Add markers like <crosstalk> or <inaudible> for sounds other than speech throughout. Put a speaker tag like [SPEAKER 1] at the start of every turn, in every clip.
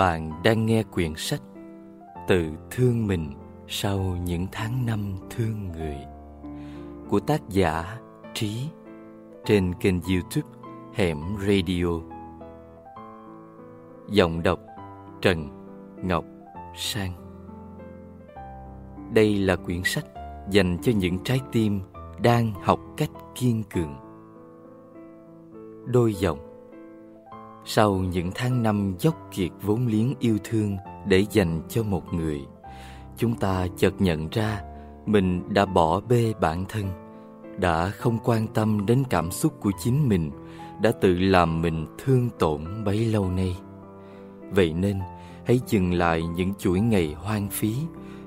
[SPEAKER 1] Bạn đang nghe quyển sách Tự thương mình sau những tháng năm thương người của tác giả Trí trên kênh youtube Hẻm Radio. Giọng đọc Trần Ngọc Sang Đây là quyển sách dành cho những trái tim đang học cách kiên cường. Đôi dòng sau những tháng năm dốc kiệt vốn liếng yêu thương để dành cho một người, chúng ta chợt nhận ra mình đã bỏ bê bản thân, đã không quan tâm đến cảm xúc của chính mình, đã tự làm mình thương tổn bấy lâu nay. Vậy nên, hãy dừng lại những chuỗi ngày hoang phí,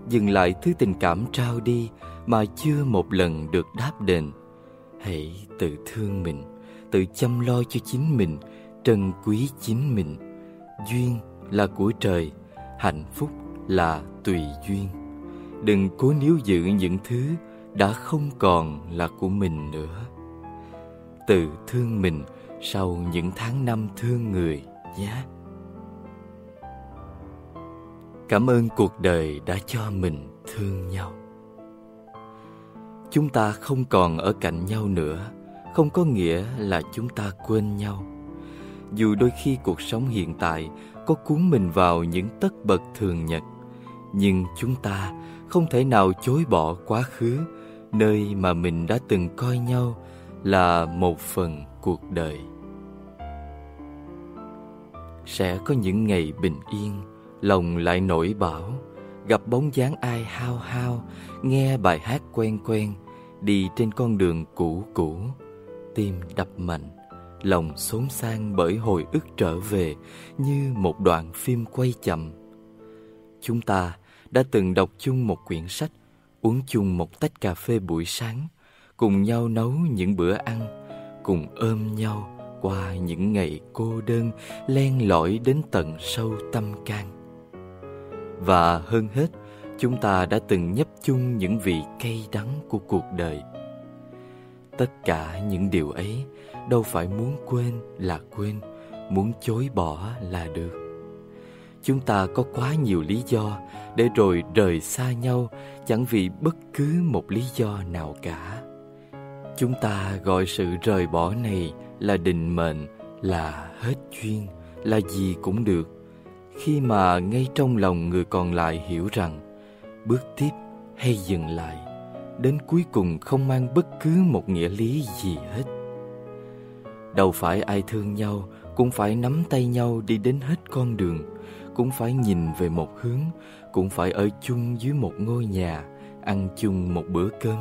[SPEAKER 1] dừng lại thứ tình cảm trao đi mà chưa một lần được đáp đền. Hãy tự thương mình, tự chăm lo cho chính mình, trân quý chính mình. Duyên là của trời, hạnh phúc là tùy duyên. Đừng cố níu giữ những thứ đã không còn là của mình nữa. Tự thương mình sau những tháng năm thương người nhé. Cảm ơn cuộc đời đã cho mình thương nhau. Chúng ta không còn ở cạnh nhau nữa. Không có nghĩa là chúng ta quên nhau dù đôi khi cuộc sống hiện tại có cuốn mình vào những tất bật thường nhật, nhưng chúng ta không thể nào chối bỏ quá khứ, nơi mà mình đã từng coi nhau là một phần cuộc đời. Sẽ có những ngày bình yên, lòng lại nổi bão, gặp bóng dáng ai hao hao, nghe bài hát quen quen, đi trên con đường cũ cũ, tim đập mạnh lòng xốn sang bởi hồi ức trở về như một đoạn phim quay chậm. Chúng ta đã từng đọc chung một quyển sách, uống chung một tách cà phê buổi sáng, cùng nhau nấu những bữa ăn, cùng ôm nhau qua những ngày cô đơn len lỏi đến tận sâu tâm can. Và hơn hết, chúng ta đã từng nhấp chung những vị cay đắng của cuộc đời. Tất cả những điều ấy đâu phải muốn quên là quên, muốn chối bỏ là được. Chúng ta có quá nhiều lý do để rồi rời xa nhau, chẳng vì bất cứ một lý do nào cả. Chúng ta gọi sự rời bỏ này là định mệnh, là hết duyên, là gì cũng được. Khi mà ngay trong lòng người còn lại hiểu rằng bước tiếp hay dừng lại, đến cuối cùng không mang bất cứ một nghĩa lý gì hết. Đâu phải ai thương nhau cũng phải nắm tay nhau đi đến hết con đường, cũng phải nhìn về một hướng, cũng phải ở chung dưới một ngôi nhà, ăn chung một bữa cơm.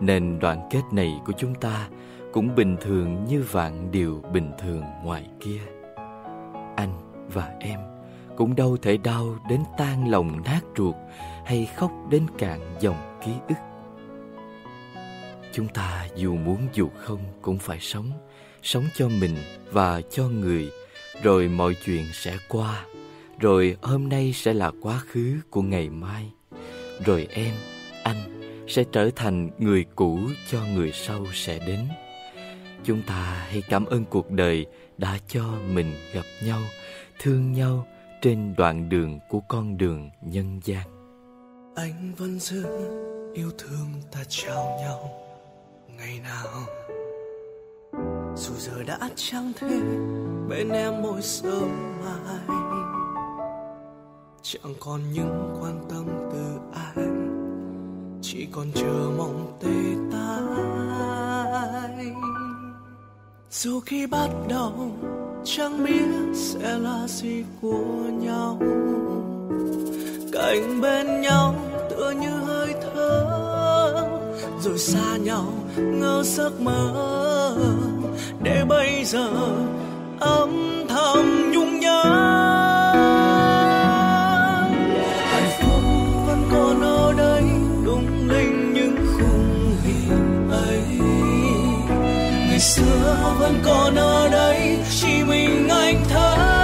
[SPEAKER 1] Nên đoạn kết này của chúng ta cũng bình thường như vạn điều bình thường ngoài kia. Anh và em cũng đâu thể đau đến tan lòng nát ruột hay khóc đến cạn dòng ký ức. Chúng ta dù muốn dù không cũng phải sống sống cho mình và cho người. Rồi mọi chuyện sẽ qua, rồi hôm nay sẽ là quá khứ của ngày mai. Rồi em, anh sẽ trở thành người cũ cho người sau sẽ đến. Chúng ta hãy cảm ơn cuộc đời đã cho mình gặp nhau, thương nhau trên đoạn đường của con đường nhân gian.
[SPEAKER 2] Anh vẫn giữ yêu thương ta trao nhau. Ngày nào dù giờ đã chẳng thể bên em mỗi sớm mai. Chẳng còn những quan tâm từ anh chỉ còn chờ mong tê tái. Dù khi bắt đầu, chẳng biết sẽ là gì của nhau. Cạnh bên nhau tựa như hơi thở, rồi xa nhau ngỡ giấc mơ để bây giờ âm thầm nhung nhớ hạnh phúc vẫn còn ở đây lung linh những khung hình ấy. Ngày xưa vẫn còn ở đây, chỉ mình anh thấy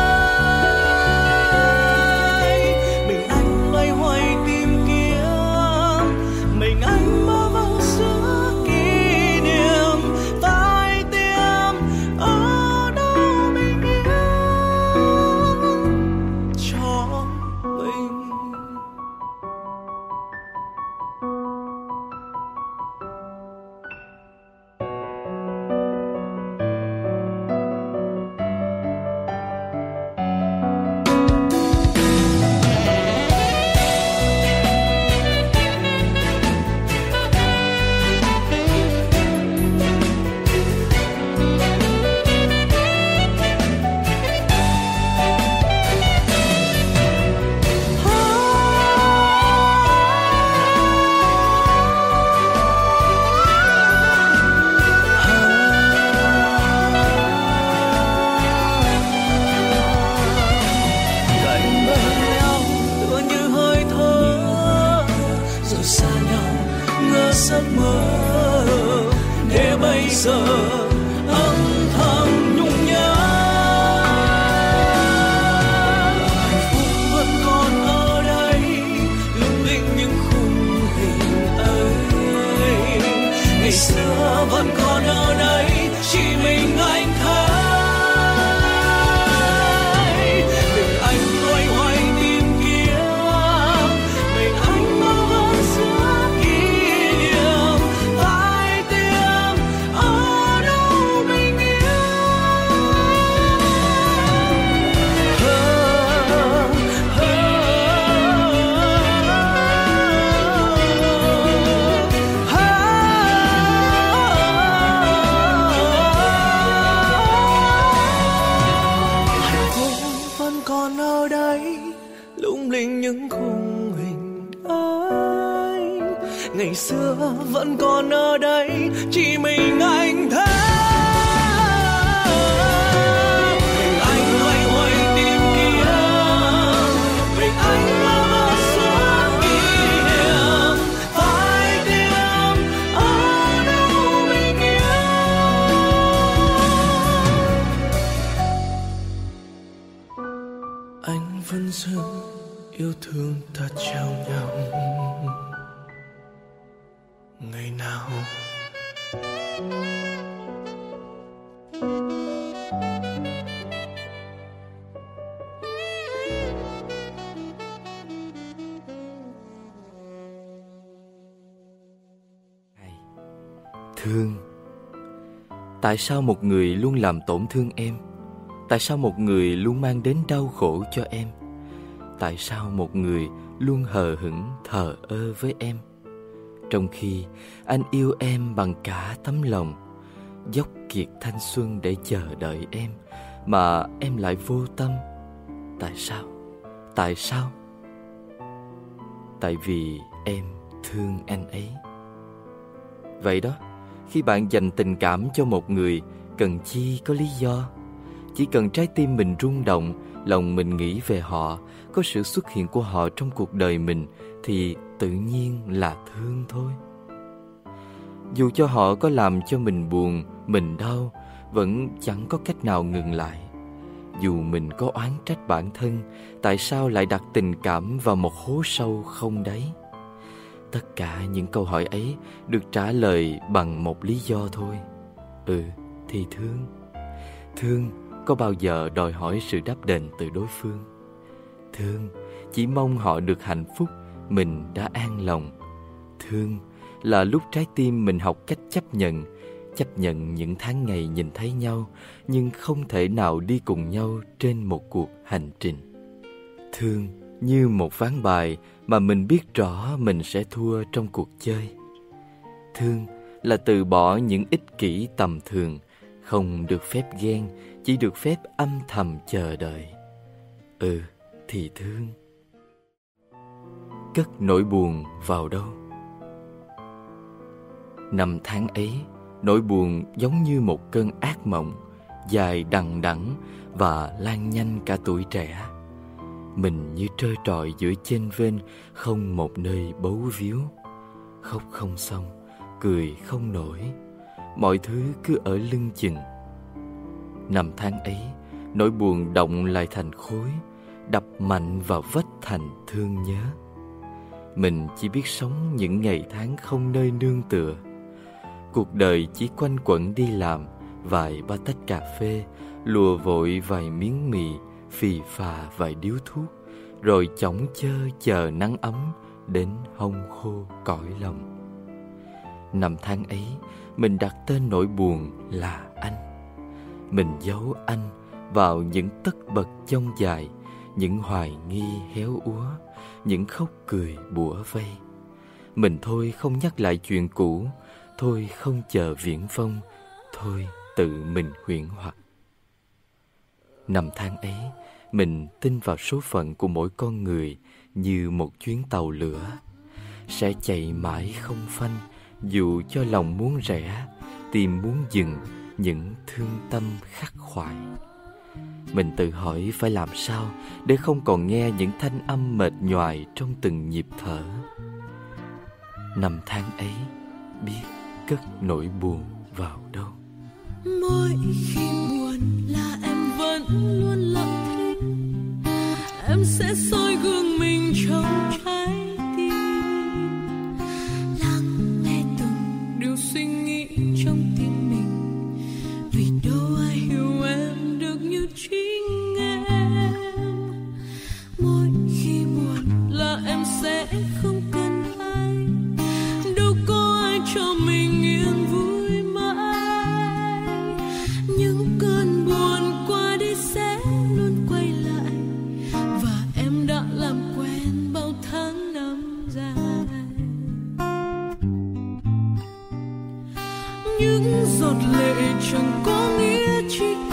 [SPEAKER 1] Tại sao một người luôn làm tổn thương em? Tại sao một người luôn mang đến đau khổ cho em? Tại sao một người luôn hờ hững thờ ơ với em? Trong khi anh yêu em bằng cả tấm lòng, Dốc kiệt thanh xuân để chờ đợi em, Mà em lại vô tâm. Tại sao? Tại sao? Tại vì em thương anh ấy. Vậy đó khi bạn dành tình cảm cho một người, cần chi có lý do? Chỉ cần trái tim mình rung động, lòng mình nghĩ về họ, có sự xuất hiện của họ trong cuộc đời mình, thì tự nhiên là thương thôi. Dù cho họ có làm cho mình buồn, mình đau, vẫn chẳng có cách nào ngừng lại. Dù mình có oán trách bản thân, tại sao lại đặt tình cảm vào một hố sâu không đấy? Tất cả những câu hỏi ấy được trả lời bằng một lý do thôi. Ừ thì thương. Thương, có bao giờ đòi hỏi sự đáp đền từ đối phương? Thương, chỉ mong họ được hạnh phúc, mình đã an lòng. Thương, là lúc trái tim mình học cách chấp nhận chấp nhận những tháng ngày nhìn thấy nhau, nhưng không thể nào đi cùng nhau trên một cuộc hành trình. Thương, như một ván bài mà mình biết rõ mình sẽ thua trong cuộc chơi. Thương là từ bỏ những ích kỷ tầm thường, không được phép ghen, chỉ được phép âm thầm chờ đợi. Ừ, thì thương. Cất nỗi buồn vào đâu? Năm tháng ấy, nỗi buồn giống như một cơn ác mộng, dài đằng đẵng và lan nhanh cả tuổi trẻ. Mình như trơ trọi giữa chênh vênh Không một nơi bấu víu. Khóc không xong, Cười không nổi. Mọi thứ cứ ở lưng chừng. Năm tháng ấy, Nỗi buồn động lại thành khối, Đập mạnh vào vách thành thương nhớ. Mình chỉ biết sống những ngày tháng không nơi nương tựa. Cuộc đời chỉ quanh quẩn đi làm, Vài ba tách cà phê, Lùa vội vài miếng mì phì phà vài điếu thuốc, rồi chóng chơ chờ nắng ấm đến hông khô cõi lòng. Năm tháng ấy, mình đặt tên nỗi buồn là anh. Mình giấu anh vào những tất bật trong dài, những hoài nghi héo úa, những khóc cười bủa vây. Mình thôi không nhắc lại chuyện cũ, thôi không chờ viễn vông, thôi tự mình huyễn hoặc. Năm tháng ấy mình tin vào số phận của mỗi con người như một chuyến tàu lửa. Sẽ chạy mãi không phanh, dù cho lòng muốn rẽ, tìm muốn dừng những thương tâm khắc khoải. Mình tự hỏi phải làm sao để không còn nghe những thanh âm mệt nhoài trong từng nhịp thở. Năm tháng ấy, biết cất nỗi buồn vào đâu.
[SPEAKER 3] Mỗi khi buồn là em vẫn luôn lặng sẽ soi gương mình trong trái tim. Lắng nghe từng điều suy nghĩ trong tim mình. Vì đâu ai hiểu em được như chính em. Mỗi khi buồn là em sẽ không cần ai. Đâu có ai cho mình 阳光，你的。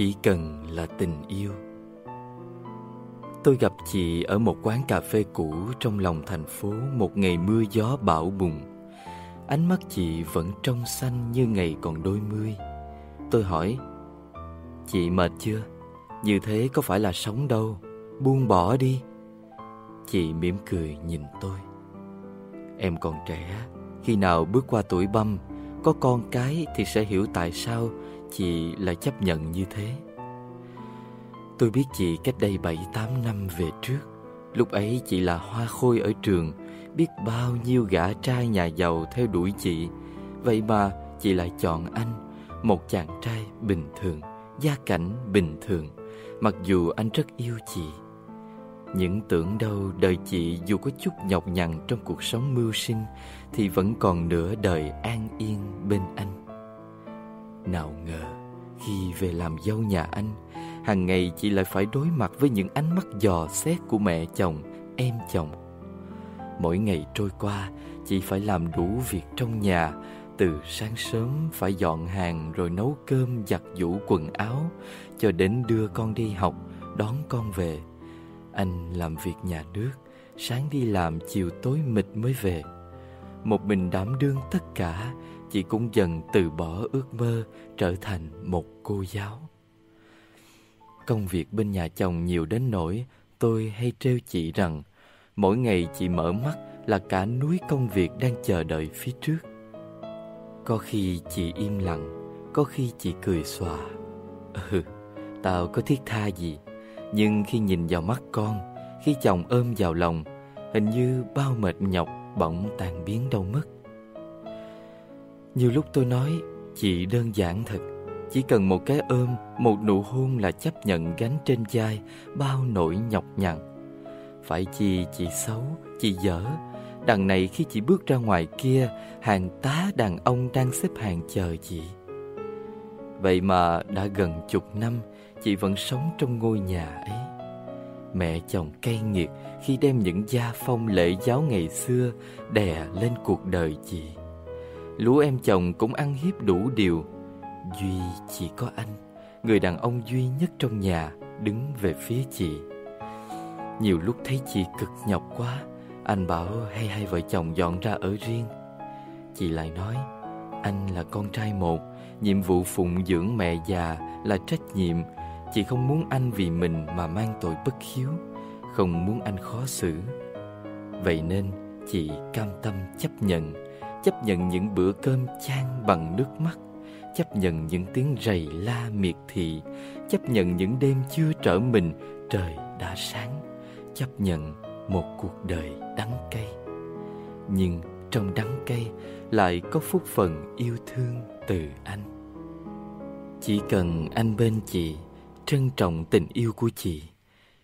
[SPEAKER 3] chỉ cần là tình yêu.
[SPEAKER 1] Tôi gặp chị ở một quán cà phê cũ trong lòng thành phố một ngày mưa gió bão bùng. Ánh mắt chị vẫn trong xanh như ngày còn đôi mươi. Tôi hỏi, chị mệt chưa? Như thế có phải là sống đâu? Buông bỏ đi. Chị mỉm cười nhìn tôi. Em còn trẻ, khi nào bước qua tuổi băm, có con cái thì sẽ hiểu tại sao chị lại chấp nhận như thế. Tôi biết chị cách đây 7-8 năm về trước. Lúc ấy chị là hoa khôi ở trường, biết bao nhiêu gã trai nhà giàu theo đuổi chị. Vậy mà chị lại chọn anh, một chàng trai bình thường, gia cảnh bình thường, mặc dù anh rất yêu chị. Những tưởng đâu đời chị dù có chút nhọc nhằn trong cuộc sống mưu sinh thì vẫn còn nửa đời an yên bên anh. Nào ngờ khi về làm dâu nhà anh, hàng ngày chị lại phải đối mặt với những ánh mắt dò xét của mẹ chồng, em chồng. Mỗi ngày trôi qua, chị phải làm đủ việc trong nhà, từ sáng sớm phải dọn hàng rồi nấu cơm giặt giũ quần áo cho đến đưa con đi học, đón con về. Anh làm việc nhà nước, sáng đi làm chiều tối mịt mới về. Một mình đảm đương tất cả, chị cũng dần từ bỏ ước mơ trở thành một cô giáo. Công việc bên nhà chồng nhiều đến nỗi tôi hay trêu chị rằng mỗi ngày chị mở mắt là cả núi công việc đang chờ đợi phía trước. Có khi chị im lặng, có khi chị cười xòa. <laughs> Ừ, tao có thiết tha gì, nhưng khi nhìn vào mắt con, khi chồng ôm vào lòng, hình như bao mệt nhọc bỗng tan biến đâu mất. Nhiều lúc tôi nói, chị đơn giản thật, chỉ cần một cái ôm, một nụ hôn là chấp nhận gánh trên vai bao nỗi nhọc nhằn. Phải chi chị xấu, chị dở, đằng này khi chị bước ra ngoài kia, hàng tá đàn ông đang xếp hàng chờ chị. Vậy mà đã gần chục năm, chị vẫn sống trong ngôi nhà ấy. Mẹ chồng cay nghiệt khi đem những gia phong lễ giáo ngày xưa đè lên cuộc đời chị. Lũ em chồng cũng ăn hiếp đủ điều. Duy chỉ có anh, Người đàn ông duy nhất trong nhà, Đứng về phía chị. Nhiều lúc thấy chị cực nhọc quá, Anh bảo hay hai vợ chồng dọn ra ở riêng. Chị lại nói, Anh là con trai một, Nhiệm vụ phụng dưỡng mẹ già là trách nhiệm. Chị không muốn anh vì mình mà mang tội bất hiếu, Không muốn anh khó xử. Vậy nên chị cam tâm chấp nhận. Chấp nhận những bữa cơm chan bằng nước mắt, Chấp nhận những tiếng rầy la miệt thị, Chấp nhận những đêm chưa trở mình, Trời đã sáng, Chấp nhận một cuộc đời đắng cay. Nhưng trong đắng cay Lại có phúc phần yêu thương từ anh. Chỉ cần anh bên chị, Trân trọng tình yêu của chị.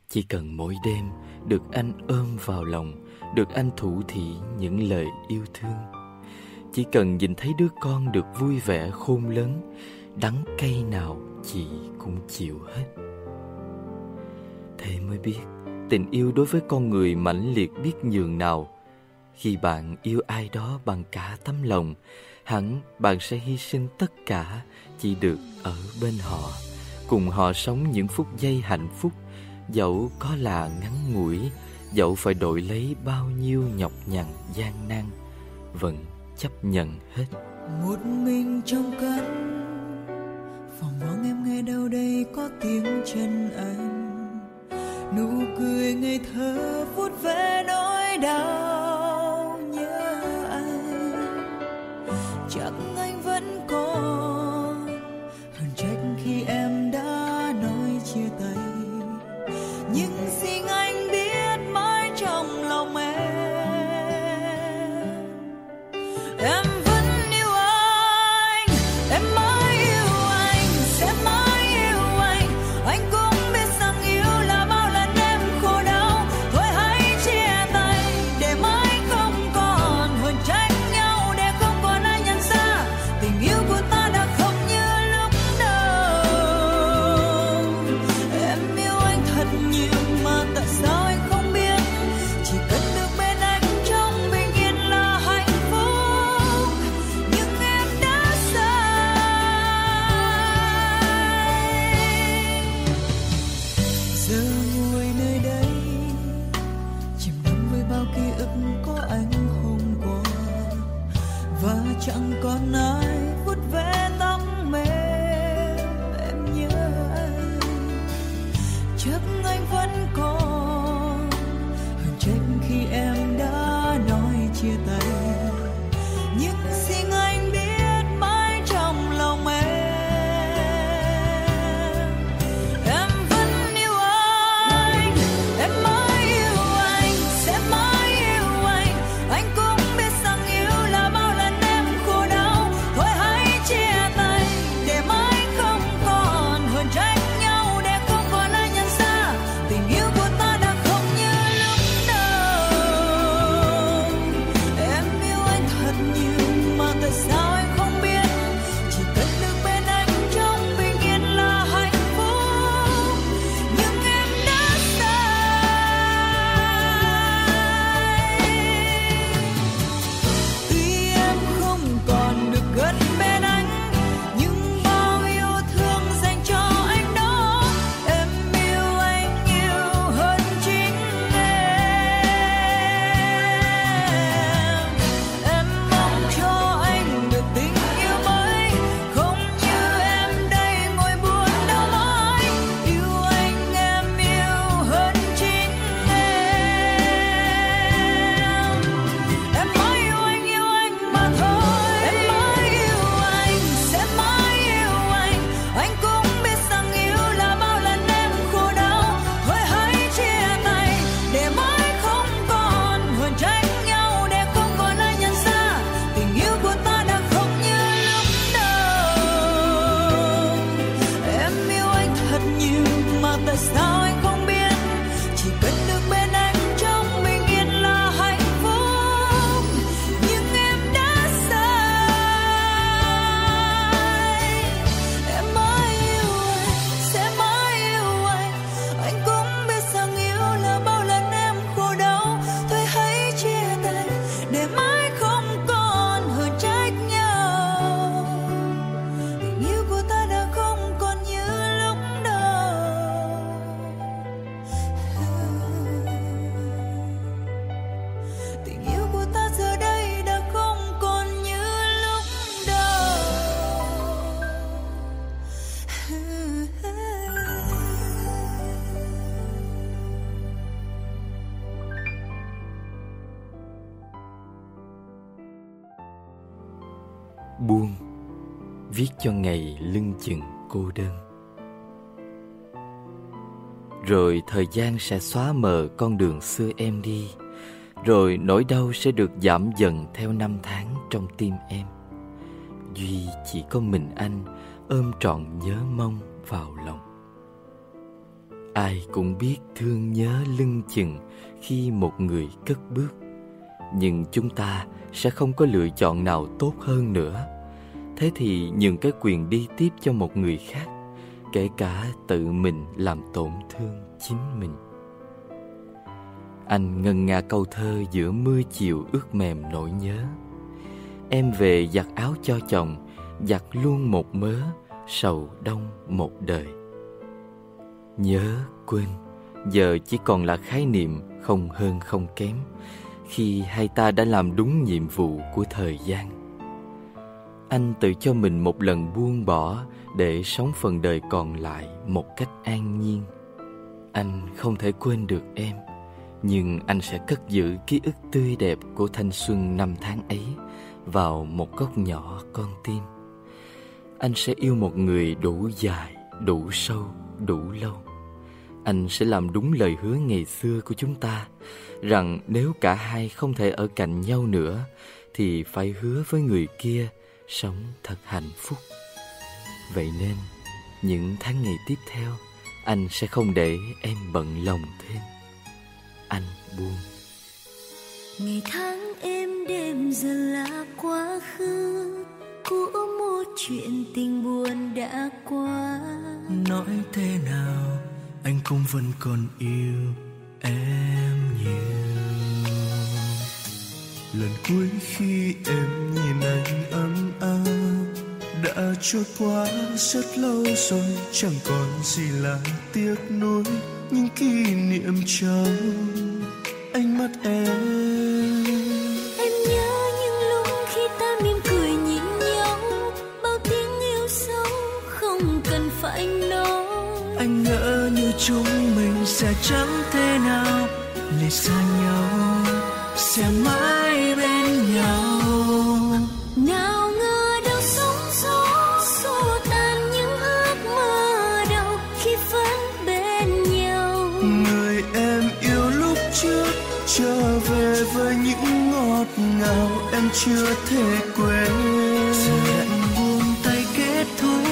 [SPEAKER 1] Chỉ cần mỗi đêm Được anh ôm vào lòng, Được anh thủ thị những lời yêu thương chỉ cần nhìn thấy đứa con được vui vẻ khôn lớn, Đắng cay nào chị cũng chịu hết. Thế mới biết, Tình yêu đối với con người mãnh liệt biết nhường nào. Khi bạn yêu ai đó bằng cả tấm lòng, Hẳn bạn sẽ hy sinh tất cả Chỉ được ở bên họ. Cùng họ sống những phút giây hạnh phúc, Dẫu có là ngắn ngủi, Dẫu phải đổi lấy bao nhiêu nhọc nhằn gian nan, Vẫn chấp nhận hết.
[SPEAKER 4] Một mình trong căn phòng vắng em nghe đâu đây có tiếng chân anh. Nụ cười ngây thơ phút về nỗi đau. Chẳng
[SPEAKER 1] viết cho ngày lưng chừng cô đơn. Rồi thời gian sẽ xóa mờ con đường xưa em đi, rồi nỗi đau sẽ được giảm dần theo năm tháng trong tim em. Duy chỉ có mình anh ôm trọn nhớ mong vào lòng. Ai cũng biết thương nhớ lưng chừng khi một người cất bước, nhưng chúng ta sẽ không có lựa chọn nào tốt hơn nữa thế thì nhường cái quyền đi tiếp cho một người khác, kể cả tự mình làm tổn thương chính mình. Anh ngân nga câu thơ giữa mưa chiều ướt mềm nỗi nhớ. Em về giặt áo cho chồng, giặt luôn một mớ, sầu đông một đời. Nhớ, quên, giờ chỉ còn là khái niệm không hơn không kém, khi hai ta đã làm đúng nhiệm vụ của thời gian anh tự cho mình một lần buông bỏ để sống phần đời còn lại một cách an nhiên. Anh không thể quên được em, nhưng anh sẽ cất giữ ký ức tươi đẹp của thanh xuân năm tháng ấy vào một góc nhỏ con tim. Anh sẽ yêu một người đủ dài, đủ sâu, đủ lâu. Anh sẽ làm đúng lời hứa ngày xưa của chúng ta, rằng nếu cả hai không thể ở cạnh nhau nữa, thì phải hứa với người kia sống thật hạnh phúc. Vậy nên những tháng ngày tiếp theo anh sẽ không để em bận lòng thêm. Anh buông.
[SPEAKER 5] Ngày tháng êm đêm giờ là quá khứ. Của một chuyện tình buồn đã qua.
[SPEAKER 6] Nói thế nào anh cũng vẫn còn yêu em nhiều. Lần cuối khi em nhìn anh ấm đã trôi qua rất lâu rồi chẳng còn gì là tiếc nuối những kỷ niệm trong ánh mắt em.
[SPEAKER 5] Em nhớ những lúc khi ta mỉm cười nhìn nhau bao tiếng yêu sâu không cần phải nói.
[SPEAKER 6] Anh ngỡ như chúng mình sẽ chẳng thể nào lìa xa nhau sẽ mãi bên em chưa thể quên. Giờ hẹn buông tay kết thúc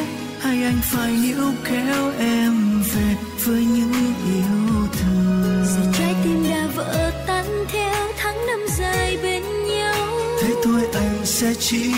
[SPEAKER 6] hay anh phải níu kéo em về với những yêu thương.
[SPEAKER 5] Giờ trái tim đã vỡ tan theo tháng năm dài bên nhau
[SPEAKER 6] thế thôi anh sẽ chỉ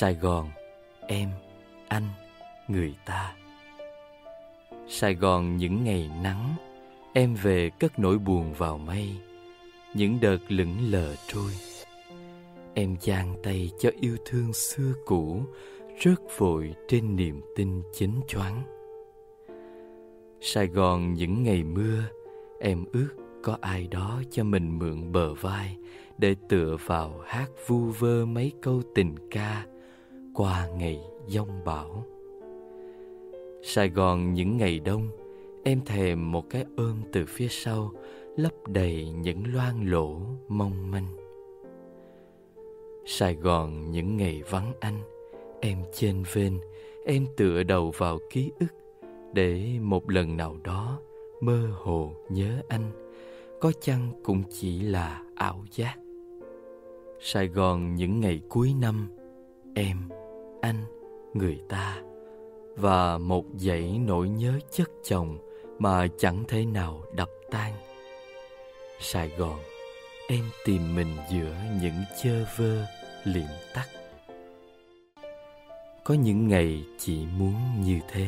[SPEAKER 1] Sài Gòn, em, anh, người ta. Sài Gòn những ngày nắng, em về cất nỗi buồn vào mây, những đợt lững lờ trôi. Em giang tay cho yêu thương xưa cũ rớt vội trên niềm tin chính choáng. Sài Gòn những ngày mưa, em ước có ai đó cho mình mượn bờ vai để tựa vào hát vu vơ mấy câu tình ca qua ngày giông bão. Sài Gòn những ngày đông, em thèm một cái ôm từ phía sau, lấp đầy những loang lỗ mong manh. Sài Gòn những ngày vắng anh, em trên ven, em tựa đầu vào ký ức để một lần nào đó mơ hồ nhớ anh, có chăng cũng chỉ là ảo giác. Sài Gòn những ngày cuối năm, em, anh, người ta và một dãy nỗi nhớ chất chồng mà chẳng thể nào đập tan. Sài Gòn, em tìm mình giữa những chơ vơ liệm tắt. Có những ngày chỉ muốn như thế.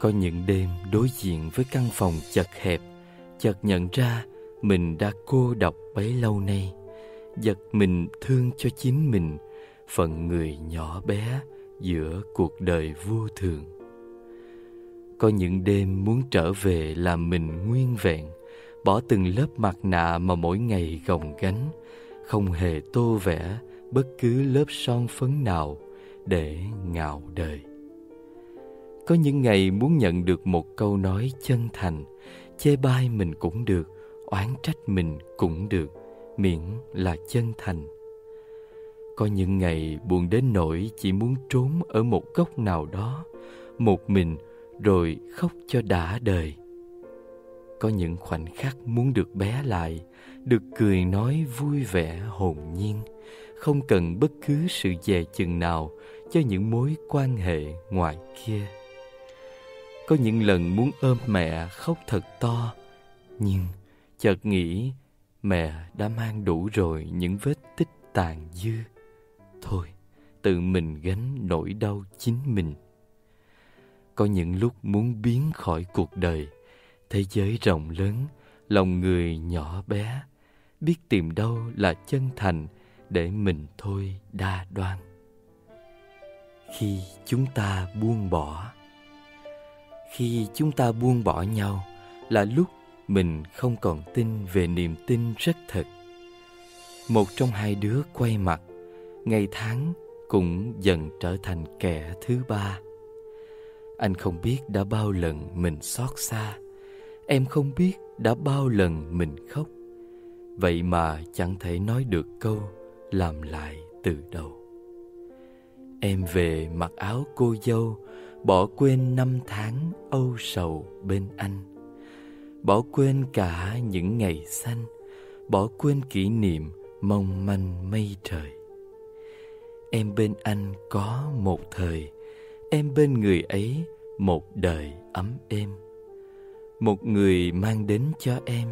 [SPEAKER 1] Có những đêm đối diện với căn phòng chật hẹp, chợt nhận ra mình đã cô độc bấy lâu nay, giật mình thương cho chính mình, phận người nhỏ bé giữa cuộc đời vô thường. Có những đêm muốn trở về làm mình nguyên vẹn, bỏ từng lớp mặt nạ mà mỗi ngày gồng gánh, không hề tô vẽ bất cứ lớp son phấn nào để ngạo đời. Có những ngày muốn nhận được một câu nói chân thành, chê bai mình cũng được, oán trách mình cũng được, miễn là chân thành có những ngày buồn đến nỗi chỉ muốn trốn ở một góc nào đó, một mình rồi khóc cho đã đời. Có những khoảnh khắc muốn được bé lại, được cười nói vui vẻ hồn nhiên, không cần bất cứ sự dè chừng nào cho những mối quan hệ ngoài kia. Có những lần muốn ôm mẹ khóc thật to, nhưng chợt nghĩ mẹ đã mang đủ rồi những vết tích tàn dư Thôi, tự mình gánh nỗi đau chính mình. Có những lúc muốn biến khỏi cuộc đời, thế giới rộng lớn, lòng người nhỏ bé, biết tìm đâu là chân thành để mình thôi đa đoan. Khi chúng ta buông bỏ, khi chúng ta buông bỏ nhau là lúc mình không còn tin về niềm tin rất thật. Một trong hai đứa quay mặt ngày tháng cũng dần trở thành kẻ thứ ba. Anh không biết đã bao lần mình xót xa. Em không biết đã bao lần mình khóc. Vậy mà chẳng thể nói được câu làm lại từ đầu. Em về mặc áo cô dâu, bỏ quên năm tháng âu sầu bên anh. Bỏ quên cả những ngày xanh, bỏ quên kỷ niệm mong manh mây trời. Em bên anh có một thời, Em bên người ấy một đời ấm êm. Một người mang đến cho em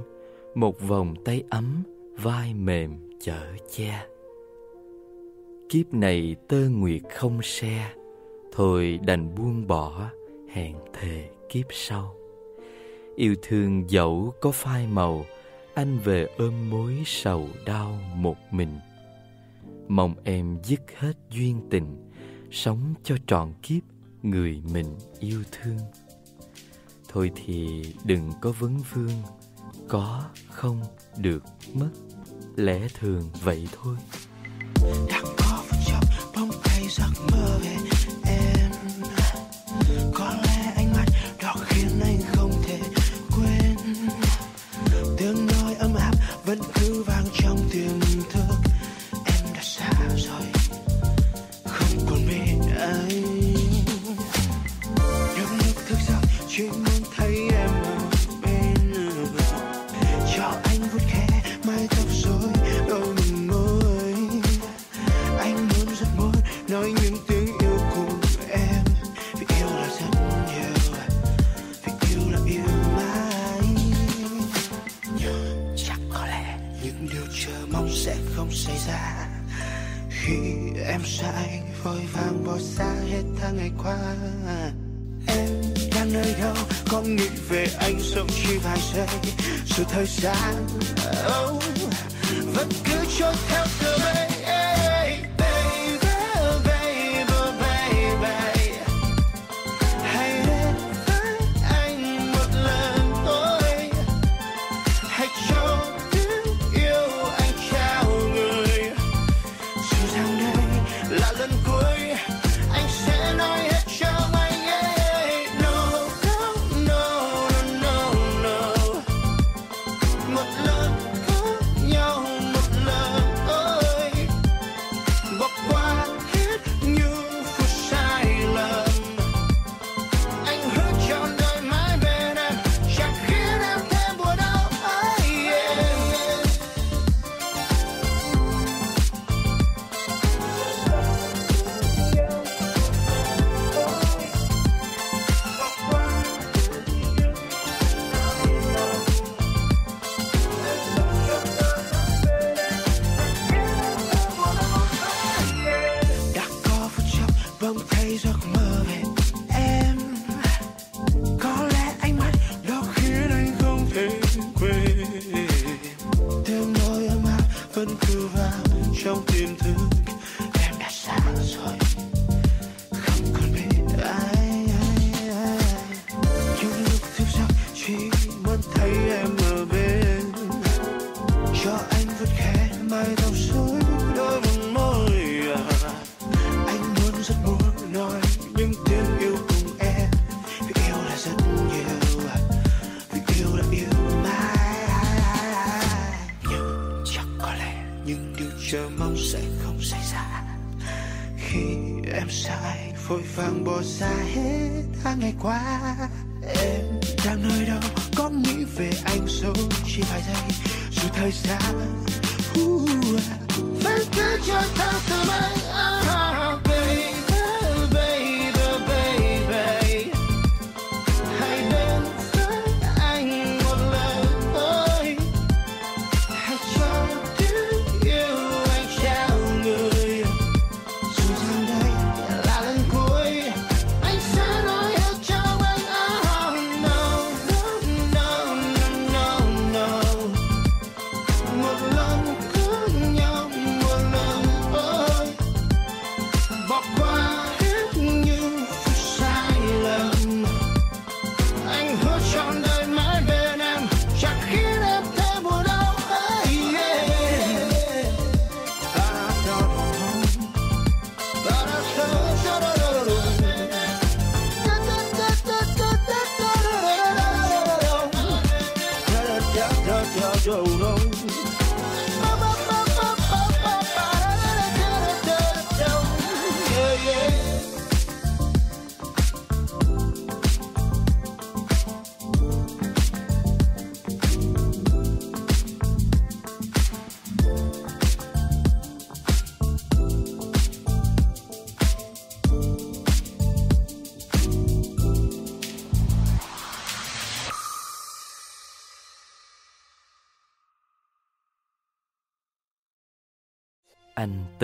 [SPEAKER 1] Một vòng tay ấm, vai mềm chở che. Kiếp này tơ nguyệt không xe Thôi đành buông bỏ hẹn thề kiếp sau. Yêu thương dẫu có phai màu, Anh về ôm mối sầu đau một mình. Mong em dứt hết duyên tình, Sống cho trọn kiếp người mình yêu thương. Thôi thì đừng có vấn vương, Có không được mất, Lẽ thường vậy thôi.
[SPEAKER 3] Đang có phút chốc bóng cây giấc mơ về em, Có lẽ ánh mắt đó khiến anh không thể quên. Tiếng nói ấm áp vẫn cứ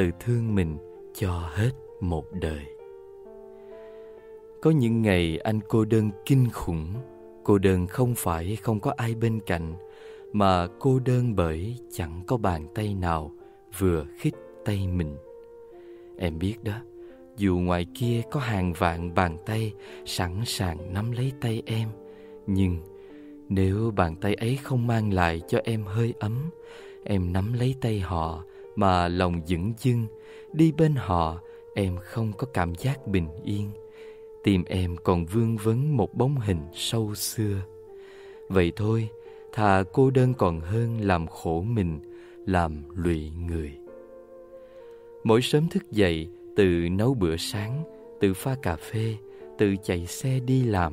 [SPEAKER 1] tự thương mình cho hết một đời. Có những ngày anh cô đơn kinh khủng, cô đơn không phải không có ai bên cạnh, mà cô đơn bởi chẳng có bàn tay nào vừa khích tay mình. Em biết đó, dù ngoài kia có hàng vạn bàn tay sẵn sàng nắm lấy tay em, nhưng nếu bàn tay ấy không mang lại cho em hơi ấm, em nắm lấy tay họ mà lòng dững dưng đi bên họ, em không có cảm giác bình yên. Tim em còn vương vấn một bóng hình sâu xưa. Vậy thôi, thà cô đơn còn hơn làm khổ mình, làm lụy người. Mỗi sớm thức dậy từ nấu bữa sáng từ pha cà phê từ chạy xe đi làm.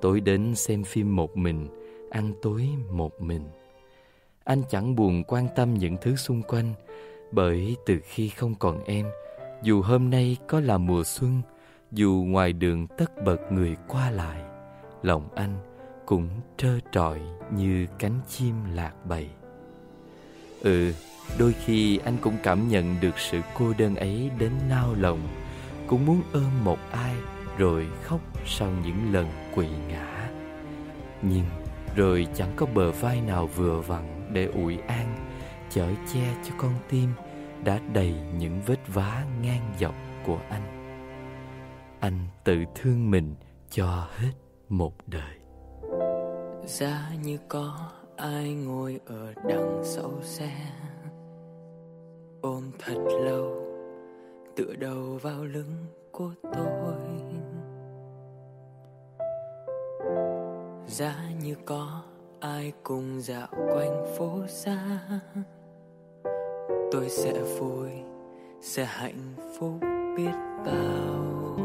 [SPEAKER 1] Tối đến xem phim một mình, ăn tối một mình anh chẳng buồn quan tâm những thứ xung quanh, bởi từ khi không còn em, dù hôm nay có là mùa xuân, dù ngoài đường tất bật người qua lại, lòng anh cũng trơ trọi như cánh chim lạc bầy. Ừ Đôi khi anh cũng cảm nhận được sự cô đơn ấy đến nao lòng, Cũng muốn ôm một ai rồi khóc sau những lần quỵ ngã. Nhưng rồi chẳng có bờ vai nào vừa vặn để ủi an. Chở che cho con tim đã đầy những vết vá ngang dọc của anh. Anh tự thương mình cho hết một đời.
[SPEAKER 7] Giá như có ai ngồi ở đằng sau xe, ôm thật lâu, tựa đầu vào lưng của tôi. Giá như có ai cùng dạo quanh phố xa. Tôi sẽ vui, sẽ hạnh phúc biết bao.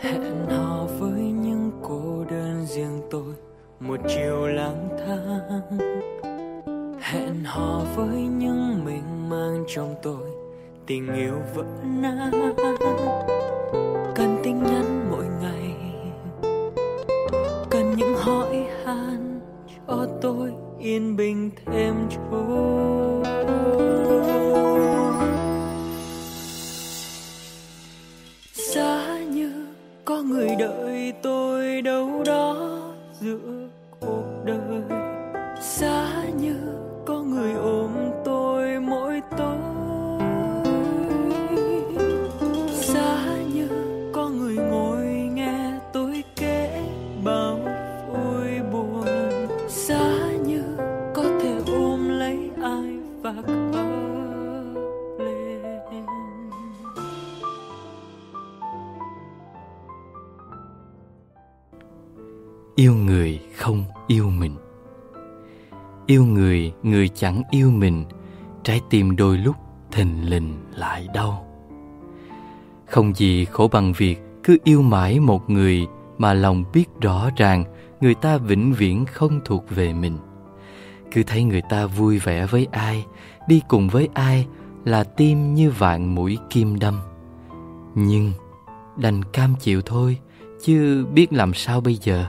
[SPEAKER 7] Hẹn hò với những cô đơn riêng tôi một chiều lang thang. Hẹn hò với những mình mang trong tôi, tình yêu vỡ nát. Hỏi han cho tôi yên bình thêm chút. Giá như có người đợi tôi đâu đó giữa cuộc đời. Giá như có người ôm tôi mỗi tối.
[SPEAKER 1] Yêu người không yêu mình. Yêu người, người chẳng yêu mình Trái tim đôi lúc thình lình lại đau. Không gì khổ bằng việc cứ yêu mãi một người Mà lòng biết rõ ràng người ta vĩnh viễn không thuộc về mình. Cứ thấy người ta vui vẻ với ai Đi cùng với ai là tim như vạn mũi kim đâm. Nhưng đành cam chịu thôi Chứ biết làm sao bây giờ?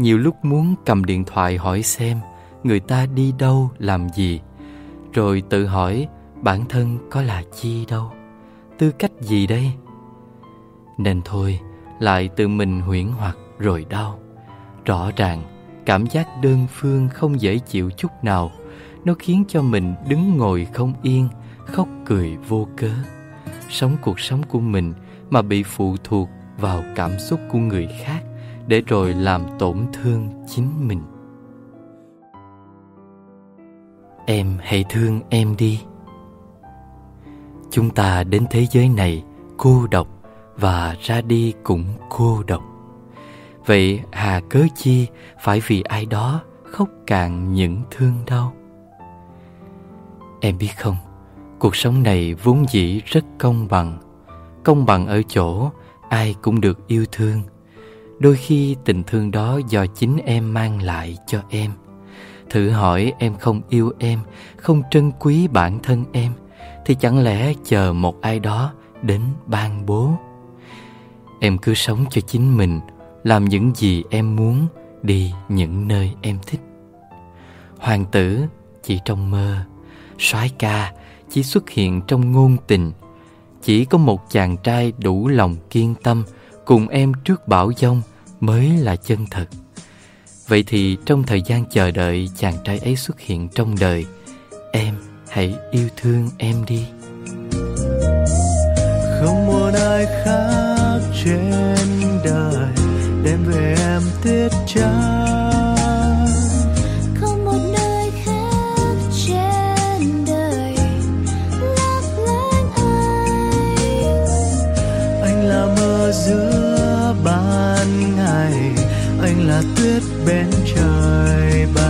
[SPEAKER 1] Nhiều lúc muốn cầm điện thoại hỏi xem người ta đi đâu, làm gì. Rồi tự hỏi bản thân có là chi đâu. Tư cách gì đây? Nên thôi, lại tự mình huyễn hoặc rồi đau. Rõ ràng, cảm giác đơn phương không dễ chịu chút nào. Nó khiến cho mình đứng ngồi không yên, khóc cười vô cớ. Sống cuộc sống của mình mà bị phụ thuộc vào cảm xúc của người khác để rồi làm tổn thương chính mình. Em hãy thương em đi. Chúng ta đến thế giới này cô độc Và ra đi cũng cô độc. Vậy hà cớ chi phải vì ai đó khóc cạn những thương đau? Em biết không, Cuộc sống này vốn dĩ rất công bằng. Công bằng ở chỗ ai cũng được yêu thương Đôi khi tình thương đó do chính em mang lại cho em. Thử hỏi em không yêu em, Không trân quý bản thân em, Thì chẳng lẽ chờ một ai đó đến ban bố? Em cứ sống cho chính mình, Làm những gì em muốn Đi những nơi em thích. Hoàng tử, chỉ trong mơ. Soái ca, chỉ xuất hiện trong ngôn tình. Chỉ có một chàng trai đủ lòng kiên tâm Cùng em trước bão giông mới là chân thật. Vậy thì trong thời gian chờ đợi chàng trai ấy xuất hiện trong đời, Em hãy yêu thương em đi.
[SPEAKER 3] Không muốn ai khác trên đời, Đem về em tiết trắng ban ngày Anh là tuyết bên trời bay.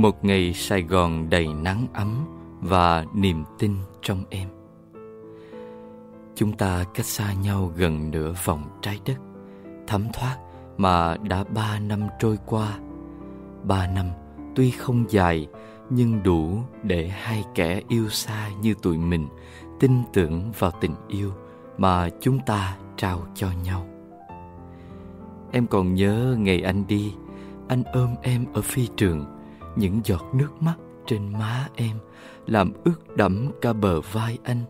[SPEAKER 1] Một ngày Sài Gòn đầy nắng ấm và niềm tin trong em. Chúng ta cách xa nhau gần nửa vòng trái đất, thấm thoát mà đã ba năm trôi qua. Ba năm tuy không dài nhưng đủ để hai kẻ yêu xa như tụi mình tin tưởng vào tình yêu mà chúng ta trao cho nhau. Em còn nhớ ngày anh đi, anh ôm em ở phi trường, những giọt nước mắt trên má em làm ướt đẫm cả bờ vai anh.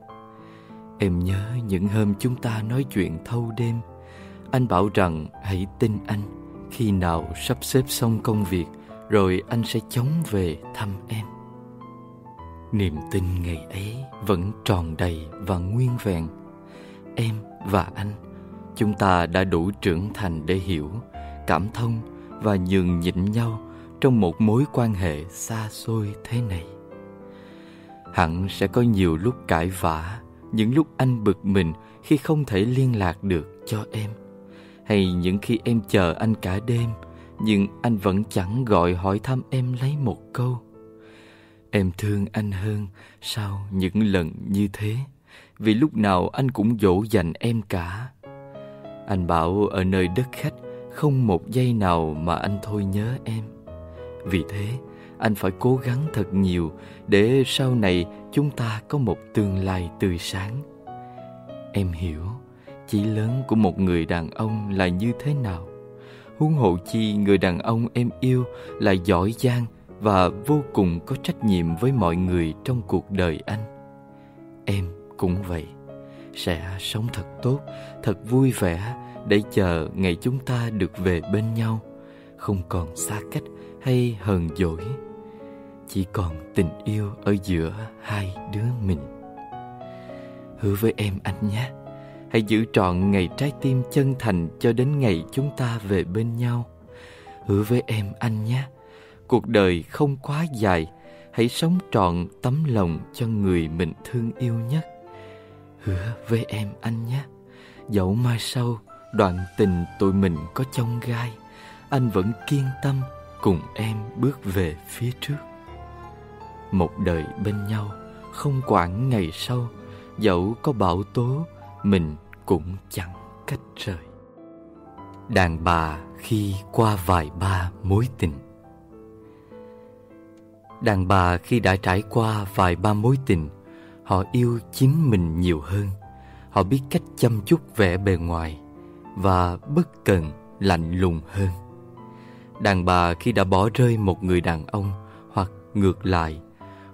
[SPEAKER 1] Em nhớ những hôm chúng ta nói chuyện thâu đêm, anh bảo rằng hãy tin anh, khi nào sắp xếp xong công việc rồi anh sẽ chóng về thăm em. Niềm tin ngày ấy vẫn tròn đầy và nguyên vẹn. Em và anh, chúng ta đã đủ trưởng thành để hiểu, cảm thông và nhường nhịn nhau trong một mối quan hệ xa xôi thế này. Hẳn sẽ có nhiều lúc cãi vã, những lúc anh bực mình khi không thể liên lạc được cho em, hay những khi em chờ anh cả đêm nhưng anh vẫn chẳng gọi hỏi thăm em lấy một câu. Em thương anh hơn sau những lần như thế, vì lúc nào anh cũng dỗ dành em cả. Anh bảo ở nơi đất khách không một giây nào mà anh thôi nhớ em. Vì thế, anh phải cố gắng thật nhiều để sau này chúng ta có một tương lai tươi sáng. Em hiểu, chỉ lớn của một người đàn ông là như thế nào. Huống hộ chi người đàn ông em yêu là giỏi giang và vô cùng có trách nhiệm với mọi người trong cuộc đời anh. Em cũng vậy, sẽ sống thật tốt, thật vui vẻ để chờ ngày chúng ta được về bên nhau, không còn xa cách hay hờn dỗi, chỉ còn tình yêu ở giữa hai đứa mình. Hứa với em anh nhé, hãy giữ trọn ngày trái tim chân thành cho đến ngày chúng ta về bên nhau. Hứa với em anh nhé, cuộc đời không quá dài, hãy sống trọn tấm lòng cho người mình thương yêu nhất. Hứa với em anh nhé, dẫu mai sau đoạn tình tụi mình có chông gai, anh vẫn kiên tâm cùng em bước về phía trước. Một đời bên nhau, không quản ngày sau, dẫu có bão tố, mình cũng chẳng cách rời. Đàn bà khi qua vài ba mối tình Đàn bà khi đã trải qua vài ba mối tình, họ yêu chính mình nhiều hơn. Họ biết cách chăm chút vẻ bề ngoài và bất cần lạnh lùng hơn. Đàn bà khi đã bỏ rơi một người đàn ông hoặc ngược lại,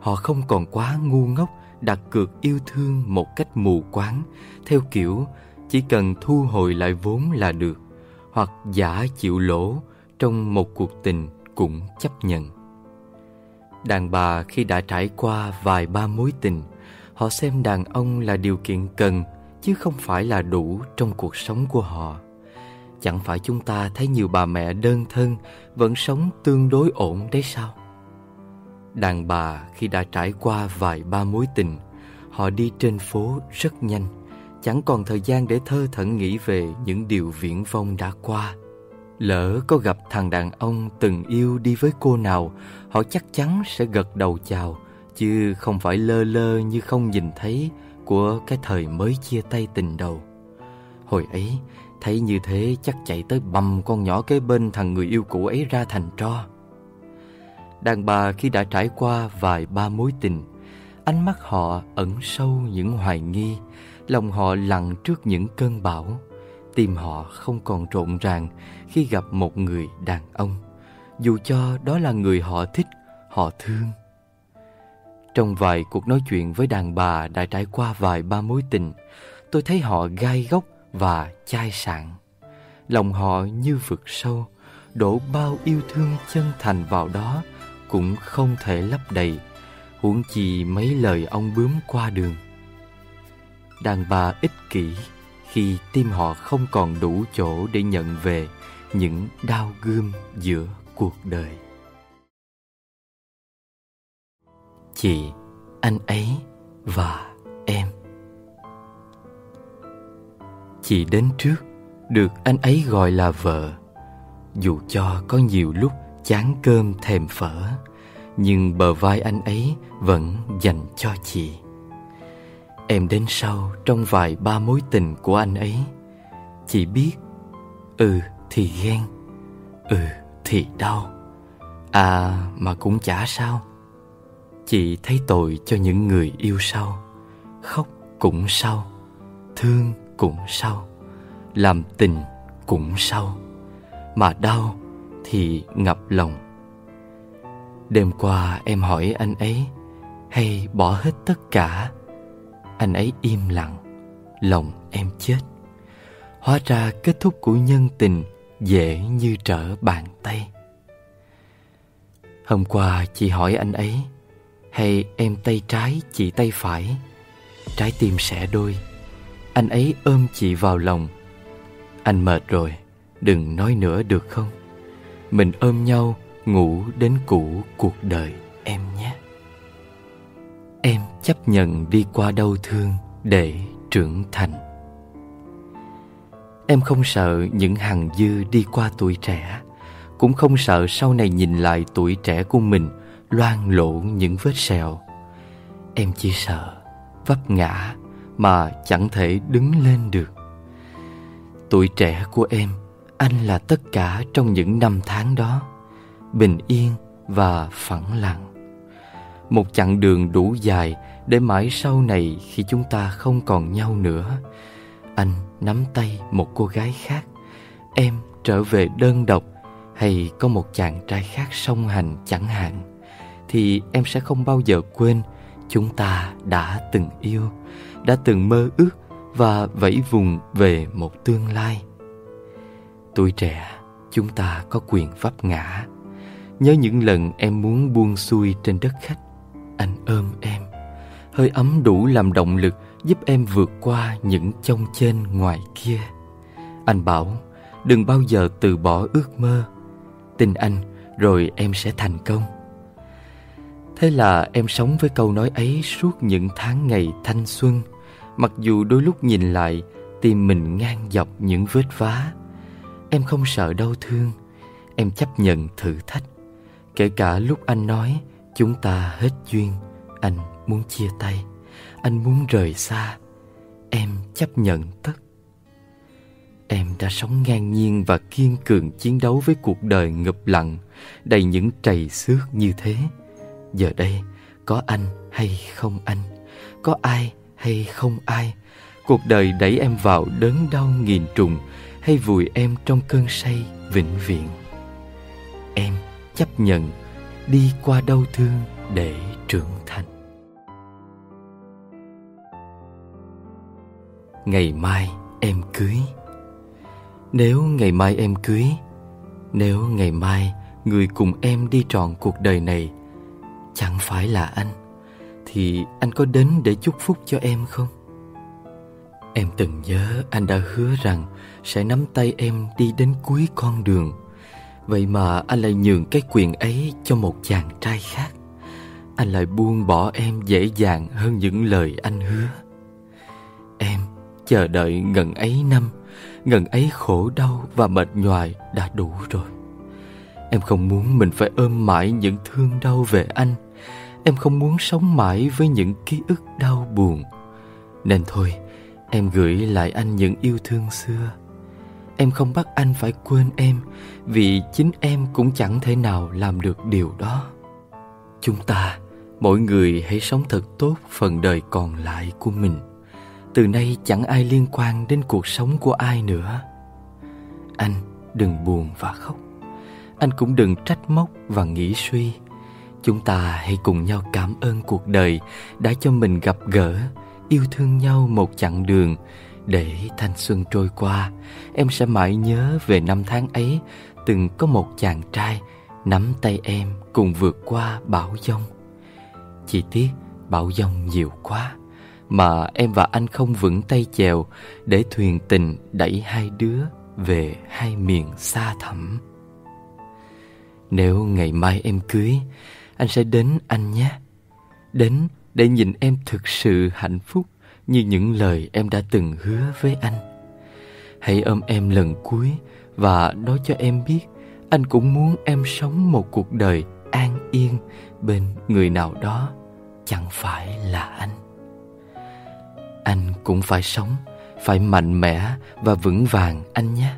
[SPEAKER 1] Họ không còn quá ngu ngốc đặt cược yêu thương một cách mù quáng theo kiểu chỉ cần thu hồi lại vốn là được hoặc giả chịu lỗ trong một cuộc tình cũng chấp nhận. Đàn bà khi đã trải qua vài ba mối tình, họ xem đàn ông là điều kiện cần chứ không phải là đủ trong cuộc sống của họ. Chẳng phải chúng ta thấy nhiều bà mẹ đơn thân vẫn sống tương đối ổn đấy sao? Đàn bà khi đã trải qua vài ba mối tình, họ đi trên phố rất nhanh, chẳng còn thời gian để thơ thẩn nghĩ về những điều viễn vông đã qua. Lỡ có gặp thằng đàn ông từng yêu đi với cô nào, họ chắc chắn sẽ gật đầu chào, chứ không phải lơ lơ như không nhìn thấy của cái thời mới chia tay tình đầu. Hồi ấy, thấy như thế chắc chạy tới bầm con nhỏ kế bên thằng người yêu cũ ấy ra thành tro. Đàn bà khi đã trải qua vài ba mối tình, ánh mắt họ ẩn sâu những hoài nghi, lòng họ lặng trước những cơn bão, tim họ không còn rộn ràng khi gặp một người đàn ông, dù cho đó là người họ thích, họ thương. Trong vài cuộc nói chuyện với đàn bà đã trải qua vài ba mối tình, tôi thấy họ gai góc và chai sạn. Lòng họ như vực sâu, đổ bao yêu thương chân thành vào đó cũng không thể lấp đầy, huống chi mấy lời ông bướm qua đường. Đàn bà ích kỷ khi tim họ không còn đủ chỗ để nhận về những đau gươm giữa cuộc đời. Chị, anh ấy và em Chị đến trước, Được anh ấy gọi là vợ. Dù cho có nhiều lúc chán cơm thèm phở, Nhưng bờ vai anh ấy vẫn dành cho chị. Em đến sau trong vài ba mối tình của anh ấy. Chị biết Ừ thì ghen Ừ thì đau. À mà cũng chả sao. Chị thấy tội cho những người yêu sau, Khóc cũng sau, Thương cũng sau, Làm tình cũng sau, Mà đau thì ngập lòng. Đêm qua em hỏi anh ấy, Hay bỏ hết tất cả? Anh ấy im lặng, Lòng em chết. Hóa ra kết thúc của nhân tình Dễ như trở bàn tay. Hôm qua chị hỏi anh ấy, Hay em tay trái, chị tay phải? Trái tim sẽ đôi anh ấy ôm chị vào lòng. Anh mệt rồi, Đừng nói nữa được không? Mình ôm nhau ngủ đến cũ cuộc đời em nhé. Em chấp nhận đi qua đau thương để trưởng thành. Em không sợ những hàng dư đi qua tuổi trẻ, Cũng không sợ sau này nhìn lại tuổi trẻ của mình Loan lộ những vết sẹo. Em chỉ sợ vấp ngã mà chẳng thể đứng lên được. Tuổi trẻ của em, Anh là tất cả trong những năm tháng đó, Bình yên và phẳng lặng. Một chặng đường đủ dài Để mãi sau này khi chúng ta không còn nhau nữa, Anh nắm tay một cô gái khác, Em trở về đơn độc Hay có một chàng trai khác song hành chẳng hạn, Thì em sẽ không bao giờ quên Chúng ta đã từng yêu. Đã từng mơ ước Và vẫy vùng về một tương lai. Tuổi trẻ, Chúng ta có quyền vấp ngã. Nhớ những lần em muốn buông xuôi trên đất khách, Anh ôm em. Hơi ấm đủ làm động lực Giúp em vượt qua những trông trên ngoài kia. Anh bảo, Đừng bao giờ từ bỏ ước mơ. Tin anh, Rồi em sẽ thành công. Thế là em sống với câu nói ấy Suốt những tháng ngày thanh xuân. Mặc dù đôi lúc nhìn lại, Tim mình ngang dọc những vết vá. Em không sợ đau thương, Em chấp nhận thử thách. Kể cả lúc anh nói, Chúng ta hết duyên, Anh muốn chia tay, Anh muốn rời xa, Em chấp nhận tất. Em đã sống ngang nhiên và kiên cường chiến đấu với cuộc đời ngập lặng, Đầy những trầy xước như thế. Giờ đây, có anh hay không anh? Có ai hay không ai? Cuộc đời đẩy em vào đớn đau nghìn trùng, Hay vùi em trong cơn say vĩnh viễn? Em chấp nhận đi qua đau thương để trưởng thành. Ngày mai em cưới. Nếu ngày mai em cưới, nếu ngày mai người cùng em đi trọn cuộc đời này, chẳng phải là anh thì anh có đến để chúc phúc cho em không? Em từng nhớ anh đã hứa rằng sẽ nắm tay em đi đến cuối con đường. Vậy mà anh lại nhường cái quyền ấy cho một chàng trai khác. Anh lại buông bỏ em dễ dàng hơn những lời anh hứa. Em chờ đợi ngần ấy năm, ngần ấy khổ đau và mệt nhoài đã đủ rồi. Em không muốn mình phải ôm mãi những thương đau về anh em không muốn sống mãi với những ký ức đau buồn. Nên thôi, em gửi lại anh những yêu thương xưa. Em không bắt anh phải quên em, vì chính em cũng chẳng thể nào làm được điều đó. Chúng ta, mỗi người hãy sống thật tốt phần đời còn lại của mình. Từ nay chẳng ai liên quan đến cuộc sống của ai nữa. Anh đừng buồn và khóc. Anh cũng đừng trách móc và nghĩ suy chúng ta hãy cùng nhau cảm ơn cuộc đời đã cho mình gặp gỡ, yêu thương nhau một chặng đường. Để thanh xuân trôi qua, em sẽ mãi nhớ về năm tháng ấy, từng có một chàng trai nắm tay em cùng vượt qua bão giông. Chỉ tiếc bão giông nhiều quá, mà em và anh không vững tay chèo để thuyền tình đẩy hai đứa về hai miền xa thẳm. Nếu ngày mai em cưới anh sẽ đến anh nhé. Đến để nhìn em thực sự hạnh phúc như những lời em đã từng hứa với anh. Hãy ôm em lần cuối và nói cho em biết anh cũng muốn em sống một cuộc đời an yên bên người nào đó, chẳng phải là anh. Anh cũng phải sống, phải mạnh mẽ và vững vàng anh nhé.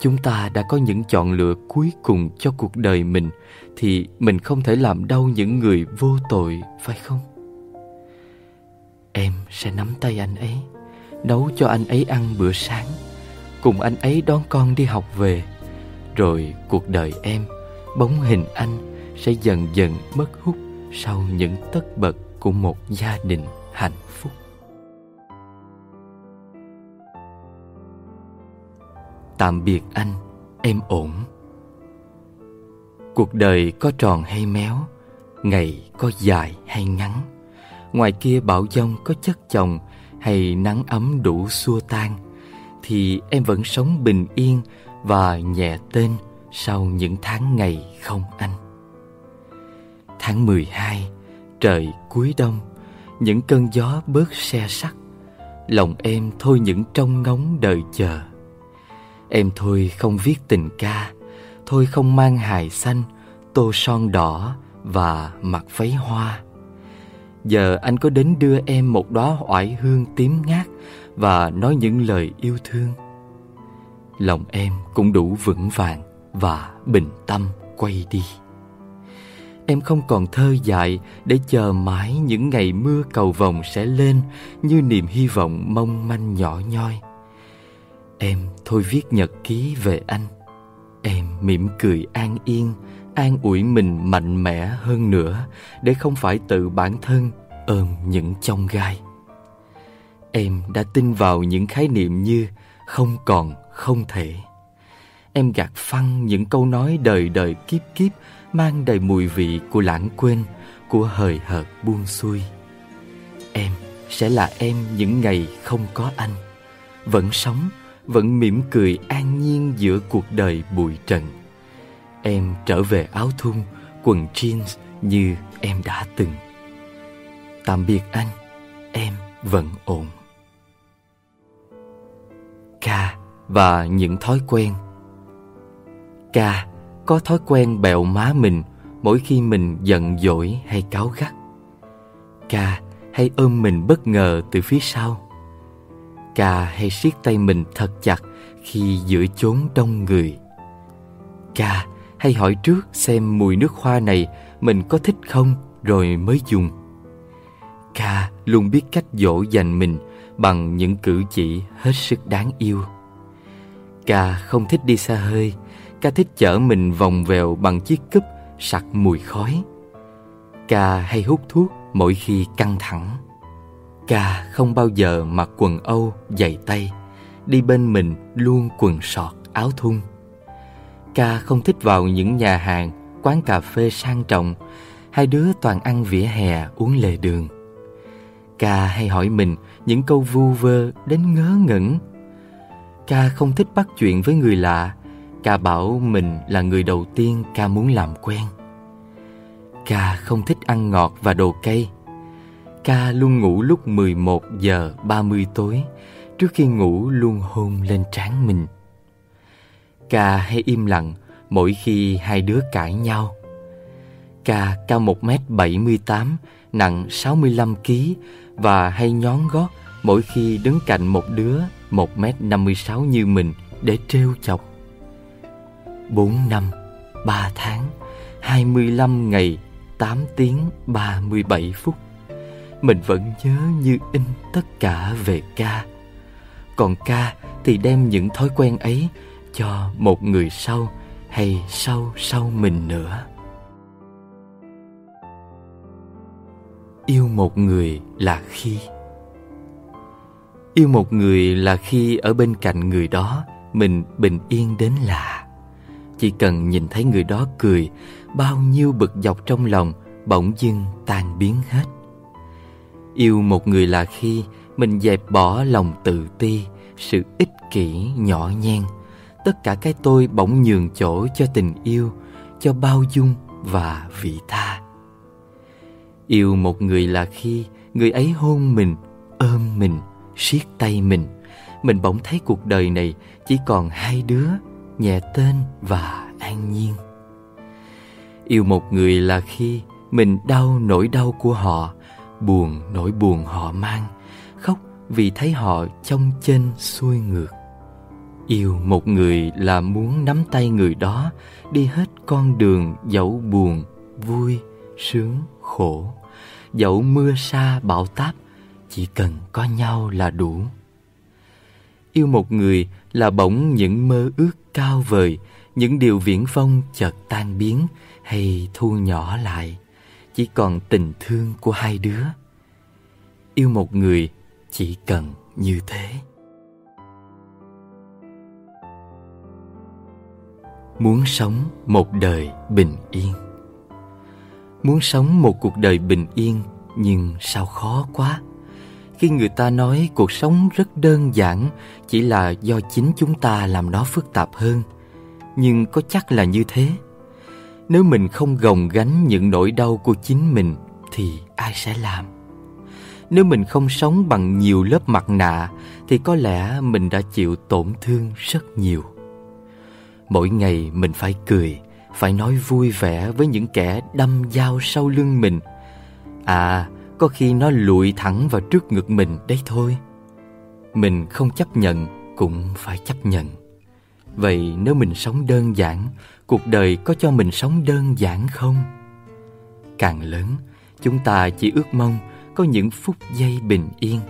[SPEAKER 1] Chúng ta đã có những chọn lựa cuối cùng cho cuộc đời mình thì mình không thể làm đau những người vô tội, phải không? Em sẽ nắm tay anh ấy, nấu cho anh ấy ăn bữa sáng, cùng anh ấy đón con đi học về. Rồi cuộc đời em, bóng hình anh sẽ dần dần mất hút sau những tất bật của một gia đình hạnh phúc. Tạm biệt anh, em ổn cuộc đời có tròn hay méo, ngày có dài hay ngắn. Ngoài kia bão giông có chất chồng hay nắng ấm đủ xua tan, thì em vẫn sống bình yên và nhẹ tên sau những tháng ngày không anh. Tháng 12 trời cuối đông, những cơn gió bớt xe sắt lòng em thôi những trông ngóng đợi chờ. Em thôi không viết tình ca Thôi không mang hài xanh, Tô son đỏ Và mặc váy hoa. Giờ anh có đến đưa em một đóa oải hương tím ngát Và nói những lời yêu thương. Lòng em cũng đủ vững vàng Và bình tâm quay đi. Em không còn thơ dại để chờ mãi những ngày mưa cầu vồng sẽ lên như niềm hy vọng mong manh nhỏ nhoi. Em thôi viết nhật ký về anh. Em mỉm cười an yên An ủi mình mạnh mẽ hơn nữa Để không phải tự bản thân ôm những chông gai. Em đã tin vào những khái niệm như Không còn, không thể. Em gạt phăng những câu nói đời đời kiếp kiếp Mang đầy mùi vị của lãng quên Của hời hợt buông xuôi. Em sẽ là em những ngày không có anh Vẫn sống vẫn mỉm cười an nhiên giữa cuộc đời bụi trần. Em trở về áo thun, quần jeans như em đã từng. Tạm biệt anh, em vẫn ổn. Ca và những thói quen Ca có thói quen bẹo má mình mỗi khi mình giận dỗi hay cáu gắt. Ca hay ôm mình bất ngờ từ phía sau Ca hay siết tay mình thật chặt khi giữa chốn đông người. Ca hay hỏi trước xem mùi nước hoa này mình có thích không rồi mới dùng. Ca luôn biết cách dỗ dành mình bằng những cử chỉ hết sức đáng yêu. Ca không thích đi xa hơi, ca thích chở mình vòng vèo bằng chiếc cúp sặc mùi khói. Ca hay hút thuốc mỗi khi căng thẳng. Ca không bao giờ mặc quần âu, giày tay, đi bên mình luôn quần sọt, áo thun. Ca không thích vào những nhà hàng, quán cà phê sang trọng, hai đứa toàn ăn vỉa hè uống lề đường. Ca hay hỏi mình những câu vu vơ đến ngớ ngẩn. Ca không thích bắt chuyện với người lạ, Ca bảo mình là người đầu tiên Ca muốn làm quen. Ca không thích ăn ngọt và đồ cay. Ca luôn ngủ lúc 11 giờ 30 tối, trước khi ngủ luôn hôn lên trán mình. Ca hay im lặng mỗi khi hai đứa cãi nhau. Ca cao 1m78, nặng 65kg và hay nhón gót mỗi khi đứng cạnh một đứa 1m56 như mình để trêu chọc. 4 năm, 3 tháng, 25 ngày, 8 tiếng 37 phút. Mình vẫn nhớ như in tất cả về ca. Còn ca thì đem những thói quen ấy cho một người sau hay sau sau mình nữa. Yêu một người là khi Yêu một người là khi ở bên cạnh người đó mình bình yên đến lạ. Chỉ cần nhìn thấy người đó cười, bao nhiêu bực dọc trong lòng bỗng dưng tan biến hết. Yêu một người là khi mình dẹp bỏ lòng tự ti, sự ích kỷ nhỏ nhen, tất cả cái tôi bỗng nhường chỗ cho tình yêu, cho bao dung và vị tha. Yêu một người là khi người ấy hôn mình, ôm mình, siết tay mình, mình bỗng thấy cuộc đời này chỉ còn hai đứa nhẹ tên và an nhiên. Yêu một người là khi mình đau nỗi đau của họ buồn nỗi buồn họ mang khóc vì thấy họ trong chênh xuôi ngược. Yêu một người là muốn nắm tay người đó đi hết con đường dẫu buồn vui sướng khổ. Dẫu mưa sa bão táp chỉ cần có nhau là đủ. Yêu một người là bỗng những mơ ước cao vời, những điều viễn vông chợt tan biến hay thu nhỏ lại, chỉ còn tình thương của hai đứa. Yêu một người chỉ cần như thế. Muốn sống một đời bình yên Muốn sống một cuộc đời bình yên Nhưng sao khó quá khi người ta nói cuộc sống rất đơn giản chỉ là do chính chúng ta làm nó phức tạp hơn, nhưng có chắc là như thế nếu mình không gồng gánh những nỗi đau của chính mình, thì ai sẽ làm? Nếu mình không sống bằng nhiều lớp mặt nạ, thì có lẽ mình đã chịu tổn thương rất nhiều. Mỗi ngày mình phải cười, phải nói vui vẻ với những kẻ đâm dao sau lưng mình. À có khi nó lụi thẳng vào trước ngực mình đấy thôi. Mình không chấp nhận cũng phải chấp nhận. Vậy nếu mình sống đơn giản cuộc đời có cho mình sống đơn giản không? Càng lớn, chúng ta chỉ ước mong có những phút giây bình yên,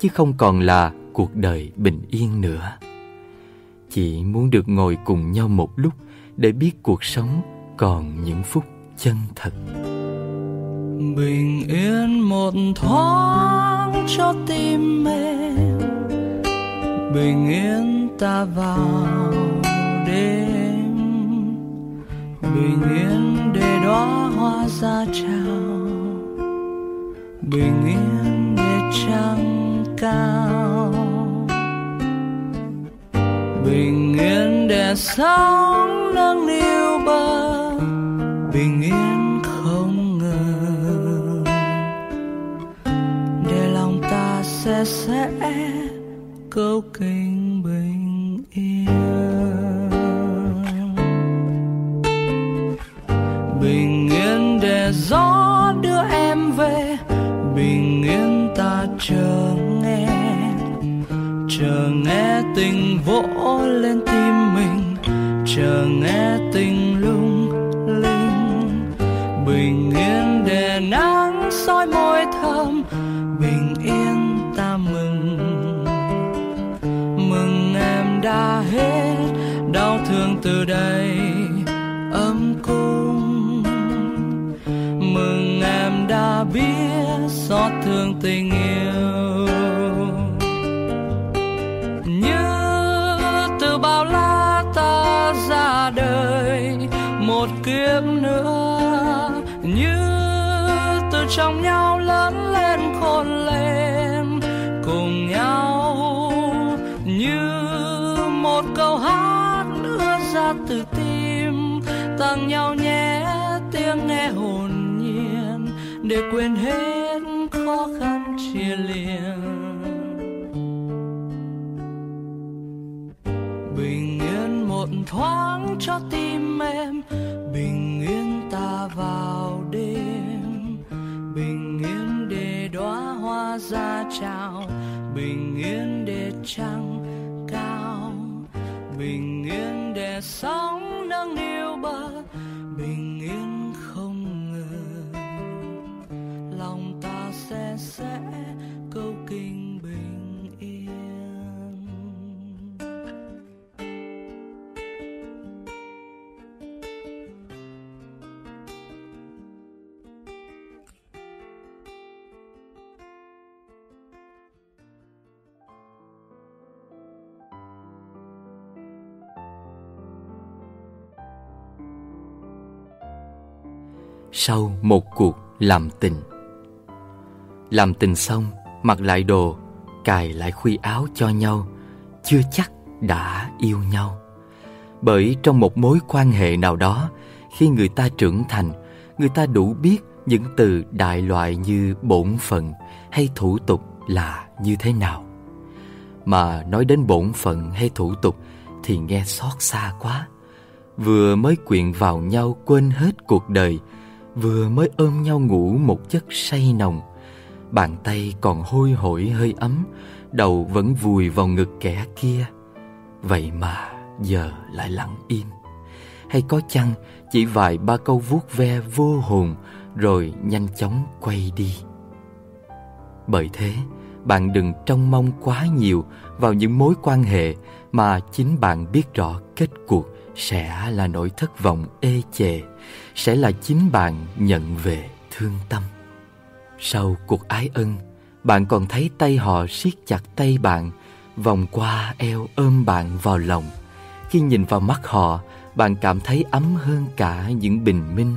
[SPEAKER 1] chứ không còn là cuộc đời bình yên nữa. Chỉ muốn được ngồi cùng nhau một lúc để biết cuộc sống còn những phút chân thật.
[SPEAKER 8] Bình yên một thoáng cho tim em. Bình yên ta vào đêm bình yên để đóa hoa ra chào bình yên để trăng cao. Bình yên để sóng nâng niu bờ bình yên sẽ sẽ câu kinh bình yên. Gió đưa em về, bình yên ta chờ nghe. Chờ nghe tình vỗ lên tim mình, chờ nghe tình lung linh. Bình yên để nắng soi môi thơm, bình yên ta mừng. Mừng em đã hết đau thương từ đây. Biết xót thương tình yêu. Như từ bao la ta ra đời, một kiếp nữa. Như từ trong nhau lớn lên khôn lên cùng nhau như một câu hát ứa ra từ tim. Tặng nhau nhé tiếng nghe hồn để quên hết khó khăn chia liền bình yên một thoáng cho tim em, bình yên ta vào đêm. Bình yên để đóa hoa ra chào bình yên để trăng cao. Bình yên để sóng nâng niu bờ, bình yên ta sẽ sẽ câu kinh bình yên
[SPEAKER 1] sau một cuộc làm tình. Làm tình xong, mặc lại đồ, cài lại khuy áo cho nhau, chưa chắc đã yêu nhau. Bởi trong một mối quan hệ nào đó, khi người ta trưởng thành, người ta đủ biết những từ đại loại như bổn phận hay thủ tục là như thế nào. Mà nói đến bổn phận hay thủ tục thì nghe xót xa quá. Vừa mới quyện vào nhau quên hết cuộc đời, vừa mới ôm nhau ngủ một giấc say nồng bàn tay còn hôi hổi hơi ấm, đầu vẫn vùi vào ngực kẻ kia. Vậy mà giờ lại lặng im. Hay có chăng chỉ vài ba câu vuốt ve vô hồn rồi nhanh chóng quay đi. Bởi thế, bạn đừng trông mong quá nhiều vào những mối quan hệ mà chính bạn biết rõ kết cuộc sẽ là nỗi thất vọng ê chề, sẽ là chính bạn nhận về thương tâm sau cuộc ái ân, bạn còn thấy tay họ siết chặt tay bạn, vòng qua eo ôm bạn vào lòng. Khi nhìn vào mắt họ, bạn cảm thấy ấm hơn cả những bình minh.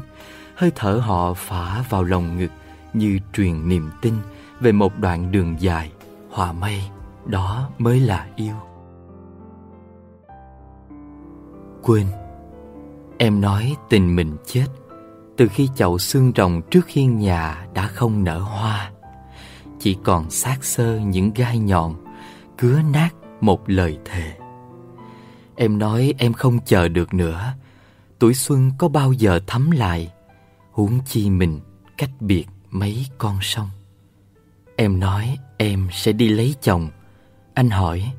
[SPEAKER 1] Hơi thở họ phả vào lòng ngực như truyền niềm tin về một đoạn đường dài, hòa mây đó mới là yêu. Quên, em nói tình mình chết từ khi chậu xương rồng trước hiên nhà đã không nở hoa. Chỉ còn xác sơ những gai nhọn cứa nát một lời thề. Em nói em không chờ được nữa. Tuổi xuân có bao giờ thấm lại? Huống chi mình cách biệt mấy con sông. Em nói em sẽ đi lấy chồng. Anh hỏi,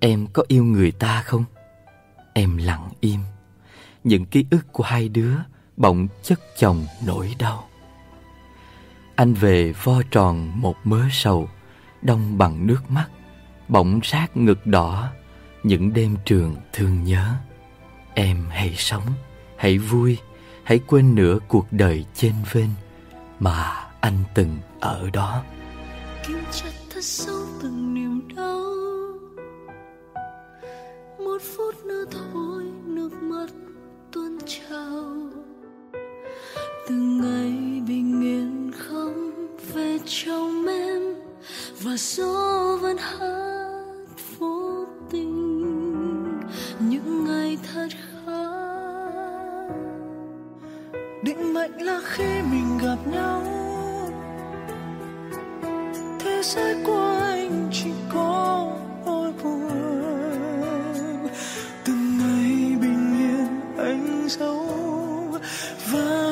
[SPEAKER 1] em có yêu người ta không? Em lặng im. Những ký ức của hai đứa bỗng chất chồng nỗi đau. Anh về vo tròn một mớ sầu, đông bằng nước mắt, bỗng rát ngực đỏ. Những đêm trường thương nhớ, em hãy sống, hãy vui, hãy quên nửa cuộc đời trên vên mà anh từng ở đó.
[SPEAKER 5] Kiếm chặt thật sâu từng niềm đau. Một phút nữa thôi, nước mắt tuôn trào từng ngày bình yên không về trong em và gió vẫn hát vô tình. Những ngày thật khác
[SPEAKER 8] định mệnh là khi mình gặp nhau. Thế giới của anh chỉ có nỗi buồn. Từng ngày bình yên anh giấu và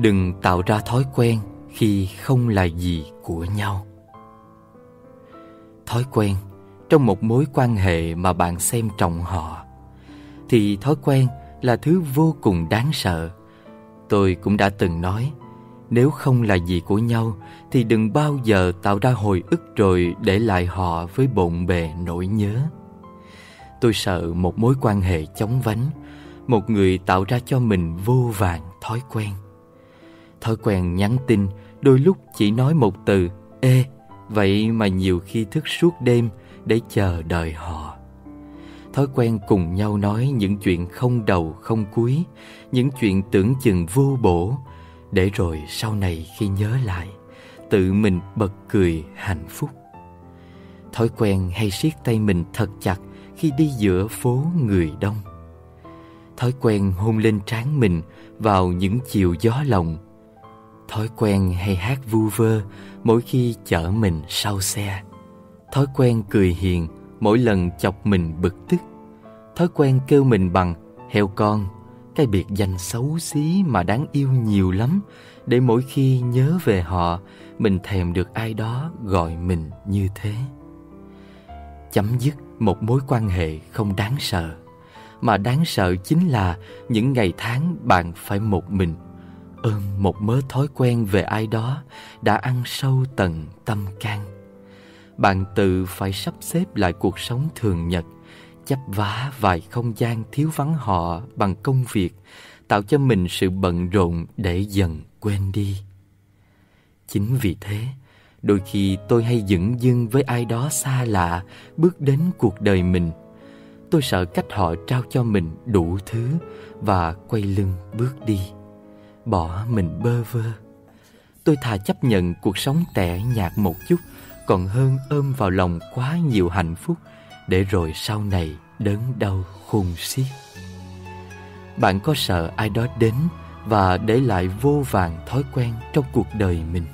[SPEAKER 5] đừng
[SPEAKER 1] tạo ra thói quen khi không là gì của nhau. Thói quen trong một mối quan hệ mà bạn xem trọng họ, thì thói quen là thứ vô cùng đáng sợ. Tôi cũng đã từng nói, nếu không là gì của nhau thì đừng bao giờ tạo ra hồi ức rồi để lại họ với bộn bề nỗi nhớ. Tôi sợ một mối quan hệ chóng vánh, một người tạo ra cho mình vô vàng thói quen thói quen nhắn tin, đôi lúc chỉ nói một từ, ê, vậy mà nhiều khi thức suốt đêm để chờ đợi họ. Thói quen cùng nhau nói những chuyện không đầu, không cuối, những chuyện tưởng chừng vô bổ, để rồi sau này khi nhớ lại, tự mình bật cười hạnh phúc. Thói quen hay siết tay mình thật chặt khi đi giữa phố người đông. Thói quen hôn lên trán mình vào những chiều gió lòng thói quen hay hát vu vơ mỗi khi chở mình sau xe. Thói quen cười hiền mỗi lần chọc mình bực tức. Thói quen kêu mình bằng, heo con, cái biệt danh xấu xí mà đáng yêu nhiều lắm. Để mỗi khi nhớ về họ, mình thèm được ai đó gọi mình như thế. Chấm dứt một mối quan hệ không đáng sợ, mà đáng sợ chính là những ngày tháng bạn phải một mình ôm một mớ thói quen về ai đó đã ăn sâu tận tâm can. Bạn tự phải sắp xếp lại cuộc sống thường nhật, chấp vá vài không gian thiếu vắng họ bằng công việc, tạo cho mình sự bận rộn để dần quên đi. Chính vì thế, đôi khi tôi hay dửng dưng với ai đó xa lạ bước đến cuộc đời mình. Tôi sợ cách họ trao cho mình đủ thứ và quay lưng bước đi bỏ mình bơ vơ. Tôi thà chấp nhận cuộc sống tẻ nhạt một chút, còn hơn ôm vào lòng quá nhiều hạnh phúc, để rồi sau này đớn đau khôn xiết. Bạn có sợ ai đó đến và để lại vô vàng thói quen trong cuộc đời mình?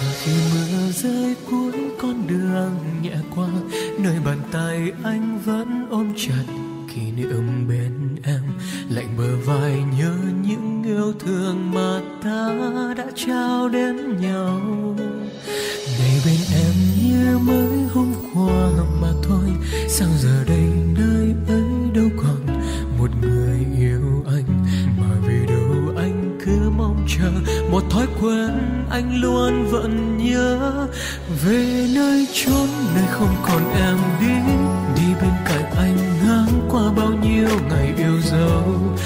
[SPEAKER 3] Từ khi mưa rơi cuối con đường nhẹ qua, nơi bàn tay anh vẫn ôm chặt kỷ niệm bên em, lạnh bờ vai nhớ những yêu thương mà ta đã trao đến nhau. Ngày bên em như mới hôm qua mà thôi, sao giờ đây nơi ấy đâu còn một người yêu anh? Mà vì đâu anh cứ mong chờ, một thói quen anh luôn vẫn nhớ. Về nơi chốn nơi không còn em đi đi bên cạnh anh ngang qua bao nhiêu ngày yêu dấu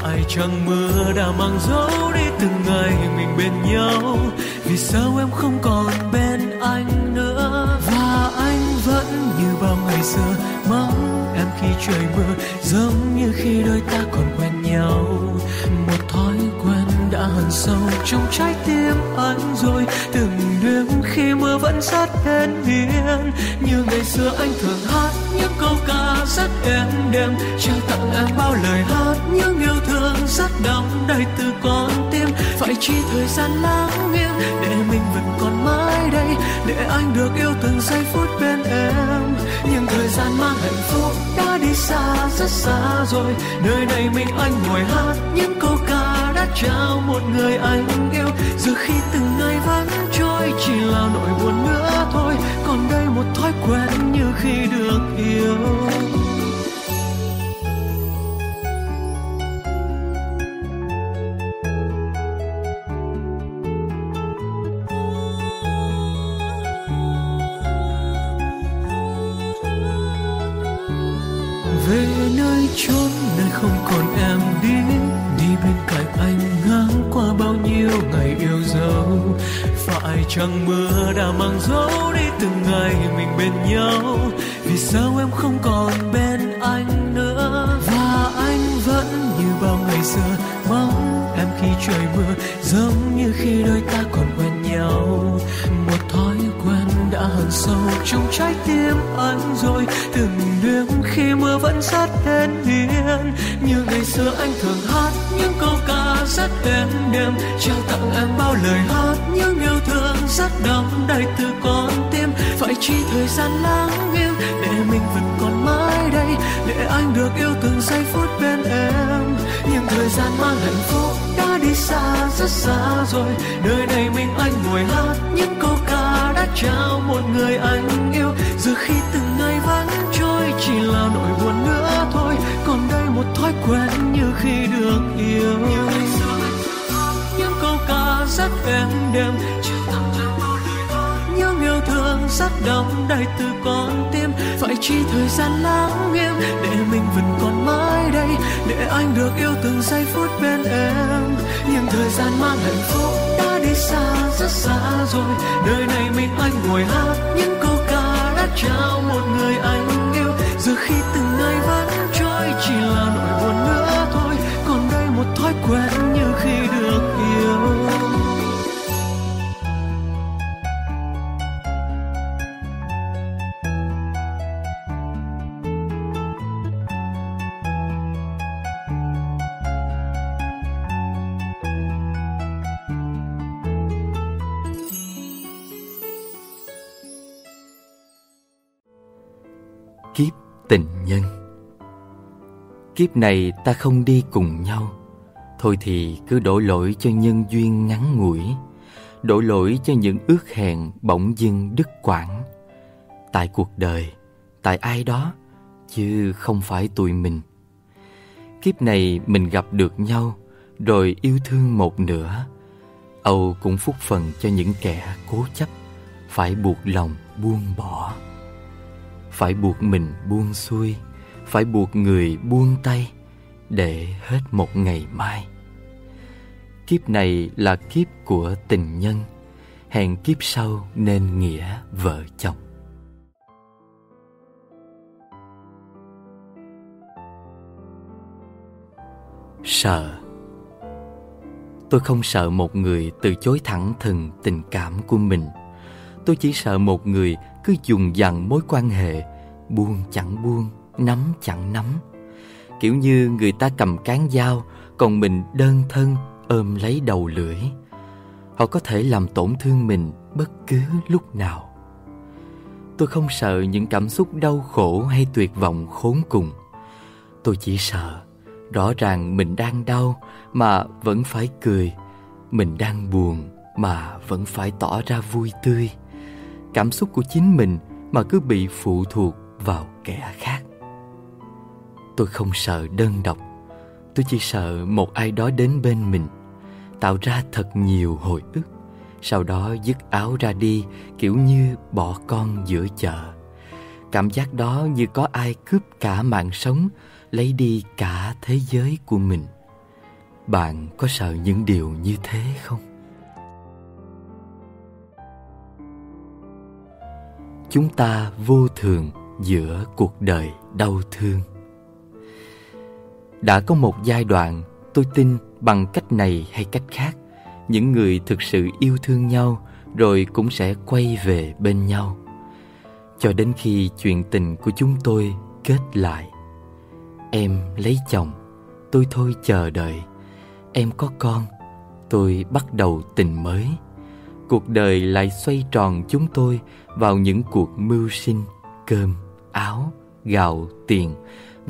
[SPEAKER 3] phải chẳng mưa đã mang dấu đi từng ngày mình bên nhau? Vì sao em không còn bên anh nữa? Và anh vẫn như bao ngày xưa, mong em khi trời mưa, giống như khi đôi ta còn quen nhau. Một thói đã hằn sâu trong trái tim anh rồi. Từng đêm khi mưa vẫn sát bên hiên như ngày xưa anh thường hát những câu ca rất êm đềm. Trao tặng em bao lời hát những yêu thương rất đong đầy từ con tim. Phải chi thời gian lắng nghe để mình vẫn còn mãi đây, để anh được yêu từng giây phút bên em. Nhưng thời gian mang hạnh phúc đã đi xa, rất xa rồi. Nơi này mình anh ngồi hát những câu ca đã trao một người anh yêu giờ khi từng ngày vẫn trôi, chỉ là nỗi buồn nữa thôi. Còn đây một thói quen như khi được yêu. Trời chẳng mưa đã mang dấu đi từng ngày, mình bên nhau. Vì sao em không còn bên anh nữa? Và anh vẫn như bao ngày xưa, mong em khi trời mưa, giống như khi đôi ta còn quen nhau. Một thói quen đã hằn sâu trong trái tim anh rồi. Từng đêm khi mưa vẫn sát đến hiên, như ngày xưa anh thường hát những câu ca rất êm đềm trao tặng em bao lời hát những yêu thương rất đong đầy từ con tim, phải chi thời gian lắng nghe để mình vẫn còn mãi đây, để anh được yêu từng giây phút bên em. Nhưng thời gian mang hạnh phúc đã đi xa, rất xa rồi. Nơi này mình anh ngồi hát những câu ca đã trao một người anh yêu. Giờ khi từng ngày vắng trôi, chỉ là nỗi buồn nữa thôi một thói quen như khi được yêu. Những câu ca rất êm đềm. Những yêu thương rất đậm đầy từ con tim. Phải chi thời gian lắng nghe, để mình vẫn còn mãi đây. Để anh được yêu từng giây phút bên em. Nhưng thời gian mang hạnh phúc đã đi xa, rất xa rồi. Nơi này mình anh ngồi hát những câu ca đã trao một người anh yêu. Giờ khi từng ngày vẫn chỉ là nỗi buồn nữa thôi. Còn đây một thói quen như khi được yêu.
[SPEAKER 1] Kiếp này ta không đi cùng nhau. Thôi thì cứ đổ lỗi cho nhân duyên ngắn ngủi Đổ lỗi cho những ước hẹn bỗng dưng đứt quãng. Tại cuộc đời, tại ai đó Chứ không phải tụi mình. Kiếp này mình gặp được nhau Rồi yêu thương một nửa. Âu cũng phúc phần cho những kẻ cố chấp Phải buộc lòng buông bỏ. Phải buộc mình buông xuôi phải buộc người buông tay để hết một ngày mai. Kiếp này là kiếp của tình nhân hẹn kiếp sau nên nghĩa vợ chồng. Sợ. Tôi không sợ một người từ chối thẳng thừng tình cảm của mình. Tôi chỉ sợ một người cứ dùng dằn mối quan hệ, buông chẳng buông nắm chẳng nắm. Kiểu như người ta cầm cán dao, còn mình đơn thân ôm lấy đầu lưỡi. Họ có thể làm tổn thương mình bất cứ lúc nào. Tôi không sợ những cảm xúc đau khổ hay tuyệt vọng khốn cùng. Tôi chỉ sợ, rõ ràng mình đang đau mà vẫn phải cười. Mình đang buồn mà vẫn phải tỏ ra vui tươi. Cảm xúc của chính mình mà cứ bị phụ thuộc vào kẻ khác tôi không sợ đơn độc. Tôi chỉ sợ một ai đó đến bên mình, tạo ra thật nhiều hồi ức, sau đó dứt áo ra đi, kiểu như bỏ con giữa chợ. Cảm giác đó như có ai cướp cả mạng sống, lấy đi cả thế giới của mình. Bạn có sợ những điều như thế không? Chúng ta vô thường giữa cuộc đời đau thương đã có một giai đoạn tôi tin bằng cách này hay cách khác, những người thực sự yêu thương nhau rồi cũng sẽ quay về bên nhau. Cho đến khi chuyện tình của chúng tôi kết lại, em lấy chồng, tôi thôi chờ đợi. Em có con, tôi bắt đầu tình mới. Cuộc đời lại xoay tròn chúng tôi vào những cuộc mưu sinh cơm, áo, gạo, tiền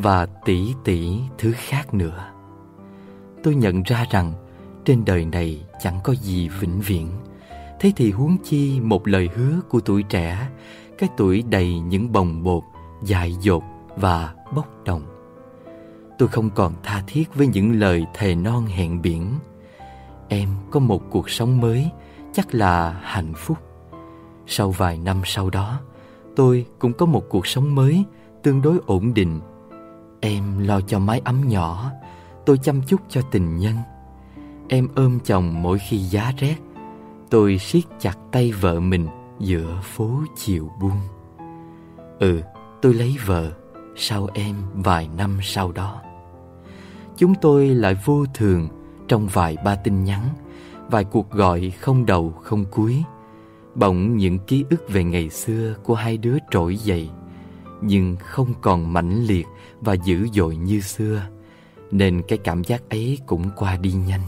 [SPEAKER 1] và tỷ tỷ thứ khác nữa. Tôi nhận ra rằng trên đời này chẳng có gì vĩnh viễn. Thế thì huống chi một lời hứa của tuổi trẻ, cái tuổi đầy những bồng bột, dại dột và bốc đồng. Tôi không còn tha thiết với những lời thề non hẹn biển. Em có một cuộc sống mới, chắc là hạnh phúc. Sau vài năm sau đó, tôi cũng có một cuộc sống mới tương đối ổn định em lo cho mái ấm nhỏ, tôi chăm chút cho tình nhân. Em ôm chồng mỗi khi giá rét, tôi siết chặt tay vợ mình giữa phố chiều buông. Ừ tôi lấy vợ, sau em vài năm sau đó. Chúng tôi lại vô thường trong vài ba tin nhắn, vài cuộc gọi không đầu không cuối. Bỗng những ký ức về ngày xưa của hai đứa trỗi dậy, nhưng không còn mãnh liệt và dữ dội như xưa, nên cái cảm giác ấy cũng qua đi nhanh.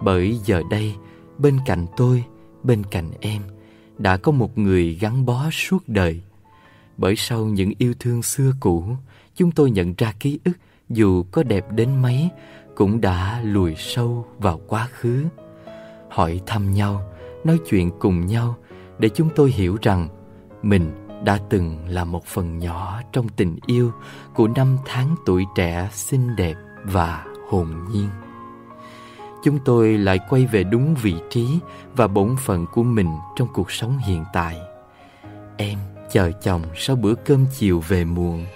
[SPEAKER 1] Bởi giờ đây, bên cạnh tôi, bên cạnh em, đã có một người gắn bó suốt đời. Bởi sau những yêu thương xưa cũ, chúng tôi nhận ra ký ức, dù có đẹp đến mấy, cũng đã lùi sâu vào quá khứ. Hỏi thăm nhau, nói chuyện cùng nhau, để chúng tôi hiểu rằng mình đã từng là một phần nhỏ trong tình yêu của năm tháng tuổi trẻ xinh đẹp và hồn nhiên. Chúng tôi lại quay về đúng vị trí và bổn phận của mình trong cuộc sống hiện tại. Em chờ chồng sau bữa cơm chiều về muộn.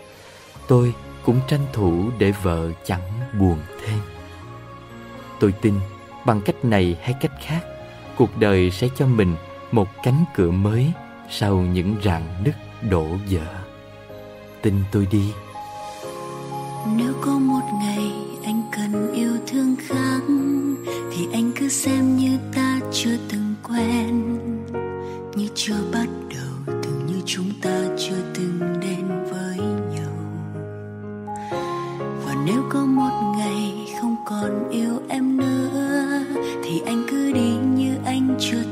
[SPEAKER 1] Tôi cũng tranh thủ để vợ chẳng buồn thêm. Tôi tin bằng cách này hay cách khác, cuộc đời sẽ cho mình một cánh cửa mới sau những rạn nứt đổ vỡ. Tin tôi đi.
[SPEAKER 5] Nếu có một ngày anh cần yêu thương khác, thì anh cứ xem như ta chưa từng quen. Như chưa bắt đầu, tưởng như chúng ta chưa từng đến với nhau. Và nếu có một ngày không còn yêu em nữa, thì anh cứ đi như anh chưa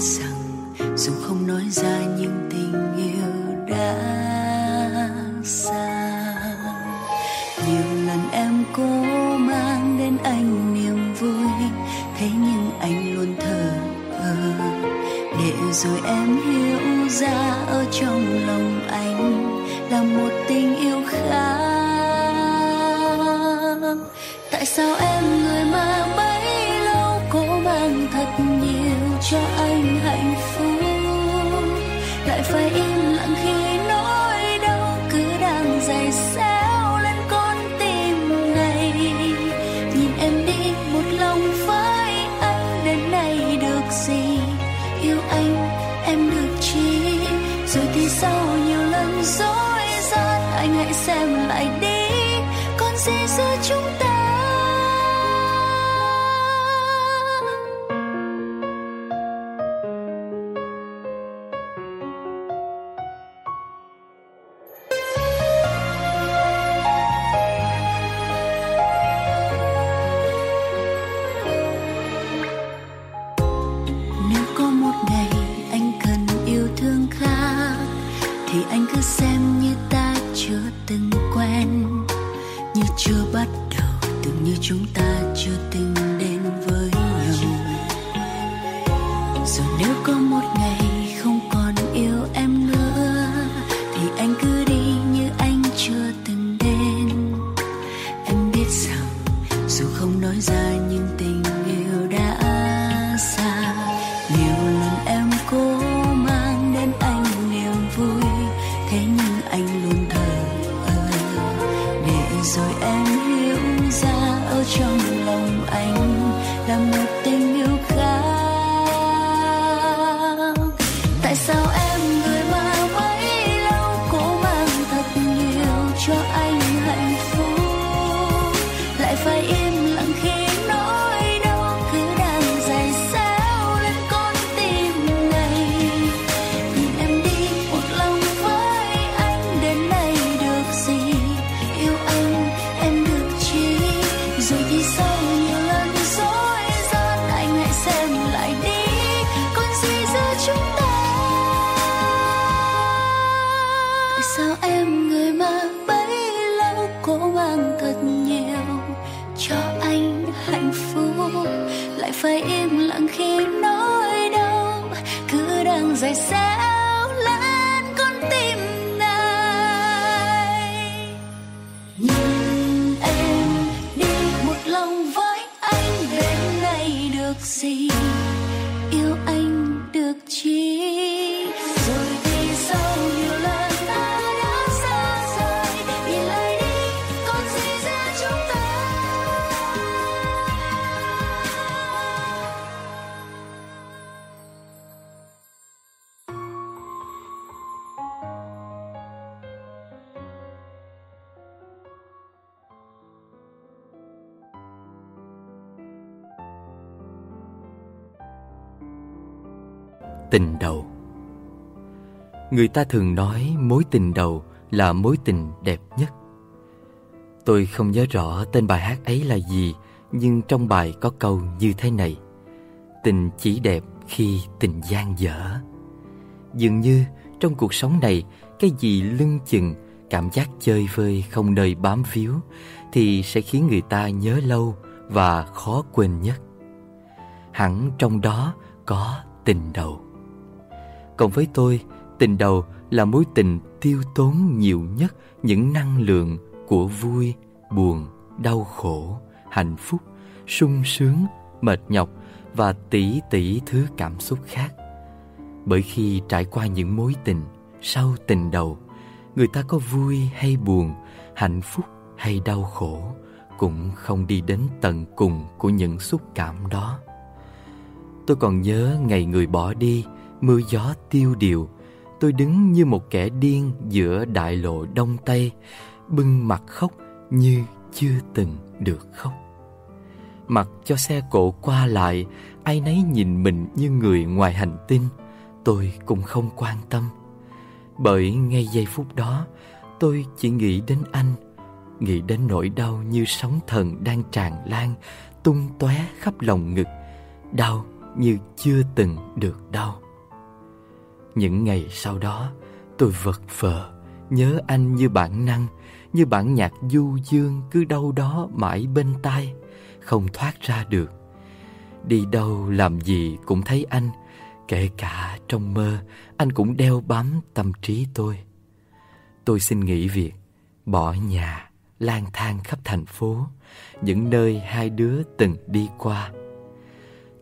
[SPEAKER 5] rằng dù không nói ra nhưng tình yêu đã xa, nhiều lần em cố mang đến anh niềm vui, thế nhưng anh luôn thờ ơ. Để rồi em hiểu ra ở trong lòng anh là một tình yêu khác. Tại sao em người mà bấy lâu cố mang thật nhiều cho anh còn gì người ta
[SPEAKER 1] thường nói mối tình đầu là mối tình đẹp nhất tôi không nhớ rõ tên bài hát ấy là gì nhưng trong bài có câu như thế này tình chỉ đẹp khi tình gian dở dường như trong cuộc sống này cái gì lưng chừng cảm giác chơi vơi không nơi bám víu thì sẽ khiến người ta nhớ lâu và khó quên nhất. Hẳn trong đó có tình đầu. Còn với tôi, tình đầu là mối tình tiêu tốn nhiều nhất những năng lượng của vui, buồn, đau khổ, hạnh phúc, sung sướng, mệt nhọc và tỷ tỷ thứ cảm xúc khác. Bởi khi trải qua những mối tình sau tình đầu, người ta có vui hay buồn, hạnh phúc hay đau khổ cũng không đi đến tận cùng của những xúc cảm đó. Tôi còn nhớ ngày người bỏ đi, mưa gió tiêu điều, tôi đứng như một kẻ điên giữa đại lộ đông tây, bưng mặt khóc như chưa từng được khóc. Mặc cho xe cộ qua lại, ai nấy nhìn mình như người ngoài hành tinh, tôi cũng không quan tâm. Bởi ngay giây phút đó, tôi chỉ nghĩ đến anh, nghĩ đến nỗi đau như sóng thần đang tràn lan, tung tóe khắp lòng ngực, đau như chưa từng được đau. Những ngày sau đó, tôi vật vờ, nhớ anh như bản năng, như bản nhạc du dương cứ đâu đó mãi bên tai, không thoát ra được. Đi đâu làm gì cũng thấy anh, kể cả trong mơ, anh cũng đeo bám tâm trí tôi. Tôi xin nghỉ việc, bỏ nhà, lang thang khắp thành phố, những nơi hai đứa từng đi qua.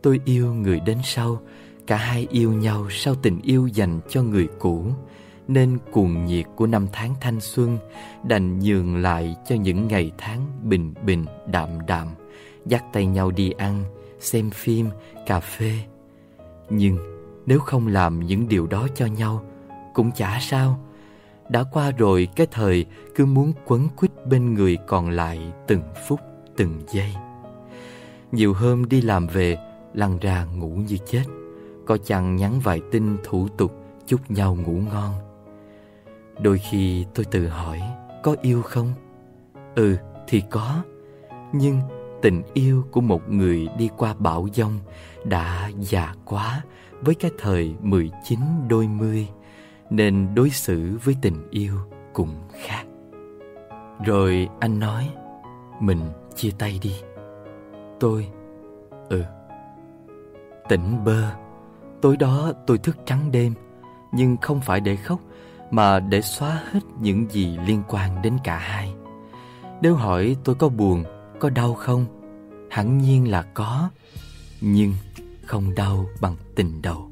[SPEAKER 1] Tôi yêu người đến sau, cả hai yêu nhau sau tình yêu dành cho người cũ, nên cuồng nhiệt của năm tháng thanh xuân đành nhường lại cho những ngày tháng bình bình đạm đạm, dắt tay nhau đi ăn, xem phim, cà phê. Nhưng nếu không làm những điều đó cho nhau cũng chả sao. Đã qua rồi cái thời cứ muốn quấn quýt bên người còn lại từng phút, từng giây. Nhiều hôm đi làm về, lăn ra ngủ như chết. Có chăng nhắn vài tin thủ tục chúc nhau ngủ ngon. Đôi khi tôi tự hỏi, có yêu không? Ừ, thì có. Nhưng tình yêu của một người đi qua bão giông đã già quá với cái thời 19 đôi mươi nên đối xử với tình yêu cũng khác. Rồi anh nói, mình chia tay đi. Tôi, ừ. Tỉnh bơ, tối đó tôi thức trắng đêm, nhưng không phải để khóc mà để xóa hết những gì liên quan đến cả hai. Nếu hỏi tôi có buồn, có đau không? Hẳn nhiên là có, nhưng không đau bằng tình đầu.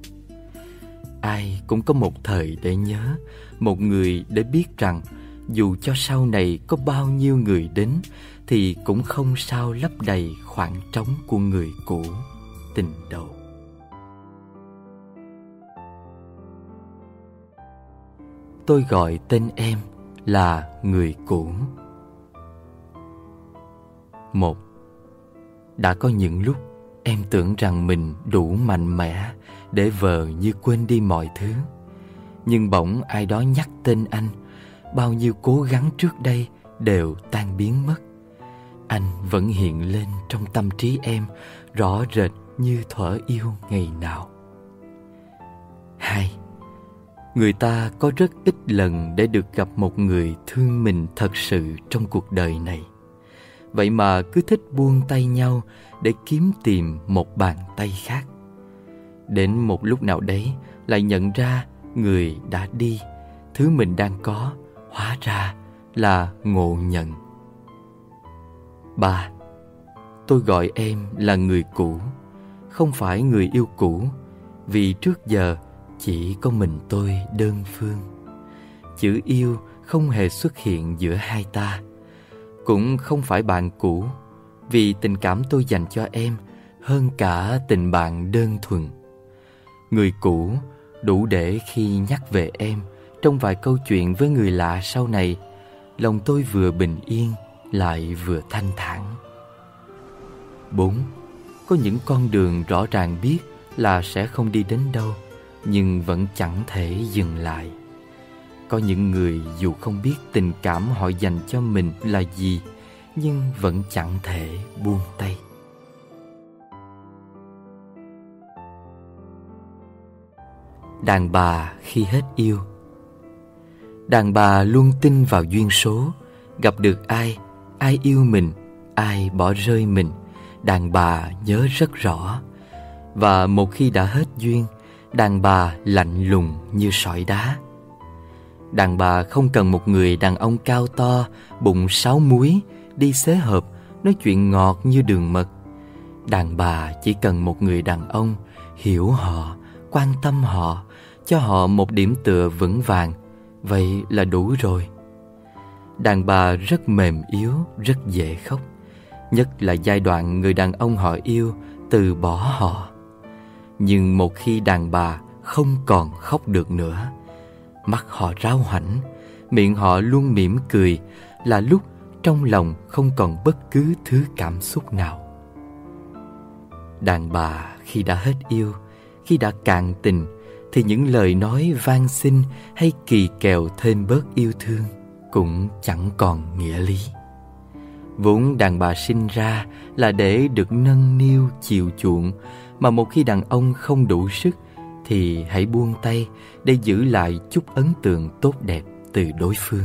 [SPEAKER 1] Ai cũng có một thời để nhớ, một người để biết rằng dù cho sau này có bao nhiêu người đến thì cũng không sao lấp đầy khoảng trống của người cũ, tình đầu. Tôi gọi tên em là người cũ. Một Đã có những lúc Em tưởng rằng mình đủ mạnh mẽ để vờ như quên đi mọi thứ. Nhưng bỗng ai đó nhắc tên anh, bao nhiêu cố gắng trước đây đều tan biến mất. Anh vẫn hiện lên trong tâm trí em rõ rệt như thuở yêu ngày nào. Hai, người ta có rất ít lần để được gặp một người thương mình thật sự trong cuộc đời này. Vậy mà cứ thích buông tay nhau để kiếm tìm một bàn tay khác. Đến một lúc nào đấy lại nhận ra người đã đi, thứ mình đang có hóa ra là ngộ nhận. Ba, tôi gọi em là người cũ, không phải người yêu cũ, vì trước giờ chỉ có mình tôi đơn phương. Chữ yêu không hề xuất hiện giữa hai ta, cũng không phải bạn cũ vì tình cảm tôi dành cho em hơn cả tình bạn đơn thuần. Người cũ đủ để khi nhắc về em trong vài câu chuyện với người lạ sau này, lòng tôi vừa bình yên lại vừa thanh thản. 4. Có những con đường rõ ràng biết là sẽ không đi đến đâu, nhưng vẫn chẳng thể dừng lại. Có những người dù không biết tình cảm họ dành cho mình là gì, nhưng vẫn chẳng thể buông tay. Đàn bà khi hết yêu. Đàn bà luôn tin vào duyên số Gặp được ai, ai yêu mình, ai bỏ rơi mình. Đàn bà nhớ rất rõ. Và một khi đã hết duyên Đàn bà lạnh lùng như sỏi đá. Đàn bà không cần một người đàn ông cao to, Bụng sáu múi, Đi xế hợp Nói chuyện ngọt như đường mật. Đàn bà chỉ cần một người đàn ông, Hiểu họ, Quan tâm họ, Cho họ một điểm tựa vững vàng. Vậy là đủ rồi. Đàn bà rất mềm yếu, Rất dễ khóc. Nhất là giai đoạn người đàn ông họ yêu Từ bỏ họ. Nhưng một khi đàn bà không còn khóc được nữa, Mắt họ ráo hoảnh, Miệng họ luôn mỉm cười Là lúc trong lòng không còn bất cứ thứ cảm xúc nào. Đàn bà khi đã hết yêu, Khi đã cạn tình, Thì những lời nói van xin Hay kỳ kèo thêm bớt yêu thương Cũng chẳng còn nghĩa lý. Vốn đàn bà sinh ra là để được nâng niu, chiều chuộng mà một khi đàn ông không đủ sức, Thì hãy buông tay để giữ lại chút ấn tượng tốt đẹp từ đối phương.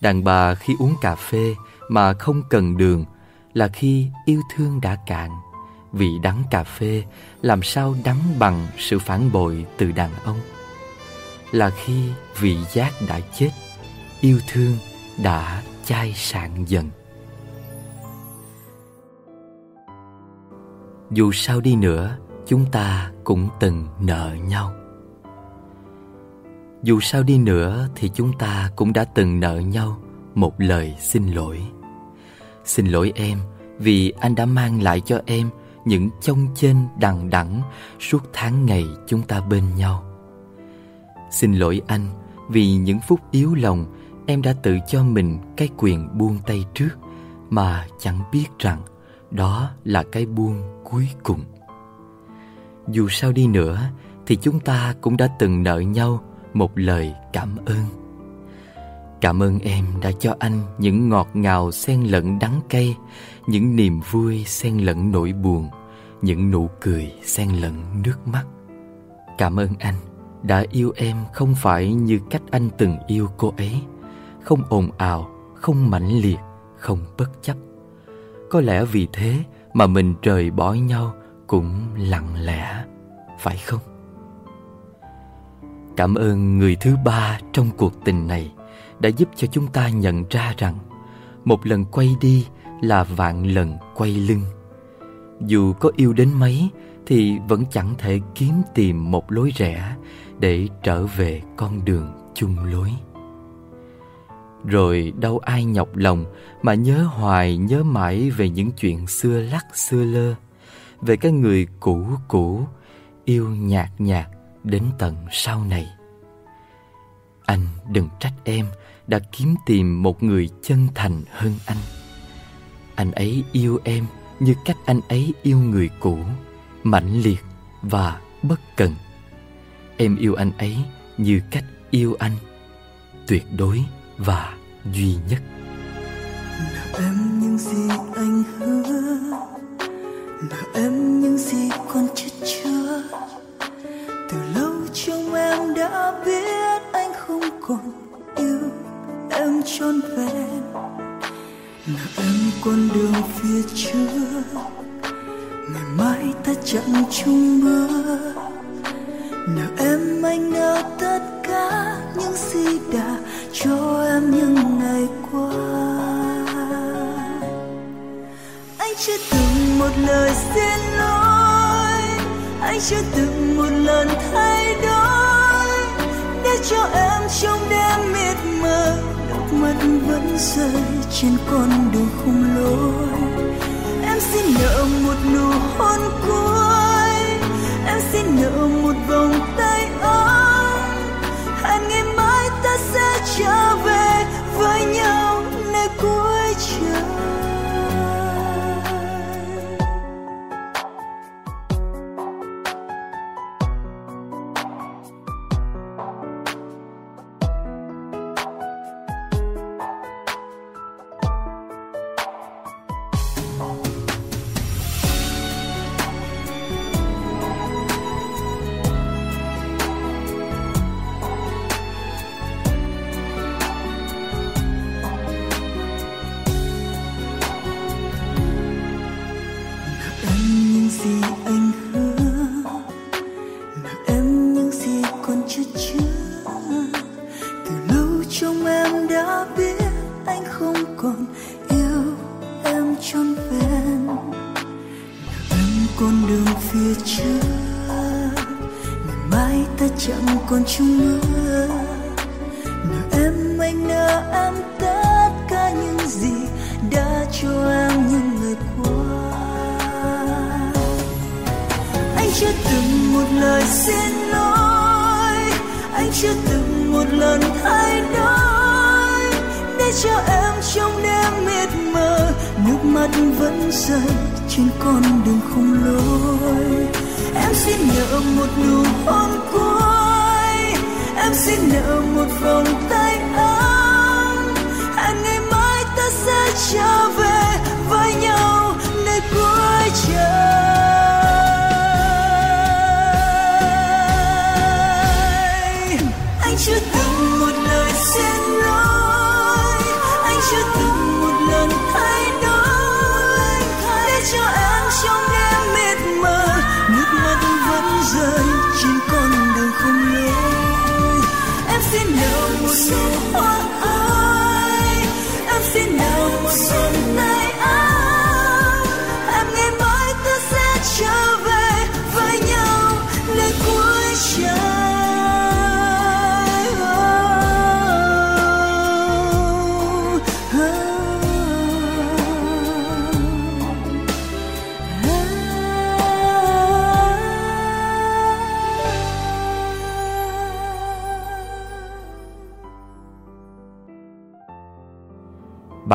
[SPEAKER 1] Đàn bà khi uống cà phê mà không cần đường Là khi yêu thương đã cạn. Vị đắng cà phê, làm sao đắng bằng sự phản bội từ đàn ông? Là khi vị giác đã chết, Yêu thương đã chai sạn dần. Dù sao đi nữa, chúng ta cũng từng nợ nhau. Dù sao đi nữa thì chúng ta cũng đã từng nợ nhau một lời xin lỗi. Xin lỗi em vì anh đã mang lại cho em những chông chênh đằng đẵng suốt tháng ngày chúng ta bên nhau. Xin lỗi anh vì những phút yếu lòng em đã tự cho mình cái quyền buông tay trước mà chẳng biết rằng đó là cái buông cuối cùng. Dù sao đi nữa, thì chúng ta cũng đã từng nợ nhau một lời cảm ơn. Cảm ơn em đã cho anh những ngọt ngào xen lẫn đắng cay, những niềm vui xen lẫn nỗi buồn, những nụ cười xen lẫn nước mắt. Cảm ơn anh đã yêu em không phải như cách anh từng yêu cô ấy. Không ồn ào, không mãnh liệt, không bất chấp có lẽ vì thế mà mình rời bỏ nhau cũng lặng lẽ, phải không? Cảm ơn người thứ ba trong cuộc tình này đã giúp cho chúng ta nhận ra rằng một lần quay đi là vạn lần quay lưng. Dù có yêu đến mấy thì vẫn chẳng thể kiếm tìm một lối rẽ để trở về con đường chung lối. Rồi đâu ai nhọc lòng mà nhớ hoài nhớ mãi về những chuyện xưa lắc xưa lơ, về cái người cũ cũ, yêu nhạt nhạt đến tận sau này. Anh đừng trách em đã kiếm tìm một người chân thành hơn anh. Anh ấy yêu em như cách anh ấy yêu người cũ, mãnh liệt và bất cần. Em yêu anh ấy như cách yêu anh, tuyệt đối và duy nhất.
[SPEAKER 4] Là em những gì anh hứa là em những gì con chất chứa. Từ lâu trong em đã biết anh không còn yêu em trọn vẹn. Là em con đường phía trước, ngày mai ta chẳng chung bước nợ em anh nợ tất cả những gì đã cho em những ngày qua. Anh chưa từng một lời xin lỗi. Anh chưa từng một lần thay đổi. Để cho em trong đêm mịt mờ, nước mắt vẫn rơi trên con đường không lối. Em xin nợ một nụ hôn cuối xin nợ một vòng tay ấm hẹn ngày mai ta sẽ trở về.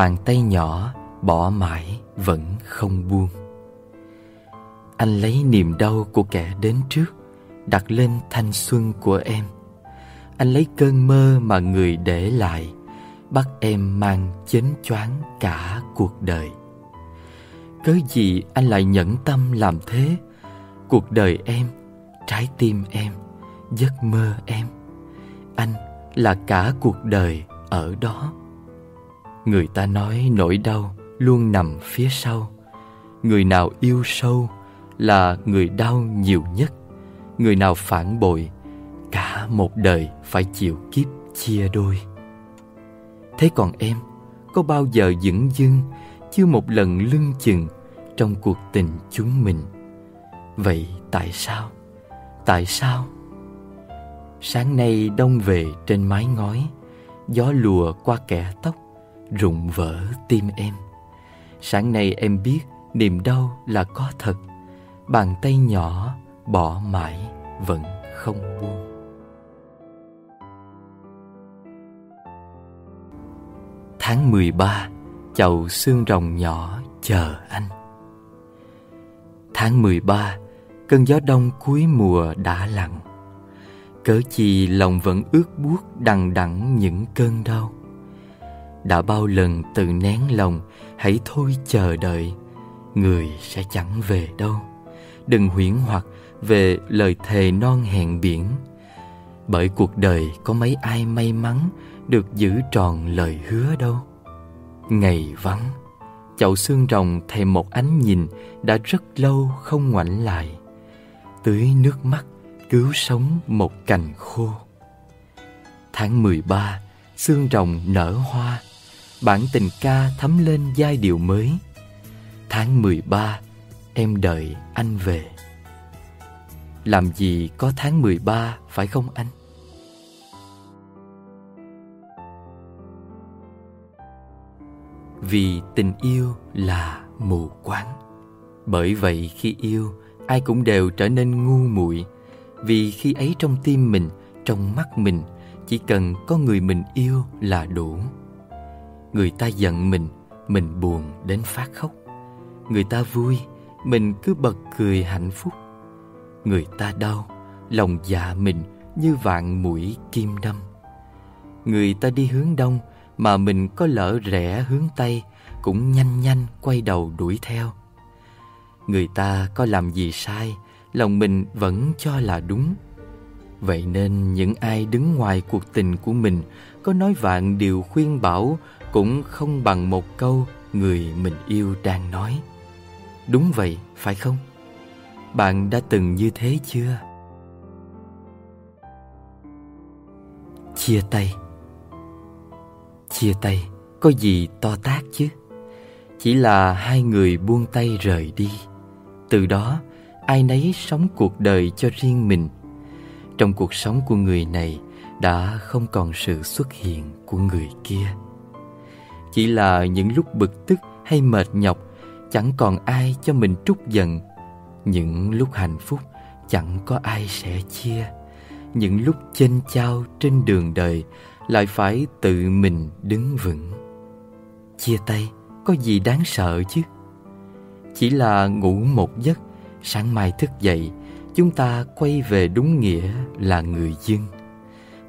[SPEAKER 1] Bàn tay nhỏ bỏ mãi vẫn không buông. Anh lấy niềm đau của kẻ đến trước Đặt lên thanh xuân của em. Anh lấy cơn mơ mà người để lại Bắt em mang chến choáng cả cuộc đời. Cớ gì anh lại nhẫn tâm làm thế? Cuộc đời em, trái tim em, giấc mơ em. Anh là cả cuộc đời ở đó. Người ta nói nỗi đau luôn nằm phía sau. Người nào yêu sâu là người đau nhiều nhất. Người nào phản bội, Cả một đời phải chịu kiếp chia đôi. Thế còn em, Có bao giờ dững dưng, Chưa một lần lưng chừng Trong cuộc tình chúng mình? Vậy tại sao? Tại sao? Sáng nay đông về trên mái ngói, Gió lùa qua kẻ tóc rụng vỡ tim em. Sáng nay em biết niềm đau là có thật, bàn tay nhỏ bỏ mãi vẫn không buông. Tháng mười ba chậu xương rồng nhỏ chờ anh. Tháng mười ba, cơn gió đông cuối mùa đã lặng cớ chi lòng vẫn ướt buốt đằng đẵng những cơn đau đã bao lần tự nén lòng, hãy thôi chờ đợi. Người sẽ chẳng về đâu. Đừng huyễn hoặc về lời thề non hẹn biển. Bởi cuộc đời có mấy ai may mắn được giữ tròn lời hứa đâu. Ngày vắng, chậu xương rồng thèm một ánh nhìn đã rất lâu không ngoảnh lại. Tưới nước mắt cứu sống một cành khô. Tháng mười ba, xương rồng nở hoa bản tình ca thấm lên giai điệu mới. Tháng 13 em đợi anh về. Làm gì có tháng 13 phải không anh? Vì tình yêu là mù quáng. Bởi vậy khi yêu, Ai cũng đều trở nên ngu muội. Vì khi ấy trong tim mình, Trong mắt mình, Chỉ cần có người mình yêu là đủ. Người ta giận mình, mình buồn đến phát khóc. Người ta vui, mình cứ bật cười hạnh phúc. Người ta đau, lòng dạ mình như vạn mũi kim đâm. Người ta đi hướng đông mà mình có lỡ rẽ hướng tây cũng nhanh nhanh quay đầu đuổi theo. Người ta có làm gì sai, lòng mình vẫn cho là đúng. Vậy nên những ai đứng ngoài cuộc tình của mình có nói vạn điều khuyên bảo cũng không bằng một câu người mình yêu đang nói. Đúng vậy, phải không? Bạn đã từng như thế chưa? Chia tay Chia tay có gì to tát chứ? Chỉ là hai người buông tay rời đi. Từ đó, ai nấy sống cuộc đời cho riêng mình trong cuộc sống của người này đã không còn sự xuất hiện của người kia chỉ là những lúc bực tức hay mệt nhọc, chẳng còn ai cho mình trút giận. Những lúc hạnh phúc, chẳng có ai sẽ chia. Những lúc chênh chao trên đường đời, lại phải tự mình đứng vững. Chia tay, có gì đáng sợ chứ? Chỉ là ngủ một giấc, sáng mai thức dậy, chúng ta quay về đúng nghĩa là người dân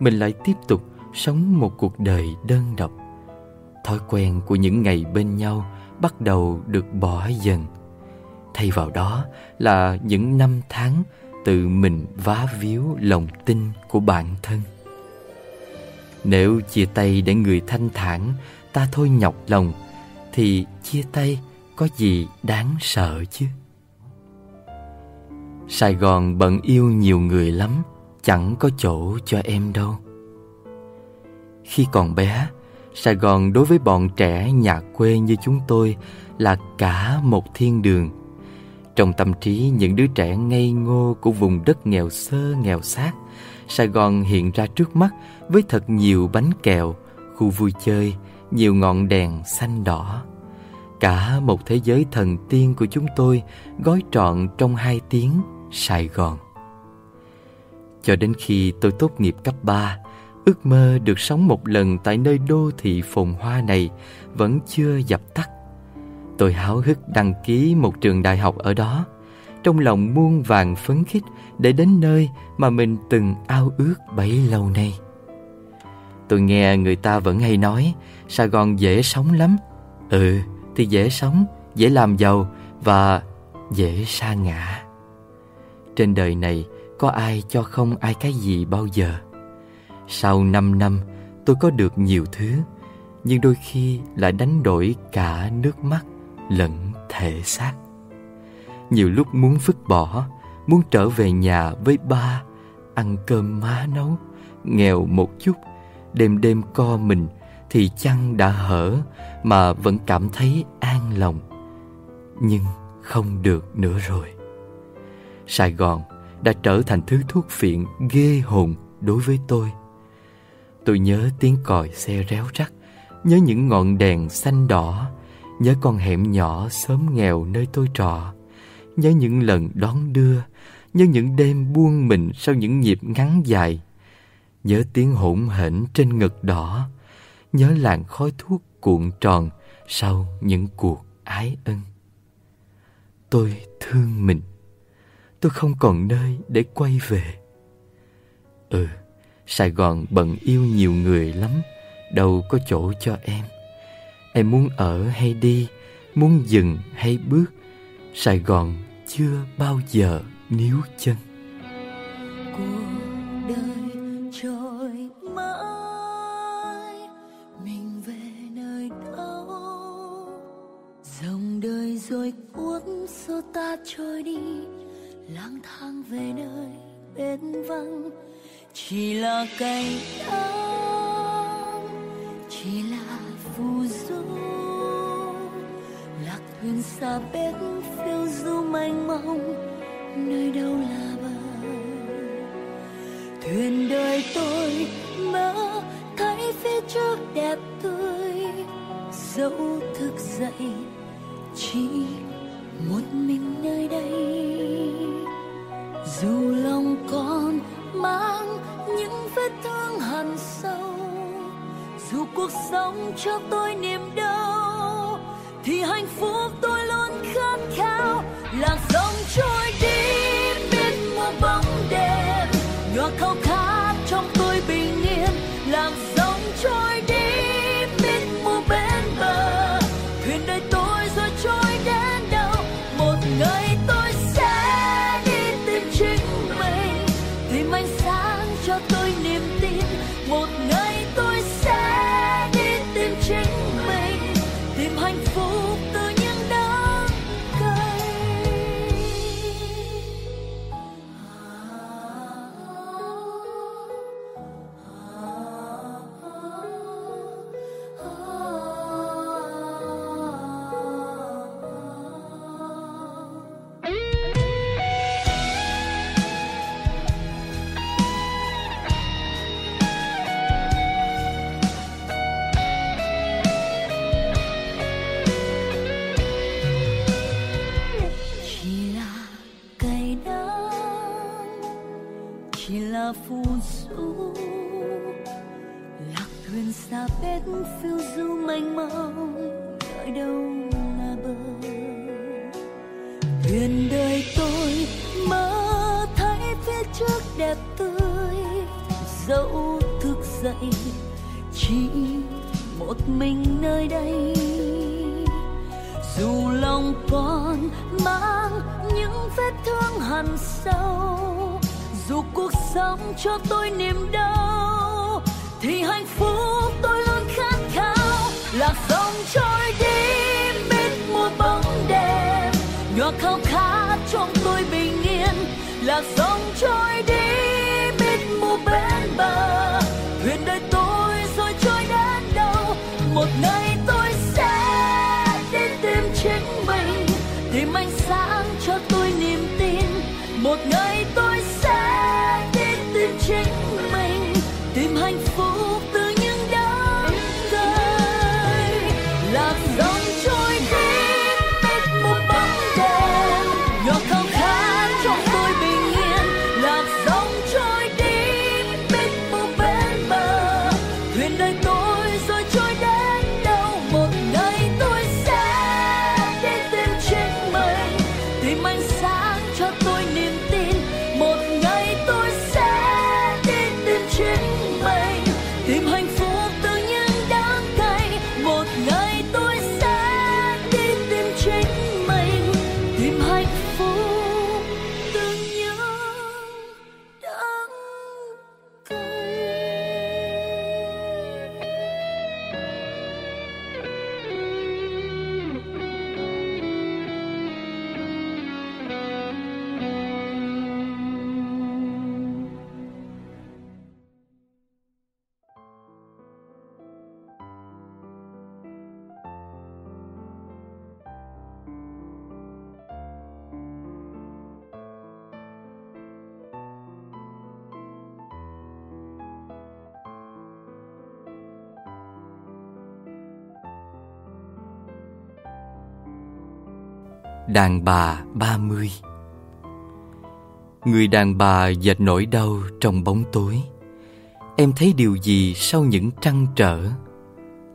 [SPEAKER 1] mình lại tiếp tục sống một cuộc đời đơn độc thói quen của những ngày bên nhau bắt đầu được bỏ dần. Thay vào đó là những năm tháng tự mình vá víu lòng tin của bản thân. Nếu chia tay để người thanh thản, ta thôi nhọc lòng, thì chia tay có gì đáng sợ chứ? Sài gòn bận yêu nhiều người lắm, chẳng có chỗ cho em đâu. Khi còn bé sài gòn đối với bọn trẻ nhà quê như chúng tôi là cả một thiên đường trong tâm trí những đứa trẻ ngây ngô của vùng đất nghèo sơ nghèo xác sài gòn hiện ra trước mắt với thật nhiều bánh kẹo khu vui chơi nhiều ngọn đèn xanh đỏ cả một thế giới thần tiên của chúng tôi gói trọn trong hai tiếng Sài Gòn. Cho đến khi tôi tốt nghiệp cấp 3, ước mơ được sống một lần tại nơi đô thị phồn hoa này vẫn chưa dập tắt. Tôi háo hức đăng ký một trường đại học ở đó, trong lòng muôn vàng phấn khích để đến nơi mà mình từng ao ước bấy lâu nay. Tôi nghe người ta vẫn hay nói Sài Gòn dễ sống lắm Ừ thì dễ sống, dễ làm giàu và dễ sa ngã trên đời này có ai cho không ai cái gì bao giờ sau 5 năm, tôi có được nhiều thứ, nhưng đôi khi lại đánh đổi cả nước mắt lẫn thể xác. Nhiều lúc muốn vứt bỏ, muốn trở về nhà với ba, ăn cơm má nấu, nghèo một chút, đêm đêm co mình thì chăn đã hở mà vẫn cảm thấy an lòng. Nhưng không được nữa rồi. Sài Gòn đã trở thành thứ thuốc phiện ghê hồn đối với tôi. Tôi nhớ tiếng còi xe réo rắt, nhớ những ngọn đèn xanh đỏ, nhớ con hẻm nhỏ sớm nghèo nơi tôi trọ, nhớ những lần đón đưa, nhớ những đêm buông mình sau những nhịp ngắn dài, nhớ tiếng hỗn hển trên ngực đỏ, nhớ làn khói thuốc cuộn tròn sau những cuộc ái ân. Tôi thương mình tôi không còn nơi để quay về ừ sài gòn bận yêu nhiều người lắm, đâu có chỗ cho em. Em muốn ở hay đi, muốn dừng hay bước, sài gòn chưa bao giờ níu chân.
[SPEAKER 5] Cuộc đời trôi mãi, mình về nơi đâu? Dòng đời rồi cuốn xô ta trôi đi, lang thang về nơi bên vắng chỉ là cây đắng chỉ là phù du lạc thuyền xa bến phiêu du mênh mông, nơi đâu là bờ. Thuyền đời tôi mơ, thấy phía trước đẹp tươi, dẫu thức dậy chỉ một mình nơi đây. Dù lòng con mang những vết thương hằn sâu. Dù cuộc sống cho tôi niềm đau, thì hạnh phúc tôi luôn khát khao. Làn dòng trôi đi. Đẹp tươi, dẫu thức dậy chỉ một mình nơi đây. Dù lòng còn mang những vết thương hằn sâu, dù cuộc sống cho tôi niềm đau, thì hạnh phúc tôi luôn khát khao. Là dòng trôi đi bên mùa bóng đêm nhỏ khao khát trong tôi bình yên. Là dòng trôi đi
[SPEAKER 1] Đàn bà ba mươi. Người đàn bà dệt nỗi đau trong bóng tối. Em thấy điều gì sau những trăn trở?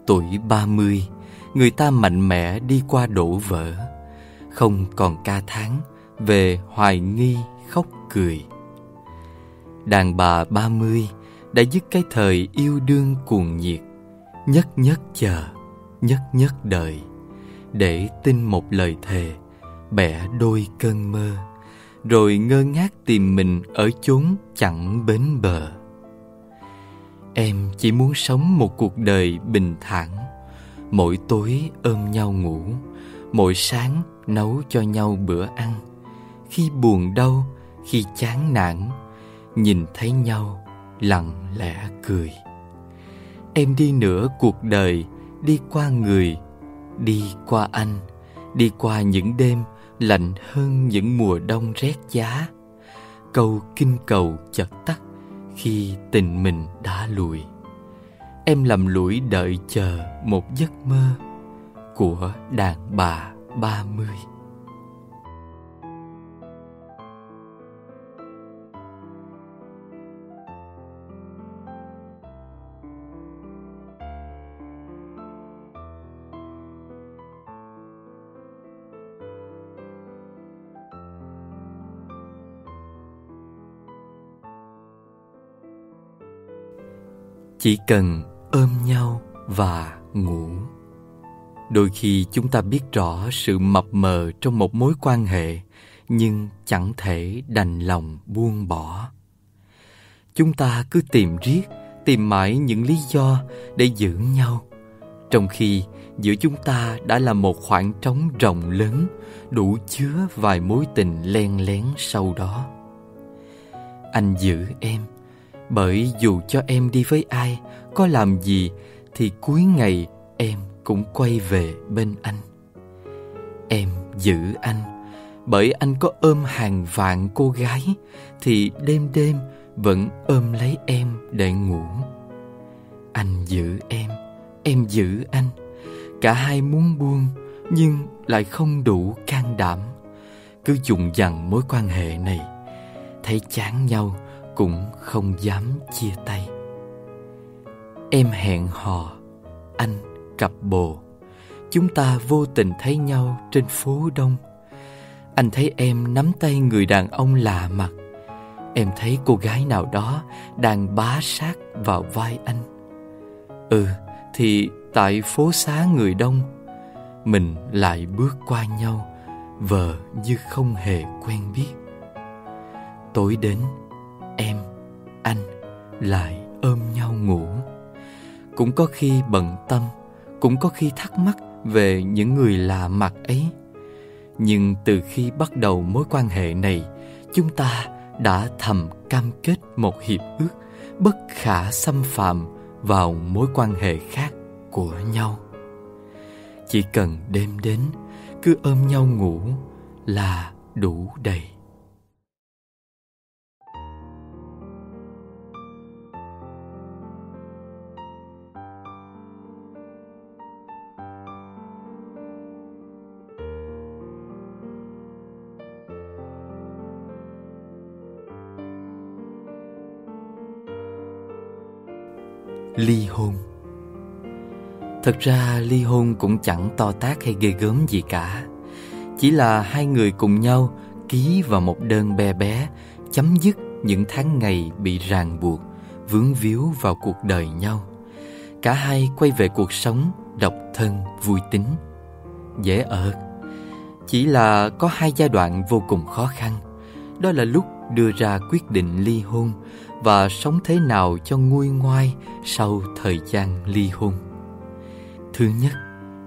[SPEAKER 1] Tuổi ba mươi, Người ta mạnh mẽ đi qua đổ vỡ. Không còn ca tháng, Về hoài nghi, khóc cười. Đàn bà ba mươi Đã dứt cái thời yêu đương cuồng nhiệt. Nhất nhất chờ, Nhất nhất đợi. Để tin một lời thề bẻ đôi cơn mơ, rồi ngơ ngác tìm mình ở chốn chẳng bến bờ. Em chỉ muốn sống một cuộc đời bình thản, mỗi tối ôm nhau ngủ, mỗi sáng nấu cho nhau bữa ăn. Khi buồn đau, khi chán nản, nhìn thấy nhau lặng lẽ cười. Em đi nửa cuộc đời, đi qua người, đi qua anh, đi qua những đêm lạnh hơn những mùa đông rét giá. Câu kinh cầu chợt tắt khi tình mình đã lùi. Em lầm lũi đợi chờ một giấc mơ của đàn bà ba mươi. Chỉ cần ôm nhau và ngủ. Đôi khi chúng ta biết rõ sự mập mờ trong một mối quan hệ, nhưng chẳng thể đành lòng buông bỏ. Chúng ta cứ tìm riết, tìm mãi những lý do để giữ nhau. Trong khi giữa chúng ta đã là một khoảng trống rộng lớn, đủ chứa vài mối tình len lén sau đó. Anh giữ em bởi dù cho em đi với ai, có làm gì, thì cuối ngày em cũng quay về bên anh. Em giữ anh, bởi anh có ôm hàng vạn cô gái, thì đêm đêm vẫn ôm lấy em để ngủ. Anh giữ em em giữ anh. Cả hai muốn buông, nhưng lại không đủ can đảm. Cứ dùng dằn mối quan hệ này, thấy chán nhau cũng không dám chia tay. Em hẹn hò, anh cặp bồ. Chúng ta vô tình thấy nhau trên phố đông. Anh thấy em nắm tay người đàn ông lạ mặt. Em thấy cô gái nào đó đang bá sát vào vai anh. Ừ thì tại phố xá người đông, mình lại bước qua nhau, vờ như không hề quen biết. Tối đến em, anh lại ôm nhau ngủ. Cũng có khi bận tâm, cũng có khi thắc mắc về những người lạ mặt ấy. Nhưng từ khi bắt đầu mối quan hệ này, chúng ta đã thầm cam kết một hiệp ước bất khả xâm phạm vào mối quan hệ khác của nhau. Chỉ cần đêm đến, cứ ôm nhau ngủ là đủ đầy. Ly hôn. Thật ra ly hôn cũng chẳng to tát hay ghê gớm gì cả. Chỉ là hai người cùng nhau ký vào một đơn bé bé, chấm dứt những tháng ngày bị ràng buộc, vướng víu vào cuộc đời nhau. Cả hai quay về cuộc sống độc thân, vui tính. Dễ ợt. chỉ là có hai giai đoạn vô cùng khó khăn. Đó là lúc đưa ra quyết định ly hôn và sống thế nào cho nguôi ngoai sau thời gian ly hôn. Thứ nhất,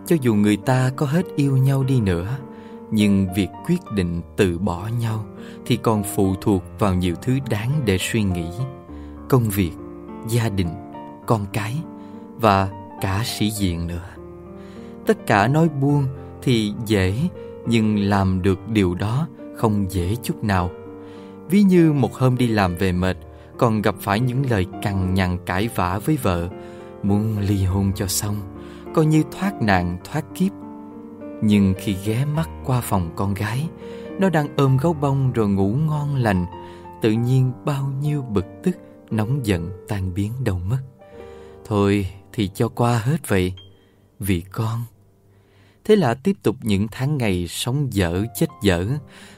[SPEAKER 1] cho dù người ta có hết yêu nhau đi nữa, nhưng việc quyết định từ bỏ nhau thì còn phụ thuộc vào nhiều thứ đáng để suy nghĩ. Công việc, gia đình, con cái và cả sĩ diện nữa. Tất cả nói buông thì dễ, nhưng làm được điều đó không dễ chút nào. Ví như một hôm đi làm về mệt, còn gặp phải những lời cằn nhằn cãi vã với vợ. Muốn ly hôn cho xong, coi như thoát nạn, thoát kiếp. Nhưng khi ghé mắt qua phòng con gái, nó đang ôm gấu bông rồi ngủ ngon lành. Tự nhiên bao nhiêu bực tức, nóng giận, tan biến đâu mất. Thôi thì cho qua hết vậy, vì con. Thế là tiếp tục những tháng ngày sống dở, chết dở.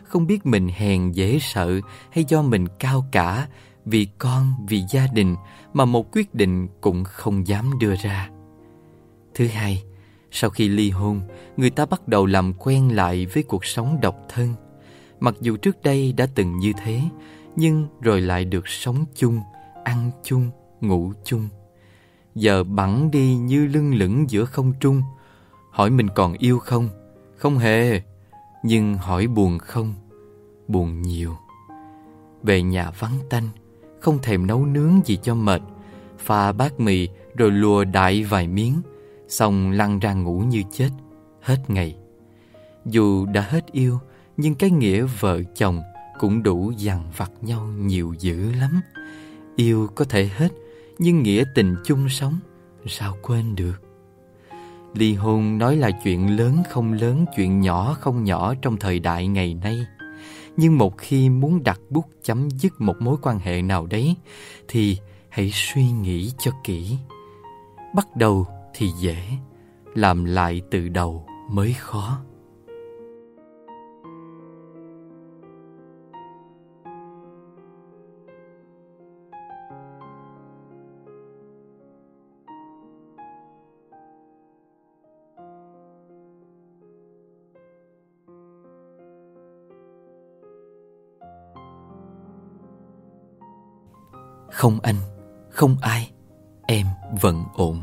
[SPEAKER 1] Không biết mình hèn dễ sợ hay do mình cao cả vì con, vì gia đình mà một quyết định cũng không dám đưa ra. Thứ hai, sau khi ly hôn, người ta bắt đầu làm quen lại với cuộc sống độc thân. Mặc dù trước đây đã từng như thế, nhưng rồi lại được sống chung, ăn chung, ngủ chung. Giờ bẵng đi như lưng lửng giữa không trung. Hỏi mình còn yêu không? Không hề. Nhưng hỏi buồn không? Buồn nhiều. Về nhà vắng tanh, không thèm nấu nướng gì cho mệt, pha bát mì rồi lùa đại vài miếng, xong lăn ra ngủ như chết, hết ngày. Dù đã hết yêu, nhưng cái nghĩa vợ chồng cũng đủ dằn vặt nhau nhiều dữ lắm. Yêu có thể hết, nhưng nghĩa tình chung sống, sao quên được? Ly hôn nói là chuyện lớn không lớn, chuyện nhỏ không nhỏ trong thời đại ngày nay. Nhưng một khi muốn đặt bút chấm dứt một mối quan hệ nào đấy, Thì hãy suy nghĩ cho kỹ. Bắt đầu thì dễ, Làm lại từ đầu mới khó. Không anh, không ai, em vẫn ổn.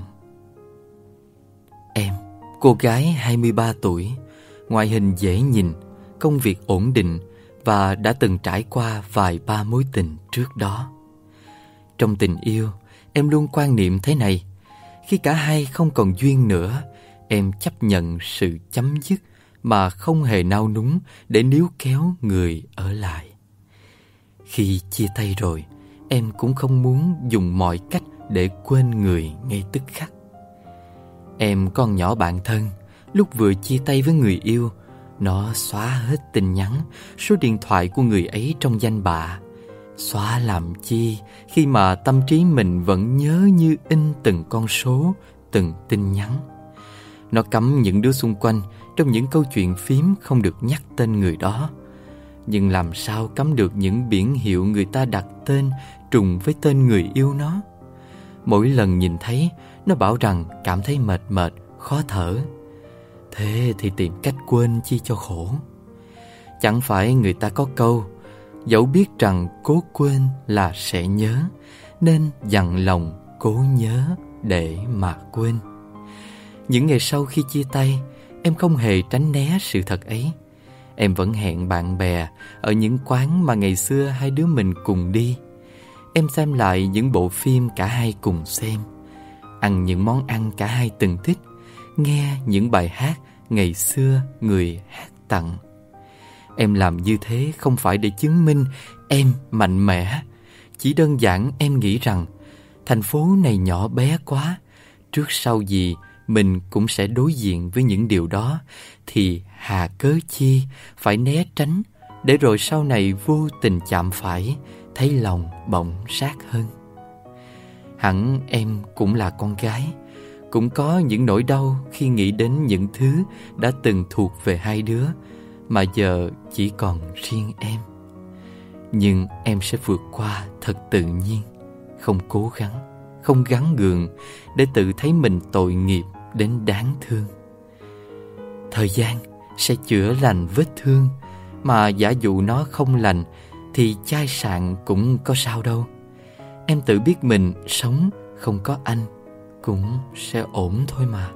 [SPEAKER 1] Em, cô gái 23 tuổi, ngoại hình dễ nhìn, công việc ổn định và đã từng trải qua vài ba mối tình trước đó. Trong tình yêu, em luôn quan niệm thế này, khi cả hai không còn duyên nữa, em chấp nhận sự chấm dứt mà không hề nao núng để níu kéo người ở lại. Khi chia tay rồi, em cũng không muốn dùng mọi cách để quên người ngay tức khắc. Em con nhỏ bạn thân, lúc vừa chia tay với người yêu, nó xóa hết tin nhắn, số điện thoại của người ấy trong danh bạ. Xóa làm chi khi mà tâm trí mình vẫn nhớ như in từng con số, từng tin nhắn. Nó cấm những đứa xung quanh trong những câu chuyện phím không được nhắc tên người đó. Nhưng làm sao cấm được những biển hiệu người ta đặt tên trùng với tên người yêu nó? Mỗi lần nhìn thấy, nó bảo rằng cảm thấy mệt mệt, khó thở. Thế thì tìm cách quên chi cho khổ. Chẳng phải người ta có câu Dẫu biết rằng cố quên là sẽ nhớ Nên dặn lòng cố nhớ để mà quên Những ngày sau khi chia tay Em không hề tránh né sự thật ấy Em vẫn hẹn bạn bè Ở những quán mà ngày xưa hai đứa mình cùng đi Em xem lại những bộ phim cả hai cùng xem. Ăn những món ăn cả hai từng thích. Nghe những bài hát ngày xưa người hát tặng. Em làm như thế không phải để chứng minh em mạnh mẽ. Chỉ đơn giản em nghĩ rằng, Thành phố này nhỏ bé quá. Trước sau gì mình cũng sẽ đối diện với những điều đó. Thì hà cớ chi phải né tránh Để rồi sau này vô tình chạm phải. Thấy lòng bỗng sát hơn Hẳn em cũng là con gái Cũng có những nỗi đau khi nghĩ đến những thứ đã từng thuộc về hai đứa mà giờ chỉ còn riêng em. Nhưng em sẽ vượt qua thật tự nhiên, không cố gắng, không gắn gượng để tự thấy mình tội nghiệp đến đáng thương. Thời gian sẽ chữa lành vết thương mà giả dụ nó không lành thì chai sạn cũng có sao đâu. Em tự biết mình sống không có anh cũng sẽ ổn thôi mà.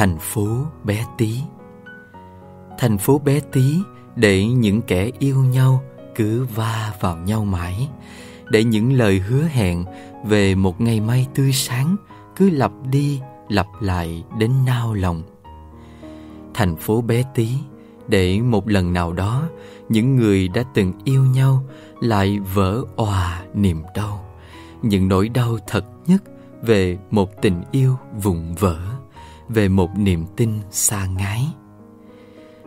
[SPEAKER 1] Thành phố bé tí. Thành phố bé tí để những kẻ yêu nhau cứ va vào nhau mãi, Để những lời hứa hẹn về một ngày mai tươi sáng Cứ lặp đi lặp lại đến nao lòng. Thành phố bé tí để một lần nào đó Những người đã từng yêu nhau lại vỡ òa niềm đau, Những nỗi đau thật nhất về một tình yêu vụng vỡ về một niềm tin xa ngái.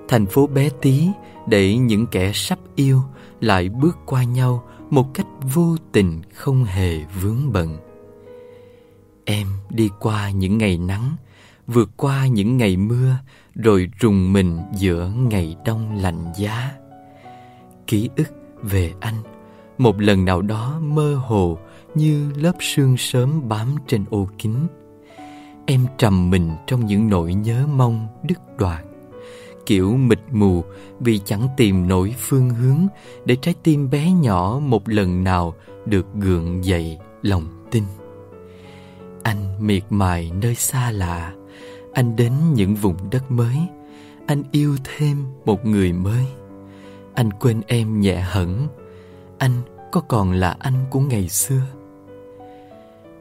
[SPEAKER 1] Thành phố bé tí để những kẻ sắp yêu lại bước qua nhau một cách vô tình không hề vướng bận. Em đi qua những ngày nắng, vượt qua những ngày mưa rồi rùng mình giữa ngày đông lạnh giá. Ký ức về anh một lần nào đó mơ hồ như lớp sương sớm bám trên ô kính Em trầm mình trong những nỗi nhớ mong đứt đoạn. Kiểu mịt mù vì chẳng tìm nổi phương hướng Để trái tim bé nhỏ một lần nào được gượng dậy lòng tin. Anh miệt mài nơi xa lạ. Anh đến những vùng đất mới. Anh yêu thêm một người mới. Anh quên em nhẹ hẳn. Anh có còn là anh của ngày xưa?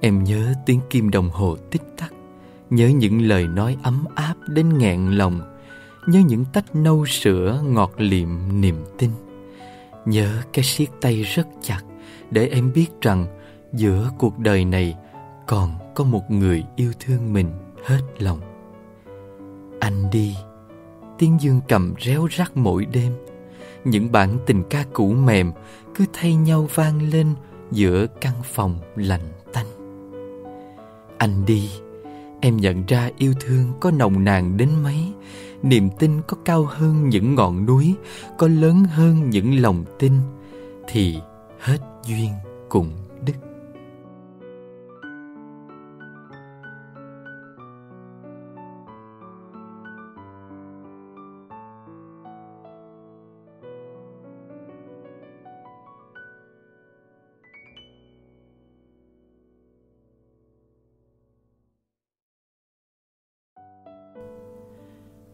[SPEAKER 1] Em nhớ tiếng kim đồng hồ tích tắc. Nhớ những lời nói ấm áp đến nghẹn lòng, Nhớ những tách nâu sữa ngọt liệm niềm tin. Nhớ cái siết tay rất chặt Để em biết rằng Giữa cuộc đời này Còn có một người yêu thương mình hết lòng. Anh đi, Tiếng dương cầm réo rắt mỗi đêm. Những bản tình ca cũ mềm Cứ thay nhau vang lên Giữa căn phòng lạnh tanh. Anh đi Em nhận ra yêu thương có nồng nàn đến mấy. Niềm tin có cao hơn những ngọn núi, Có lớn hơn những lòng tin. Thì hết duyên cùng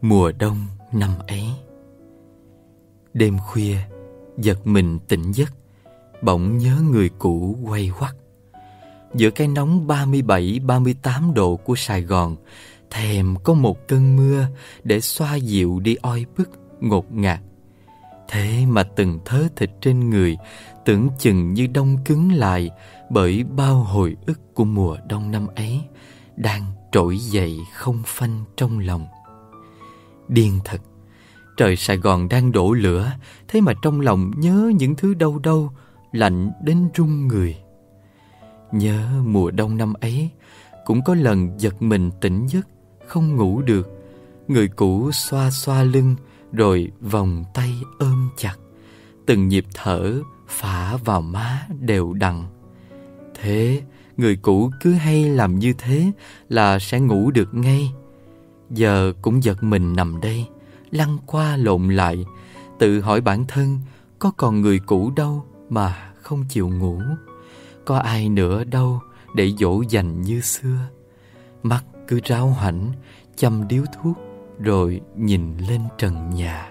[SPEAKER 1] Mùa đông năm ấy Đêm khuya Giật mình tỉnh giấc Bỗng nhớ người cũ quay quắt Giữa cái nóng 37-38 độ của Sài Gòn thèm có một cơn mưa để xoa dịu đi oi bức, ngột ngạt. Thế mà từng thớ thịt trên người tưởng chừng như đông cứng lại bởi bao hồi ức của mùa đông năm ấy đang trỗi dậy không phanh trong lòng. Điên thật, trời Sài Gòn đang đổ lửa, thế mà trong lòng nhớ những thứ đâu đâu, lạnh đến run người. Nhớ mùa đông năm ấy, cũng có lần giật mình tỉnh giấc, không ngủ được. Người cũ xoa xoa lưng, rồi vòng tay ôm chặt. Từng nhịp thở phả vào má đều đặn. Thế, người cũ cứ hay làm như thế là sẽ ngủ được ngay. Giờ cũng giật mình nằm đây, lăn qua lộn lại, tự hỏi bản thân có còn người cũ đâu mà không chịu ngủ. Có ai nữa đâu để dỗ dành như xưa. Mắt cứ ráo hoảnh, chăm điếu thuốc rồi nhìn lên trần nhà.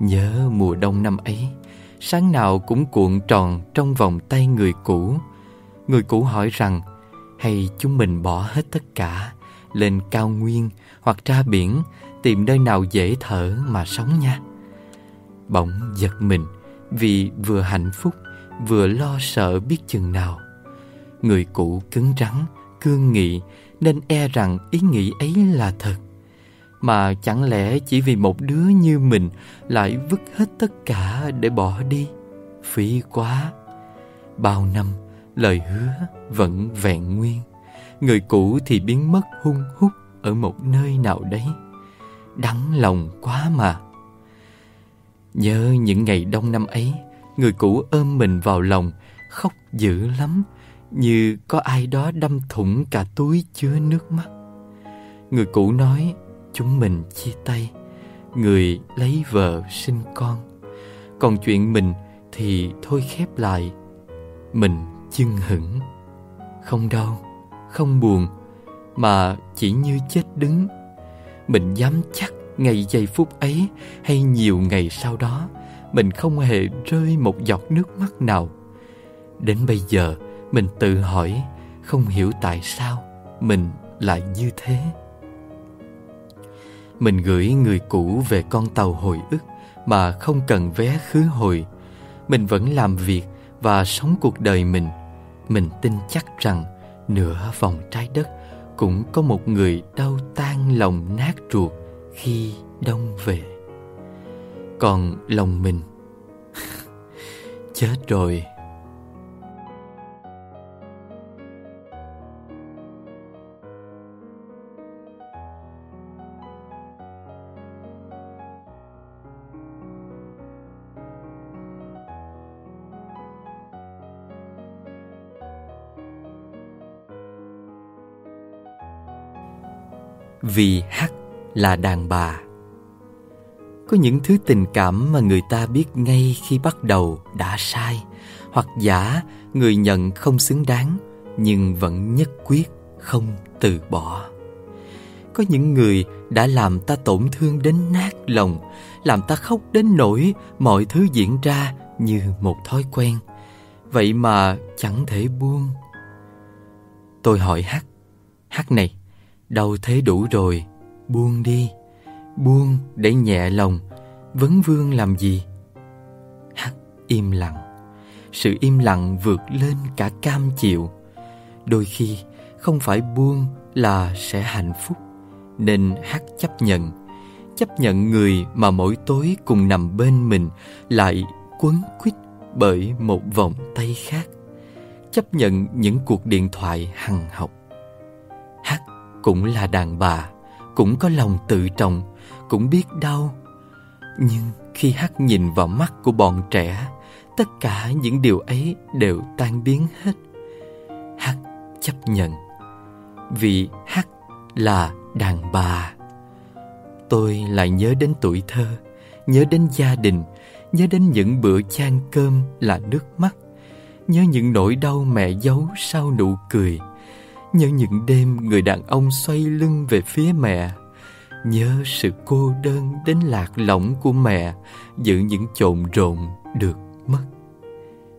[SPEAKER 1] Nhớ mùa đông năm ấy, sáng nào cũng cuộn tròn trong vòng tay người cũ. Người cũ hỏi rằng, hay chúng mình bỏ hết tất cả, lên cao nguyên hoặc ra biển, tìm nơi nào dễ thở mà sống nha. Bỗng giật mình vì vừa hạnh phúc vừa lo sợ biết chừng nào. Người cũ cứng rắn, cương nghị nên e rằng ý nghĩ ấy là thật. Mà chẳng lẽ chỉ vì một đứa như mình lại vứt hết tất cả để bỏ đi? Phí quá! Bao năm, lời hứa vẫn vẹn nguyên. Người cũ thì biến mất hung hút ở một nơi nào đấy. Đắng lòng quá mà. Nhớ những ngày đông năm ấy, người cũ ôm mình vào lòng, khóc dữ lắm, như có ai đó đâm thủng cả túi chứa nước mắt. Người cũ nói chúng mình chia tay, người lấy vợ sinh con. Còn chuyện mình thì thôi khép lại. Mình chưng hững. Không đau, không buồn, mà chỉ như chết đứng. Mình dám chắc ngày giây phút ấy hay nhiều ngày sau đó, mình không hề rơi một giọt nước mắt nào. Đến bây giờ, mình tự hỏi không hiểu tại sao mình lại như thế mình gửi người cũ về con tàu hồi ức mà không cần vé khứ hồi mình vẫn làm việc và sống cuộc đời mình mình tin chắc rằng nửa vòng trái đất, cũng có một người đau tan lòng nát ruột khi đông về. Còn lòng mình, <laughs> chết rồi. Vì hát là đàn bà. Có những thứ tình cảm mà người ta biết ngay khi bắt đầu đã sai, hoặc giả người nhận không xứng đáng nhưng vẫn nhất quyết không từ bỏ. Có những người đã làm ta tổn thương đến nát lòng, làm ta khóc đến nỗi mọi thứ diễn ra như một thói quen. Vậy mà chẳng thể buông. Tôi hỏi hát, hát này, Đau thế đủ rồi, buông đi, buông để nhẹ lòng, vấn vương làm gì? Hắc im lặng, sự im lặng vượt lên cả cam chịu. Đôi khi không phải buông là sẽ hạnh phúc, nên Hắc chấp nhận, chấp nhận người mà mỗi tối cùng nằm bên mình lại quấn quýt bởi một vòng tay khác. Chấp nhận những cuộc điện thoại hằng học cũng là đàn bà, cũng có lòng tự trọng, cũng biết đau. Nhưng khi hắc nhìn vào mắt của bọn trẻ, tất cả những điều ấy đều tan biến hết. Hắc chấp nhận, vì hắc là đàn bà. Tôi lại nhớ đến tuổi thơ, nhớ đến gia đình, nhớ đến những bữa chan cơm là nước mắt, nhớ những nỗi đau mẹ giấu sau nụ cười. Nhớ những đêm người đàn ông xoay lưng về phía mẹ. Nhớ sự cô đơn đến lạc lõng của mẹ, Giữ những trộn rộn được mất.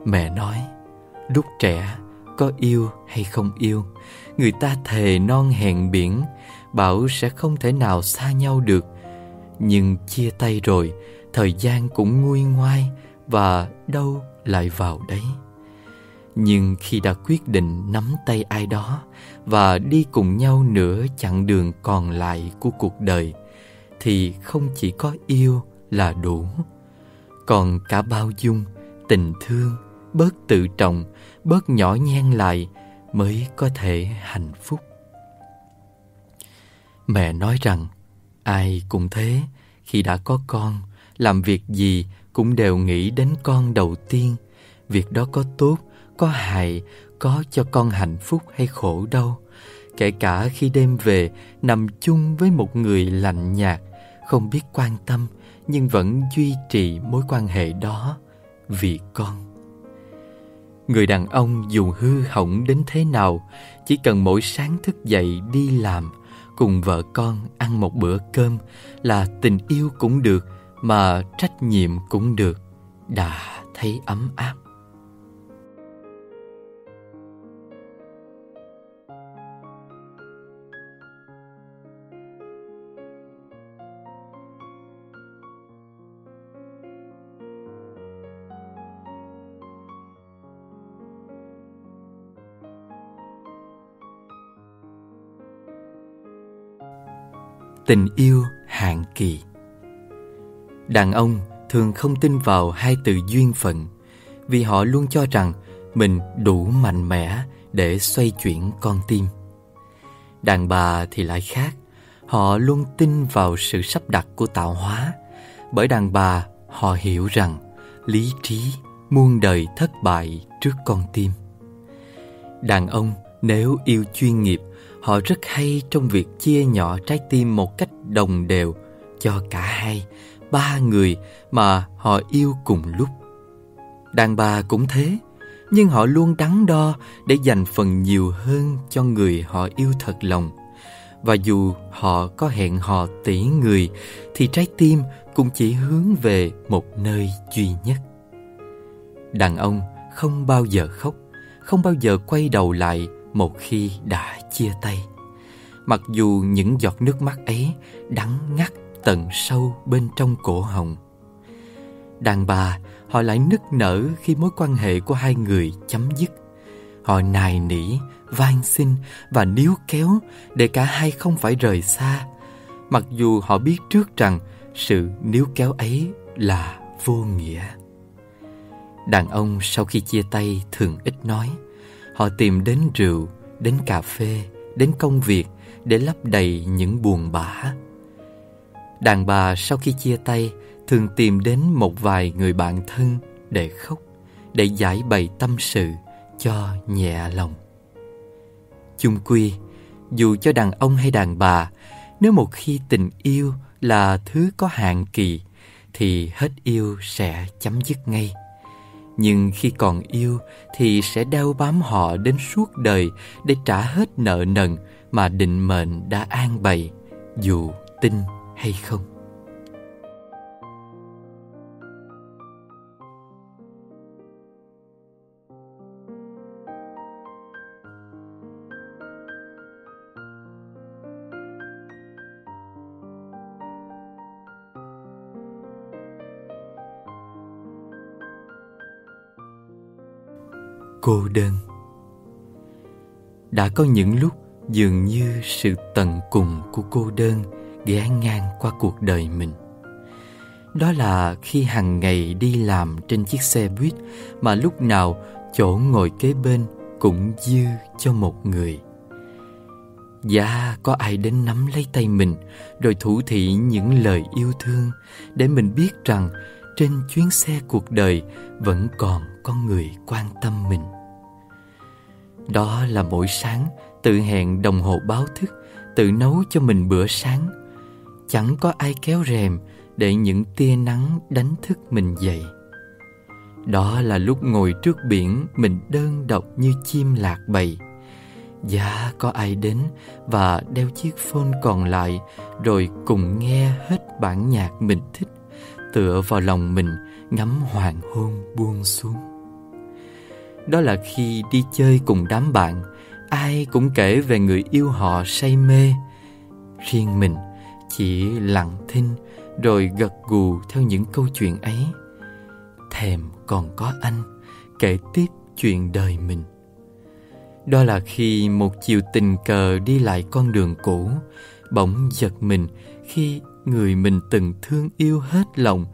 [SPEAKER 1] Mẹ nói, Lúc trẻ, có yêu hay không yêu? Người ta thề non hẹn biển, Bảo sẽ không thể nào xa nhau được. Nhưng chia tay rồi, Thời gian cũng nguôi ngoai Và đâu lại vào đấy? Nhưng khi đã quyết định nắm tay ai đó Và đi cùng nhau nửa chặng đường còn lại của cuộc đời Thì không chỉ có yêu là đủ. Còn cả bao dung, tình thương, bớt tự trọng, bớt nhỏ nhen lại Mới có thể hạnh phúc. Mẹ nói rằng ai cũng thế Khi đã có con Làm việc gì cũng đều nghĩ đến con đầu tiên. Việc đó có tốt, có hại, Có cho con hạnh phúc hay khổ đâu Kể cả khi đêm về, Nằm chung với một người lạnh nhạt, Không biết quan tâm, Nhưng vẫn duy trì mối quan hệ đó Vì con. Người đàn ông dù hư hỏng đến thế nào, Chỉ cần mỗi sáng thức dậy đi làm, Cùng vợ con ăn một bữa cơm Là tình yêu cũng được, Mà trách nhiệm cũng được. Đã thấy ấm áp. Tình yêu hạn kỳ. Đàn ông thường không tin vào hai từ duyên phận Vì họ luôn cho rằng mình đủ mạnh mẽ để xoay chuyển con tim. Đàn bà thì lại khác, Họ luôn tin vào sự sắp đặt của tạo hóa, Bởi đàn bà họ hiểu rằng Lý trí muôn đời thất bại trước con tim. Đàn ông nếu yêu chuyên nghiệp Họ rất hay trong việc chia nhỏ trái tim một cách đồng đều cho cả hai, ba người mà họ yêu cùng lúc. Đàn bà cũng thế, nhưng họ luôn đắn đo để dành phần nhiều hơn cho người họ yêu thật lòng. Và dù họ có hẹn hò tỷ người thì trái tim cũng chỉ hướng về một nơi duy nhất. Đàn ông không bao giờ khóc, không bao giờ quay đầu lại một khi đã chia tay. Mặc dù những giọt nước mắt ấy đắng ngắt tận sâu bên trong cổ họng. Đàn bà, họ lại nức nở khi mối quan hệ của hai người chấm dứt. Họ nài nỉ, van xin và níu kéo để cả hai không phải rời xa. Mặc dù họ biết trước rằng sự níu kéo ấy là vô nghĩa. Đàn ông sau khi chia tay thường ít nói. Họ tìm đến rượu, đến cà phê, đến công việc để lấp đầy những buồn bã. Đàn bà sau khi chia tay thường tìm đến một vài người bạn thân để khóc, để giải bày tâm sự cho nhẹ lòng. Chung quy, dù cho đàn ông hay đàn bà, nếu một khi tình yêu là thứ có hạn kỳ thì hết yêu sẽ chấm dứt ngay. Nhưng khi còn yêu thì sẽ đeo bám họ đến suốt đời để trả hết nợ nần mà định mệnh đã an bày, dù tin hay không. Cô đơn. Đã có những lúc dường như sự tận cùng của cô đơn ghé ngang qua cuộc đời mình. Đó là khi hàng ngày đi làm trên chiếc xe buýt mà lúc nào chỗ ngồi kế bên cũng dư cho một người. Dạ, có ai đến nắm lấy tay mình rồi thủ thị những lời yêu thương để mình biết rằng trên chuyến xe cuộc đời vẫn còn có người quan tâm mình. Đó là mỗi sáng tự hẹn đồng hồ báo thức, tự nấu cho mình bữa sáng. Chẳng có ai kéo rèm để những tia nắng đánh thức mình dậy. Đó là lúc ngồi trước biển mình đơn độc như chim lạc bầy. Dạ có ai đến và đeo chiếc phone còn lại rồi cùng nghe hết bản nhạc mình thích tựa vào lòng mình ngắm hoàng hôn buông xuống. Đó là khi đi chơi cùng đám bạn, ai cũng kể về người yêu họ say mê. Riêng mình chỉ lặng thinh rồi gật gù theo những câu chuyện ấy. Thèm còn có anh, kể tiếp chuyện đời mình. Đó là khi một chiều tình cờ đi lại con đường cũ, bỗng giật mình khi người mình từng thương yêu hết lòng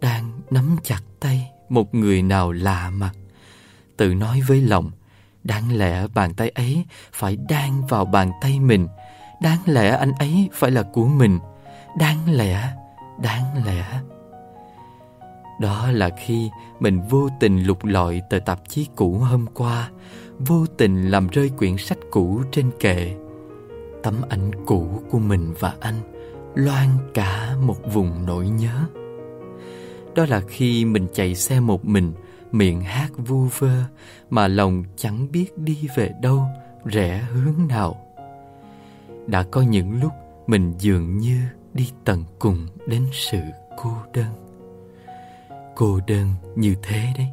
[SPEAKER 1] đang nắm chặt tay một người nào lạ mặt. Tự nói với lòng, đáng lẽ bàn tay ấy phải đang vào bàn tay mình. Đáng lẽ anh ấy phải là của mình. Đáng lẽ đáng lẽ. Đó là khi mình vô tình lục lọi tờ tạp chí cũ hôm qua, vô tình làm rơi quyển sách cũ trên kệ. Tấm ảnh cũ của mình và anh loan cả một vùng nỗi nhớ đó là khi mình chạy xe một mình, miệng hát vu vơ mà lòng chẳng biết đi về đâu, rẽ hướng nào. Đã có những lúc mình dường như đi tận cùng đến sự cô đơn. Cô đơn như thế đấy.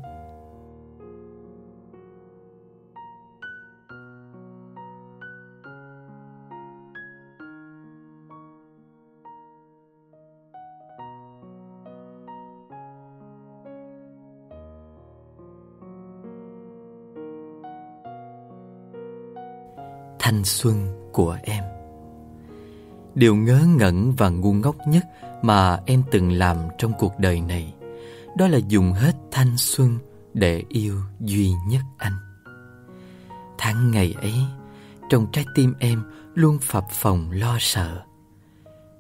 [SPEAKER 1] Thanh xuân của em. Điều ngớ ngẩn và ngu ngốc nhất mà em từng làm trong cuộc đời này, đó là dùng hết thanh xuân để yêu duy nhất anh. Tháng ngày ấy, trong trái tim em luôn phập phồng lo sợ.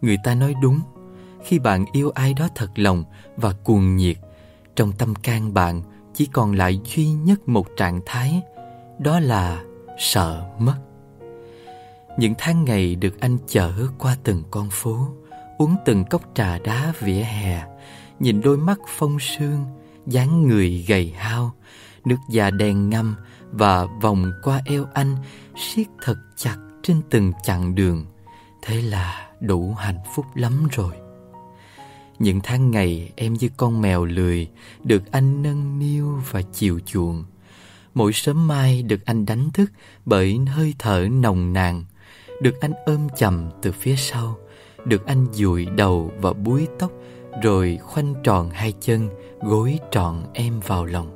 [SPEAKER 1] Người ta nói đúng, khi bạn yêu ai đó thật lòng và cuồng nhiệt, trong tâm can bạn chỉ còn lại duy nhất một trạng thái, đó là sợ mất những tháng ngày được anh chở qua từng con phố, Uống từng cốc trà đá vỉa hè, Nhìn đôi mắt phong sương, dáng người gầy hao, Nước da đen ngâm Và vòng qua eo anh siết thật chặt trên từng chặng đường. Thế là đủ hạnh phúc lắm rồi. Những tháng ngày em như con mèo lười Được anh nâng niu và chiều chuộng. Mỗi sớm mai được anh đánh thức Bởi hơi thở nồng nàn được anh ôm chầm từ phía sau, Được anh dụi đầu và búi tóc, Rồi khoanh tròn hai chân, Gối trọn em vào lòng.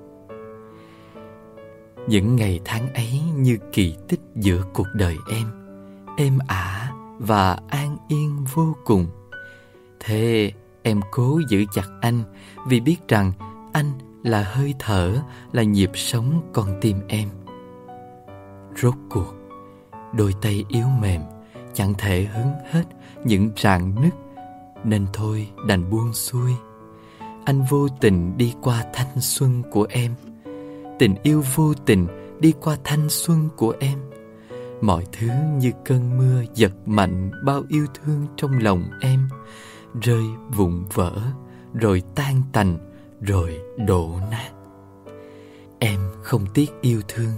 [SPEAKER 1] Những ngày tháng ấy như kỳ tích giữa cuộc đời em. Êm ả và an yên vô cùng. Thế em cố giữ chặt anh, Vì biết rằng anh là hơi thở, Là nhịp sống con tim em. Rốt cuộc Đôi tay yếu mềm Chẳng thể hứng hết những rạn nứt Nên thôi đành buông xuôi. Anh vô tình đi qua thanh xuân của em Tình yêu vô tình đi qua thanh xuân của em. Mọi thứ như cơn mưa giật mạnh bao yêu thương trong lòng em Rơi vụn vỡ, rồi tan tành, rồi đổ nát. Em không tiếc yêu thương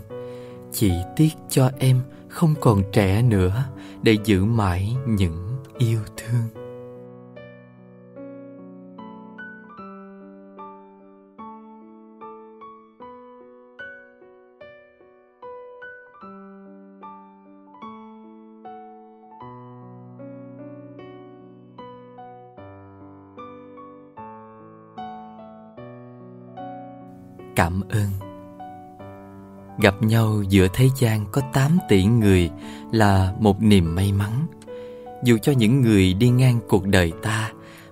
[SPEAKER 1] Chỉ tiếc cho em không còn trẻ nữa để giữ mãi những yêu thương. Cảm ơn. Gặp nhau giữa thế gian có 8 tỷ người là một niềm may mắn. Dù cho những người đi ngang cuộc đời ta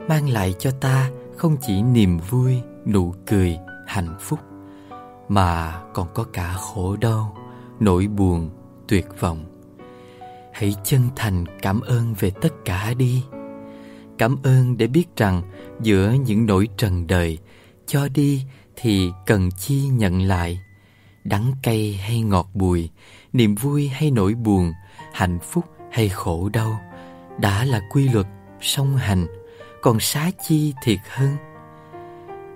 [SPEAKER 1] Mang lại cho ta không chỉ niềm vui, nụ cười, hạnh phúc Mà còn có cả khổ đau, nỗi buồn, tuyệt vọng. Hãy chân thành cảm ơn về tất cả đi. Cảm ơn để biết rằng giữa những nỗi trần đời Cho đi thì cần chi nhận lại đắng cay hay ngọt bùi, niềm vui hay nỗi buồn, hạnh phúc hay khổ đau, đã là quy luật song hành, còn xá chi thiệt hơn.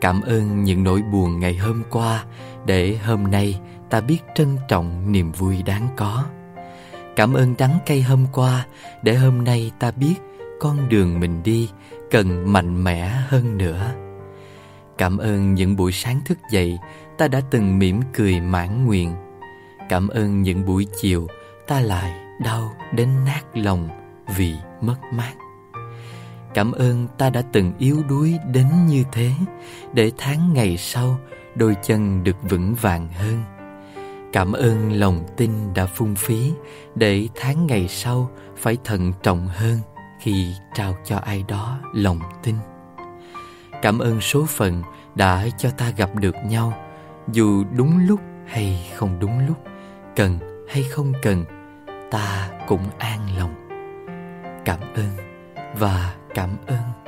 [SPEAKER 1] Cảm ơn những nỗi buồn ngày hôm qua để hôm nay ta biết trân trọng niềm vui đáng có. Cảm ơn đắng cay hôm qua để hôm nay ta biết con đường mình đi cần mạnh mẽ hơn nữa. Cảm ơn những buổi sáng thức dậy ta đã từng mỉm cười mãn nguyện Cảm ơn những buổi chiều ta lại đau đến nát lòng vì mất mát. Cảm ơn ta đã từng yếu đuối đến như thế để tháng ngày sau đôi chân được vững vàng hơn. Cảm ơn lòng tin đã phung phí để tháng ngày sau phải thận trọng hơn khi trao cho ai đó lòng tin. Cảm ơn số phận đã cho ta gặp được nhau dù đúng lúc hay không đúng lúc, cần hay không cần, ta cũng an lòng. Cảm ơn và cảm ơn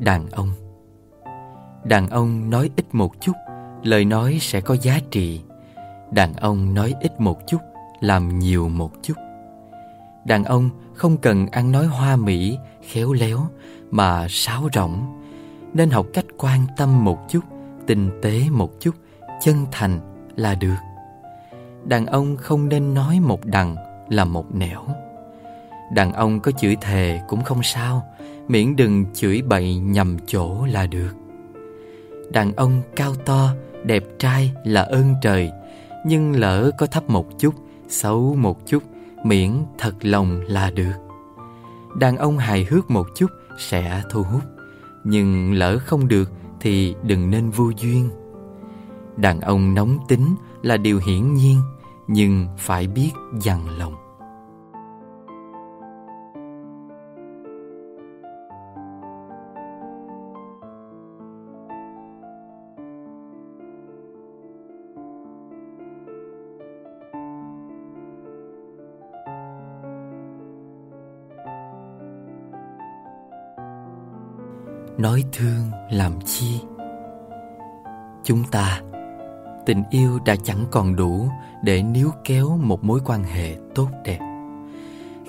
[SPEAKER 1] đàn ông. Đàn ông nói ít một chút, lời nói sẽ có giá trị. Đàn ông nói ít một chút, làm nhiều một chút. Đàn ông không cần ăn nói hoa mỹ, khéo léo, mà sáo rỗng. Nên học cách quan tâm một chút, tinh tế một chút, chân thành là được. Đàn ông không nên nói một đằng là một nẻo. Đàn ông có chửi thề cũng không sao miễn đừng chửi bậy nhầm chỗ là được. Đàn ông cao to, đẹp trai là ơn trời, nhưng lỡ có thấp một chút, xấu một chút, miễn thật lòng là được. Đàn ông hài hước một chút sẽ thu hút, nhưng lỡ không được thì đừng nên vô duyên. Đàn ông nóng tính là điều hiển nhiên, nhưng phải biết dằn lòng. Nói thương làm chi? Chúng ta, tình yêu đã chẳng còn đủ để níu kéo một mối quan hệ tốt đẹp.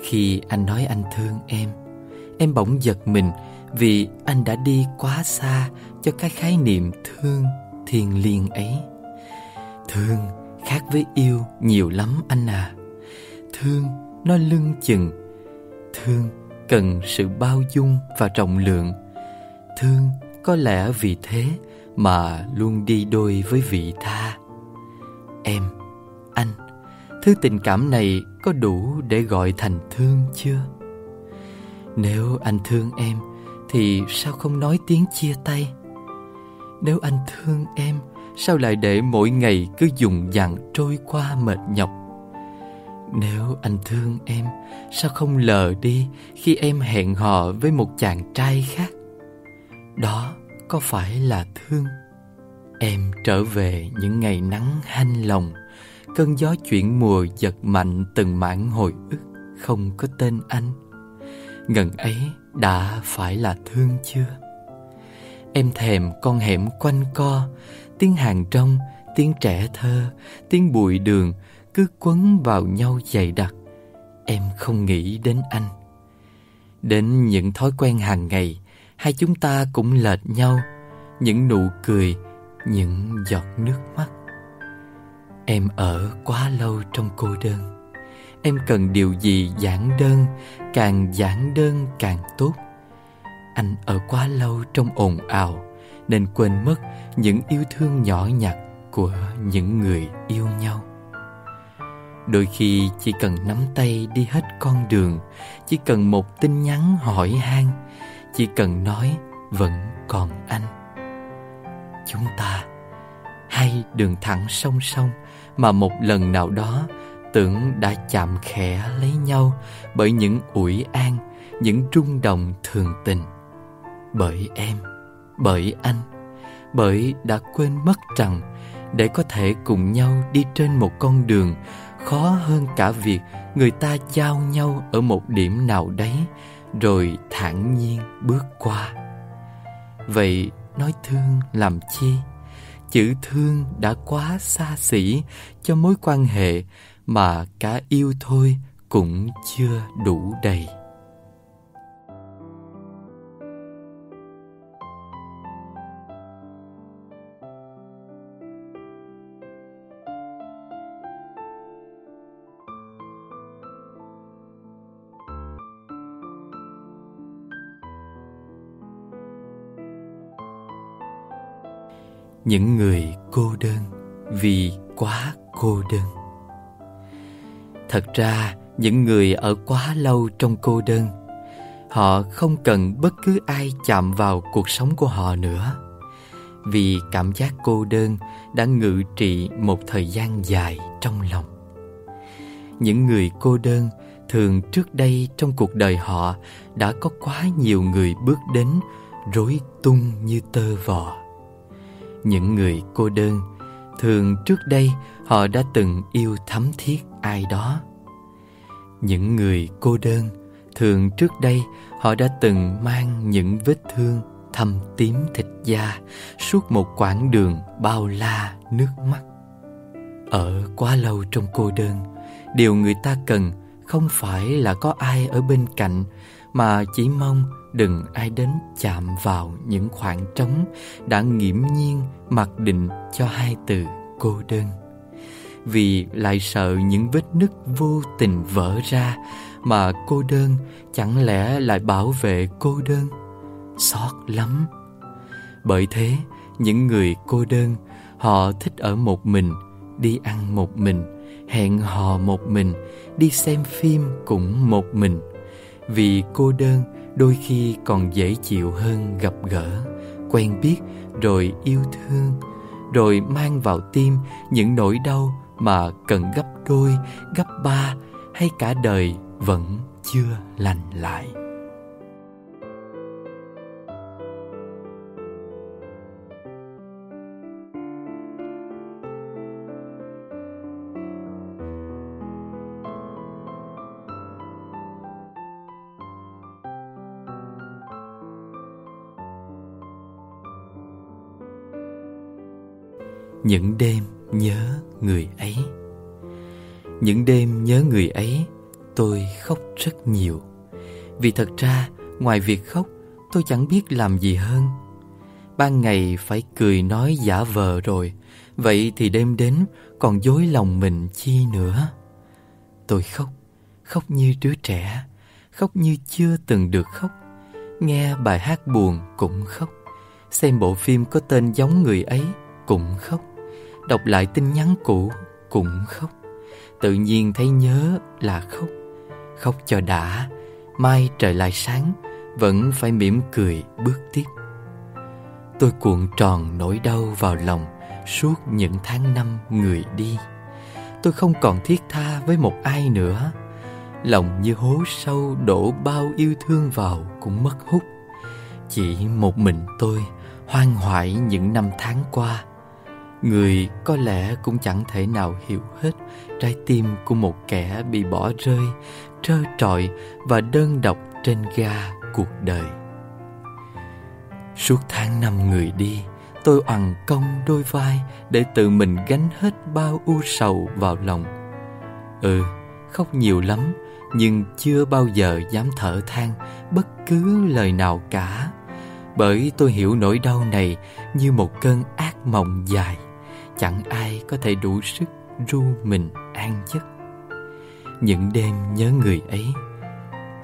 [SPEAKER 1] Khi anh nói anh thương em em bỗng giật mình vì anh đã đi quá xa cho cái khái niệm thương thiêng liêng ấy. Thương khác với yêu nhiều lắm anh à. Thương nó lưng chừng. Thương cần sự bao dung và trọng lượng thương, có lẽ vì thế mà luôn đi đôi với vị tha. Em, anh, thứ tình cảm này có đủ để gọi thành thương chưa? Nếu anh thương em, thì sao không nói tiếng chia tay? Nếu anh thương em, sao lại để mỗi ngày cứ dùng dặn trôi qua mệt nhọc? Nếu anh thương em, sao không lờ đi khi em hẹn hò với một chàng trai khác? Đó có phải là thương? Em trở về những ngày nắng hanh lòng cơn gió chuyển mùa giật mạnh từng mảng hồi ức không có tên anh. Ngần ấy đã phải là thương chưa? Em thèm con hẻm quanh co tiếng hàng trong, tiếng trẻ thơ tiếng bụi đường cứ quấn vào nhau dày đặc. Em không nghĩ đến anh. Đến những thói quen hàng ngày hai chúng ta cũng lệch nhau, những nụ cười, những giọt nước mắt. Em ở quá lâu trong cô đơn. Em cần điều gì giản đơn, càng giản đơn càng tốt. Anh ở quá lâu trong ồn ào, nên quên mất những yêu thương nhỏ nhặt của những người yêu nhau. Đôi khi chỉ cần nắm tay đi hết con đường, chỉ cần một tin nhắn hỏi han chỉ cần nói vẫn còn anh. Chúng ta, hai đường thẳng song song, mà một lần nào đó tưởng đã chạm khẽ lấy nhau bởi những ủi an, những rung động thường tình. Bởi em, bởi anh, bởi đã quên mất rằng để có thể cùng nhau đi trên một con đường, khó hơn cả việc người ta giao nhau ở một điểm nào đấy rồi thản nhiên bước qua. Vậy nói thương làm chi? Chữ thương đã quá xa xỉ cho mối quan hệ mà cả yêu thôi cũng chưa đủ đầy. Những người cô đơn vì quá cô đơn. Thật ra, những người ở quá lâu trong cô đơn, họ không cần bất cứ ai chạm vào cuộc sống của họ nữa, vì cảm giác cô đơn đã ngự trị một thời gian dài trong lòng. Những người cô đơn thường trước đây trong cuộc đời họ đã có quá nhiều người bước đến rối tung như tơ vò những người cô đơn. Thường trước đây, họ đã từng yêu thắm thiết ai đó. Những người cô đơn, thường trước đây, họ đã từng mang những vết thương thâm tím thịt da suốt một quãng đường bao la nước mắt. Ở quá lâu trong cô đơn, điều người ta cần không phải là có ai ở bên cạnh mà chỉ mong đừng ai đến chạm vào những khoảng trống đã nghiễm nhiên mặc định cho hai từ cô đơn. Vì lại sợ những vết nứt vô tình vỡ ra mà cô đơn chẳng lẽ lại bảo vệ cô đơn? Xót lắm. Bởi thế, những người cô đơn, họ thích ở một mình, đi ăn một mình, hẹn hò một mình, đi xem phim cũng một mình vì cô đơn, đôi khi còn dễ chịu hơn gặp gỡ, quen biết, rồi yêu thương, rồi mang vào tim những nỗi đau mà cần gấp đôi, gấp ba, hay cả đời vẫn chưa lành lại. Những đêm nhớ người ấy. Những đêm nhớ người ấy, tôi khóc rất nhiều. Vì thật ra, ngoài việc khóc, tôi chẳng biết làm gì hơn. Ban ngày phải cười nói giả vờ rồi, vậy thì đêm đến còn dối lòng mình chi nữa. Tôi khóc khóc như đứa trẻ, khóc như chưa từng được khóc. Nghe bài hát buồn cũng khóc, xem bộ phim có tên giống người ấy cũng khóc. Đọc lại tin nhắn cũ, cũng khóc. Tự nhiên thấy nhớ là khóc. Khóc cho đã, Mai trời lại sáng, Vẫn phải mỉm cười bước tiếp. Tôi cuộn tròn nỗi đau vào lòng Suốt những tháng năm người đi. Tôi không còn thiết tha với một ai nữa. Lòng như hố sâu đổ bao yêu thương vào cũng mất hút. Chỉ một mình tôi hoang hoại những năm tháng qua. Người có lẽ cũng chẳng thể nào hiểu hết trái tim của một kẻ bị bỏ rơi, trơ trọi và đơn độc trên ga cuộc đời. Suốt tháng năm người đi, tôi oằn công đôi vai để tự mình gánh hết bao u sầu vào lòng. Ừ, khóc nhiều lắm, nhưng chưa bao giờ dám thở than bất cứ lời nào cả. Bởi tôi hiểu nỗi đau này như một cơn ác mộng dài chẳng ai có thể đủ sức ru mình an giấc. Những đêm nhớ người ấy,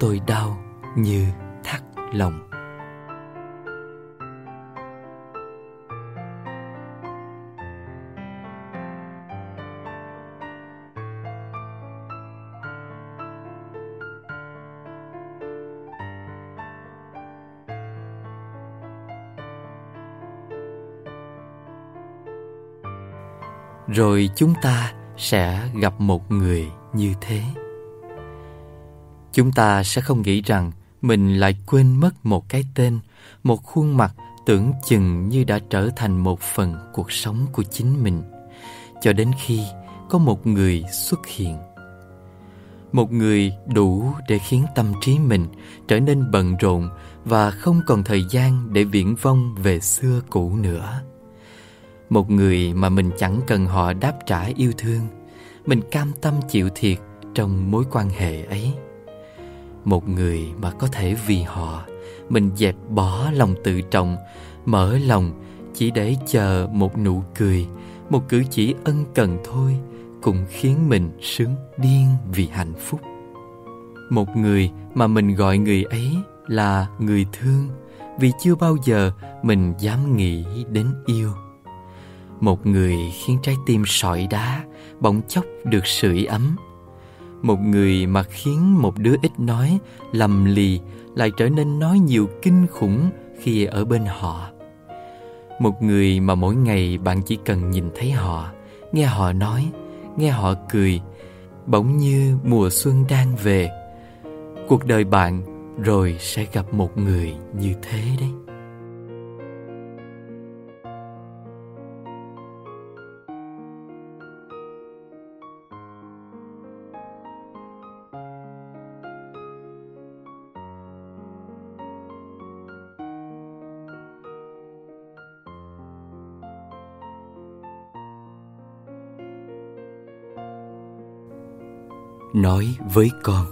[SPEAKER 1] tôi đau như thắt lòng. Rồi chúng ta sẽ gặp một người như thế. Chúng ta sẽ không nghĩ rằng mình lại quên mất một cái tên, một khuôn mặt tưởng chừng như đã trở thành một phần cuộc sống của chính mình, cho đến khi có một người xuất hiện. Một người đủ để khiến tâm trí mình trở nên bận rộn và không còn thời gian để viễn vông về xưa cũ nữa một người mà mình chẳng cần họ đáp trả yêu thương, Mình cam tâm chịu thiệt trong mối quan hệ ấy. Một người mà có thể vì họ, Mình dẹp bỏ lòng tự trọng, Mở lòng chỉ để chờ một nụ cười, Một cử chỉ ân cần thôi Cũng khiến mình sướng điên vì hạnh phúc. Một người mà mình gọi người ấy là người thương Vì chưa bao giờ mình dám nghĩ đến yêu. Một người khiến trái tim sỏi đá, Bỗng chốc được sưởi ấm. Một người mà khiến một đứa ít nói, Lầm lì, Lại trở nên nói nhiều kinh khủng Khi ở bên họ. Một người mà mỗi ngày bạn chỉ cần nhìn thấy họ, Nghe họ nói, Nghe họ cười, Bỗng như mùa xuân đang về. Cuộc đời bạn rồi sẽ gặp một người như thế đấy. Nói với con.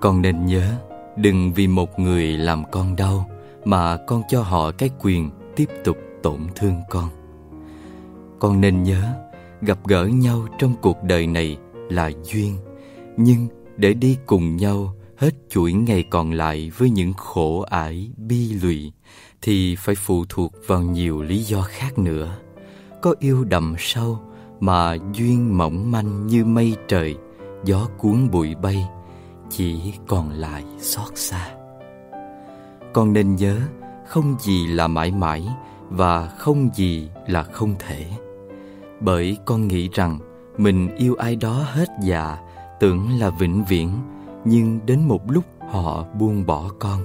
[SPEAKER 1] Con nên nhớ, đừng vì một người làm con đau mà con cho họ cái quyền tiếp tục tổn thương con. Con nên nhớ, gặp gỡ nhau trong cuộc đời này là duyên, nhưng để đi cùng nhau hết chuỗi ngày còn lại với những khổ ải, bi lụy thì phải phụ thuộc vào nhiều lý do khác nữa. Có yêu đậm sâu mà duyên mỏng manh như mây trời, gió cuốn bụi bay, chỉ còn lại xót xa. Con nên nhớ, không gì là mãi mãi và không gì là không thể. Bởi con nghĩ rằng mình yêu ai đó hết dạ tưởng là vĩnh viễn, nhưng đến một lúc họ buông bỏ con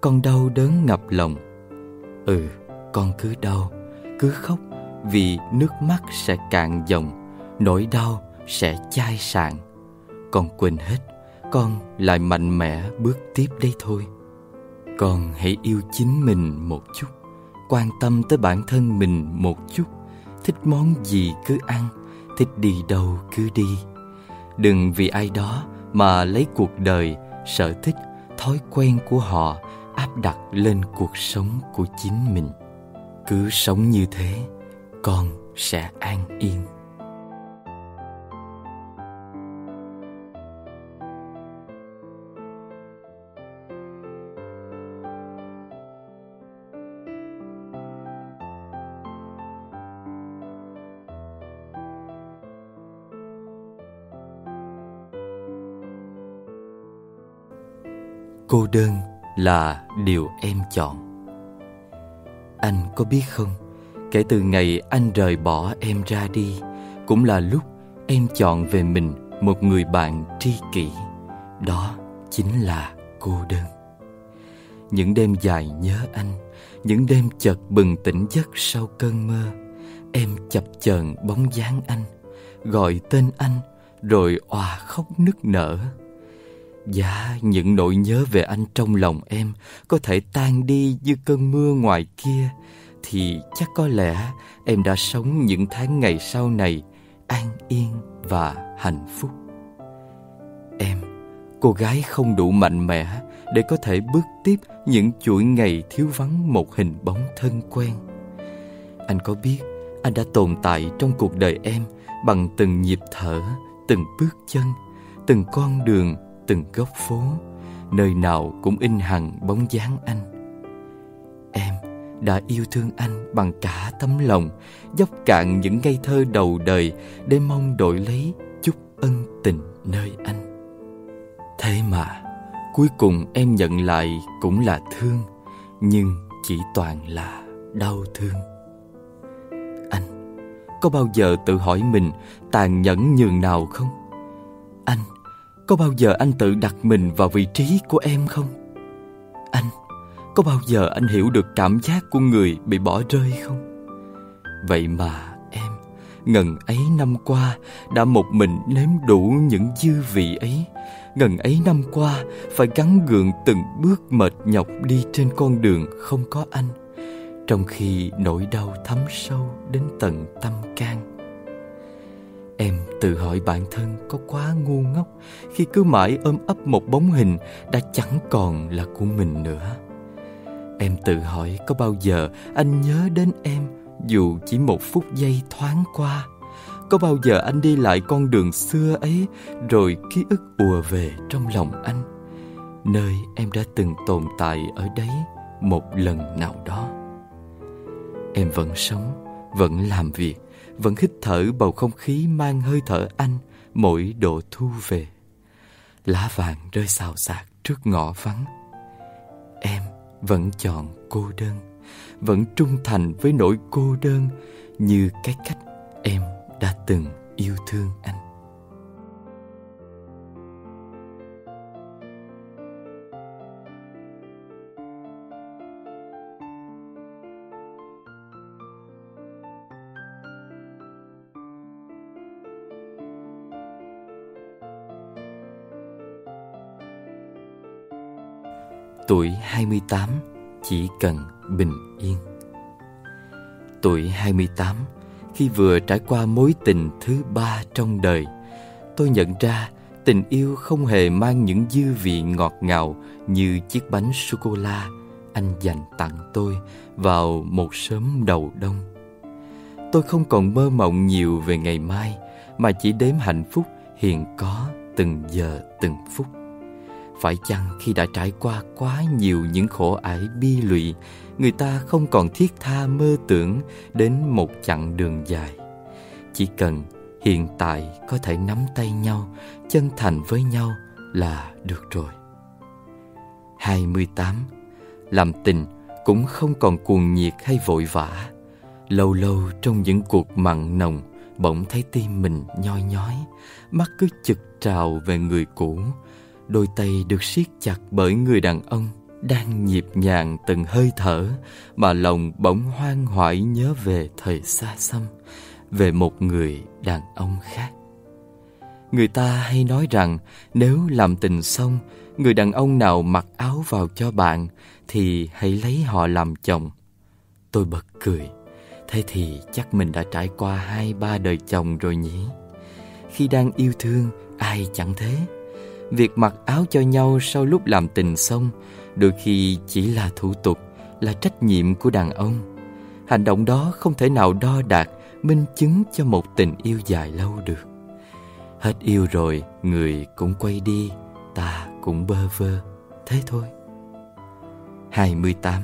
[SPEAKER 1] con đau đớn ngập lòng. Ừ con cứ đau, cứ khóc vì nước mắt sẽ cạn dòng, nỗi đau sẽ chai sạn. Con quên hết, con lại mạnh mẽ bước tiếp đây thôi. Con hãy yêu chính mình một chút, quan tâm tới bản thân mình một chút. Thích món gì cứ ăn, thích đi đâu cứ đi. Đừng vì ai đó mà lấy cuộc đời, sở thích, thói quen của họ áp đặt lên cuộc sống của chính mình. Cứ sống như thế con sẽ an yên. Cô đơn là điều em chọn. Anh có biết không? Kể từ ngày anh rời bỏ em ra đi cũng là lúc em chọn về mình một người bạn tri kỷ. Đó chính là cô đơn. Những đêm dài nhớ anh những đêm chợt bừng tỉnh giấc sau cơn mơ em chập chờn bóng dáng anh gọi tên anh rồi òa khóc nức nở. Dạ, những nỗi nhớ về anh trong lòng em có thể tan đi như cơn mưa ngoài kia, thì chắc có lẽ em đã sống những tháng ngày sau này an yên và hạnh phúc. Em, cô gái không đủ mạnh mẽ để có thể bước tiếp những chuỗi ngày thiếu vắng một hình bóng thân quen. Anh có biết anh đã tồn tại trong cuộc đời em bằng từng nhịp thở, từng bước chân, từng con đường từng góc phố nơi nào cũng in hằn bóng dáng anh đã yêu thương anh bằng cả tấm lòng dốc cạn những ngây thơ đầu đời để mong đổi lấy chút ân tình nơi anh. Thế mà cuối cùng em nhận lại cũng là thương nhưng chỉ toàn là đau thương. Anh có bao giờ tự hỏi mình tàn nhẫn nhường nào không? Anh có bao giờ anh tự đặt mình vào vị trí của em không? Anh, có bao giờ anh hiểu được cảm giác của người bị bỏ rơi không? Vậy mà em, ngần ấy năm qua đã một mình nếm đủ những dư vị ấy. Ngần ấy năm qua phải gắn gượng từng bước mệt nhọc đi trên con đường không có anh. Trong khi nỗi đau thấm sâu đến tận tâm can Em tự hỏi bản thân có quá ngu ngốc khi cứ mãi ôm ấp một bóng hình đã chẳng còn là của mình nữa. Em tự hỏi có bao giờ anh nhớ đến em dù chỉ một phút giây thoáng qua. Có bao giờ anh đi lại con đường xưa ấy rồi ký ức ùa về trong lòng anh. Nơi em đã từng tồn tại ở đấy một lần nào đó. Em vẫn sống, vẫn làm việc, vẫn hít thở bầu không khí mang hơi thở anh mỗi độ thu về. Lá vàng rơi xào xạc trước ngõ vắng. Em vẫn chọn cô đơn, vẫn trung thành với nỗi cô đơn như cái cách em đã từng yêu thương anh. Tuổi 28 chỉ cần bình yên. Tuổi 28 Khi vừa trải qua mối tình thứ ba trong đời, Tôi nhận ra tình yêu không hề mang những dư vị ngọt ngào Như chiếc bánh sô-cô-la anh dành tặng tôi vào một sớm đầu đông. Tôi không còn mơ mộng nhiều về ngày mai, Mà chỉ đếm hạnh phúc hiện có từng giờ từng phút phải chăng khi đã trải qua quá nhiều những khổ ải bi lụy, người ta không còn thiết tha mơ tưởng đến một chặng đường dài. Chỉ cần hiện tại có thể nắm tay nhau, chân thành với nhau là được rồi. 28. Làm tình cũng không còn cuồng nhiệt hay vội vã. Lâu lâu trong những cuộc mặn nồng, bỗng thấy tim mình nhoi nhói, mắt cứ chực trào về người cũ, Đôi tay được siết chặt bởi người đàn ông Đang nhịp nhàng từng hơi thở Mà lòng bỗng hoang hoại nhớ về thời xa xăm, Về một người đàn ông khác. Người ta hay nói rằng Nếu làm tình xong, Người đàn ông nào mặc áo vào cho bạn Thì hãy lấy họ làm chồng. Tôi bật cười. Thế thì chắc mình đã trải qua hai ba đời chồng rồi nhỉ? Khi đang yêu thương, Ai chẳng thế? Việc mặc áo cho nhau sau lúc làm tình xong, Đôi khi chỉ là thủ tục, Là trách nhiệm của đàn ông. Hành động đó không thể nào đo đạt Minh chứng cho một tình yêu dài lâu được. Hết yêu rồi, Người cũng quay đi, Ta cũng bơ vơ. Thế thôi. 28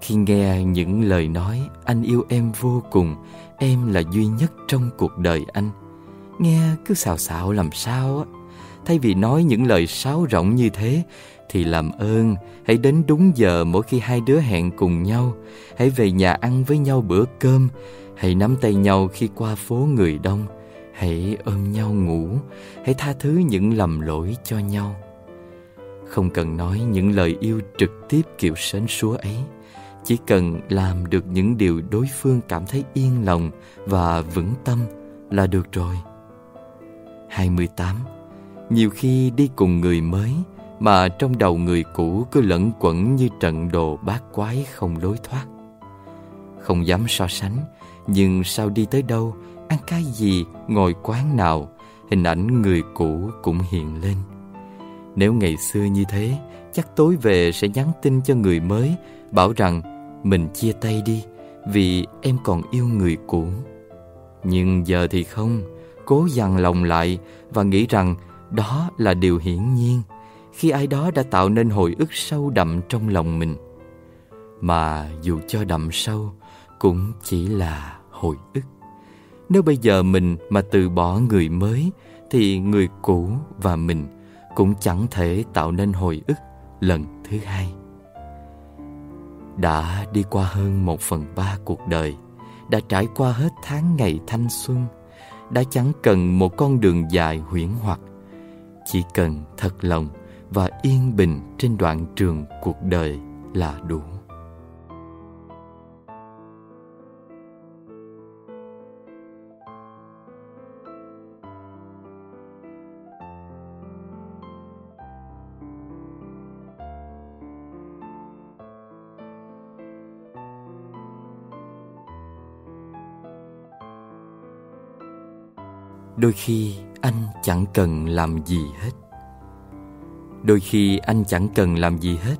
[SPEAKER 1] Khi nghe những lời nói, Anh yêu em vô cùng, Em là duy nhất trong cuộc đời anh. Nghe cứ xào xạo làm sao á. Thay vì nói những lời sáo rỗng như thế, Thì làm ơn, Hãy đến đúng giờ mỗi khi hai đứa hẹn cùng nhau. Hãy về nhà ăn với nhau bữa cơm. Hãy nắm tay nhau khi qua phố người đông. Hãy ôm nhau ngủ. Hãy tha thứ những lầm lỗi cho nhau. Không cần nói những lời yêu trực tiếp kiểu sến súa ấy. Chỉ cần làm được những điều đối phương cảm thấy yên lòng và vững tâm là được rồi. 28 nhiều khi đi cùng người mới, Mà trong đầu người cũ cứ lẫn quẩn như trận đồ bát quái không lối thoát. Không dám so sánh, Nhưng sao đi tới đâu, Ăn cái gì, Ngồi quán nào, Hình ảnh người cũ cũng hiện lên. Nếu ngày xưa như thế, Chắc tối về sẽ nhắn tin cho người mới, Bảo rằng, Mình chia tay đi, Vì em còn yêu người cũ. Nhưng giờ thì không, Cố dằn lòng lại Và nghĩ rằng đó là điều hiển nhiên khi ai đó đã tạo nên hồi ức sâu đậm trong lòng mình. Mà dù cho đậm sâu cũng chỉ là hồi ức. Nếu bây giờ mình mà từ bỏ người mới thì người cũ và mình cũng chẳng thể tạo nên hồi ức lần thứ hai. Đã đi qua hơn một phần ba cuộc đời, đã trải qua hết tháng ngày thanh xuân, đã chẳng cần một con đường dài huyễn hoặc chỉ cần thật lòng và yên bình trên đoạn trường cuộc đời là đủ. Đôi khi anh chẳng cần làm gì hết. Đôi khi anh chẳng cần làm gì hết,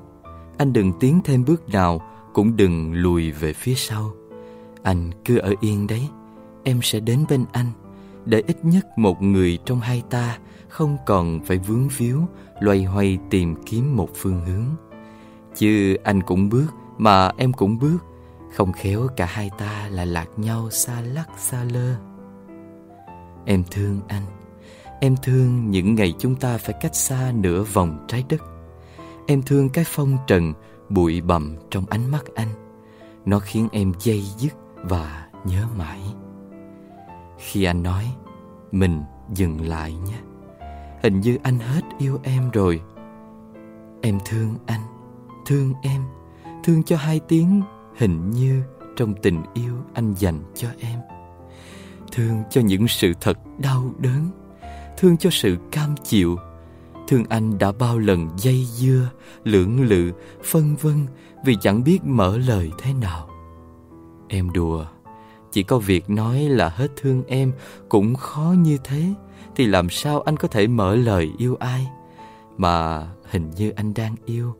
[SPEAKER 1] anh đừng tiến thêm bước nào, cũng đừng lùi về phía sau. Anh cứ ở yên đấy, em sẽ đến bên anh, để ít nhất một người trong hai ta không còn phải vướng víu, loay hoay tìm kiếm một phương hướng. Chứ anh cũng bước, mà em cũng bước, Không khéo cả hai ta là lạc nhau xa lắc xa lơ. Em thương anh Em thương những ngày chúng ta phải cách xa nửa vòng trái đất. Em thương cái phong trần, bụi bặm trong ánh mắt anh. Nó khiến em dây dứt và nhớ mãi. Khi anh nói, Mình dừng lại nhé. Hình như anh hết yêu em rồi. Em thương anh, Thương em, Thương cho hai tiếng hình như trong tình yêu anh dành cho em. Thương cho những sự thật đau đớn thương cho sự cam chịu. Thương anh đã bao lần dây dưa, lưỡng lự, phân vân vì chẳng biết mở lời thế nào. Em đùa, chỉ có việc nói là hết thương em cũng khó như thế, thì làm sao anh có thể mở lời yêu ai? Mà hình như anh đang yêu,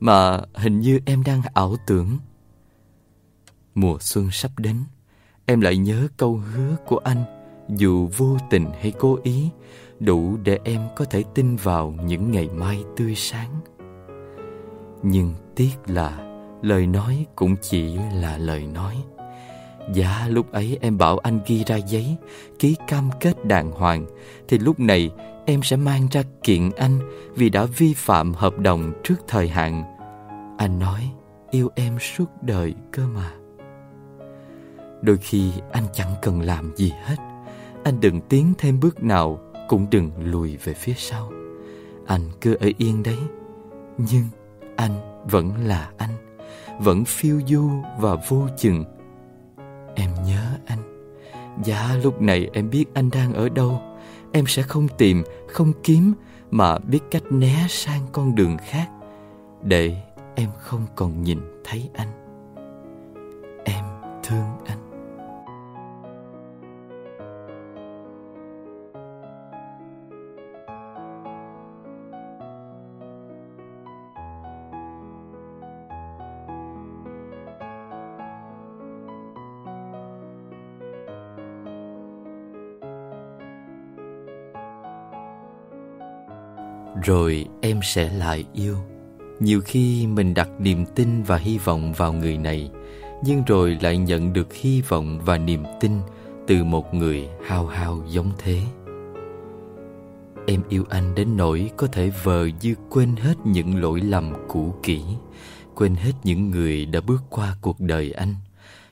[SPEAKER 1] mà hình như em đang ảo tưởng. Mùa xuân sắp đến, Em lại nhớ câu hứa của anh. Dù vô tình hay cố ý, Đủ để em có thể tin vào những ngày mai tươi sáng. Nhưng tiếc là Lời nói cũng chỉ là lời nói. Dạ lúc ấy em bảo anh ghi ra giấy, Ký cam kết đàng hoàng, Thì lúc này em sẽ mang ra kiện anh Vì đã vi phạm hợp đồng trước thời hạn. Anh nói, yêu em suốt đời cơ mà. Đôi khi anh chẳng cần làm gì hết. Anh đừng tiến thêm bước nào Cũng đừng lùi về phía sau. Anh cứ ở yên đấy Nhưng anh vẫn là anh Vẫn phiêu du và vô chừng. Em nhớ anh. Dạ lúc này em biết anh đang ở đâu. Em sẽ không tìm, không kiếm Mà biết cách né sang con đường khác Để em không còn nhìn thấy anh. Em thương anh. Rồi em sẽ lại yêu. Nhiều khi mình đặt niềm tin và hy vọng vào người này, nhưng rồi lại nhận được hy vọng và niềm tin từ một người hao hao giống thế. Em yêu anh đến nỗi có thể vờ như quên hết những lỗi lầm cũ kỹ, quên hết những người đã bước qua cuộc đời anh,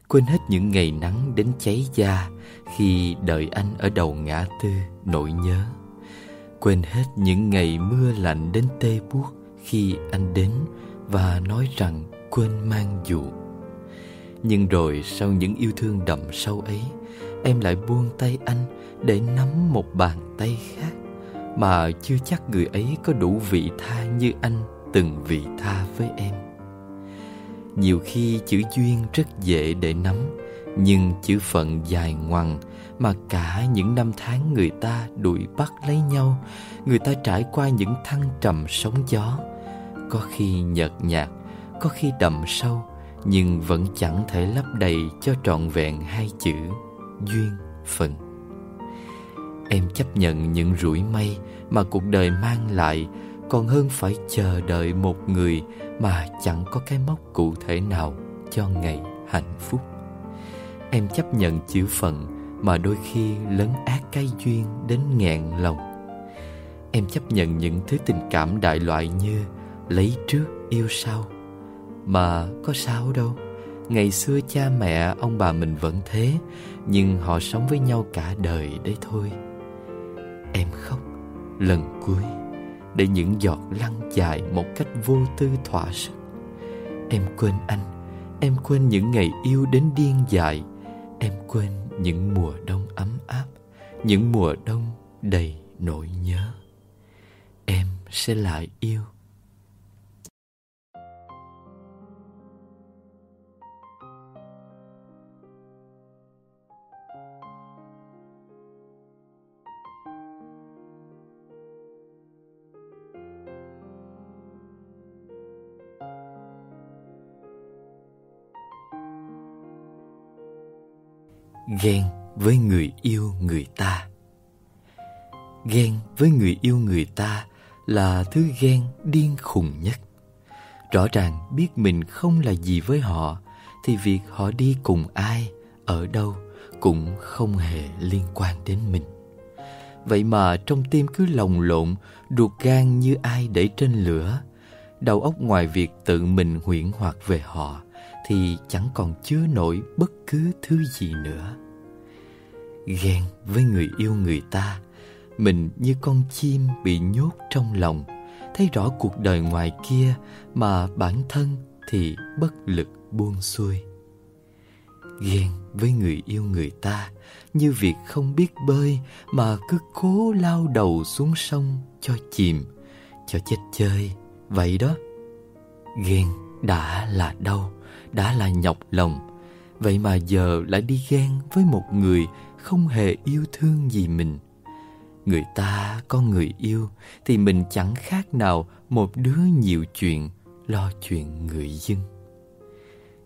[SPEAKER 1] quên hết những ngày nắng đến cháy da khi đợi anh ở đầu ngã tư nỗi nhớ quên hết những ngày mưa lạnh đến tê buốt khi anh đến và nói rằng quên mang dù. Nhưng rồi sau những yêu thương đậm sâu ấy, em lại buông tay anh để nắm một bàn tay khác mà chưa chắc người ấy có đủ vị tha như anh từng vị tha với em. Nhiều khi chữ duyên rất dễ để nắm, nhưng chữ phận dài ngoằng mà cả những năm tháng người ta đuổi bắt lấy nhau, người ta trải qua những thăng trầm sóng gió. Có khi nhợt nhạt, có khi đậm sâu, nhưng vẫn chẳng thể lấp đầy cho trọn vẹn hai chữ duyên phận. Em chấp nhận những rủi may mà cuộc đời mang lại, còn hơn phải chờ đợi một người mà chẳng có cái mốc cụ thể nào cho ngày hạnh phúc. Em chấp nhận chữ phận mà đôi khi lấn át cái duyên đến nghẹn lòng. Em chấp nhận những thứ tình cảm đại loại như lấy trước yêu sau. Mà có sao đâu. Ngày xưa cha mẹ, ông bà mình vẫn thế, nhưng họ sống với nhau cả đời đấy thôi. Em khóc lần cuối để những giọt lăn dài một cách vô tư thỏa sức. Em quên anh, em quên những ngày yêu đến điên dại. Em quên những mùa đông ấm áp, những mùa đông đầy nỗi nhớ. Em sẽ lại yêu ghen với người yêu người ta ghen với người yêu người ta là thứ ghen điên khùng nhất rõ ràng biết mình không là gì với họ thì việc họ đi cùng ai, ở đâu cũng không hề liên quan đến mình. Vậy mà trong tim cứ lồng lộn, ruột gan như ai để trên lửa. Đầu óc ngoài việc tự mình huyễn hoặc về họ thì chẳng còn chứa nổi bất cứ thứ gì nữa. Ghen với người yêu người ta, mình như con chim bị nhốt trong lòng, thấy rõ cuộc đời ngoài kia mà bản thân thì bất lực buông xuôi. Ghen với người yêu người ta như việc không biết bơi mà cứ cố lao đầu xuống sông cho chìm, cho chết chơi, vậy đó. Ghen đã là đau, đã là nhọc lòng, vậy mà giờ lại đi ghen với một người không hề yêu thương gì mình. Người ta có người yêu thì mình chẳng khác nào một đứa nhiều chuyện lo chuyện người dân.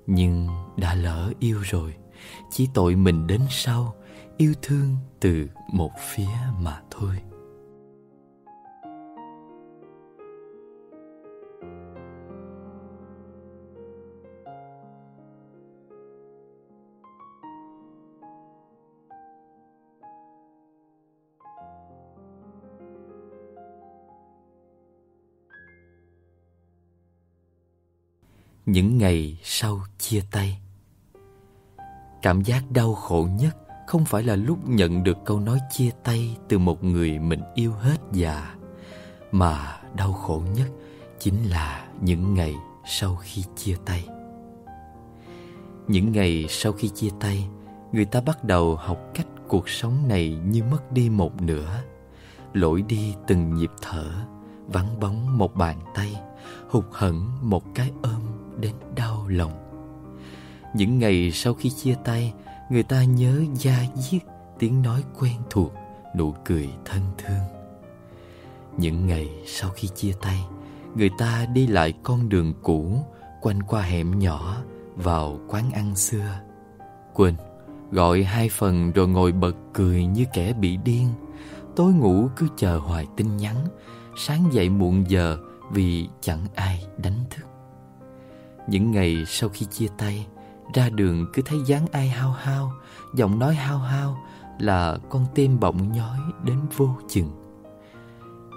[SPEAKER 1] Nhưng đã lỡ yêu rồi, chỉ tội mình đến sau yêu thương từ một phía mà thôi. Những ngày sau chia tay. Cảm giác đau khổ nhất không phải là lúc nhận được câu nói chia tay từ một người mình yêu hết già, mà đau khổ nhất chính là những ngày sau khi chia tay. Những ngày sau khi chia tay, người ta bắt đầu học cách cuộc sống này như mất đi một nửa, lỗi đi từng nhịp thở, vắng bóng một bàn tay, hụt hẫng một cái ôm đến đau lòng. Những ngày sau khi chia tay, người ta nhớ da diết tiếng nói quen thuộc, nụ cười thân thương. Những ngày sau khi chia tay, người ta đi lại con đường cũ, quanh qua hẻm nhỏ, vào quán ăn xưa. Quên, gọi hai phần rồi ngồi bật cười như kẻ bị điên. Tối ngủ cứ chờ hoài tin nhắn, sáng dậy muộn giờ vì chẳng ai đánh thức những ngày sau khi chia tay, ra đường cứ thấy dáng ai hao hao, giọng nói hao hao là con tim bỗng nhói đến vô chừng.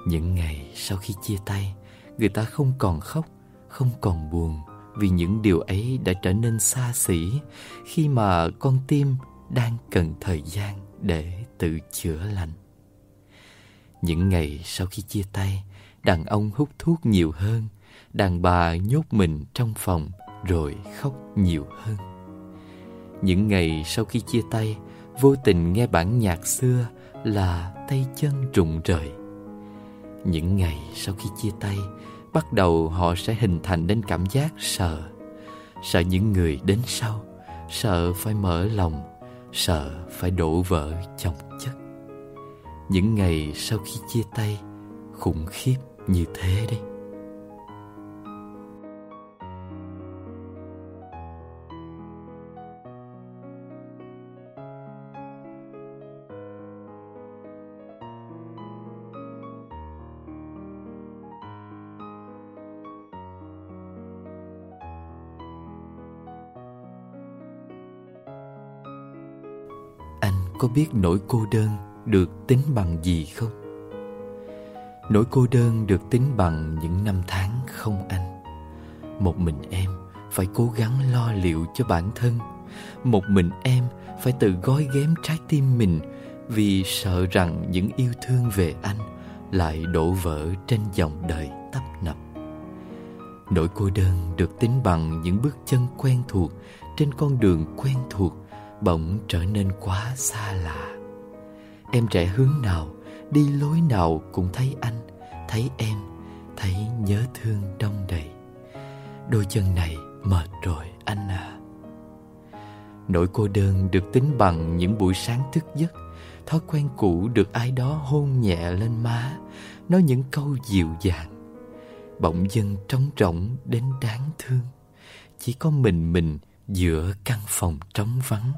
[SPEAKER 1] Những ngày sau khi chia tay, người ta không còn khóc, không còn buồn vì những điều ấy đã trở nên xa xỉ khi mà con tim đang cần thời gian để tự chữa lành. Những ngày sau khi chia tay, đàn ông hút thuốc nhiều hơn đàn bà nhốt mình trong phòng rồi khóc nhiều hơn. Những ngày sau khi chia tay, vô tình nghe bản nhạc xưa là tay chân rụng rời những ngày sau khi chia tay, bắt đầu họ sẽ hình thành nên cảm giác sợ. Sợ những người đến sau, sợ phải mở lòng, sợ phải đổ vỡ chồng chất. Những ngày sau khi chia tay, khủng khiếp như thế đấy. Có biết nỗi cô đơn được tính bằng gì không? Nỗi cô đơn được tính bằng những năm tháng không anh. Một mình em phải cố gắng lo liệu cho bản thân. Một mình em phải tự gói ghém trái tim mình vì sợ rằng những yêu thương về anh lại đổ vỡ trên dòng đời tấp nập. Nỗi cô đơn được tính bằng những bước chân quen thuộc trên con đường quen thuộc bỗng trở nên quá xa lạ. Em trẻ hướng nào, đi lối nào cũng thấy anh, thấy em, thấy nhớ thương đông đầy. Đôi chân này mệt rồi, anh à. Nỗi cô đơn được tính bằng những buổi sáng thức giấc, thói quen cũ được ai đó hôn nhẹ lên má, nói những câu dịu dàng. Bỗng dưng trống rỗng đến đáng thương. Chỉ có mình mình giữa căn phòng trống vắng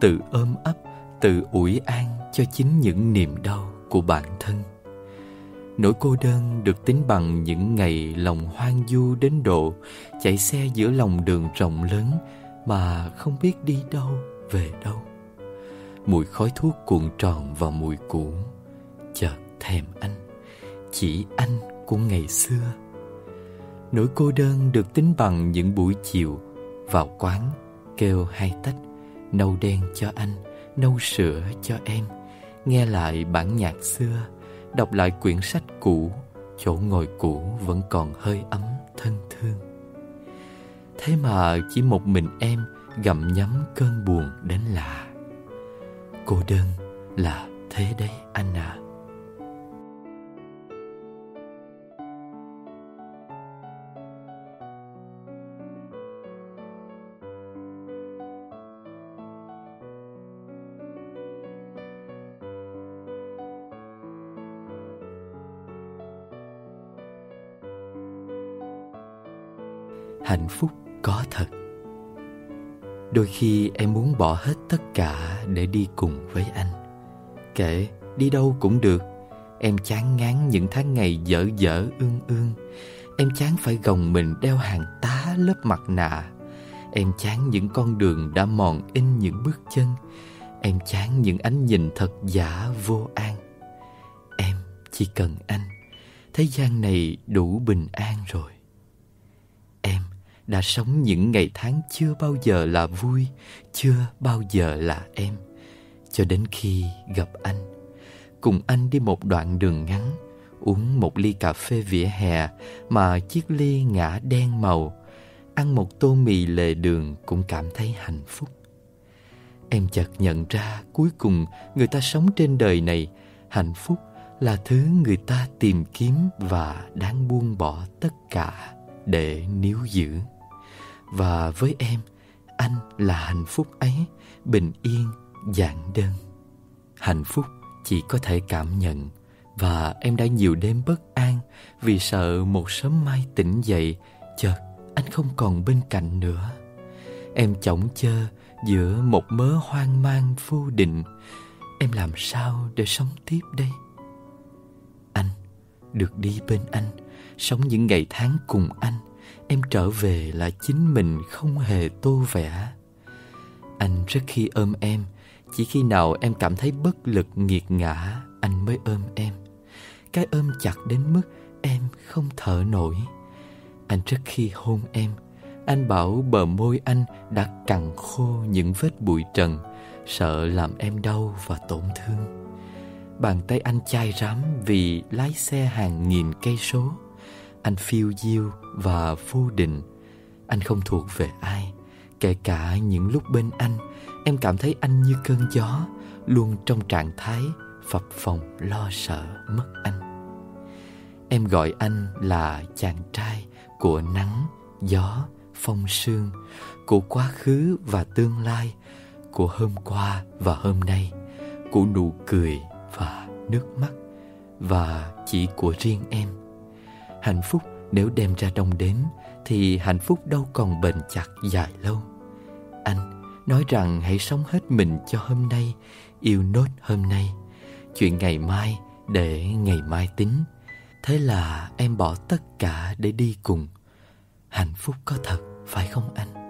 [SPEAKER 1] tự ôm ấp tự ủi an cho chính những niềm đau của bản thân. Nỗi cô đơn được tính bằng những ngày lòng hoang du đến độ, chạy xe giữa lòng đường rộng lớn mà không biết đi đâu, về đâu. Mùi khói thuốc cuộn tròn vào mùi cũ. Chợt thèm anh, chỉ anh của ngày xưa. Nỗi cô đơn được tính bằng những buổi chiều vào quán, kêu hai tách nâu đen cho anh nâu sữa cho em. Nghe lại bản nhạc xưa, đọc lại quyển sách cũ, chỗ ngồi cũ vẫn còn hơi ấm, thân thương. Thế mà chỉ một mình em gặm nhấm cơn buồn đến lạ. Cô đơn là thế đấy anh à. Hạnh phúc có thật. Đôi khi em muốn bỏ hết tất cả để đi cùng với anh. Kể, đi đâu cũng được. Em chán ngán những tháng ngày dở dở ương ương. Em chán phải gồng mình đeo hàng tá lớp mặt nạ. Em chán những con đường đã mòn in những bước chân. Em chán những ánh nhìn thật giả vô an. Em chỉ cần anh. Thế gian này đủ bình an rồi đã sống những ngày tháng chưa bao giờ là vui, chưa bao giờ là em. Cho đến khi gặp anh, cùng anh đi một đoạn đường ngắn, uống một ly cà phê vỉa hè mà chiếc ly ngã đen màu, ăn một tô mì lề đường cũng cảm thấy hạnh phúc. Em chợt nhận ra cuối cùng người ta sống trên đời này, hạnh phúc là thứ người ta tìm kiếm và đáng buông bỏ tất cả để níu giữ. Và với em, anh là hạnh phúc ấy, bình yên, giản đơn. Hạnh phúc chỉ có thể cảm nhận và em đã nhiều đêm bất an vì sợ một sớm mai tỉnh dậy chợt anh không còn bên cạnh nữa. Em chỏng chơ giữa một mớ hoang mang vô định. Em làm sao để sống tiếp đây? Anh được đi bên anh, sống những ngày tháng cùng anh, em trở về là chính mình không hề tô vẽ. Anh rất khi ôm em, chỉ khi nào em cảm thấy bất lực, nghiệt ngã, anh mới ôm em. Cái ôm chặt đến mức em không thở nổi. Anh rất khi hôn em, anh bảo bờ môi anh đã cằn khô những vết bụi trần, sợ làm em đau và tổn thương. Bàn tay anh chai rắm vì lái xe hàng nghìn cây số anh phiêu diêu và vô định. Anh không thuộc về ai, kể cả những lúc bên anh, em cảm thấy anh như cơn gió, luôn trong trạng thái phập phồng, lo sợ mất anh. Em gọi anh là chàng trai của nắng, gió, phong sương, của quá khứ và tương lai, của hôm qua và hôm nay, của nụ cười và nước mắt, và chỉ của riêng em hạnh phúc nếu đem ra đông đếm thì hạnh phúc đâu còn bền chặt dài lâu. Anh nói rằng hãy sống hết mình cho hôm nay, yêu nốt hôm nay. Chuyện ngày mai để ngày mai tính. Thế là em bỏ tất cả để đi cùng. Hạnh phúc có thật, phải không anh?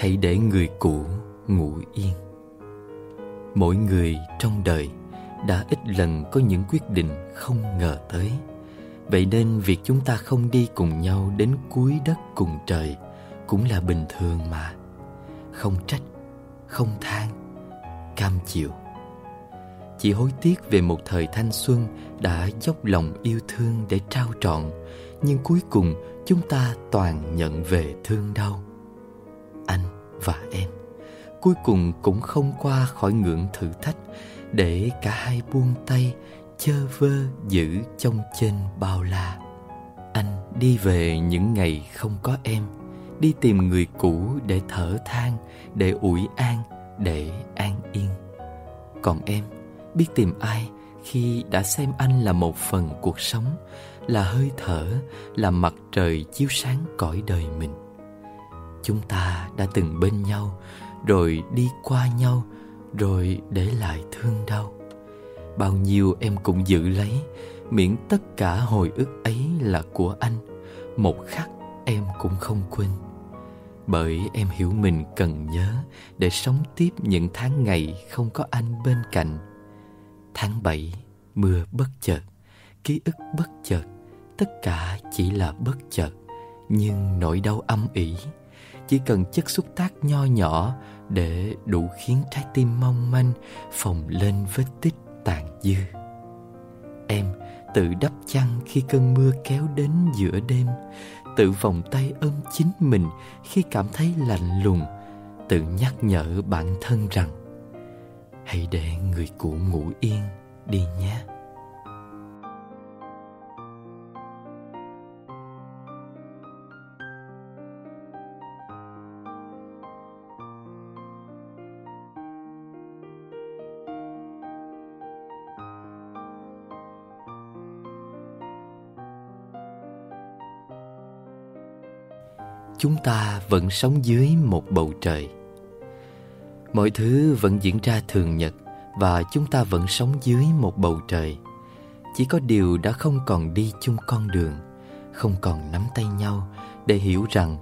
[SPEAKER 1] Hãy để người cũ ngủ yên. Mỗi người trong đời đã ít lần có những quyết định không ngờ tới. Vậy nên việc chúng ta không đi cùng nhau đến cuối đất cùng trời cũng là bình thường mà. Không trách, không than, cam chịu. Chỉ hối tiếc về một thời thanh xuân đã dốc lòng yêu thương để trao trọn, nhưng cuối cùng chúng ta toàn nhận về thương đau anh và em. Cuối cùng cũng không qua khỏi ngưỡng thử thách, để cả hai buông tay, chơ vơ giữ trong trên bao la. Anh đi về những ngày không có em, đi tìm người cũ để thở than, để ủi an, để an yên. Còn em, biết tìm ai khi đã xem anh là một phần cuộc sống, là hơi thở, là mặt trời chiếu sáng cõi đời mình chúng ta đã từng bên nhau, rồi đi qua nhau, rồi để lại thương đau. Bao nhiêu em cũng giữ lấy, miễn tất cả hồi ức ấy là của anh. Một khắc em cũng không quên. Bởi em hiểu mình cần nhớ để sống tiếp những tháng ngày không có anh bên cạnh. Tháng bảy, mưa bất chợt, ký ức bất chợt, tất cả chỉ là bất chợt, nhưng nỗi đau âm ỉ chỉ cần chất xúc tác nho nhỏ để đủ khiến trái tim mong manh phồng lên vết tích tàn dư. Em tự đắp chăn khi cơn mưa kéo đến giữa đêm, tự vòng tay ôm chính mình khi cảm thấy lạnh lùng, tự nhắc nhở bản thân rằng, hãy để người cũ ngủ yên đi nhé. Chúng ta vẫn sống dưới một bầu trời. Mọi thứ vẫn diễn ra thường nhật và chúng ta vẫn sống dưới một bầu trời. Chỉ có điều đã không còn đi chung con đường, không còn nắm tay nhau để hiểu rằng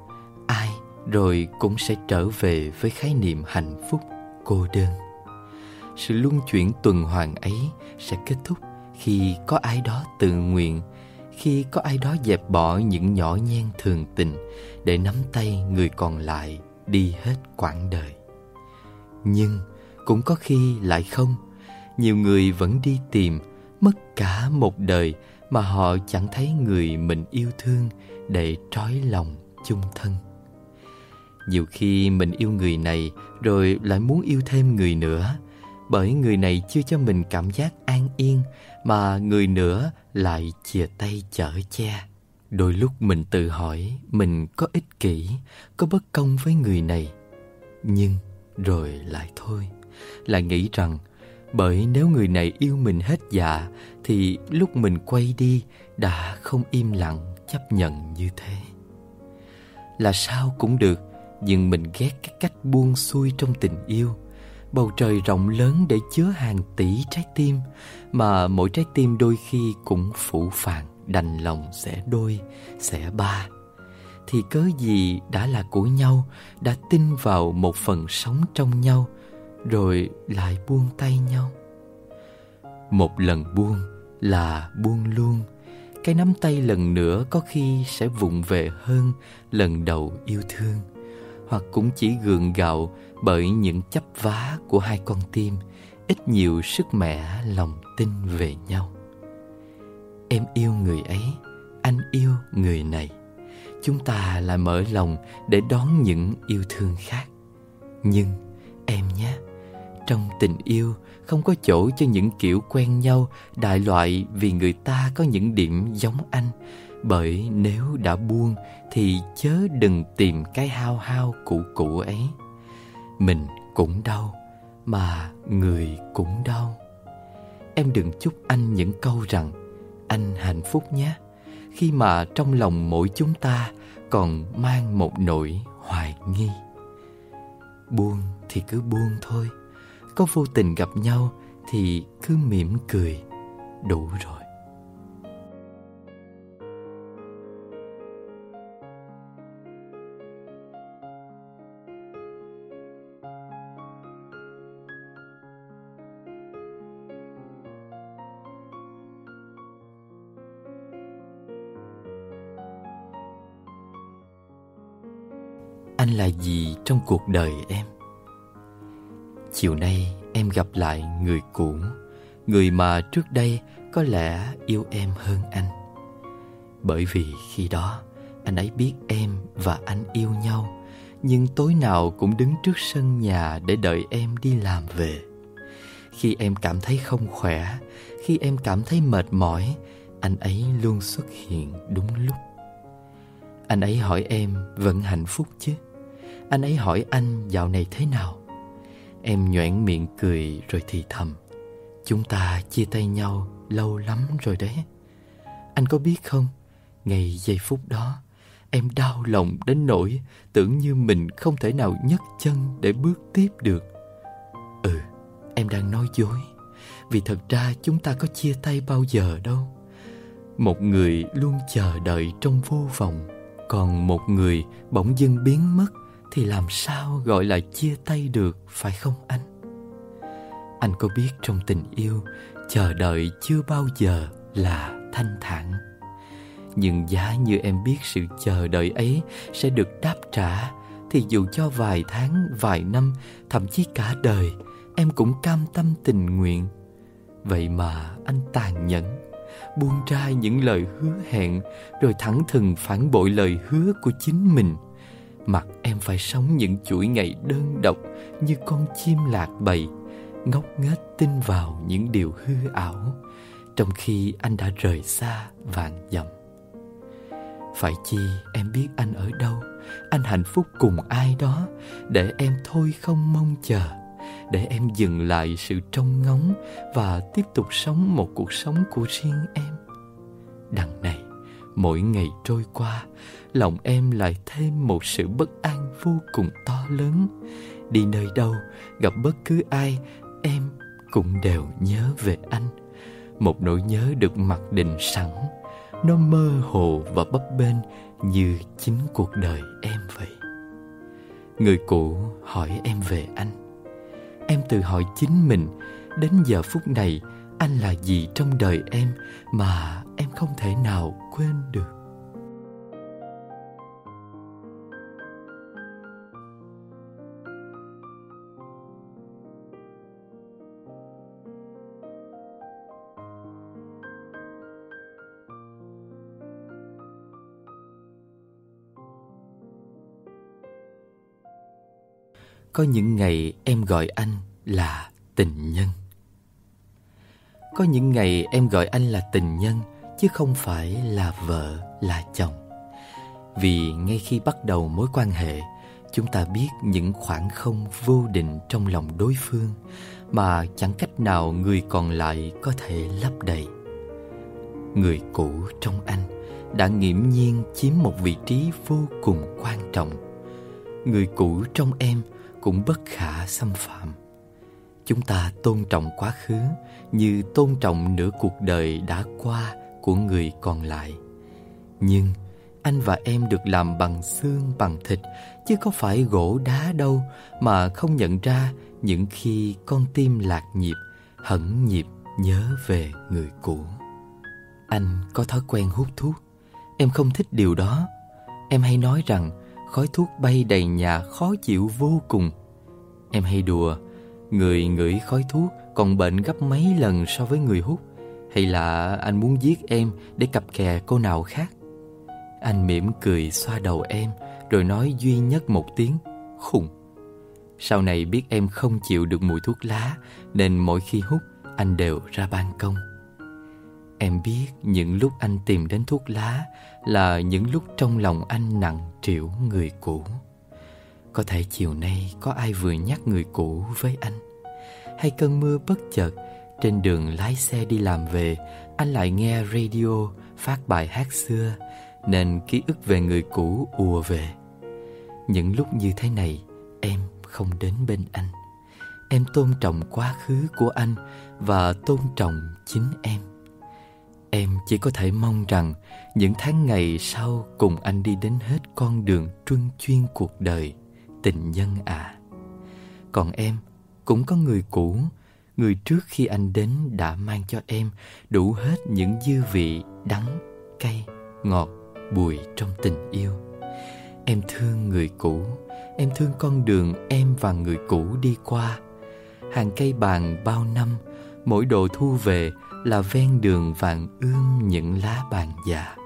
[SPEAKER 1] ai rồi cũng sẽ trở về với khái niệm hạnh phúc cô đơn. Sự luân chuyển tuần hoàn ấy sẽ kết thúc khi có ai đó tự nguyện khi có ai đó dẹp bỏ những nhỏ nhen thường tình để nắm tay người còn lại đi hết quãng đời. Nhưng cũng có khi lại không, nhiều người vẫn đi tìm mất cả một đời mà họ chẳng thấy người mình yêu thương để trói lòng chung thân. Nhiều khi mình yêu người này rồi lại muốn yêu thêm người nữa, bởi người này chưa cho mình cảm giác an yên mà người nữa lại chìa tay chở che. Đôi lúc mình tự hỏi mình có ích kỷ, có bất công với người này. Nhưng rồi lại thôi. Lại nghĩ rằng bởi nếu người này yêu mình hết dạ thì lúc mình quay đi đã không im lặng chấp nhận như thế. Là sao cũng được, nhưng mình ghét cái cách buông xuôi trong tình yêu. Bầu trời rộng lớn để chứa hàng tỷ trái tim mà mỗi trái tim đôi khi cũng phủ phàng, đành lòng sẽ đôi, sẽ ba. Thì cớ gì đã là của nhau, đã tin vào một phần sống trong nhau, rồi lại buông tay nhau? Một lần buông là buông luôn. Cái nắm tay lần nữa có khi sẽ vụng về hơn lần đầu yêu thương. Hoặc cũng chỉ gượng gạo bởi những chấp vá của hai con tim, ít nhiều sức mẻ, lòng tin về nhau. Em yêu người ấy, anh yêu người này. Chúng ta lại mở lòng để đón những yêu thương khác. Nhưng em nhé, trong tình yêu không có chỗ cho những kiểu quen nhau, đại loại vì người ta có những điểm giống anh. Bởi nếu đã buông thì chớ đừng tìm cái hao hao cũ cũ ấy. Mình cũng đau, mà người cũng đau em đừng chúc anh những câu rằng, anh hạnh phúc nhé. Khi mà trong lòng mỗi chúng ta còn mang một nỗi hoài nghi. Buông thì cứ buông thôi. Có vô tình gặp nhau thì cứ mỉm cười, đủ rồi. Anh là gì trong cuộc đời em? Chiều nay em gặp lại người cũ, người mà trước đây có lẽ yêu em hơn anh. Bởi vì khi đó, anh ấy biết em và anh yêu nhau, nhưng tối nào cũng đứng trước sân nhà để đợi em đi làm về. Khi em cảm thấy không khỏe, khi em cảm thấy mệt mỏi, anh ấy luôn xuất hiện đúng lúc. Anh ấy hỏi em, vẫn hạnh phúc chứ? Anh ấy hỏi anh dạo này thế nào? Em nhoẻn miệng cười rồi thì thầm, Chúng ta chia tay nhau lâu lắm rồi đấy. Anh có biết không, ngày giây phút đó, Em đau lòng đến nỗi Tưởng như mình không thể nào nhấc chân Để bước tiếp được. Ừ em đang nói dối, Vì thật ra chúng ta có chia tay bao giờ đâu. Một người luôn chờ đợi trong vô vọng, Còn một người bỗng dưng biến mất thì làm sao gọi là chia tay được Phải không anh Anh có biết trong tình yêu Chờ đợi chưa bao giờ là thanh thản nhưng giá như em biết sự chờ đợi ấy sẽ được đáp trả thì dù cho vài tháng, vài năm, thậm chí cả đời, em cũng cam tâm tình nguyện. Vậy mà anh tàn nhẫn, buông ra những lời hứa hẹn rồi thẳng thừng phản bội lời hứa của chính mình mặt em phải sống những chuỗi ngày đơn độc như con chim lạc bầy, ngốc nghếch tin vào những điều hư ảo, trong khi anh đã rời xa vạn dặm. Phải chi em biết anh ở đâu Anh hạnh phúc cùng ai đó Để em thôi không mong chờ Để em dừng lại sự trông ngóng Và tiếp tục sống một cuộc sống của riêng em Đằng này Mỗi ngày trôi qua Lòng em lại thêm một sự bất an vô cùng to lớn. Đi nơi đâu, Gặp bất cứ ai, Em cũng đều nhớ về anh. Một nỗi nhớ được mặc định sẵn, nó mơ hồ và bấp bênh như chính cuộc đời em vậy. Người cũ hỏi em về anh. Em tự hỏi chính mình, đến giờ phút này anh là gì trong đời em mà em không thể nào quên được. Có những ngày em gọi anh là tình nhân. Có những ngày em gọi anh là tình nhân Chứ không phải là vợ, là chồng. Vì ngay khi bắt đầu mối quan hệ Chúng ta biết những khoảng không vô định trong lòng đối phương Mà chẳng cách nào người còn lại có thể lấp đầy. Người cũ trong anh đã nghiễm nhiên chiếm một vị trí vô cùng quan trọng. Người cũ trong em cũng bất khả xâm phạm. Chúng ta tôn trọng quá khứ như tôn trọng nửa cuộc đời đã qua của người còn lại. Nhưng anh và em được làm bằng xương bằng thịt chứ có phải gỗ đá đâu mà không nhận ra những khi con tim lạc nhịp, hẳn nhịp nhớ về người cũ. Anh có thói quen hút thuốc, em không thích điều đó. Em hay nói rằng khói thuốc bay đầy nhà khó chịu vô cùng. Em hay đùa, người ngửi khói thuốc còn bệnh gấp mấy lần so với người hút. Hay là anh muốn giết em để cặp kè cô nào khác? Anh mỉm cười xoa đầu em rồi nói duy nhất một tiếng, khùng. Sau này biết em không chịu được mùi thuốc lá nên mỗi khi hút anh đều ra ban công. Em biết những lúc anh tìm đến thuốc lá là những lúc trong lòng anh nặng trĩu người cũ. Có thể chiều nay có ai vừa nhắc người cũ với anh? Hay cơn mưa bất chợt, Trên đường lái xe đi làm về, Anh lại nghe radio phát bài hát xưa Nên ký ức về người cũ ùa về. Những lúc như thế này, Em không đến bên anh. Em tôn trọng quá khứ của anh Và tôn trọng chính em. Em chỉ có thể mong rằng những tháng ngày sau cùng anh đi đến hết con đường truân chuyên cuộc đời tình nhân à. Còn em cũng có người cũ Người trước khi anh đến đã mang cho em đủ hết những dư vị đắng, cay, ngọt, bùi trong tình yêu. Em thương người cũ Em thương con đường em và người cũ đi qua. Hàng cây bàn bao năm Mỗi độ thu về là ven đường vàng ươm những lá bàn già.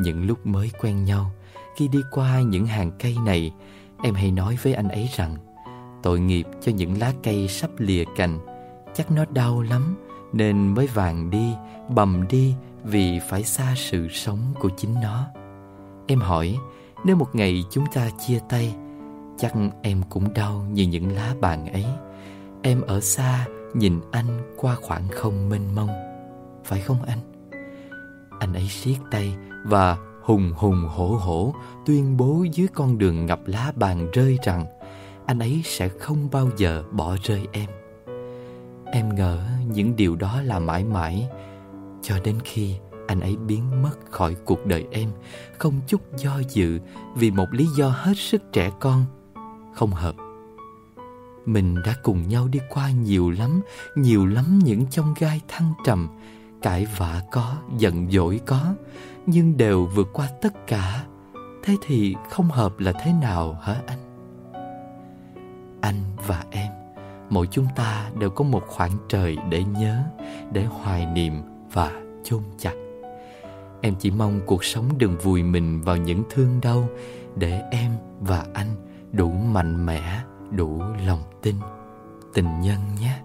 [SPEAKER 1] Những lúc mới quen nhau Khi đi qua những hàng cây này Em hay nói với anh ấy rằng Tội nghiệp cho những lá cây sắp lìa cành. Chắc nó đau lắm Nên mới vàng đi, bầm đi Vì phải xa sự sống của chính nó. Em hỏi Nếu một ngày chúng ta chia tay Chắc em cũng đau như những lá bàn ấy. Em ở xa nhìn anh qua khoảng không mênh mông. Phải không anh? Anh ấy siết tay và hùng hùng hổ hổ, tuyên bố dưới con đường ngập lá bàn rơi rằng, anh ấy sẽ không bao giờ bỏ rơi em. Em ngờ những điều đó là mãi mãi, cho đến khi anh ấy biến mất khỏi cuộc đời em, không chút do dự vì một lý do hết sức trẻ con, không hợp mình đã cùng nhau đi qua nhiều lắm nhiều lắm những chông gai thăng trầm, cãi vã có, giận dỗi có nhưng đều vượt qua tất cả. Thế thì không hợp là thế nào hả anh? Anh và em, mỗi chúng ta đều có một khoảng trời để nhớ, để hoài niệm và chôn chặt. Em chỉ mong cuộc sống đừng vùi mình vào những thương đau để em và anh đủ mạnh mẽ, đủ lòng tin, tình nhân nhé.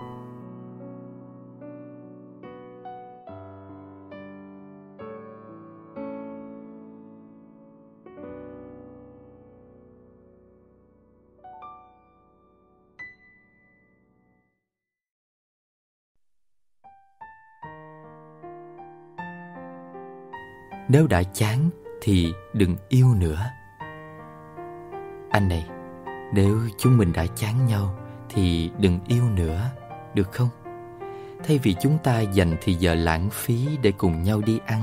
[SPEAKER 1] Nếu đã chán thì đừng yêu nữa. Anh này, Nếu chúng mình đã chán nhau Thì đừng yêu nữa, Được không? Thay vì chúng ta dành thì giờ lãng phí Để cùng nhau đi ăn,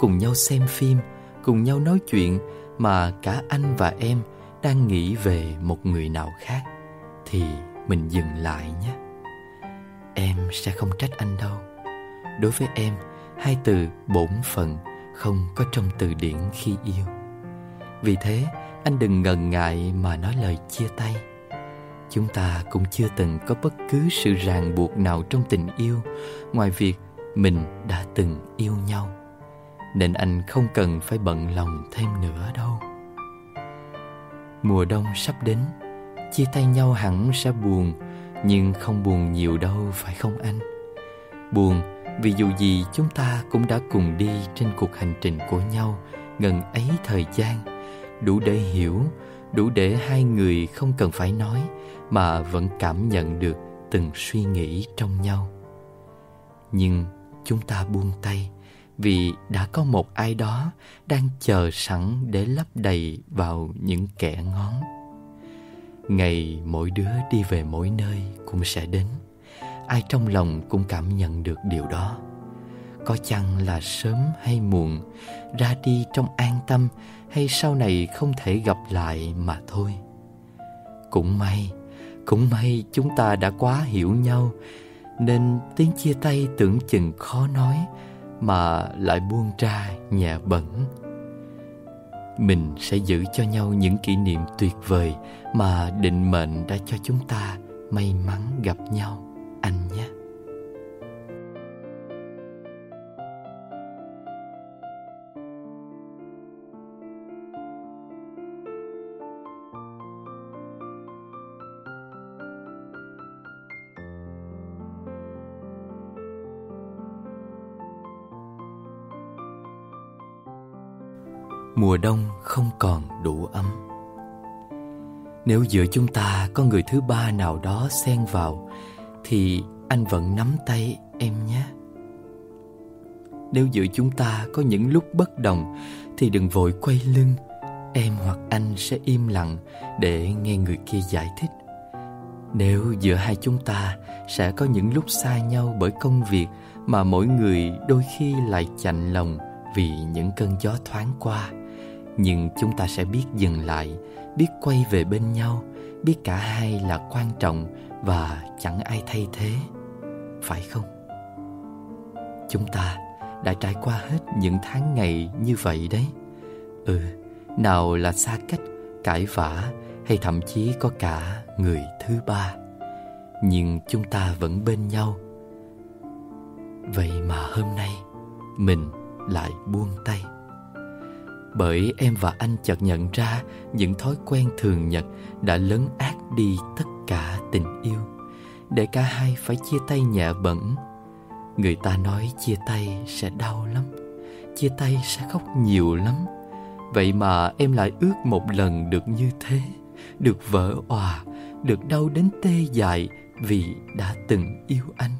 [SPEAKER 1] Cùng nhau xem phim, Cùng nhau nói chuyện Mà cả anh và em Đang nghĩ về một người nào khác Thì mình dừng lại nhé. Em sẽ không trách anh đâu. Đối với em, Hai từ bổn phận không có trong từ điển khi yêu. Vì thế, anh đừng ngần ngại mà nói lời chia tay. Chúng ta cũng chưa từng có bất cứ sự ràng buộc nào trong tình yêu, ngoài việc mình đã từng yêu nhau. Nên anh không cần phải bận lòng thêm nữa đâu. Mùa đông sắp đến, chia tay nhau hẳn sẽ buồn, nhưng không buồn nhiều đâu, phải không anh? Buồn vì dù gì, chúng ta cũng đã cùng đi trên cuộc hành trình của nhau ngần ấy thời gian. Đủ để hiểu, đủ để hai người không cần phải nói mà vẫn cảm nhận được từng suy nghĩ trong nhau. Nhưng chúng ta buông tay vì đã có một ai đó đang chờ sẵn để lấp đầy vào những kẻ ngón. Ngày mỗi đứa đi về mỗi nơi cũng sẽ đến ai trong lòng cũng cảm nhận được điều đó. Có chăng là sớm hay muộn, ra đi trong an tâm hay sau này không thể gặp lại mà thôi? Cũng may cũng may chúng ta đã quá hiểu nhau, nên tiếng chia tay tưởng chừng khó nói mà lại buông ra nhẹ bẩn. Mình sẽ giữ cho nhau những kỷ niệm tuyệt vời mà định mệnh đã cho chúng ta may mắn gặp nhau anh nhé. Mùa đông không còn đủ ấm. Nếu giữa chúng ta có người thứ ba nào đó xen vào thì anh vẫn nắm tay em nhé. Nếu giữa chúng ta có những lúc bất đồng, thì đừng vội quay lưng. Em hoặc anh sẽ im lặng để nghe người kia giải thích. Nếu giữa hai chúng ta sẽ có những lúc xa nhau bởi công việc mà mỗi người đôi khi lại chạnh lòng vì những cơn gió thoáng qua, nhưng chúng ta sẽ biết dừng lại, biết quay về bên nhau, biết cả hai là quan trọng và chẳng ai thay thế, phải không? Chúng ta đã trải qua hết những tháng ngày như vậy đấy. Ừ nào là xa cách, cãi vã, hay thậm chí có cả người thứ ba. Nhưng chúng ta vẫn bên nhau. Vậy mà hôm nay, mình lại buông tay. Bởi em và anh chợt nhận ra những thói quen thường nhật đã lấn đi tất cả tình yêu để cả hai phải chia tay nhẹ bẩn. Người ta nói chia tay sẽ đau lắm chia tay sẽ khóc nhiều lắm. Vậy mà em lại ước một lần được như thế được vỡ òa được đau đến tê dại vì đã từng yêu anh.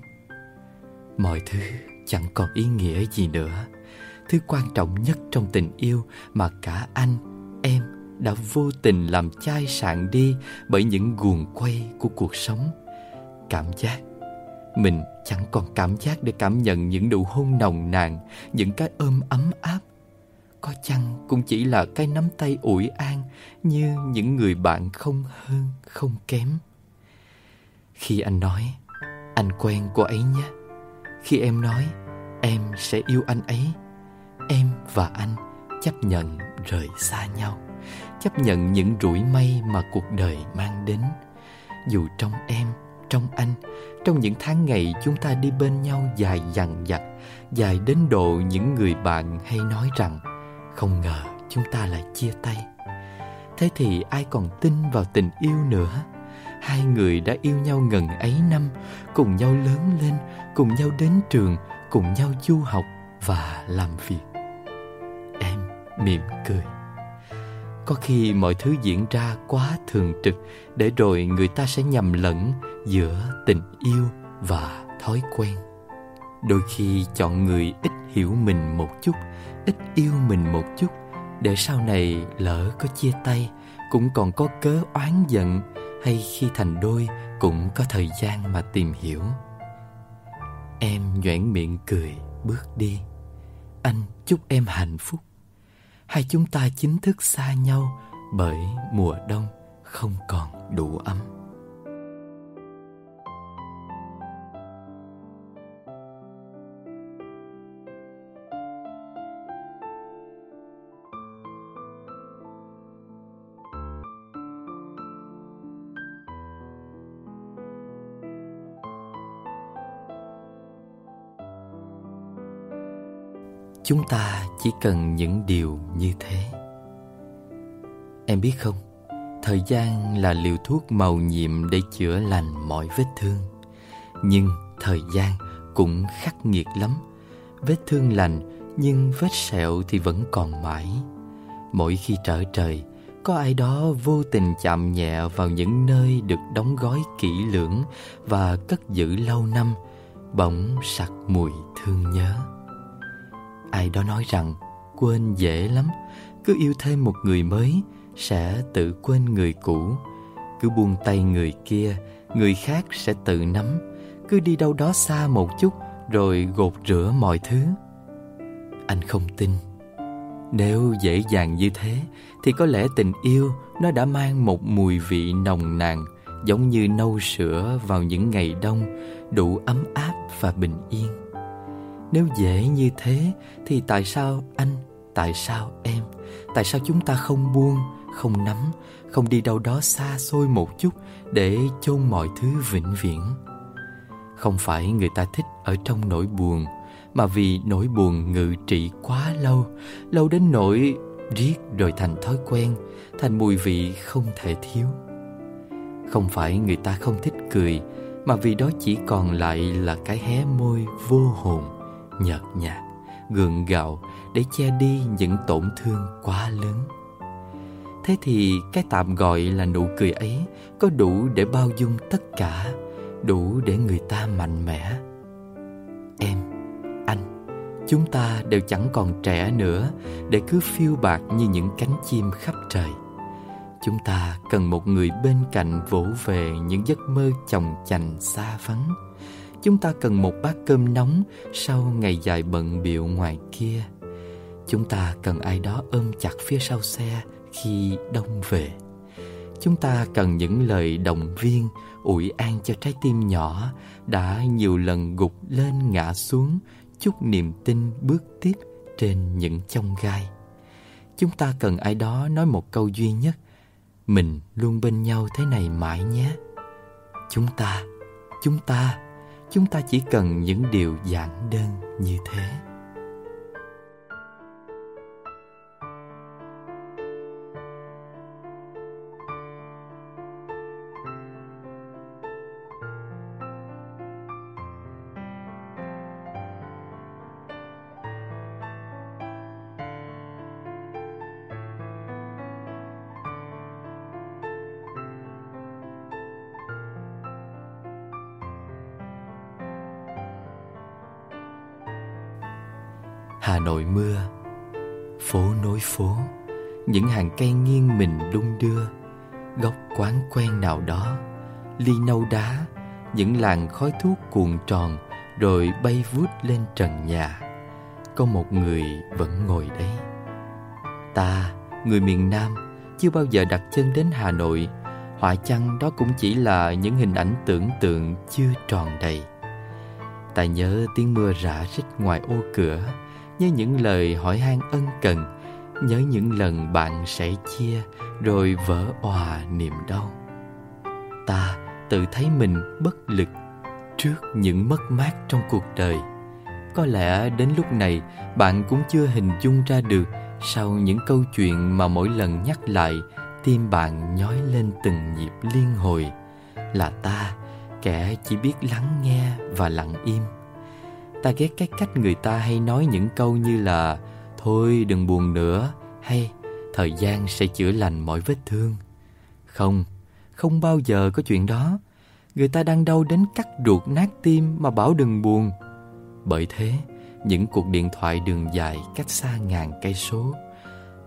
[SPEAKER 1] Mọi thứ chẳng còn ý nghĩa gì nữa. Thứ quan trọng nhất trong tình yêu mà cả anh, em đã vô tình làm chai sạn đi bởi những guồng quay của cuộc sống. Cảm giác mình chẳng còn cảm giác để cảm nhận những nụ hôn nồng nàn, những cái ôm ấm áp. Có chăng cũng chỉ là cái nắm tay ủi an như những người bạn không hơn, không kém. Khi anh nói, anh quen cô ấy nhé. Khi em nói, em sẽ yêu anh ấy. Em và anh chấp nhận rời xa nhau. Chấp nhận những rủi may mà cuộc đời mang đến. Dù trong em, trong anh, trong những tháng ngày chúng ta đi bên nhau dài dằng dặc, dài đến độ những người bạn hay nói rằng không ngờ chúng ta lại chia tay. Thế thì ai còn tin vào tình yêu nữa? Hai người đã yêu nhau ngần ấy năm, cùng nhau lớn lên, cùng nhau đến trường, cùng nhau du học và làm việc. Em mỉm cười. Có khi mọi thứ diễn ra quá thường trực để rồi người ta sẽ nhầm lẫn giữa tình yêu và thói quen. Đôi khi chọn người ít hiểu mình một chút, ít yêu mình một chút để sau này lỡ có chia tay cũng còn có cớ oán giận hay khi thành đôi cũng có thời gian mà tìm hiểu. Em nhoẻn miệng cười bước đi. Anh chúc em hạnh phúc. Hai chúng ta chính thức xa nhau bởi mùa đông không còn đủ ấm. Chúng ta chỉ cần những điều như thế. Em biết không, thời gian là liều thuốc màu nhiệm để chữa lành mọi vết thương. Nhưng thời gian cũng khắc nghiệt lắm. Vết thương lành, nhưng vết sẹo thì vẫn còn mãi. Mỗi khi trở trời, có ai đó vô tình chạm nhẹ vào những nơi được đóng gói kỹ lưỡng và cất giữ lâu năm, bỗng sặc mùi thương nhớ. Ai đó nói rằng, quên dễ lắm, Cứ yêu thêm một người mới, Sẽ tự quên người cũ. Cứ buông tay người kia, Người khác sẽ tự nắm. Cứ đi đâu đó xa một chút, Rồi gột rửa mọi thứ. Anh không tin. Nếu dễ dàng như thế, Thì có lẽ tình yêu Nó đã mang một mùi vị nồng nàn, Giống như nâu sữa vào những ngày đông, Đủ ấm áp và bình yên nếu dễ như thế thì tại sao anh, tại sao em, tại sao chúng ta không buông, không nắm, không đi đâu đó xa xôi một chút để chôn mọi thứ vĩnh viễn? Không phải người ta thích ở trong nỗi buồn, mà vì nỗi buồn ngự trị quá lâu, lâu đến nỗi riết rồi thành thói quen, thành mùi vị không thể thiếu. Không phải người ta không thích cười, mà vì đó chỉ còn lại là cái hé môi vô hồn nhợt nhạt, gượng gạo để che đi những tổn thương quá lớn. Thế thì cái tạm gọi là nụ cười ấy có đủ để bao dung tất cả, đủ để người ta mạnh mẽ. Em, anh, chúng ta đều chẳng còn trẻ nữa để cứ phiêu bạt như những cánh chim khắp trời. Chúng ta cần một người bên cạnh vỗ về những giấc mơ chồng chành xa vắng Chúng ta cần một bát cơm nóng sau ngày dài bận biệu ngoài kia. Chúng ta cần ai đó ôm chặt phía sau xe khi đông về. Chúng ta cần những lời động viên, ủi an cho trái tim nhỏ đã nhiều lần gục lên ngã xuống, chút niềm tin bước tiếp trên những chông gai. Chúng ta cần ai đó nói một câu duy nhất, mình luôn bên nhau thế này mãi nhé. Chúng ta, chúng ta chúng ta chỉ cần những điều giản đơn như thế. Nội mưa. Phố nối phố Những hàng cây nghiêng mình đung đưa. Góc quán quen nào đó Ly nâu đá Những làn khói thuốc cuộn tròn Rồi bay vút lên trần nhà. Có một người vẫn ngồi đấy. Ta, người miền Nam Chưa bao giờ đặt chân đến Hà Nội. Họa chăng đó cũng chỉ là những hình ảnh tưởng tượng chưa tròn đầy. Ta nhớ tiếng mưa rã rít ngoài ô cửa Nhớ những lời hỏi han ân cần, Nhớ những lần bạn sẻ chia Rồi vỡ òa niềm đau. Ta tự thấy mình bất lực Trước những mất mát trong cuộc đời. Có lẽ đến lúc này, Bạn cũng chưa hình dung ra được Sau những câu chuyện mà mỗi lần nhắc lại, Tim bạn nhói lên từng nhịp liên hồi. Là ta, Kẻ chỉ biết lắng nghe và lặng im. Ta ghét cái cách người ta hay nói những câu như là Thôi đừng buồn nữa Hay thời gian sẽ chữa lành mọi vết thương. Không, không bao giờ có chuyện đó. Người ta đang đau đến cắt ruột nát tim mà bảo đừng buồn. Bởi thế, những cuộc điện thoại đường dài cách xa ngàn cây số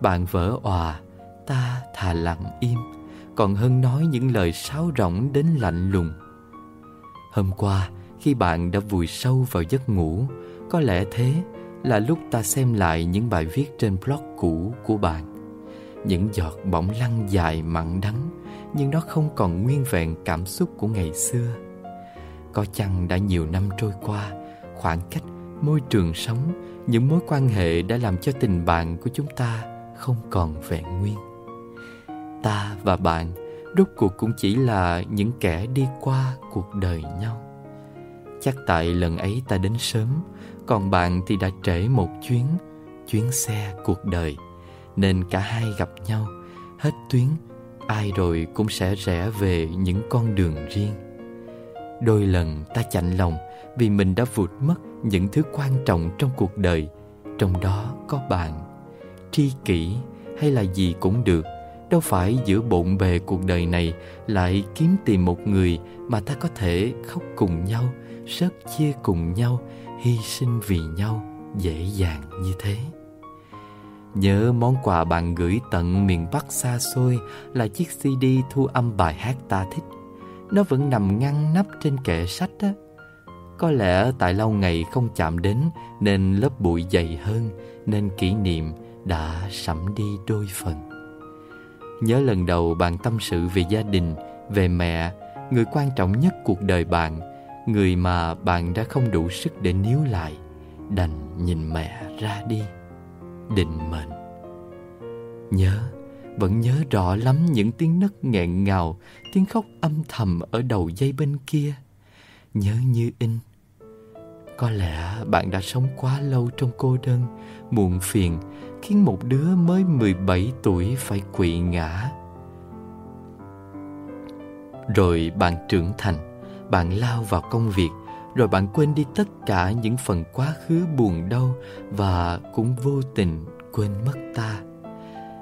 [SPEAKER 1] Bạn vỡ òa, ta thà lặng im Còn hơn nói những lời sáo rỗng đến lạnh lùng. Hôm qua, khi bạn đã vùi sâu vào giấc ngủ Có lẽ thế là lúc ta xem lại những bài viết trên blog cũ của bạn. Những giọt bỗng lăn dài mặn đắng Nhưng nó không còn nguyên vẹn cảm xúc của ngày xưa. Có chăng đã nhiều năm trôi qua Khoảng cách, môi trường sống Những mối quan hệ đã làm cho tình bạn của chúng ta không còn vẹn nguyên. Ta và bạn rốt cuộc cũng chỉ là những kẻ đi qua cuộc đời nhau. Chắc tại lần ấy ta đến sớm, Còn bạn thì đã trễ một chuyến Chuyến xe cuộc đời. Nên cả hai gặp nhau, Hết tuyến, Ai rồi cũng sẽ rẽ về những con đường riêng. Đôi lần ta chạnh lòng Vì mình đã vụt mất những thứ quan trọng trong cuộc đời, Trong đó có bạn. Tri kỷ hay là gì cũng được, Đâu phải giữa bộn bề cuộc đời này Lại kiếm tìm một người Mà ta có thể khóc cùng nhau Sớt chia cùng nhau Hy sinh vì nhau Dễ dàng như thế. Nhớ món quà bạn gửi tận miền Bắc xa xôi Là chiếc CD thu âm bài hát ta thích. Nó vẫn nằm ngăn nắp trên kệ sách á. Có lẽ tại lâu ngày không chạm đến Nên lớp bụi dày hơn Nên kỷ niệm đã sẫm đi đôi phần. Nhớ lần đầu bạn tâm sự về gia đình, về mẹ, người quan trọng nhất cuộc đời bạn, người mà bạn đã không đủ sức để níu lại, đành nhìn mẹ ra đi, định mệnh. Nhớ, vẫn nhớ rõ lắm những tiếng nấc nghẹn ngào, tiếng khóc âm thầm ở đầu dây bên kia. Nhớ như in. Có lẽ bạn đã sống quá lâu trong cô đơn, muộn phiền, khiến một đứa mới 17 tuổi phải quỵ ngã. Rồi bạn trưởng thành, bạn lao vào công việc, rồi bạn quên đi tất cả những phần quá khứ buồn đau và cũng vô tình quên mất ta.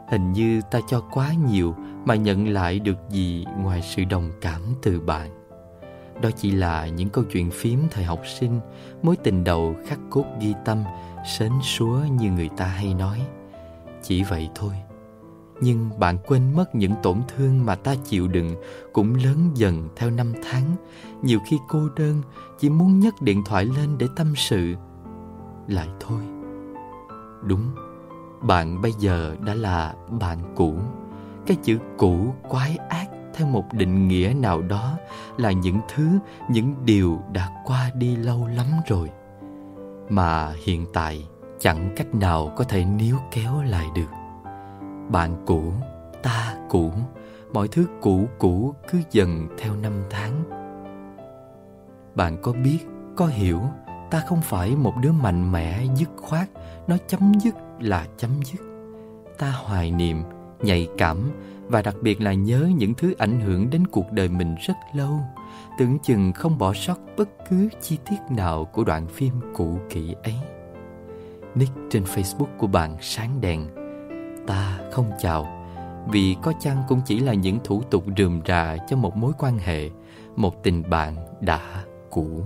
[SPEAKER 1] Hình như ta cho quá nhiều mà nhận lại được gì ngoài sự đồng cảm từ bạn. Đó chỉ là những câu chuyện phím thời học sinh, mối tình đầu khắc cốt ghi tâm, sến súa như người ta hay nói Chỉ vậy thôi Nhưng bạn quên mất những tổn thương mà ta chịu đựng Cũng lớn dần theo năm tháng nhiều khi cô đơn Chỉ muốn nhấc điện thoại lên để tâm sự Lại thôi Đúng Bạn bây giờ đã là bạn cũ Cái chữ cũ quái ác theo một định nghĩa nào đó là những thứ, những điều đã qua đi lâu lắm rồi mà hiện tại chẳng cách nào có thể níu kéo lại được. Bạn cũ, ta cũ, mọi thứ cũ cũ cứ dần theo năm tháng. Bạn có biết, có hiểu, ta không phải một đứa mạnh mẽ dứt khoát, nó chấm dứt là chấm dứt. Ta hoài niệm, nhạy cảm và đặc biệt là nhớ những thứ ảnh hưởng đến cuộc đời mình rất lâu tưởng chừng không bỏ sót bất cứ chi tiết nào của đoạn phim cũ kỹ ấy. Nick trên Facebook của bạn sáng đèn. Ta không chào, vì có chăng cũng chỉ là những thủ tục rườm rà cho một mối quan hệ, một tình bạn đã cũ.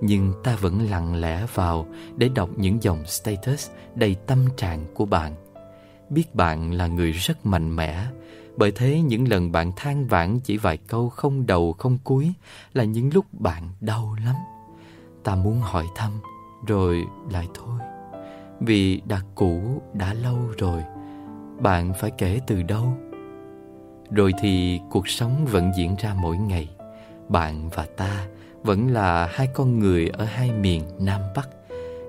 [SPEAKER 1] Nhưng ta vẫn lặng lẽ vào để đọc những dòng status đầy tâm trạng của bạn. Biết bạn là người rất mạnh mẽ, bởi thế những lần bạn than vãn chỉ vài câu không đầu không cuối là những lúc bạn đau lắm. Ta muốn hỏi thăm rồi lại thôi. Vì đã cũ đã lâu rồi, bạn phải kể từ đâu? Rồi thì cuộc sống vẫn diễn ra mỗi ngày. Bạn và ta vẫn là hai con người ở hai miền Nam Bắc.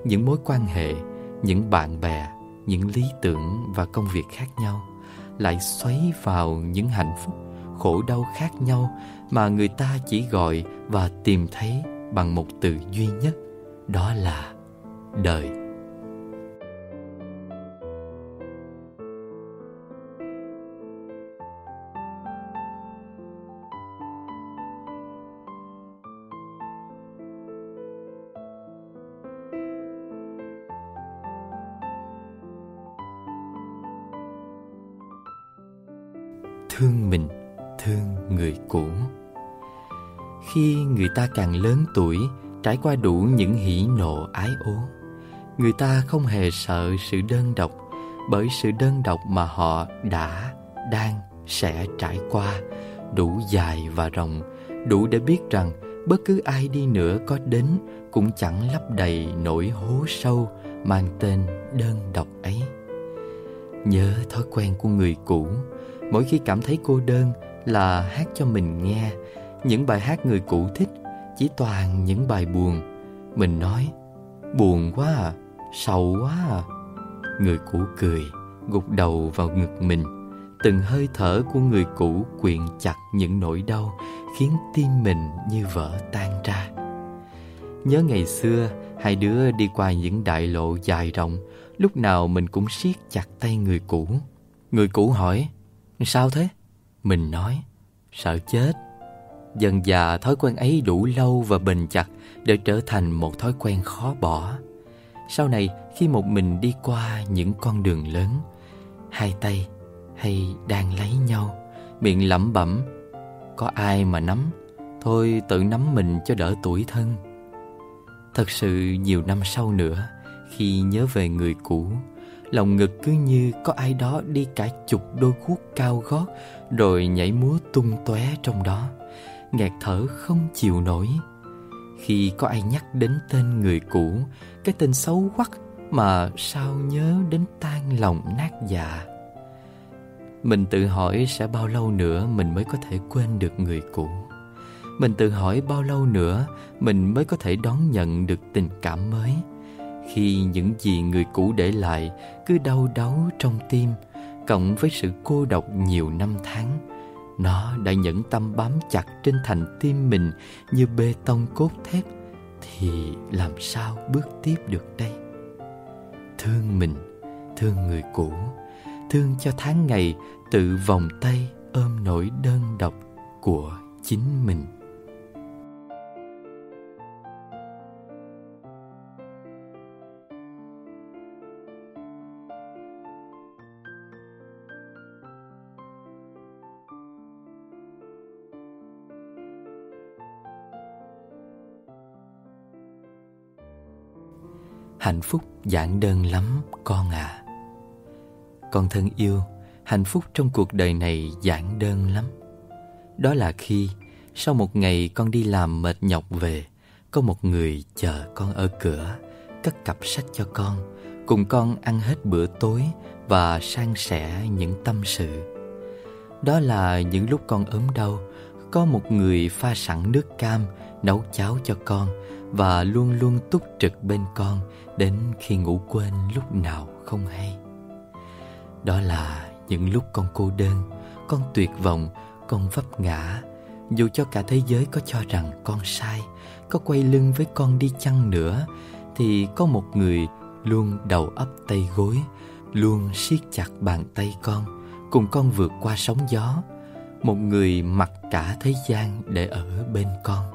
[SPEAKER 1] Những mối quan hệ, những bạn bè, những lý tưởng và công việc khác nhau lại xoáy vào những hạnh phúc, khổ đau khác nhau mà người ta chỉ gọi và tìm thấy bằng một từ duy nhất, đó là đời. Thương mình, thương người cũ. Khi người ta càng lớn tuổi, trải qua đủ những hỉ nộ, ái ố, người ta không hề sợ sự đơn độc, bởi sự đơn độc mà họ đã, đang, sẽ trải qua đủ dài và rộng, đủ để biết rằng bất cứ ai đi nữa có đến cũng chẳng lấp đầy nỗi hố sâu mang tên đơn độc ấy. Nhớ thói quen của người cũ mỗi khi cảm thấy cô đơn là hát cho mình nghe những bài hát người cũ thích, chỉ toàn những bài buồn. Mình nói, buồn quá à sầu quá à. Người cũ cười, gục đầu vào ngực mình. Từng hơi thở của người cũ quyện chặt những nỗi đau khiến tim mình như vỡ tan ra. Nhớ ngày xưa, hai đứa đi qua những đại lộ dài rộng, lúc nào mình cũng siết chặt tay người cũ người cũ hỏi Sao thế? Mình nói, Sợ chết. Dần già thói quen ấy đủ lâu và bền chặt Để trở thành một thói quen khó bỏ. Sau này, khi một mình đi qua những con đường lớn, Hai tay hay đang lấy nhau, Miệng lẩm bẩm, Có ai mà nắm? Thôi tự nắm mình cho đỡ tuổi thân. Thật sự, nhiều năm sau nữa, Khi nhớ về người cũ Lòng ngực cứ như có ai đó đi cả chục đôi guốc cao gót, Rồi nhảy múa tung tóe trong đó. Ngạt thở không chịu nổi. Khi có ai nhắc đến tên người cũ, Cái tên xấu quắc mà sao nhớ đến tan lòng nát dạ Mình tự hỏi sẽ bao lâu nữa mình mới có thể quên được người cũ. Mình tự hỏi bao lâu nữa mình mới có thể đón nhận được tình cảm mới khi những gì người cũ để lại cứ đau đớn trong tim, cộng với sự cô độc nhiều năm tháng, nó đã nhẫn tâm bám chặt trên thành tim mình như bê tông cốt thép, thì làm sao bước tiếp được đây? Thương mình, thương người cũ, thương cho tháng ngày tự vòng tay ôm nỗi đơn độc của chính mình. Hạnh phúc giản đơn lắm, con à Con thân yêu, Hạnh phúc trong cuộc đời này giản đơn lắm. Đó là khi Sau một ngày con đi làm mệt nhọc về, Có một người chờ con ở cửa, Cất cặp sách cho con, Cùng con ăn hết bữa tối Và san sẻ những tâm sự. Đó là những lúc con ốm đau, Có một người pha sẵn nước cam Nấu cháo cho con và luôn luôn túc trực bên con đến khi ngủ quên lúc nào không hay. Đó là những lúc con cô đơn, con tuyệt vọng, con vấp ngã. Dù cho cả thế giới có cho rằng con sai, có quay lưng với con đi chăng nữa, thì có một người luôn đầu ấp tay gối, luôn siết chặt bàn tay con, cùng con vượt qua sóng gió. Một người mặc cả thế gian để ở bên con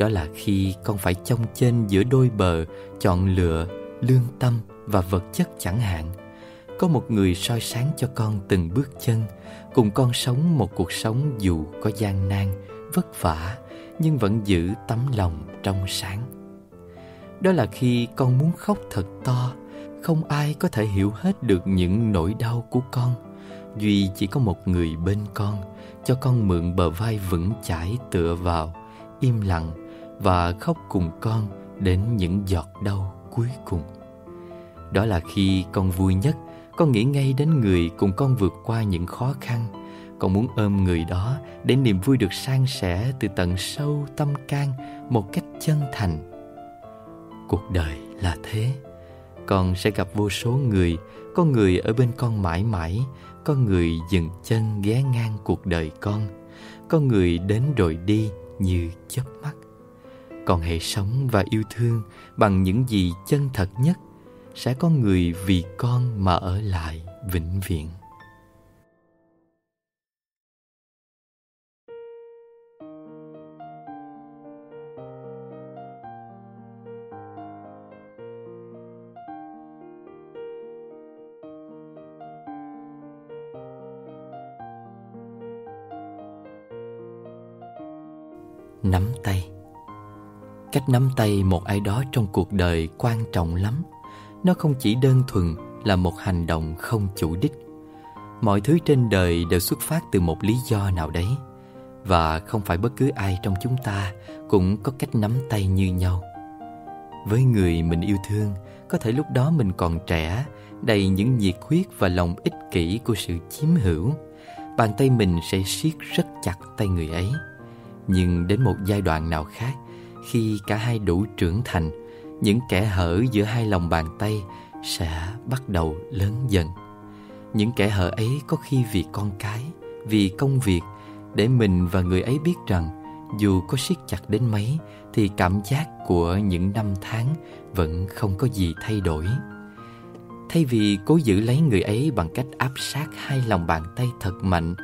[SPEAKER 1] đó là khi con phải trông trên giữa đôi bờ chọn lựa lương tâm và vật chất chẳng hạn có một người soi sáng cho con từng bước chân cùng con sống một cuộc sống dù có gian nan vất vả nhưng vẫn giữ tấm lòng trong sáng. Đó là khi con muốn khóc thật to, không ai có thể hiểu hết được những nỗi đau của con. Duy chỉ có một người bên con, cho con mượn bờ vai vững chãi tựa vào, im lặng và khóc cùng con đến những giọt đau cuối cùng. Đó là khi con vui nhất, con nghĩ ngay đến người cùng con vượt qua những khó khăn. Con muốn ôm người đó để niềm vui được san sẻ từ tận sâu tâm can một cách chân thành. Cuộc đời là thế. Con sẽ gặp vô số người, có người ở bên con mãi mãi, có người dừng chân ghé ngang cuộc đời con, có người đến rồi đi như chớp mắt còn hãy sống và yêu thương bằng những gì chân thật nhất sẽ có người vì con mà ở lại vĩnh viễn. Nắm tay cách nắm tay một ai đó trong cuộc đời quan trọng lắm. Nó không chỉ đơn thuần là một hành động không chủ đích. Mọi thứ trên đời đều xuất phát từ một lý do nào đấy. Và không phải bất cứ ai trong chúng ta cũng có cách nắm tay như nhau. Với người mình yêu thương, có thể lúc đó mình còn trẻ, đầy những nhiệt huyết và lòng ích kỷ của sự chiếm hữu. Bàn tay mình sẽ siết rất chặt tay người ấy. Nhưng đến một giai đoạn nào khác khi cả hai đủ trưởng thành những kẻ hở giữa hai lòng bàn tay sẽ bắt đầu lớn dần. Những kẻ hở ấy có khi vì con cái, vì công việc, để mình và người ấy biết rằng dù có siết chặt đến mấy thì cảm giác của những năm tháng vẫn không có gì thay đổi. Thay vì cố giữ lấy người ấy bằng cách áp sát hai lòng bàn tay thật mạnh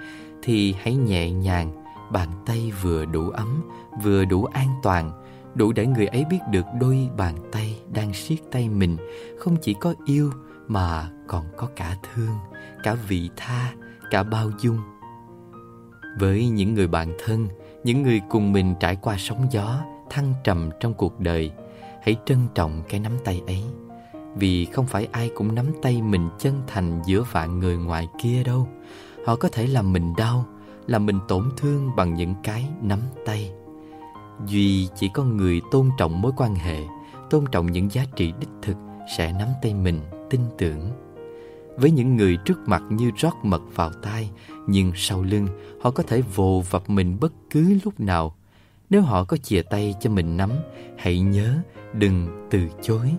[SPEAKER 1] thì hãy nhẹ nhàng, bàn tay vừa đủ ấm, vừa đủ an toàn đủ để người ấy biết được đôi bàn tay đang siết tay mình không chỉ có yêu mà còn có cả thương, cả vị tha, cả bao dung. Với những người bạn thân, những người cùng mình trải qua sóng gió, thăng trầm trong cuộc đời, hãy trân trọng cái nắm tay ấy. Vì không phải ai cũng nắm tay mình chân thành giữa vạn người ngoài kia đâu. Họ có thể làm mình đau, làm mình tổn thương bằng những cái nắm tay duy chỉ có người tôn trọng mối quan hệ, tôn trọng những giá trị đích thực sẽ nắm tay mình, tin tưởng. Với những người trước mặt như rót mật vào tai, nhưng sau lưng họ có thể vồ vập mình bất cứ lúc nào. Nếu họ có chìa tay cho mình nắm, hãy nhớ đừng từ chối.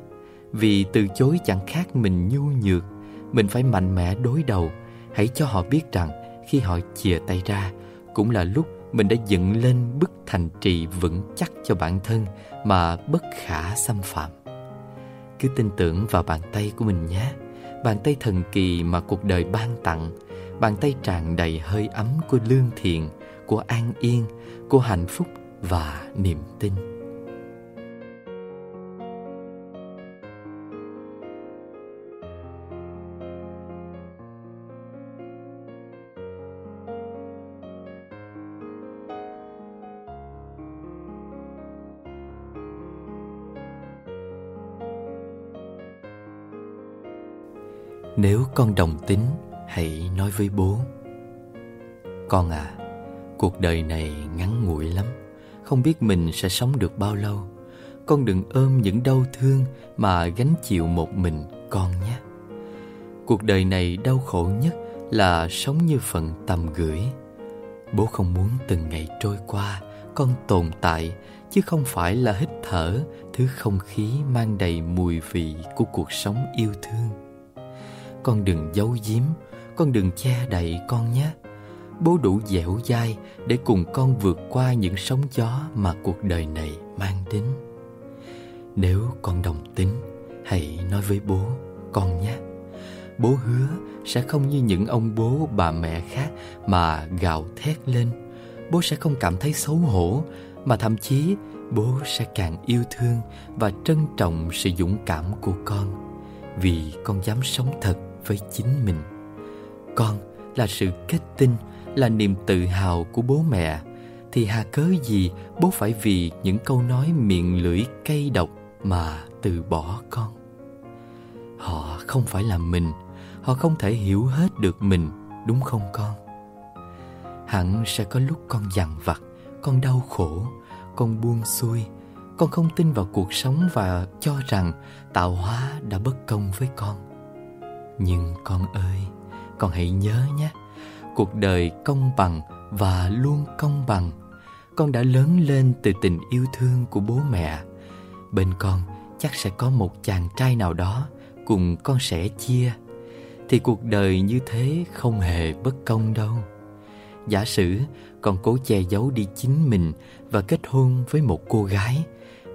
[SPEAKER 1] Vì từ chối chẳng khác mình nhu nhược, mình phải mạnh mẽ đối đầu. Hãy cho họ biết rằng khi họ chìa tay ra, cũng là lúc mình đã dựng lên bức thành trì vững chắc cho bản thân mà bất khả xâm phạm. Cứ tin tưởng vào bàn tay của mình nhé, bàn tay thần kỳ mà cuộc đời ban tặng, bàn tay tràn đầy hơi ấm của lương thiện, của an yên, của hạnh phúc và niềm tin. Nếu con đồng tính, Hãy nói với bố. Con à Cuộc đời này ngắn ngủi lắm. Không biết mình sẽ sống được bao lâu. Con đừng ôm những đau thương Mà gánh chịu một mình con nhé. Cuộc đời này đau khổ nhất Là sống như phần tầm gửi. Bố không muốn từng ngày trôi qua Con tồn tại, Chứ không phải là hít thở, Thứ không khí mang đầy mùi vị Của cuộc sống yêu thương con đừng giấu giếm, Con đừng che đậy con nhé. Bố đủ dẻo dai Để cùng con vượt qua những sóng gió Mà cuộc đời này mang đến. Nếu con đồng tính, Hãy nói với bố, Con nhé. Bố hứa sẽ không như những ông bố, bà mẹ khác Mà gào thét lên. Bố sẽ không cảm thấy xấu hổ, Mà thậm chí bố sẽ càng yêu thương Và trân trọng sự dũng cảm của con. Vì con dám sống thật với chính mình. Con là sự kết tinh, là niềm tự hào của bố mẹ. Thì hà cớ gì bố phải vì những câu nói miệng lưỡi cay độc Mà từ bỏ con? Họ không phải là mình, Họ không thể hiểu hết được mình, Đúng không con? Hẳn sẽ có lúc con dằn vặt, Con đau khổ, Con buông xuôi. Con không tin vào cuộc sống Và cho rằng tạo hóa đã bất công với con. Nhưng con ơi, Con hãy nhớ nhé, Cuộc đời công bằng Và luôn công bằng. Con đã lớn lên từ tình yêu thương của bố mẹ. Bên con chắc sẽ có một chàng trai nào đó Cùng con sẽ chia. Thì cuộc đời như thế không hề bất công đâu. Giả sử con cố che giấu đi chính mình Và kết hôn với một cô gái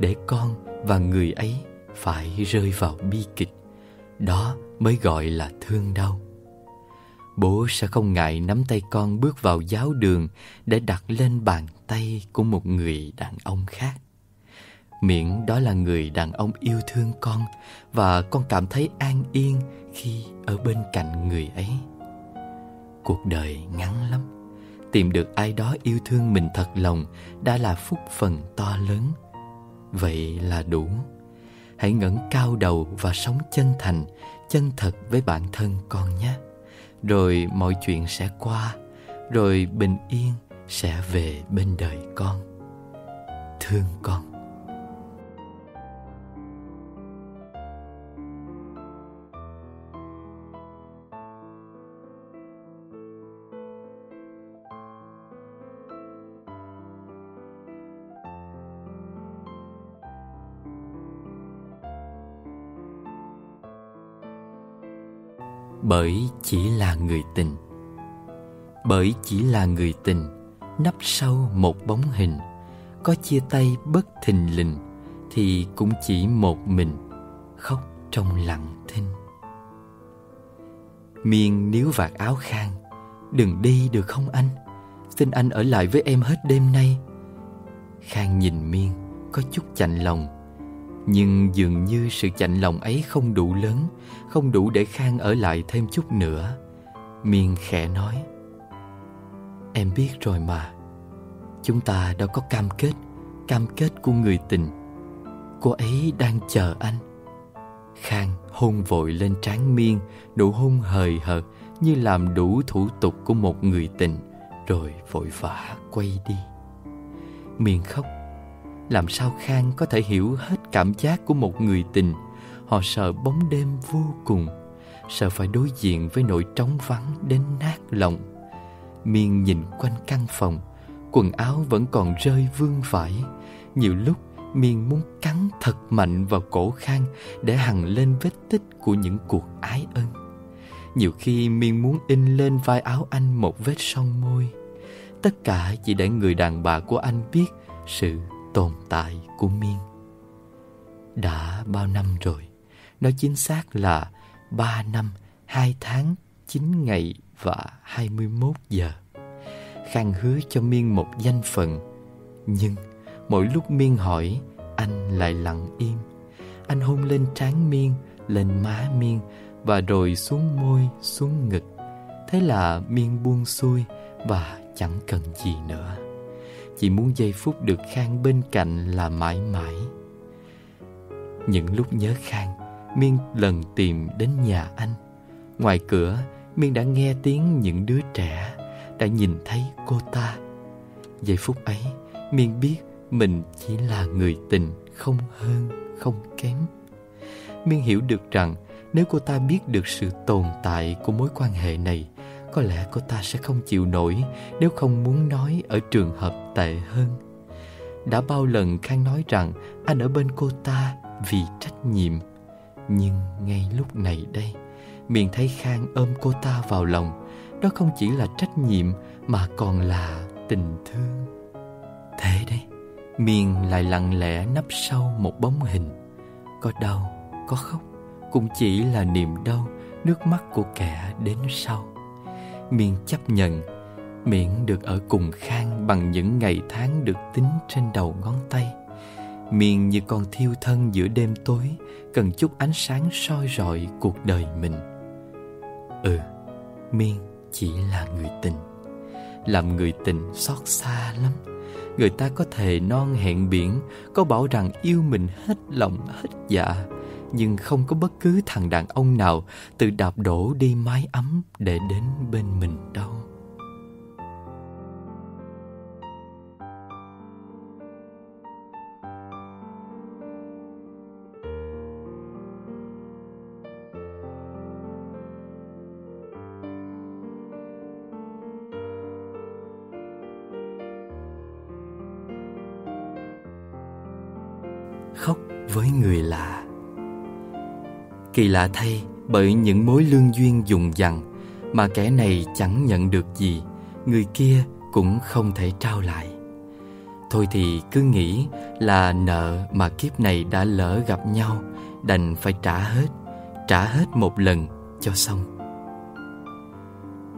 [SPEAKER 1] Để con và người ấy phải rơi vào bi kịch. Đó mới gọi là thương đau. Bố sẽ không ngại nắm tay con bước vào giáo đường Để đặt lên bàn tay của một người đàn ông khác. Miễn đó là người đàn ông yêu thương con Và con cảm thấy an yên khi ở bên cạnh người ấy. Cuộc đời ngắn lắm. Tìm được ai đó yêu thương mình thật lòng Đã là phúc phần to lớn. Vậy là đủ. Hãy ngẩng cao đầu và sống chân thành Chân thật với bản thân con nhé. Rồi mọi chuyện sẽ qua, Rồi bình yên sẽ về bên đời con. Thương con. Bởi chỉ là người tình. Bởi chỉ là người tình nấp sau một bóng hình, có chia tay bất thình lình, thì cũng chỉ một mình khóc trong lặng thinh. Miên níu vạt áo khang, đừng đi được không anh? Xin anh ở lại với em hết đêm nay. Khang nhìn miên, có chút chạnh lòng nhưng dường như sự chạnh lòng ấy không đủ lớn, Không đủ để Khang ở lại thêm chút nữa. Miên khẽ nói, Em biết rồi mà. Chúng ta đâu có cam kết Cam kết của người tình. Cô ấy đang chờ anh. Khang hôn vội lên trán Miên đủ hôn hời hợt Như làm đủ thủ tục của một người tình, Rồi vội vã quay đi. Miên khóc làm sao Khang có thể hiểu hết cảm giác của một người tình? Họ sợ bóng đêm vô cùng, Sợ phải đối diện với nỗi trống vắng đến nát lòng. Miên nhìn quanh căn phòng, Quần áo vẫn còn rơi vương vãi. Nhiều lúc, Miên muốn cắn thật mạnh vào cổ Khang Để hằn lên vết tích của những cuộc ái ân. Nhiều khi Miên muốn in lên vai áo anh một vết son môi. Tất cả chỉ để người đàn bà của anh biết sự tồn tại của Miên. Đã bao năm rồi, nói chính xác là ba năm, hai tháng, chín ngày và hai mươi 21 giờ. Khang hứa cho Miên một danh phận, nhưng mỗi lúc Miên hỏi, anh lại lặng im. Anh hôn lên trán Miên, lên má Miên và rồi xuống môi, xuống ngực. Thế là Miên buông xuôi và chẳng cần gì nữa. Chỉ muốn giây phút được Khang bên cạnh là mãi mãi. Những lúc nhớ Khang Miên lần tìm đến nhà anh. Ngoài cửa Miên đã nghe tiếng những đứa trẻ Đã nhìn thấy cô ta. Giây phút ấy Miên biết mình chỉ là người tình Không hơn, không kém. Miên hiểu được rằng Nếu cô ta biết được sự tồn tại của mối quan hệ này có lẽ cô ta sẽ không chịu nổi nếu không muốn nói ở trường hợp tệ hơn. Đã bao lần Khang nói rằng anh ở bên cô ta vì trách nhiệm. Nhưng ngay lúc này đây, miền thấy Khang ôm cô ta vào lòng. Đó không chỉ là trách nhiệm mà còn là tình thương. Thế đấy, miền lại lặng lẽ nấp sau một bóng hình. Có đau, có khóc, cũng chỉ là niềm đau, nước mắt của kẻ đến sau miệng chấp nhận. Miệng được ở cùng khang bằng những ngày tháng được tính trên đầu ngón tay. Miệng như con thiêu thân giữa đêm tối, cần chút ánh sáng soi rọi cuộc đời mình. Ừ miên chỉ là người tình. Làm người tình xót xa lắm. Người ta có thể non hẹn biển, Có bảo rằng yêu mình hết lòng, hết dạ. Nhưng không có bất cứ thằng đàn ông nào Tự đạp đổ đi mái ấm Để đến bên mình đâu. Khóc với người lạ kỳ lạ thay, bởi những mối lương duyên dùng dằn mà kẻ này chẳng nhận được gì, người kia cũng không thể trao lại. Thôi thì cứ nghĩ là nợ mà kiếp này đã lỡ gặp nhau, đành phải trả hết trả hết một lần cho xong.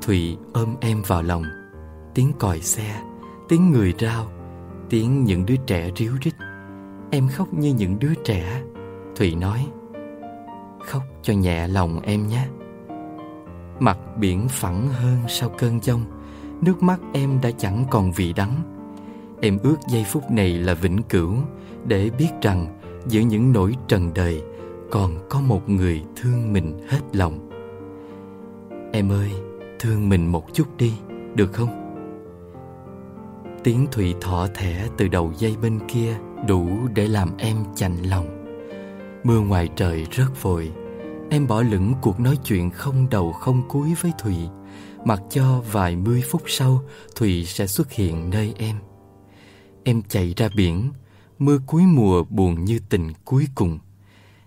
[SPEAKER 1] Thùy ôm em vào lòng, tiếng còi xe, tiếng người rao, tiếng những đứa trẻ ríu rít. Em khóc như những đứa trẻ, Thụy nói cho nhẹ lòng em nhé. Mặt biển phẳng hơn sau cơn giông Nước mắt em đã chẳng còn vị đắng. Em ước giây phút này là vĩnh cửu Để biết rằng giữa những nỗi trần đời Còn có một người thương mình hết lòng. Em ơi, thương mình một chút đi, được không? Tiếng Thủy thọ thẻ từ đầu dây bên kia đủ để làm em chạnh lòng. Mưa ngoài trời rớt vội em bỏ lửng cuộc nói chuyện không đầu không cuối với thùy mặc cho vài mươi phút sau thùy sẽ xuất hiện nơi em. Em chạy ra biển. Mưa cuối mùa buồn như tình cuối cùng.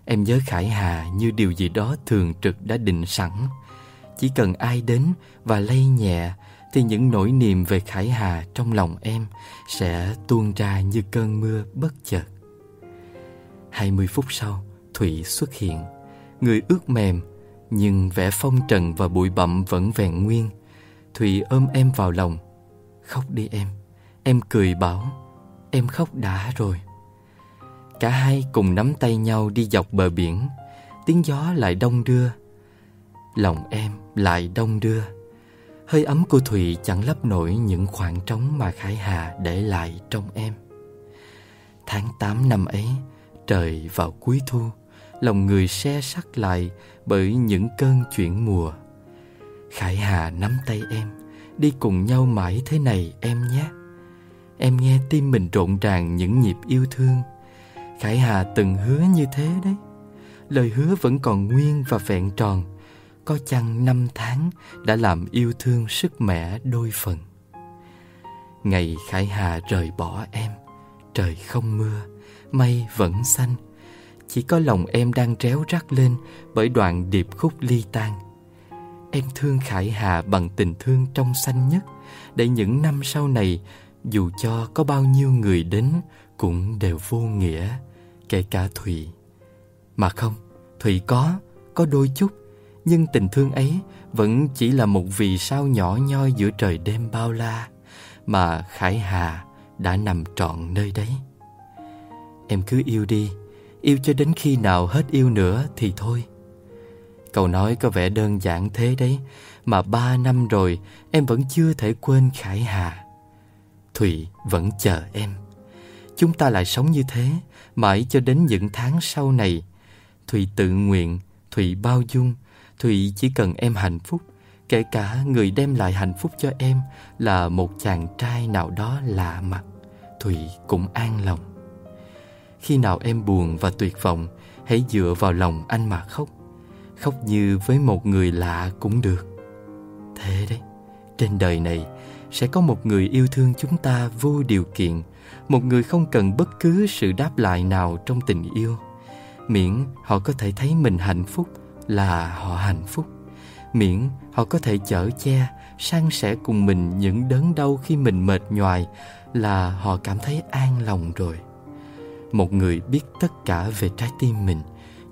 [SPEAKER 1] Em nhớ khải hà như điều gì đó thường trực đã định sẵn. Chỉ cần ai đến và lay nhẹ thì những nỗi niềm về Khải Hà trong lòng em sẽ tuôn ra như cơn mưa bất chợt. 20 phút sau, Thụy xuất hiện. Người ướt mềm, nhưng vẻ phong trần và bụi bặm vẫn vẹn nguyên. Thủy ôm em vào lòng. Khóc đi em. Em cười bảo, em khóc đã rồi. Cả hai cùng nắm tay nhau đi dọc bờ biển. Tiếng gió lại đông đưa. Lòng em lại đông đưa. Hơi ấm của Thùy chẳng lấp nổi những khoảng trống mà Khải Hà để lại trong em. Tháng 8 năm ấy, trời vào cuối thu, lòng người xe sắt lại bởi những cơn chuyển mùa. Khải Hà nắm tay em, đi cùng nhau mãi thế này em nhé. Em nghe tim mình rộn ràng những nhịp yêu thương. Khải Hà từng hứa như thế đấy. Lời hứa vẫn còn nguyên và vẹn tròn có chăng năm tháng đã làm yêu thương sức mẻ đôi phần ngày khải hà rời bỏ em trời không mưa mây vẫn xanh chỉ có lòng em đang réo rắt lên bởi đoạn điệp khúc ly tan em thương khải hà bằng tình thương trong xanh nhất để những năm sau này dù cho có bao nhiêu người đến cũng đều vô nghĩa kể cả thùy mà không thùy có có đôi chút nhưng tình thương ấy vẫn chỉ là một vì sao nhỏ nhoi giữa trời đêm bao la mà Khải Hà đã nằm trọn nơi đấy. Em cứ yêu đi, yêu cho đến khi nào hết yêu nữa thì thôi. Câu nói có vẻ đơn giản thế đấy, mà ba năm rồi em vẫn chưa thể quên Khải Hà. Thủy vẫn chờ em. Chúng ta lại sống như thế, mãi cho đến những tháng sau này. Thủy tự nguyện, Thủy bao dung, Thụy chỉ cần em hạnh phúc Kể cả người đem lại hạnh phúc cho em Là một chàng trai nào đó lạ mặt Thụy cũng an lòng khi nào em buồn và tuyệt vọng, Hãy dựa vào lòng anh mà khóc. Khóc như với một người lạ cũng được. Thế đấy, Trên đời này Sẽ có một người yêu thương chúng ta vô điều kiện, Một người không cần bất cứ sự đáp lại nào trong tình yêu. Miễn họ có thể thấy mình hạnh phúc là họ hạnh phúc. Miễn họ có thể chở che, san sẻ cùng mình những đớn đau khi mình mệt nhoài là họ cảm thấy an lòng rồi một người biết tất cả về trái tim mình,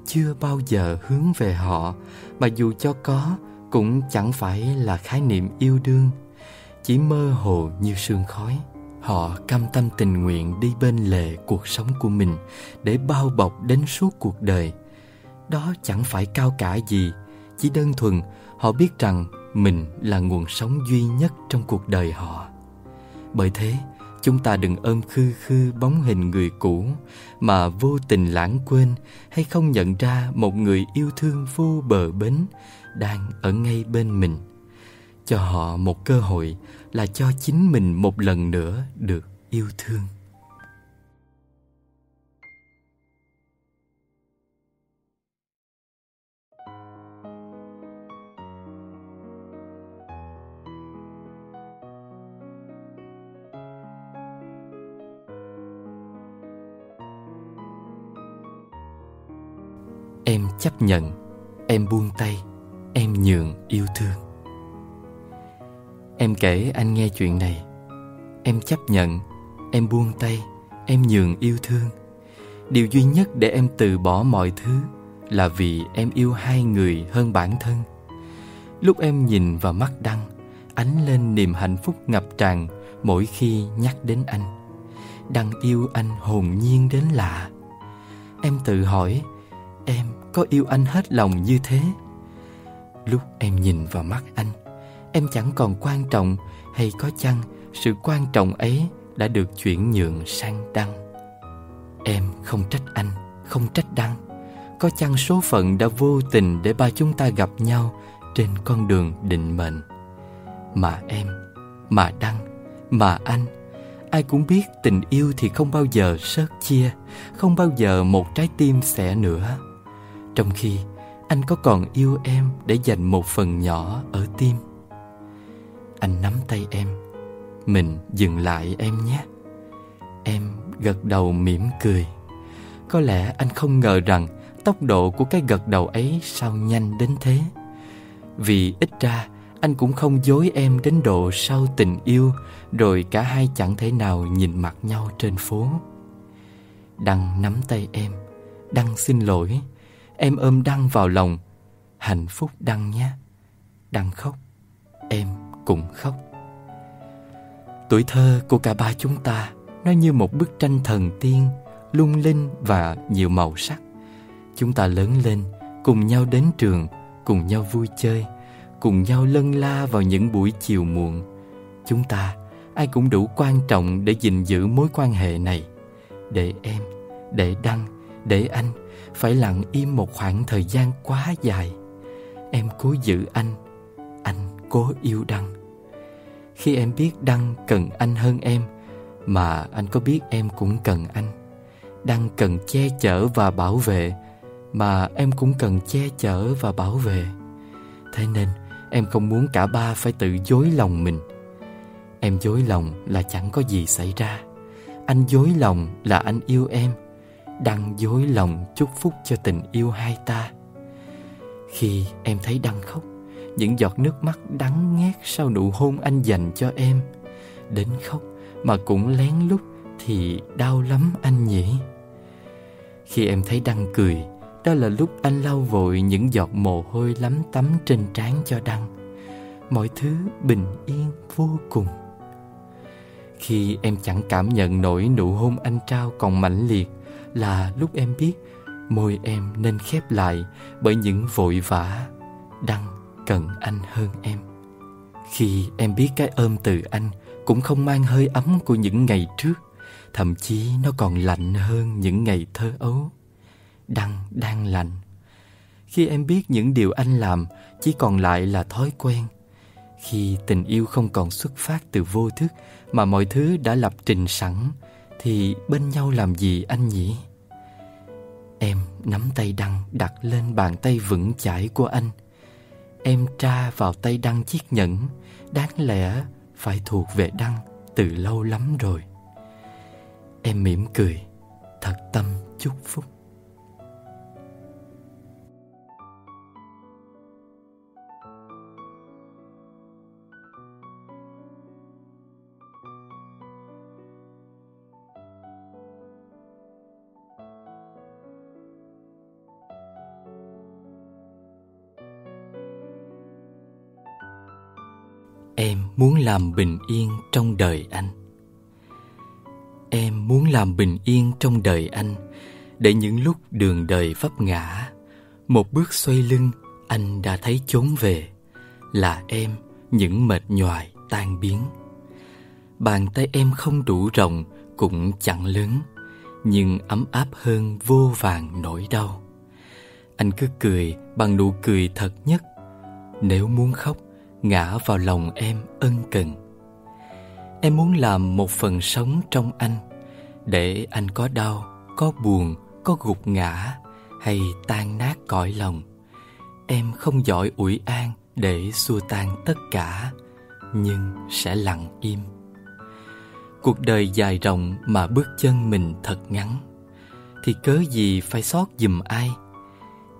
[SPEAKER 1] chưa bao giờ hướng về họ, mà dù cho có, cũng chẳng phải là khái niệm yêu đương. Chỉ mơ hồ như sương khói, họ cam tâm tình nguyện đi bên lề cuộc sống của mình để bao bọc đến suốt cuộc đời. Đó chẳng phải cao cả gì, chỉ đơn thuần họ biết rằng mình là nguồn sống duy nhất trong cuộc đời họ. Bởi thế chúng ta đừng ôm khư khư bóng hình người cũ mà vô tình lãng quên hay không nhận ra một người yêu thương vô bờ bến đang ở ngay bên mình. Cho họ một cơ hội là cho chính mình một lần nữa được yêu thương. Em chấp nhận, Em buông tay, Em nhường yêu thương. Em kể anh nghe chuyện này. Em chấp nhận, Em buông tay, Em nhường yêu thương. Điều duy nhất để em từ bỏ mọi thứ Là vì em yêu hai người hơn bản thân. Lúc em nhìn vào mắt Đăng, Ánh lên niềm hạnh phúc ngập tràn Mỗi khi nhắc đến anh. Đăng yêu anh hồn nhiên đến lạ. Em tự hỏi Em có yêu anh hết lòng như thế? Lúc em nhìn vào mắt anh, Em chẳng còn quan trọng Hay có chăng sự quan trọng ấy Đã được chuyển nhượng sang Đăng. Em không trách anh, Không trách Đăng. Có chăng số phận đã vô tình Để ba chúng ta gặp nhau Trên con đường định mệnh? Mà em, Mà Đăng, Mà anh, Ai cũng biết tình yêu thì không bao giờ sớt chia, Không bao giờ một trái tim sẽ nữa trong khi anh có còn yêu em để dành một phần nhỏ ở tim. Anh nắm tay em, Mình dừng lại em nhé. Em gật đầu mỉm cười. Có lẽ anh không ngờ rằng Tốc độ của cái gật đầu ấy sao nhanh đến thế. Vì ít ra, anh cũng không dối em đến độ sau tình yêu, Rồi cả hai chẳng thể nào nhìn mặt nhau trên phố. Đăng nắm tay em, Đăng xin lỗi. Em ôm Đăng vào lòng. Hạnh phúc Đăng nhé. Đăng khóc, Em cũng khóc. Tuổi thơ của cả ba chúng ta, Nó như một bức tranh thần tiên, Lung linh và nhiều màu sắc. Chúng ta lớn lên, Cùng nhau đến trường, Cùng nhau vui chơi, Cùng nhau lân la vào những buổi chiều muộn. Chúng ta, Ai cũng đủ quan trọng để gìn giữ mối quan hệ này. Để em, Để Đăng, Để anh phải lặng im một khoảng thời gian quá dài. Em cố giữ anh anh cố yêu đăng. Khi em biết đăng cần anh hơn em, mà anh có biết em cũng cần anh. Đăng cần che chở và bảo vệ, mà em cũng cần che chở và bảo vệ. Thế nên, em không muốn cả ba phải tự dối lòng mình. Em dối lòng là chẳng có gì xảy ra. Anh dối lòng là anh yêu em Đăng dối lòng chúc phúc cho tình yêu hai ta. Khi em thấy Đăng khóc, Những giọt nước mắt đắng nghét sau nụ hôn anh dành cho em. Đến khóc mà cũng lén lút thì đau lắm anh nhỉ. Khi em thấy Đăng cười, Đó là lúc anh lau vội những giọt mồ hôi lắm tắm trên trán cho Đăng Mọi thứ bình yên vô cùng. Khi em chẳng cảm nhận nổi nụ hôn anh trao còn mãnh liệt là lúc em biết môi em nên khép lại bởi những vội vã đang cần anh hơn em. Khi em biết cái ôm từ anh cũng không mang hơi ấm của những ngày trước, thậm chí nó còn lạnh hơn những ngày thơ ấu đăng đang lạnh. Khi em biết những điều anh làm chỉ còn lại là thói quen, khi tình yêu không còn xuất phát từ vô thức mà mọi thứ đã lập trình sẵn thì bên nhau làm gì anh nhỉ? Em nắm tay Đăng đặt lên bàn tay vững chãi của anh. Em tra vào tay Đăng chiếc nhẫn. Đáng lẽ phải thuộc về Đăng từ lâu lắm rồi. Em mỉm cười, Thật tâm chúc phúc. Em muốn làm bình yên trong đời anh. Em muốn làm bình yên trong đời anh, Để những lúc đường đời vấp ngã, Một bước xoay lưng, anh đã thấy trốn về, Là em, những mệt nhoài, tan biến. Bàn tay em không đủ rộng, cũng chẳng lớn, Nhưng ấm áp hơn vô vàng nỗi đau. Anh cứ cười bằng nụ cười thật nhất, Nếu muốn khóc ngã vào lòng em ân cần. Em muốn làm một phần sống trong anh Để anh có đau, có buồn, có gục ngã Hay tan nát cõi lòng. Em không giỏi ủi an để xua tan tất cả Nhưng sẽ lặng im. Cuộc đời dài rộng mà bước chân mình thật ngắn Thì cớ gì phải xót giùm ai?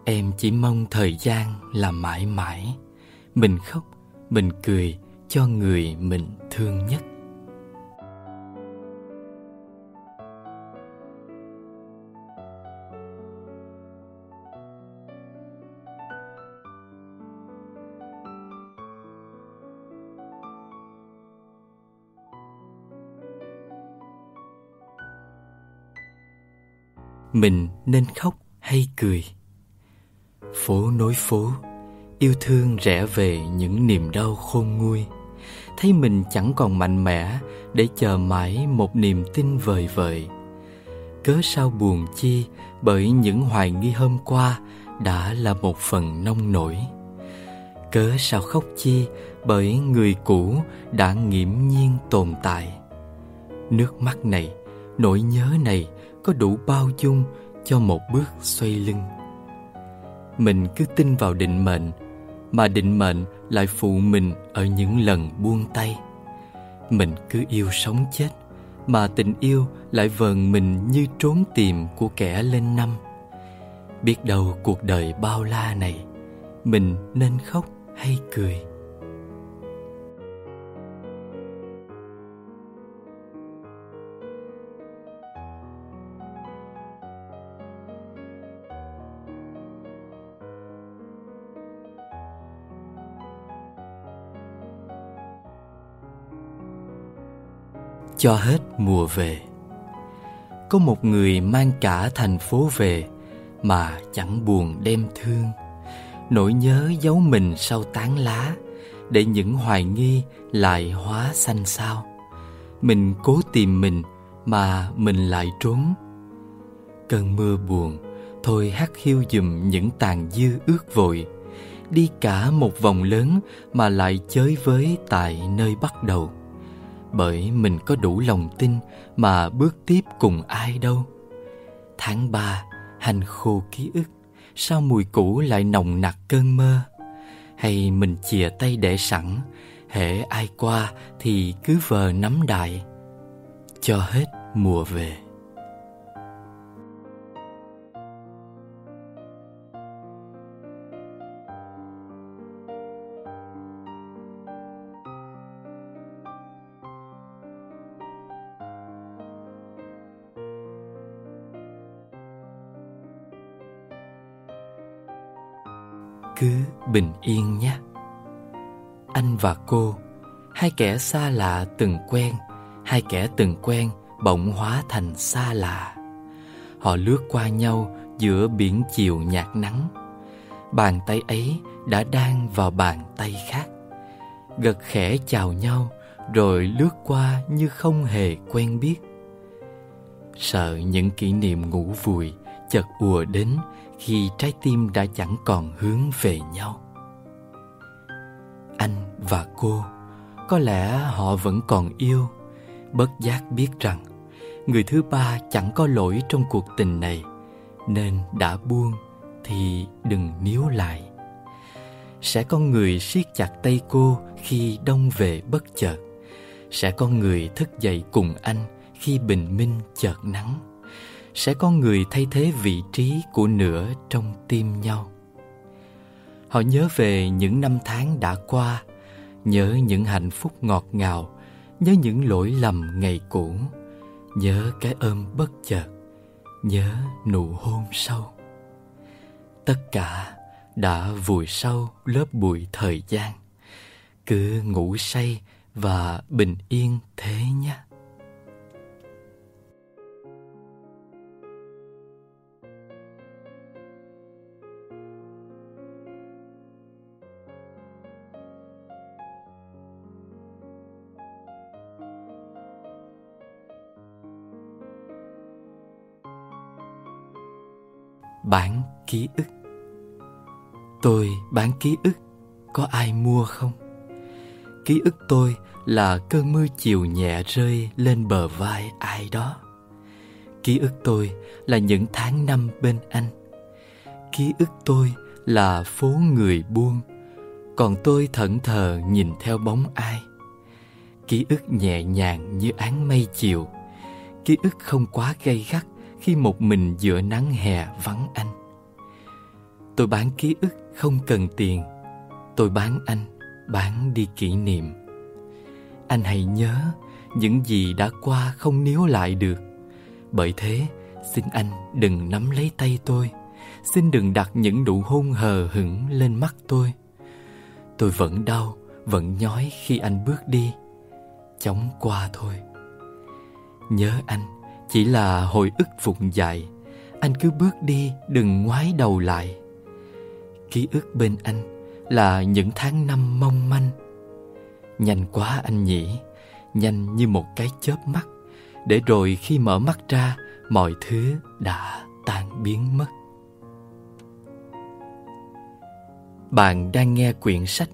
[SPEAKER 1] Em chỉ mong thời gian là mãi mãi Mình khóc, mình cười cho người mình thương nhất. Mình nên khóc hay cười? Phố nối phố yêu thương rẽ về những niềm đau khôn nguôi. Thấy mình chẳng còn mạnh mẽ để chờ mãi một niềm tin vời vợi. Cớ sao buồn chi, bởi những hoài nghi hôm qua đã là một phần nông nổi. Cớ sao khóc chi, bởi người cũ đã nghiễm nhiên tồn tại. Nước mắt này, nỗi nhớ này có đủ bao dung cho một bước xoay lưng. Mình cứ tin vào định mệnh mà định mệnh lại phụ mình ở những lần buông tay. Mình cứ yêu sống chết, mà tình yêu lại vờn mình như trốn tìm của kẻ lên năm. Biết đâu cuộc đời bao la này, mình nên khóc hay cười? Cho hết mùa về. Có một người mang cả thành phố về mà chẳng buồn đem thương. Nỗi nhớ giấu mình sau tán lá để những hoài nghi lại hóa xanh sao mình cố tìm mình mà mình lại trốn. Cơn mưa buồn, thôi hắt hiu dùm những tàn dư ước vội. Đi cả một vòng lớn mà lại chới với tại nơi bắt đầu bởi mình có đủ lòng tin mà bước tiếp cùng ai đâu. Tháng ba, hành khô ký ức, sao mùi cũ lại nồng nặc cơn mơ? Hay mình chìa tay để sẵn, hễ ai qua thì cứ vờ nắm đại cho hết mùa về. Cứ bình yên nhé. Anh và cô, hai kẻ xa lạ từng quen, hai kẻ từng quen bỗng hóa thành xa lạ. Họ lướt qua nhau giữa biển chiều nhạt nắng. Bàn tay ấy đã đang vào bàn tay khác. Gật khẽ chào nhau, rồi lướt qua như không hề quen biết. Sợ những kỷ niệm ngủ vùi, chợt ùa đến khi trái tim đã chẳng còn hướng về nhau. Anh và cô, có lẽ họ vẫn còn yêu. Bất giác biết rằng, người thứ ba chẳng có lỗi trong cuộc tình này. Nên đã buông thì đừng níu lại. Sẽ có người siết chặt tay cô khi đông về bất chợt. Sẽ có người thức dậy cùng anh khi bình minh chợt nắng sẽ có người thay thế vị trí của nửa trong tim nhau. Họ nhớ về những năm tháng đã qua, nhớ những hạnh phúc ngọt ngào, nhớ những lỗi lầm ngày cũ, nhớ cái ôm bất chợt, nhớ nụ hôn sâu. Tất cả đã vùi sâu lớp bụi thời gian. Cứ ngủ say và bình yên thế nhé. Bán ký ức. Tôi bán ký ức, Có ai mua không? Ký ức tôi là cơn mưa chiều nhẹ rơi lên bờ vai ai đó. Ký ức tôi là những tháng năm bên anh. Ký ức tôi là phố người buông Còn tôi thẫn thờ nhìn theo bóng ai. Ký ức nhẹ nhàng như áng mây chiều. Ký ức không quá gay gắt khi một mình giữa nắng hè vắng anh. Tôi bán ký ức không cần tiền Tôi bán anh, bán đi kỷ niệm. Anh hãy nhớ những gì đã qua không níu lại được. Bởi thế xin anh đừng nắm lấy tay tôi. Xin đừng đặt những nụ hôn hờ hững lên mắt tôi. Tôi vẫn đau, vẫn nhói khi anh bước đi. Chóng qua thôi. Nhớ anh chỉ là hồi ức vụng dại Anh cứ bước đi, đừng ngoái đầu lại. Ký ức bên anh là những tháng năm mong manh. Nhanh quá anh nhỉ, Nhanh như một cái chớp mắt. Để rồi khi mở mắt ra, Mọi thứ đã tan biến mất. Bạn đang nghe quyển sách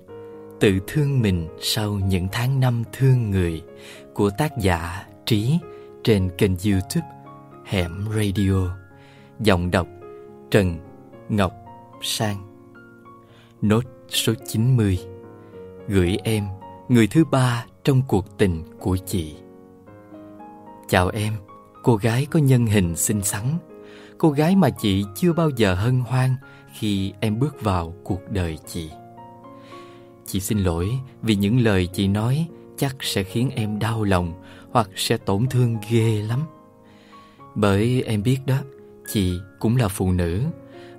[SPEAKER 1] Tự thương mình sau những tháng năm thương người Của tác giả Trí trên kênh youtube Hẻm Radio. Giọng đọc Trần Ngọc Sang. Nốt số 90 Gửi em người thứ ba trong cuộc tình của chị. Chào em, cô gái có nhân hình xinh xắn. Cô gái mà chị chưa bao giờ hân hoan khi em bước vào cuộc đời chị. Chị xin lỗi vì những lời chị nói chắc sẽ khiến em đau lòng hoặc sẽ tổn thương ghê lắm. Bởi em biết đó, chị cũng là phụ nữ,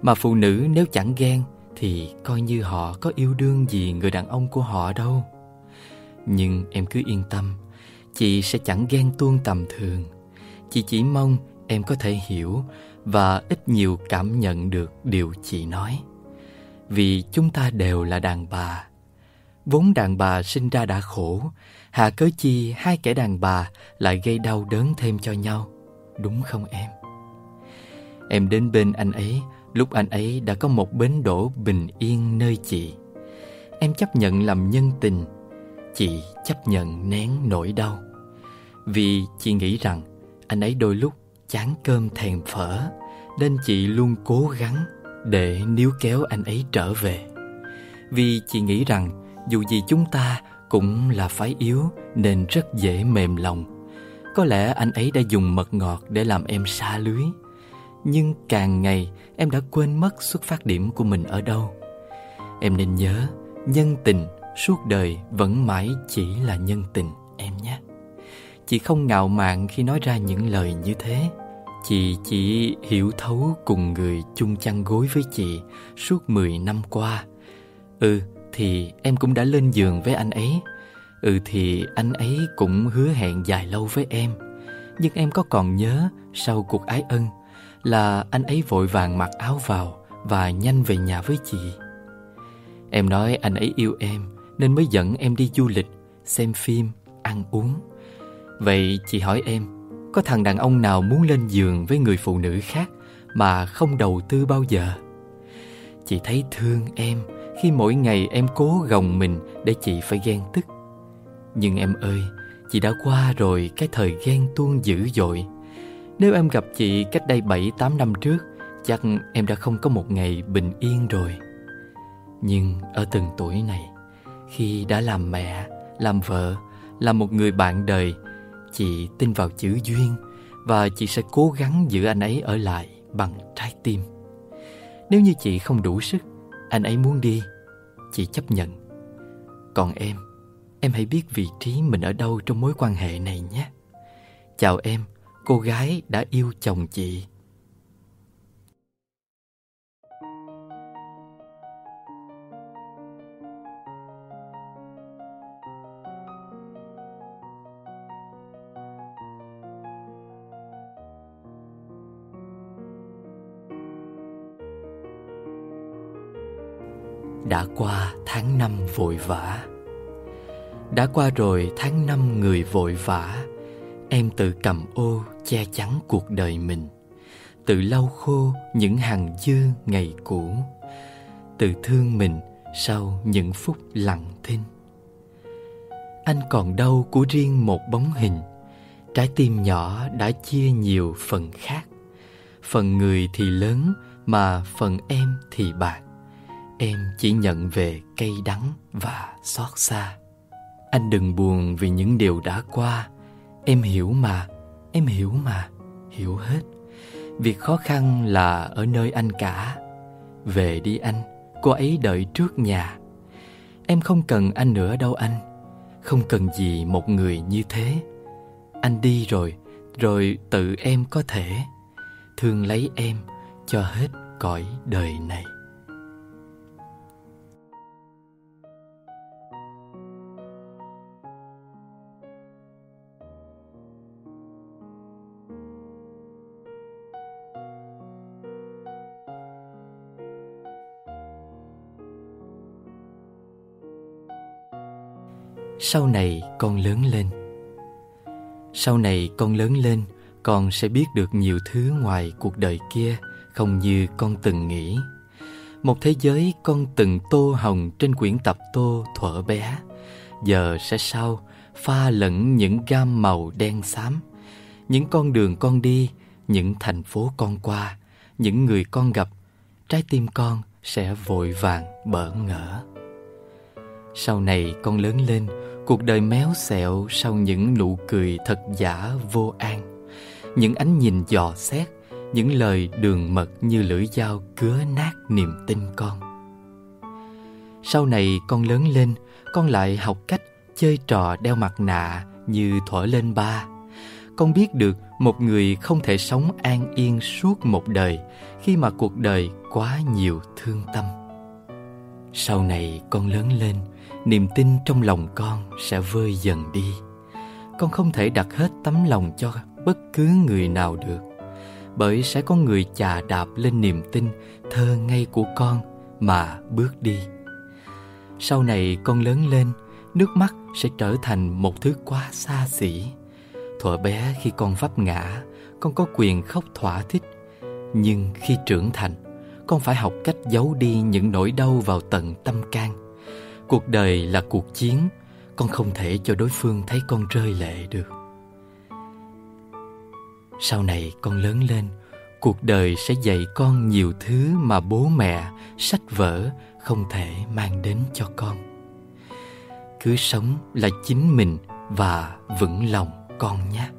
[SPEAKER 1] mà phụ nữ nếu chẳng ghen thì coi như họ có yêu đương gì người đàn ông của họ đâu. Nhưng em cứ yên tâm, chị sẽ chẳng ghen tuông tầm thường. Chị chỉ mong em có thể hiểu và ít nhiều cảm nhận được điều chị nói. Vì chúng ta đều là đàn bà. Vốn đàn bà sinh ra đã khổ, Hạ cớ chi, hai kẻ đàn bà lại gây đau đớn thêm cho nhau. Đúng không em? Em đến bên anh ấy, Lúc anh ấy đã có một bến đỗ bình yên nơi chị. Em chấp nhận làm nhân tình, Chị chấp nhận nén nỗi đau. Vì chị nghĩ rằng Anh ấy đôi lúc chán cơm thèm phở, Nên chị luôn cố gắng Để níu kéo anh ấy trở về. Vì chị nghĩ rằng Dù gì chúng ta cũng là phái yếu nên rất dễ mềm lòng. Có lẽ anh ấy đã dùng mật ngọt để làm em xa lưới. Nhưng càng ngày em đã quên mất xuất phát điểm của mình ở đâu. Em nên nhớ, nhân tình suốt đời vẫn mãi chỉ là nhân tình em nhé. Chị không ngạo mạn khi nói ra những lời như thế. Chị chỉ hiểu thấu cùng người chung chăn gối với chị suốt 10 năm qua. Ừ, thì em cũng đã lên giường với anh ấy. Ừ thì anh ấy cũng hứa hẹn dài lâu với em. Nhưng em có còn nhớ sau cuộc ái ân Là anh ấy vội vàng mặc áo vào Và nhanh về nhà với chị. Em nói anh ấy yêu em Nên mới dẫn em đi du lịch Xem phim, ăn uống. Vậy chị hỏi em Có thằng đàn ông nào muốn lên giường với người phụ nữ khác Mà không đầu tư bao giờ? Chị thấy thương em khi mỗi ngày em cố gồng mình để chị phải ghen tức. Nhưng em ơi, chị đã qua rồi cái thời ghen tuông dữ dội. Nếu em gặp chị cách đây 7-8 năm trước, chắc em đã không có một ngày bình yên rồi. Nhưng ở từng tuổi này, khi đã làm mẹ, làm vợ, làm một người bạn đời, chị tin vào chữ duyên và chị sẽ cố gắng giữ anh ấy ở lại bằng trái tim. Nếu như chị không đủ sức, anh ấy muốn đi, Chị chấp nhận. Còn em Em hãy biết vị trí mình ở đâu trong mối quan hệ này nhé. Chào em, Cô gái đã yêu chồng chị. Đã qua tháng năm vội vã. Đã qua rồi tháng năm người vội vã. Em tự cầm ô che chắn cuộc đời mình. Tự lau khô những hàng dư ngày cũ. Tự thương mình sau những phút lặng thinh. Anh còn đâu của riêng một bóng hình. Trái tim nhỏ đã chia nhiều phần khác. Phần người thì lớn mà phần em thì bạc. Em chỉ nhận về cây đắng và xót xa. Anh đừng buồn vì những điều đã qua. Em hiểu mà, em hiểu mà, hiểu hết. Việc khó khăn là ở nơi anh cả. Về đi anh, cô ấy đợi trước nhà. Em không cần anh nữa đâu anh. Không cần gì một người như thế. Anh đi rồi, rồi tự em có thể. Thương lấy em cho hết cõi đời này. Sau này con lớn lên. Sau này con lớn lên, con sẽ biết được nhiều thứ ngoài cuộc đời kia, không như con từng nghĩ. Một thế giới con từng tô hồng trên quyển tập tô thuở bé. Giờ sẽ sau, pha lẫn những gam màu đen xám. Những con đường con đi, những thành phố con qua, những người con gặp, trái tim con sẽ vội vàng bỡ ngỡ sau này con lớn lên, cuộc đời méo xẹo sau những nụ cười thật giả vô an. Những ánh nhìn dò xét, những lời đường mật như lưỡi dao cứa nát niềm tin con. Sau này con lớn lên, con lại học cách chơi trò đeo mặt nạ như thổi lên ba. Con biết được một người không thể sống an yên suốt một đời khi mà cuộc đời quá nhiều thương tâm. Sau này con lớn lên niềm tin trong lòng con sẽ vơi dần đi. Con không thể đặt hết tấm lòng cho bất cứ người nào được, bởi sẽ có người chà đạp lên niềm tin thơ ngây của con mà bước đi. Sau này con lớn lên, nước mắt sẽ trở thành một thứ quá xa xỉ. Thuở bé khi con vấp ngã, con có quyền khóc thỏa thích. Nhưng khi trưởng thành, con phải học cách giấu đi những nỗi đau vào tận tâm can cuộc đời là cuộc chiến, con không thể cho đối phương thấy con rơi lệ được. Sau này con lớn lên, cuộc đời sẽ dạy con nhiều thứ mà bố mẹ, sách vở không thể mang đến cho con. Cứ sống là chính mình và vững lòng con nhé.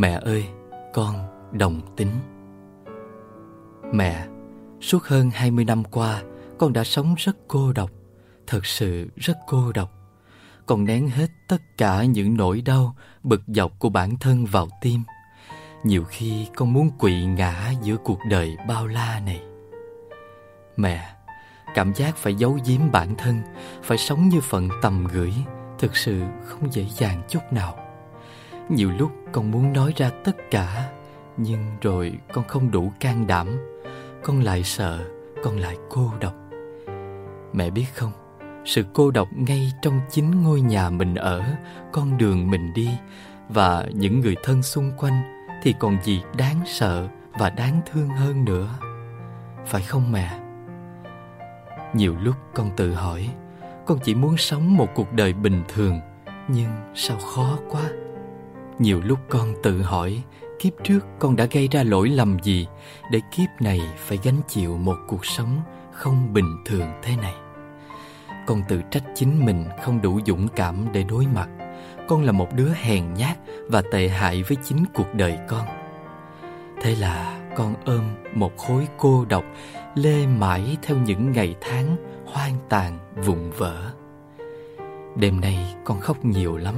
[SPEAKER 1] Mẹ ơi, con đồng tính. Mẹ, suốt hơn 20 năm qua Con đã sống rất cô độc Thật sự rất cô độc. Con nén hết tất cả những nỗi đau Bực dọc của bản thân vào tim. Nhiều khi con muốn quỵ ngã giữa cuộc đời bao la này. Mẹ, cảm giác phải giấu giếm bản thân Phải sống như phận tầm gửi Thực sự không dễ dàng chút nào nhiều lúc con muốn nói ra tất cả, Nhưng rồi con không đủ can đảm. Con lại sợ, Con lại cô độc. Mẹ biết không, Sự cô độc ngay trong chính ngôi nhà mình ở, Con đường mình đi, Và những người thân xung quanh Thì còn gì đáng sợ Và đáng thương hơn nữa. Phải không mẹ? Nhiều lúc con tự hỏi, Con chỉ muốn sống một cuộc đời bình thường, Nhưng sao khó quá? Nhiều lúc con tự hỏi, kiếp trước con đã gây ra lỗi lầm gì để kiếp này phải gánh chịu một cuộc sống không bình thường thế này. Con tự trách chính mình không đủ dũng cảm để đối mặt. Con là một đứa hèn nhát và tệ hại với chính cuộc đời con. Thế là con ôm một khối cô độc, lê mãi theo những ngày tháng hoang tàn vụn vỡ. Đêm nay con khóc nhiều lắm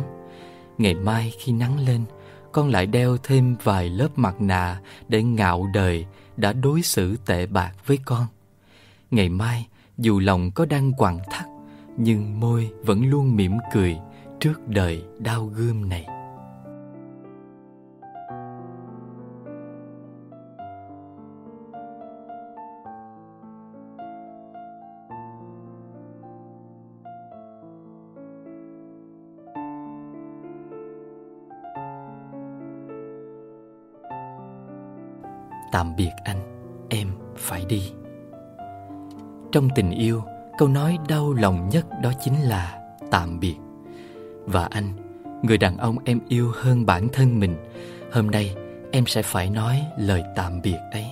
[SPEAKER 1] Ngày mai khi nắng lên, Con lại đeo thêm vài lớp mặt nạ Để ngạo đời đã đối xử tệ bạc với con. Ngày mai, dù lòng có đang quặn thắt, Nhưng môi vẫn luôn mỉm cười trước đời đau gươm này. Tạm biệt anh, em phải đi. Trong tình yêu, câu nói đau lòng nhất đó chính là tạm biệt. Và anh, người đàn ông em yêu hơn bản thân mình, hôm nay em sẽ phải nói lời tạm biệt ấy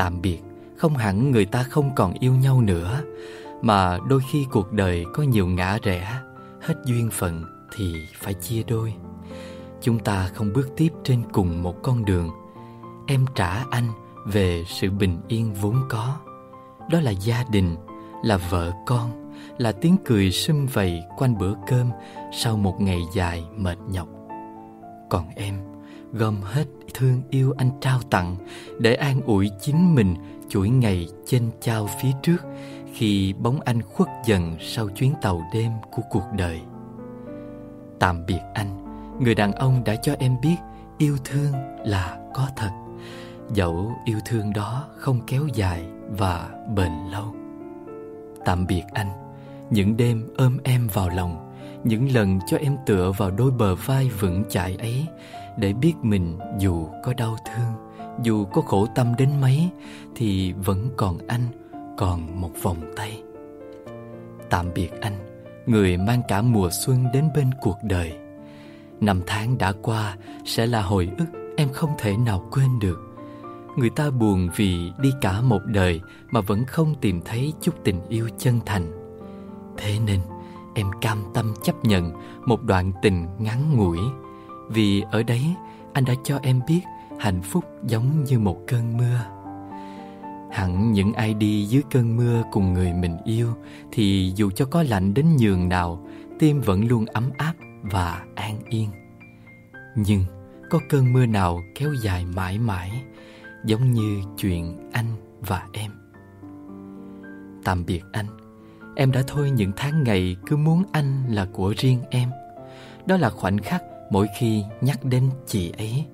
[SPEAKER 1] tạm biệt không hẳn người ta không còn yêu nhau nữa, mà đôi khi cuộc đời có nhiều ngã rẽ, hết duyên phận thì phải chia đôi. Chúng ta không bước tiếp trên cùng một con đường em trả anh về sự bình yên vốn có. Đó là gia đình, là vợ con, là tiếng cười sum vầy quanh bữa cơm sau một ngày dài mệt nhọc. Còn em gom hết thương yêu anh trao tặng để an ủi chính mình chuỗi ngày chênh chao phía trước khi bóng anh khuất dần sau chuyến tàu đêm của cuộc đời. Tạm biệt anh, người đàn ông đã cho em biết yêu thương là có thật dẫu yêu thương đó không kéo dài và bền lâu. Tạm biệt anh, những đêm ôm em vào lòng, những lần cho em tựa vào đôi bờ vai vững chãi ấy để biết mình dù có đau thương, dù có khổ tâm đến mấy thì vẫn còn anh còn một vòng tay. Tạm biệt anh, người mang cả mùa xuân đến bên cuộc đời. Năm tháng đã qua, sẽ là hồi ức em không thể nào quên được người ta buồn vì đi cả một đời mà vẫn không tìm thấy chút tình yêu chân thành. Thế nên, em cam tâm chấp nhận một đoạn tình ngắn ngủi. Vì ở đấy, anh đã cho em biết hạnh phúc giống như một cơn mưa. Hẳn những ai đi dưới cơn mưa cùng người mình yêu thì dù cho có lạnh đến nhường nào, tim vẫn luôn ấm áp và an yên. Nhưng có cơn mưa nào kéo dài mãi mãi giống như chuyện anh và em. Tạm biệt anh. Em đã thôi những tháng ngày cứ muốn anh là của riêng em. Đó là khoảnh khắc mỗi khi nhắc đến chị ấy.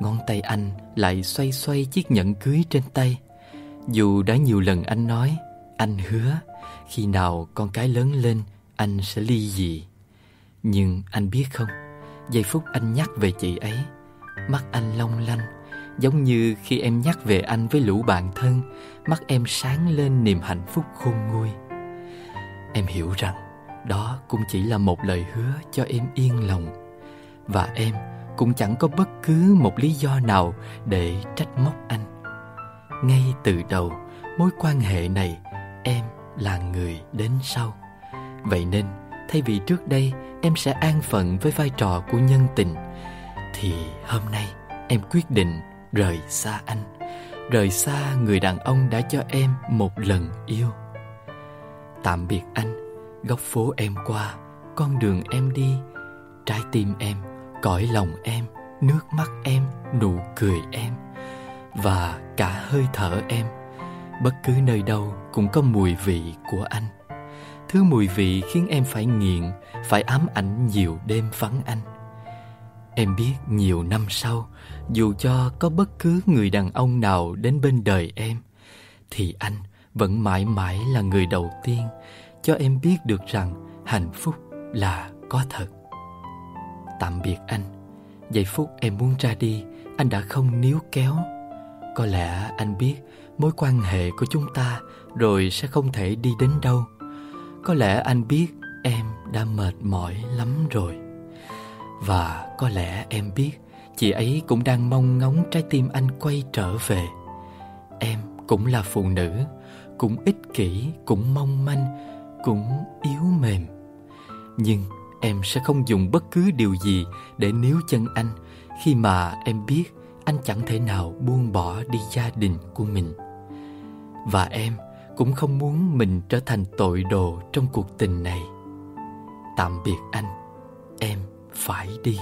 [SPEAKER 1] Ngón tay anh lại xoay xoay chiếc nhẫn cưới trên tay. Dù đã nhiều lần anh nói, anh hứa, khi nào con cái lớn lên, anh sẽ ly dị. Nhưng anh biết không, giây phút anh nhắc về chị ấy, mắt anh long lanh Giống như khi em nhắc về anh với lũ bạn thân, Mắt em sáng lên niềm hạnh phúc khôn nguôi. Em hiểu rằng đó cũng chỉ là một lời hứa cho em yên lòng. Và em cũng chẳng có bất cứ một lý do nào để trách móc anh. Ngay từ đầu, mối quan hệ này em là người đến sau. Vậy nên, thay vì trước đây em sẽ an phận với vai trò của nhân tình, Thì hôm nay em quyết định rời xa anh. Rời xa người đàn ông đã cho em một lần yêu. Tạm biệt anh, góc phố em qua, con đường em đi. Trái tim em, cõi lòng em, nước mắt em, nụ cười em. Và cả hơi thở em, bất cứ nơi đâu cũng có mùi vị của anh. Thứ mùi vị khiến em phải nghiện, phải ám ảnh nhiều đêm vắng anh. Em biết nhiều năm sau dù cho có bất cứ người đàn ông nào đến bên đời em, Thì anh vẫn mãi mãi là người đầu tiên Cho em biết được rằng hạnh phúc là có thật. Tạm biệt anh. Giây phút em muốn ra đi, Anh đã không níu kéo. Có lẽ anh biết mối quan hệ của chúng ta Rồi sẽ không thể đi đến đâu. Có lẽ anh biết em đã mệt mỏi lắm rồi. Và có lẽ em biết Chị ấy cũng đang mong ngóng trái tim anh quay trở về. Em cũng là phụ nữ Cũng ích kỷ, cũng mong manh Cũng yếu mềm. Nhưng em sẽ không dùng bất cứ điều gì Để níu chân anh Khi mà em biết anh chẳng thể nào buông bỏ đi gia đình của mình. Và em cũng không muốn mình trở thành tội đồ trong cuộc tình này. Tạm biệt anh Em phải đi.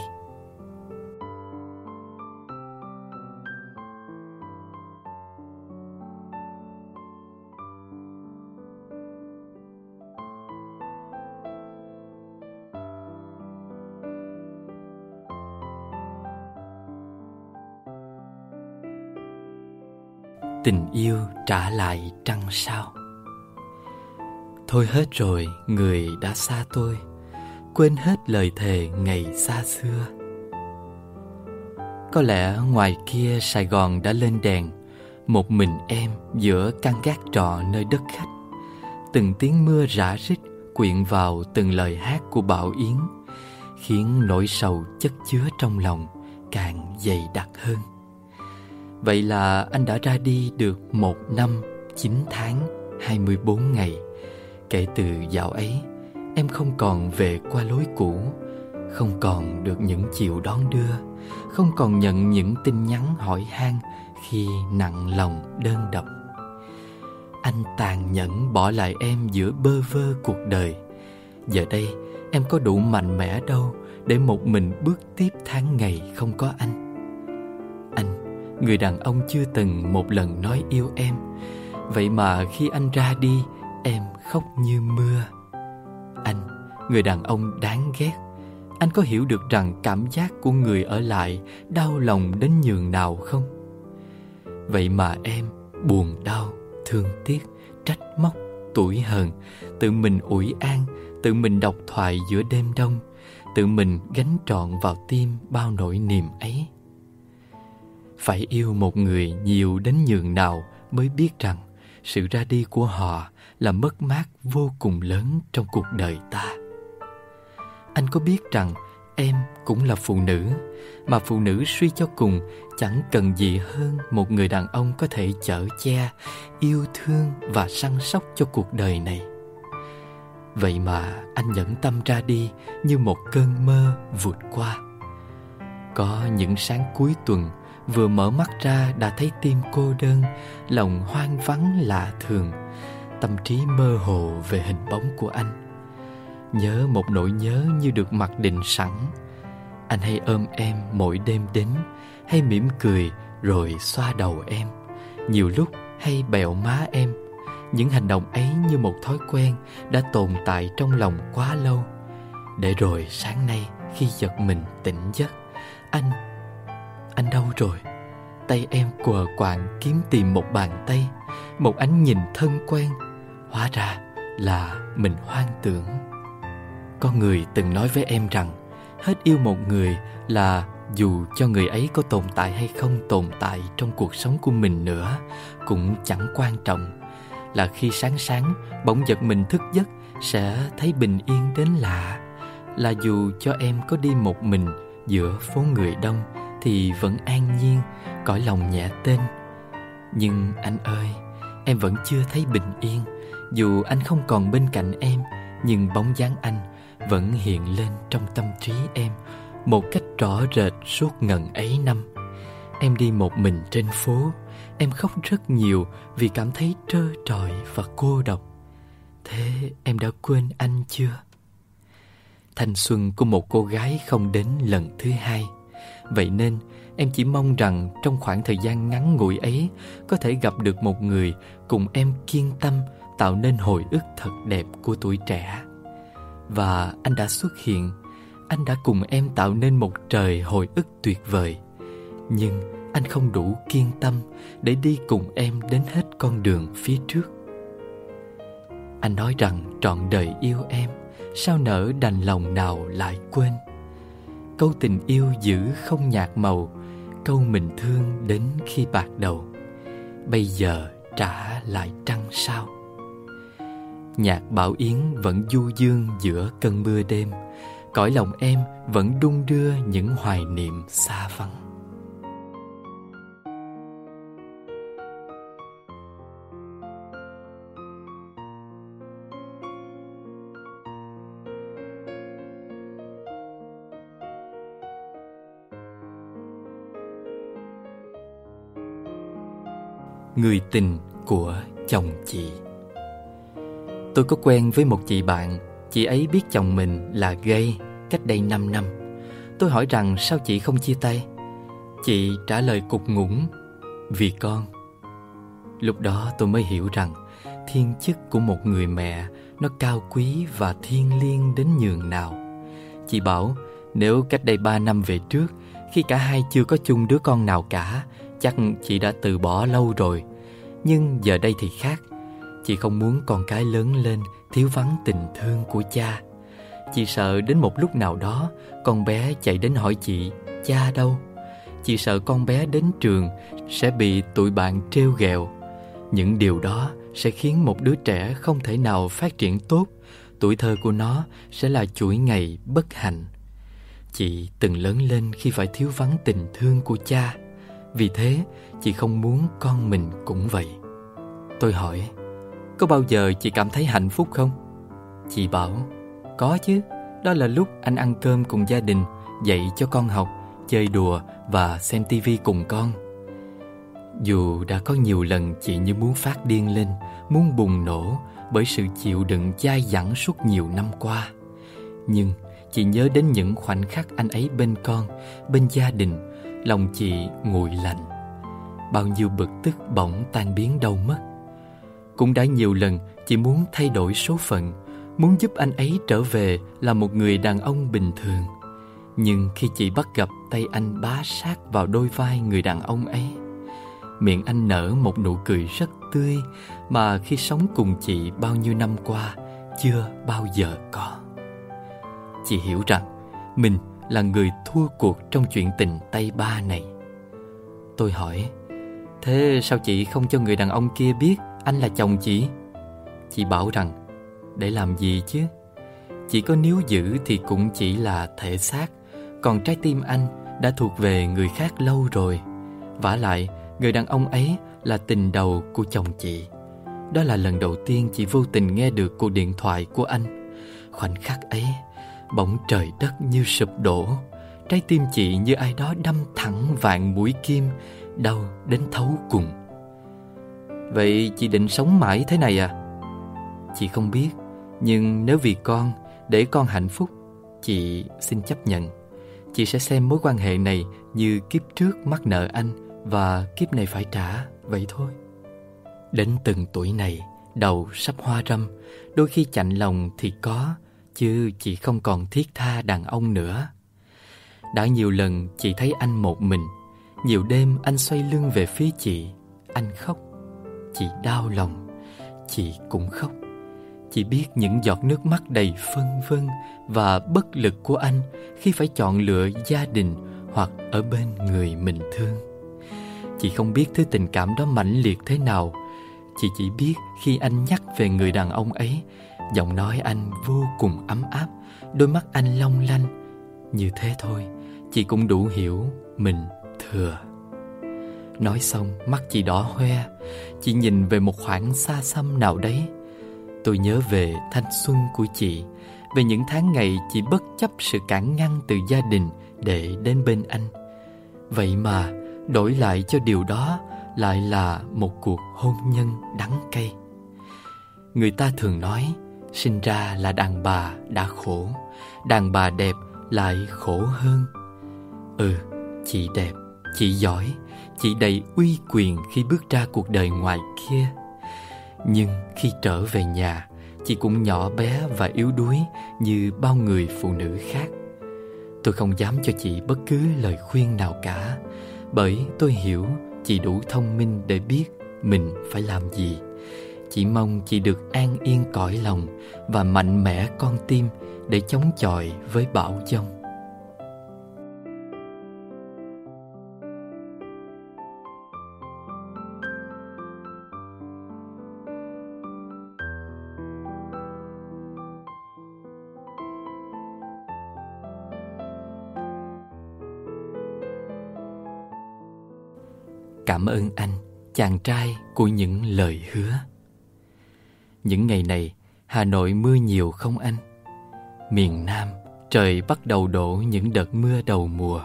[SPEAKER 1] Tình yêu trả lại trăng sao? Thôi hết rồi, người đã xa tôi, quên hết lời thề ngày xa xưa. Có lẽ ngoài kia sài gòn đã lên đèn, một mình em giữa căn gác trọ nơi đất khách. Từng tiếng mưa rã rít quyện vào từng lời hát của bảo yến, khiến nỗi sầu chất chứa trong lòng càng dày đặc hơn vậy là anh đã ra đi được một năm, chín tháng, hai mươi bốn ngày. Kể từ dạo ấy, em không còn về qua lối cũ, không còn được những chiều đón đưa, không còn nhận những tin nhắn hỏi han khi nặng lòng đơn độc. Anh tàn nhẫn bỏ lại em giữa bơ vơ cuộc đời. Giờ đây, em có đủ mạnh mẽ đâu để một mình bước tiếp tháng ngày không có anh người đàn ông chưa từng một lần nói yêu em. Vậy mà khi anh ra đi, em khóc như mưa. Anh, người đàn ông đáng ghét. Anh có hiểu được rằng cảm giác của người ở lại đau lòng đến nhường nào không? Vậy mà em buồn đau, thương tiếc, trách móc, tủi hờn. Tự mình ủi an, tự mình đọc thoại giữa đêm đông. Tự mình gánh trọn vào tim bao nỗi niềm ấy phải yêu một người nhiều đến nhường nào mới biết rằng sự ra đi của họ là mất mát vô cùng lớn trong cuộc đời ta. Anh có biết rằng em cũng là phụ nữ, mà phụ nữ suy cho cùng chẳng cần gì hơn một người đàn ông có thể chở che, yêu thương và săn sóc cho cuộc đời này. Vậy mà anh nhẫn tâm ra đi như một cơn mơ vụt qua. Có những sáng cuối tuần vừa mở mắt ra đã thấy tim cô đơn, lòng hoang vắng lạ thường. Tâm trí mơ hồ về hình bóng của anh. Nhớ một nỗi nhớ như được mặc định sẵn. Anh hay ôm em mỗi đêm đến, hay mỉm cười rồi xoa đầu em. Nhiều lúc hay bẹo má em. Những hành động ấy như một thói quen đã tồn tại trong lòng quá lâu. Để rồi sáng nay khi giật mình tỉnh giấc, anh anh đâu rồi? Tay em quờ quạng kiếm tìm một bàn tay, một ánh nhìn thân quen. Hóa ra là mình hoang tưởng. Có người từng nói với em rằng, hết yêu một người là dù cho người ấy có tồn tại hay không tồn tại trong cuộc sống của mình nữa, cũng chẳng quan trọng. Là khi sáng sáng, bỗng giật mình thức giấc, sẽ thấy bình yên đến lạ. Là dù cho em có đi một mình giữa phố người đông thì vẫn an nhiên, cõi lòng nhẹ tên. Nhưng anh ơi, em vẫn chưa thấy bình yên. Dù anh không còn bên cạnh em, nhưng bóng dáng anh vẫn hiện lên trong tâm trí em một cách rõ rệt suốt ngần ấy năm. Em đi một mình trên phố, em khóc rất nhiều vì cảm thấy trơ trọi và cô độc. Thế em đã quên anh chưa? Thanh xuân của một cô gái không đến lần thứ hai vậy nên, em chỉ mong rằng trong khoảng thời gian ngắn ngủi ấy, có thể gặp được một người cùng em kiên tâm, tạo nên hồi ức thật đẹp của tuổi trẻ. Và anh đã xuất hiện, anh đã cùng em tạo nên một trời hồi ức tuyệt vời. Nhưng anh không đủ kiên tâm để đi cùng em đến hết con đường phía trước. Anh nói rằng trọn đời yêu em, sao nỡ đành lòng nào lại quên? Câu tình yêu giữ không nhạt màu, câu mình thương đến khi bạc đầu. Bây giờ trả lại trăng sao? Nhạc Bảo Yến vẫn du dương giữa cơn mưa đêm, Cõi lòng em vẫn đung đưa những hoài niệm xa vắng. Người tình của chồng chị. Tôi có quen với một chị bạn, Chị ấy biết chồng mình là gay cách đây 5 năm. Tôi hỏi rằng sao chị không chia tay? Chị trả lời cục ngủng, Vì con. Lúc đó tôi mới hiểu rằng Thiên chức của một người mẹ Nó cao quý và thiêng liêng đến nhường nào. Chị bảo, Nếu cách đây 3 năm về trước, Khi cả hai chưa có chung đứa con nào cả Chắc chị đã từ bỏ lâu rồi. Nhưng giờ đây thì khác. Chị không muốn con cái lớn lên Thiếu vắng tình thương của cha. Chị sợ đến một lúc nào đó, Con bé chạy đến hỏi chị, Cha đâu? Chị sợ con bé đến trường Sẽ bị tụi bạn trêu ghẹo. Những điều đó sẽ khiến một đứa trẻ không thể nào phát triển tốt. Tuổi thơ của nó sẽ là chuỗi ngày bất hạnh. Chị từng lớn lên khi phải thiếu vắng tình thương của cha. Vì thế, chị không muốn con mình cũng vậy. Tôi hỏi, Có bao giờ chị cảm thấy hạnh phúc không? Chị bảo, Có chứ, Đó là lúc anh ăn cơm cùng gia đình, Dạy cho con học, Chơi đùa và xem tivi cùng con. Dù đã có nhiều lần chị như muốn phát điên lên, Muốn bùng nổ Bởi sự chịu đựng dai dẳng suốt nhiều năm qua. Nhưng chị nhớ đến những khoảnh khắc anh ấy bên con, Bên gia đình Lòng chị nguội lạnh. Bao nhiêu bực tức bỗng tan biến đâu mất. Cũng đã nhiều lần chị muốn thay đổi số phận, Muốn giúp anh ấy trở về là một người đàn ông bình thường. Nhưng khi chị bắt gặp tay anh bá sát vào đôi vai người đàn ông ấy, Miệng anh nở một nụ cười rất tươi Mà khi sống cùng chị bao nhiêu năm qua Chưa bao giờ có. Chị hiểu rằng Mình là người thua cuộc trong chuyện tình tay ba này. Tôi hỏi, Thế sao chị không cho người đàn ông kia biết Anh là chồng chị? Chị bảo rằng, Để làm gì chứ? Chỉ có níu giữ thì cũng chỉ là thể xác, Còn trái tim anh Đã thuộc về người khác lâu rồi. Vả lại, Người đàn ông ấy là tình đầu của chồng chị. Đó là lần đầu tiên chị vô tình nghe được cuộc điện thoại của anh. Khoảnh khắc ấy Bỗng trời đất như sụp đổ. Trái tim chị như ai đó đâm thẳng vạn mũi kim, Đau đến thấu cùng. Vậy chị định sống mãi thế này à? Chị không biết, Nhưng nếu vì con, Để con hạnh phúc, Chị xin chấp nhận. Chị sẽ xem mối quan hệ này Như kiếp trước mắc nợ anh Và kiếp này phải trả, Vậy thôi. Đến từng tuổi này, Đầu sắp hoa râm, Đôi khi chạnh lòng thì có Chứ chị không còn thiết tha đàn ông nữa. Đã nhiều lần chị thấy anh một mình, Nhiều đêm anh xoay lưng về phía chị. Anh khóc, Chị đau lòng, Chị cũng khóc. Chị biết những giọt nước mắt đầy phân vân Và bất lực của anh Khi phải chọn lựa gia đình Hoặc ở bên người mình thương. Chị không biết thứ tình cảm đó mãnh liệt thế nào. Chị chỉ biết khi anh nhắc về người đàn ông ấy Giọng nói anh vô cùng ấm áp, Đôi mắt anh long lanh. Như thế thôi, Chị cũng đủ hiểu mình thừa. Nói xong, mắt chị đỏ hoe. Chị nhìn về một khoảng xa xăm nào đấy. Tôi nhớ về thanh xuân của chị, Về những tháng ngày chị bất chấp sự cản ngăn từ gia đình Để đến bên anh. Vậy mà, đổi lại cho điều đó Lại là một cuộc hôn nhân đắng cay. Người ta thường nói Sinh ra là đàn bà đã khổ Đàn bà đẹp lại khổ hơn. Ừ, chị đẹp, chị giỏi Chị đầy uy quyền khi bước ra cuộc đời ngoài kia. Nhưng khi trở về nhà Chị cũng nhỏ bé và yếu đuối Như bao người phụ nữ khác. Tôi không dám cho chị bất cứ lời khuyên nào cả Bởi tôi hiểu chị đủ thông minh để biết mình phải làm gì chỉ mong chị được an yên cõi lòng Và mạnh mẽ con tim Để chống chọi với bão giông Cảm ơn anh, chàng trai của những lời hứa. Những ngày này, Hà Nội mưa nhiều không anh? Miền Nam, trời bắt đầu đổ những đợt mưa đầu mùa.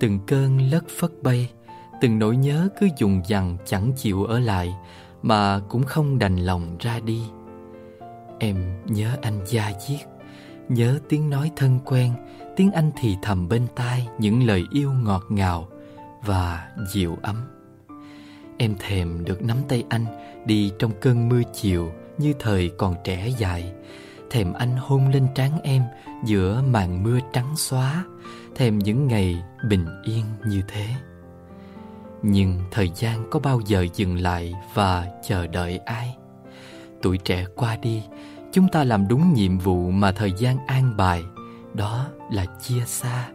[SPEAKER 1] Từng cơn lất phất bay, từng nỗi nhớ cứ dùng dằng chẳng chịu ở lại mà cũng không đành lòng ra đi. Em nhớ anh da diết, nhớ tiếng nói thân quen, tiếng anh thì thầm bên tai những lời yêu ngọt ngào và dịu ấm. Em thèm được nắm tay anh đi trong cơn mưa chiều như thời còn trẻ dại Thèm anh hôn lên trán em giữa màn mưa trắng xóa Thèm những ngày bình yên như thế Nhưng thời gian có bao giờ dừng lại và chờ đợi ai? Tuổi trẻ qua đi, chúng ta làm đúng nhiệm vụ mà thời gian an bài, đó là chia xa.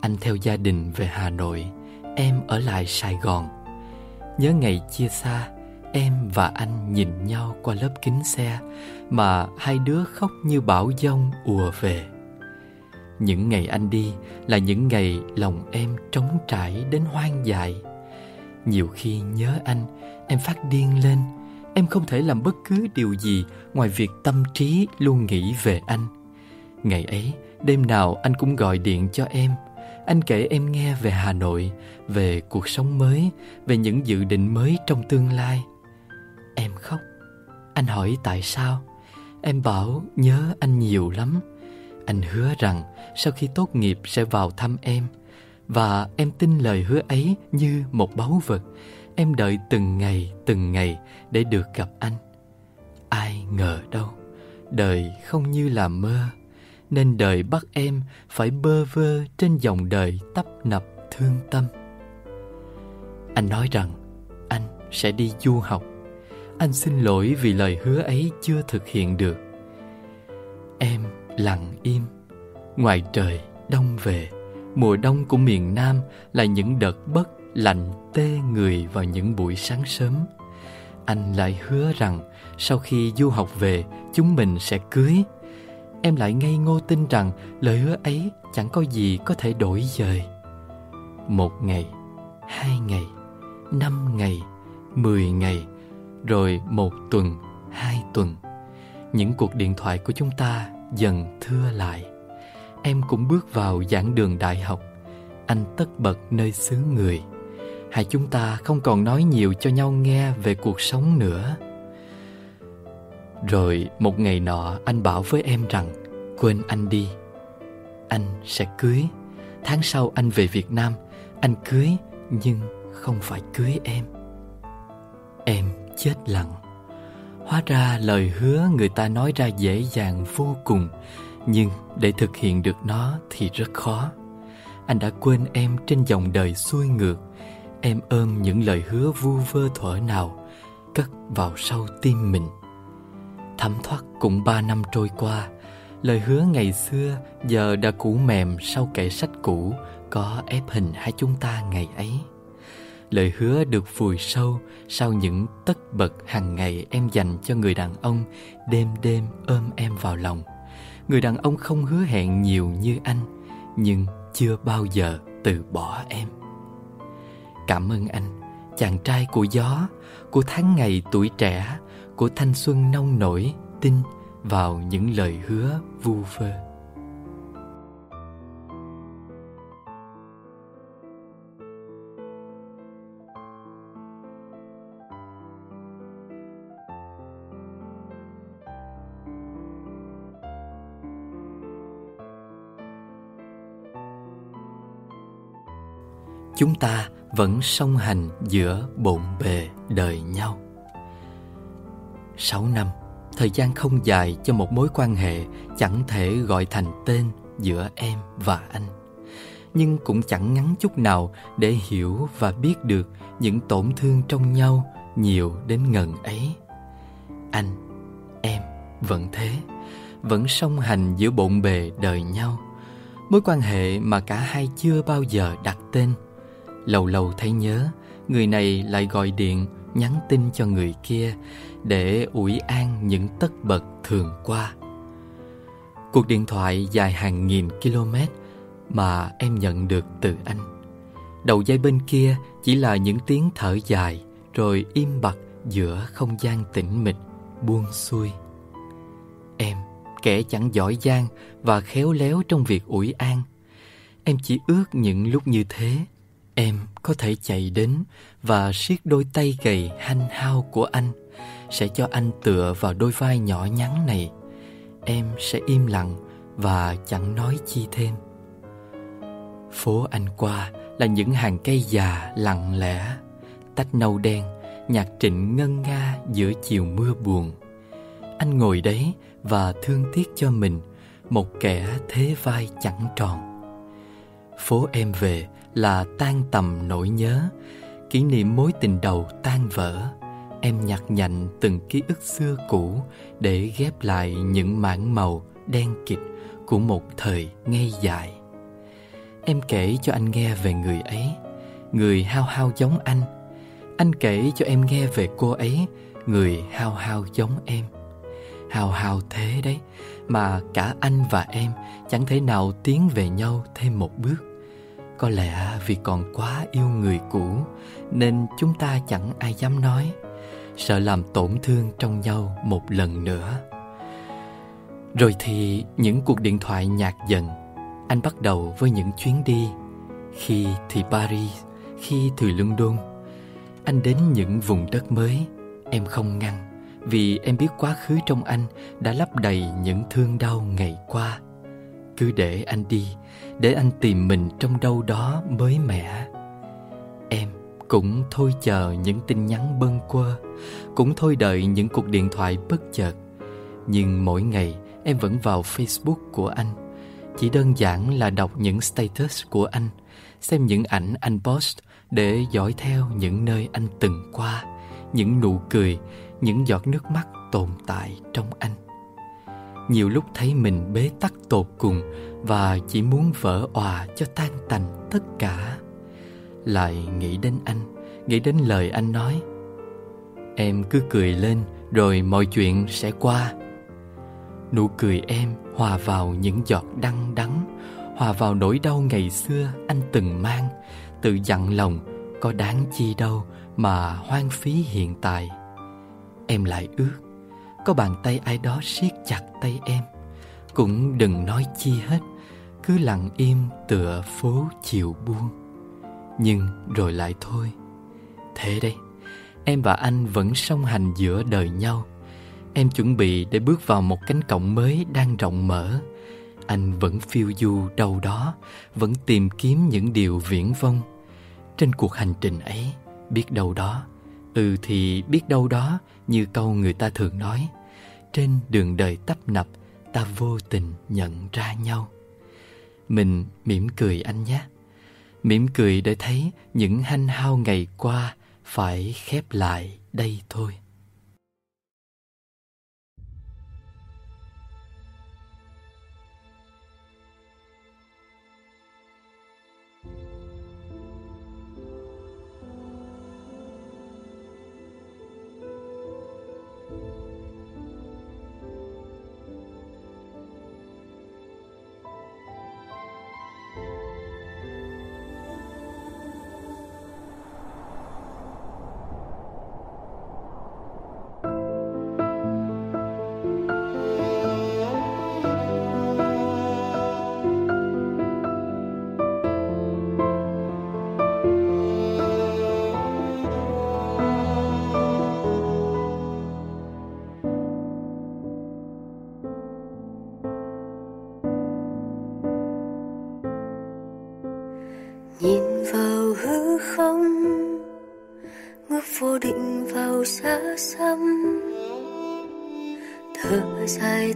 [SPEAKER 1] Anh theo gia đình về Hà Nội, em ở lại Sài Gòn. Nhớ ngày chia xa, em và anh nhìn nhau qua lớp kính xe mà hai đứa khóc như bão giông ùa về. Những ngày anh đi là những ngày lòng em trống trải đến hoang dại. Nhiều khi nhớ anh, em phát điên lên. Em không thể làm bất cứ điều gì ngoài việc tâm trí luôn nghĩ về anh. Ngày ấy, đêm nào anh cũng gọi điện cho em. Anh kể em nghe về Hà Nội, về cuộc sống mới, về những dự định mới trong tương lai. Em khóc. Anh hỏi tại sao? Em bảo nhớ anh nhiều lắm. Anh hứa rằng sau khi tốt nghiệp sẽ vào thăm em và em tin lời hứa ấy như một báu vật. Em đợi từng ngày, từng ngày để được gặp anh. Ai ngờ đâu, đời không như là mơ, nên đời bắt em phải bơ vơ trên dòng đời tấp nập thương tâm. Anh nói rằng anh sẽ đi du học. Anh xin lỗi vì lời hứa ấy chưa thực hiện được. Em lặng im. Ngoài trời đông về, Mùa đông của miền Nam Là những đợt bất lạnh tê người vào những buổi sáng sớm. Anh lại hứa rằng Sau khi du học về, Chúng mình sẽ cưới. Em lại ngây ngô tin rằng Lời hứa ấy chẳng có gì có thể đổi dời. Một ngày, Hai ngày, Năm ngày, Mười ngày rồi một tuần, Hai tuần. Những cuộc điện thoại của chúng ta dần thưa lại. Em cũng bước vào giảng đường đại học. Anh tất bật nơi xứ người. Hai chúng ta không còn nói nhiều cho nhau nghe về cuộc sống nữa. Rồi một ngày nọ, anh bảo với em rằng, Quên anh đi. Anh sẽ cưới. Tháng sau anh về Việt Nam. Anh cưới, nhưng không phải cưới em. Em chết lặng. Hóa ra lời hứa người ta nói ra dễ dàng vô cùng, Nhưng để thực hiện được nó thì rất khó. Anh đã quên em trên dòng đời xuôi ngược. Em ôm những lời hứa vu vơ thuở nào, Cất vào sâu tim mình. Thấm thoát cũng ba năm trôi qua, Lời hứa ngày xưa giờ đã cũ mềm sau kệ sách cũ, Có ép hình hai chúng ta ngày ấy. Lời hứa được vùi sâu sau những tất bật hàng ngày em dành cho người đàn ông đêm đêm ôm em vào lòng. Người đàn ông không hứa hẹn nhiều như anh, nhưng chưa bao giờ từ bỏ em. Cảm ơn anh, chàng trai của gió, của tháng ngày tuổi trẻ, của thanh xuân nông nổi, tin vào những lời hứa vu vơ. Chúng ta vẫn song hành giữa bộn bề đời nhau. Sáu năm, thời gian không dài cho một mối quan hệ chẳng thể gọi thành tên giữa em và anh. Nhưng cũng chẳng ngắn chút nào để hiểu và biết được những tổn thương trong nhau nhiều đến ngần ấy. Anh, em vẫn thế, vẫn song hành giữa bộn bề đời nhau. Mối quan hệ mà cả hai chưa bao giờ đặt tên – Lâu lâu thấy nhớ Người này lại gọi điện Nhắn tin cho người kia Để ủi an những tất bật thường qua. Cuộc điện thoại dài hàng nghìn km Mà em nhận được từ anh. Đầu dây bên kia chỉ là những tiếng thở dài Rồi im bặt giữa không gian tĩnh mịch Buông xuôi. Em, kẻ chẳng giỏi giang Và khéo léo trong việc ủi an. Em chỉ ước những lúc như thế Em có thể chạy đến và siết đôi tay gầy hanh hao của anh. Sẽ cho anh tựa vào đôi vai nhỏ nhắn này. Em sẽ im lặng và chẳng nói chi thêm. Phố anh qua là những hàng cây già lặng lẽ Tách nâu đen, nhạc trịnh ngân nga giữa chiều mưa buồn. Anh ngồi đấy và thương tiếc cho mình Một kẻ thế vai chẳng tròn. Phố em về là tan tầm nỗi nhớ. Kỷ niệm mối tình đầu tan vỡ, em nhặt nhạnh từng ký ức xưa cũ để ghép lại những mảng màu đen kịt của một thời ngây dài. Em kể cho anh nghe về người ấy, người hao hao giống anh. Anh kể cho em nghe về cô ấy, người hao hao giống em. Hao hao thế đấy, mà cả anh và em chẳng thể nào tiến về nhau thêm một bước có lẽ vì còn quá yêu người cũ, nên chúng ta chẳng ai dám nói. Sợ làm tổn thương trong nhau một lần nữa. Rồi thì những cuộc điện thoại nhạt dần. Anh bắt đầu với những chuyến đi. Khi thì paris, khi thì london. Anh đến những vùng đất mới. Em không ngăn, vì em biết quá khứ trong anh đã lấp đầy những thương đau ngày qua. Cứ để anh đi để anh tìm mình trong đâu đó mới mẻ. Em cũng thôi chờ những tin nhắn bâng quơ, cũng thôi đợi những cuộc điện thoại bất chợt. Nhưng mỗi ngày, em vẫn vào facebook của anh. Chỉ đơn giản là đọc những status của anh, xem những ảnh anh post để dõi theo những nơi anh từng qua, những nụ cười, những giọt nước mắt tồn tại trong anh. Nhiều lúc thấy mình bế tắc tột cùng và chỉ muốn vỡ òa cho tan tành tất cả. Lại nghĩ đến anh, nghĩ đến lời anh nói. Em cứ cười lên, rồi mọi chuyện sẽ qua. Nụ cười em hòa vào những giọt đắng đắng, hòa vào nỗi đau ngày xưa anh từng mang. Tự dặn lòng, có đáng chi đâu mà hoang phí hiện tại. Em lại ước, có bàn tay ai đó siết chặt tay em. Cũng đừng nói chi hết cứ lặng im tựa phố chiều buông. Nhưng rồi lại thôi. Thế đây, em và anh vẫn song hành giữa đời nhau. Em chuẩn bị để bước vào một cánh cổng mới đang rộng mở. Anh vẫn phiêu du đâu đó, vẫn tìm kiếm những điều viễn vông. Trên cuộc hành trình ấy, biết đâu đó ừ thì biết đâu đó như câu người ta thường nói, trên đường đời tấp nập, ta vô tình nhận ra nhau mình mỉm cười anh nhé. Mỉm cười để thấy những hanh hao ngày qua phải khép lại đây thôi.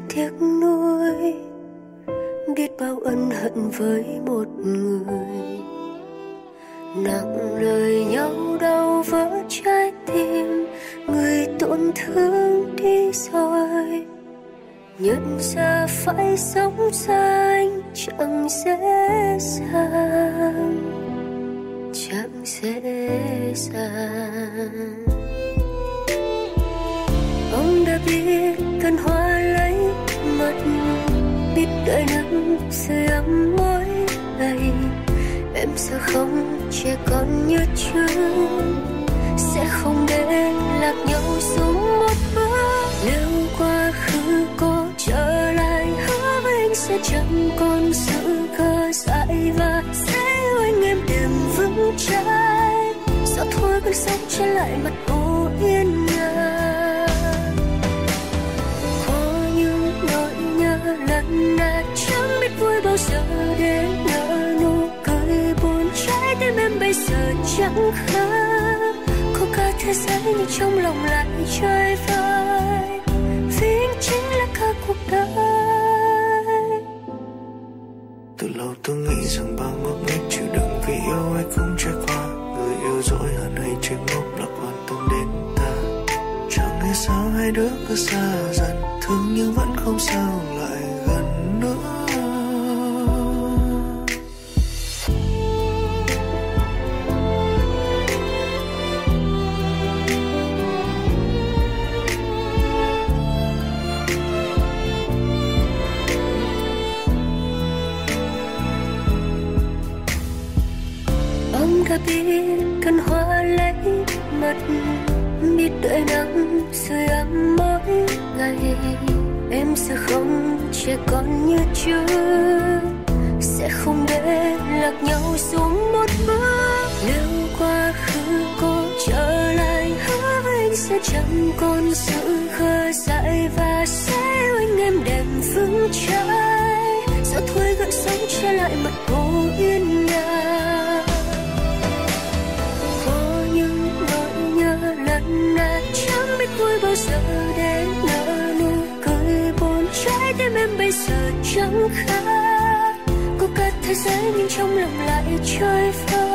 [SPEAKER 9] Tiếc nuối, biết bao ân hận với một người. Nặng lời nhau đau vỡ trái tim, người tổn thương đi rồi. Nhận ra phải sống xanh chẳng dễ dàng, chẳng dễ dàng. Ông đã biết cơn hoa biết đợi nắng sưởi ấm mỗi ngày em sẽ không trẻ con như trước sẽ không để lạc nhau xuống một bước. Nếu quá khứ có trở lại, hứa với anh sẽ chẳng còn sự cơ dại và sẽ yêu anh em đêm vững trái sao thôi cơn sóng trở lại mặt hồ yên lần chẳng biết vui bao giờ để nở nụ cười buồn trái tim em bây giờ chẳng khác có cả thế giới nhưng trong lòng lại chơi vơi. Vì anh chính là cả cuộc đời.
[SPEAKER 10] Từ lâu tôi nghĩ rằng bao ngốc nghếch chịu đựng vì yêu hay cũng trải qua. Người yêu dỗi hơn hay chuyện ngốc là quan tâm đến ta. Chẳng hiểu sao hai đứa cứ xa dần, thương nhưng vẫn không sao
[SPEAKER 9] đợi nắng sưởi ấm mỗi ngày, em sẽ không trẻ con như trước, sẽ không để lạc nhau xuống một bước. Nếu quá khứ có trở lại, hứa với anh sẽ chẳng còn sự khờ dại và sẽ anh em đèn vững trái gió thôi gợn sóng trở lại mặt hồ yên bao giờ để nở nụ cười buồn trái tim em bây giờ chẳng khác có cả thế giới nhưng trong lòng lại chơi phơi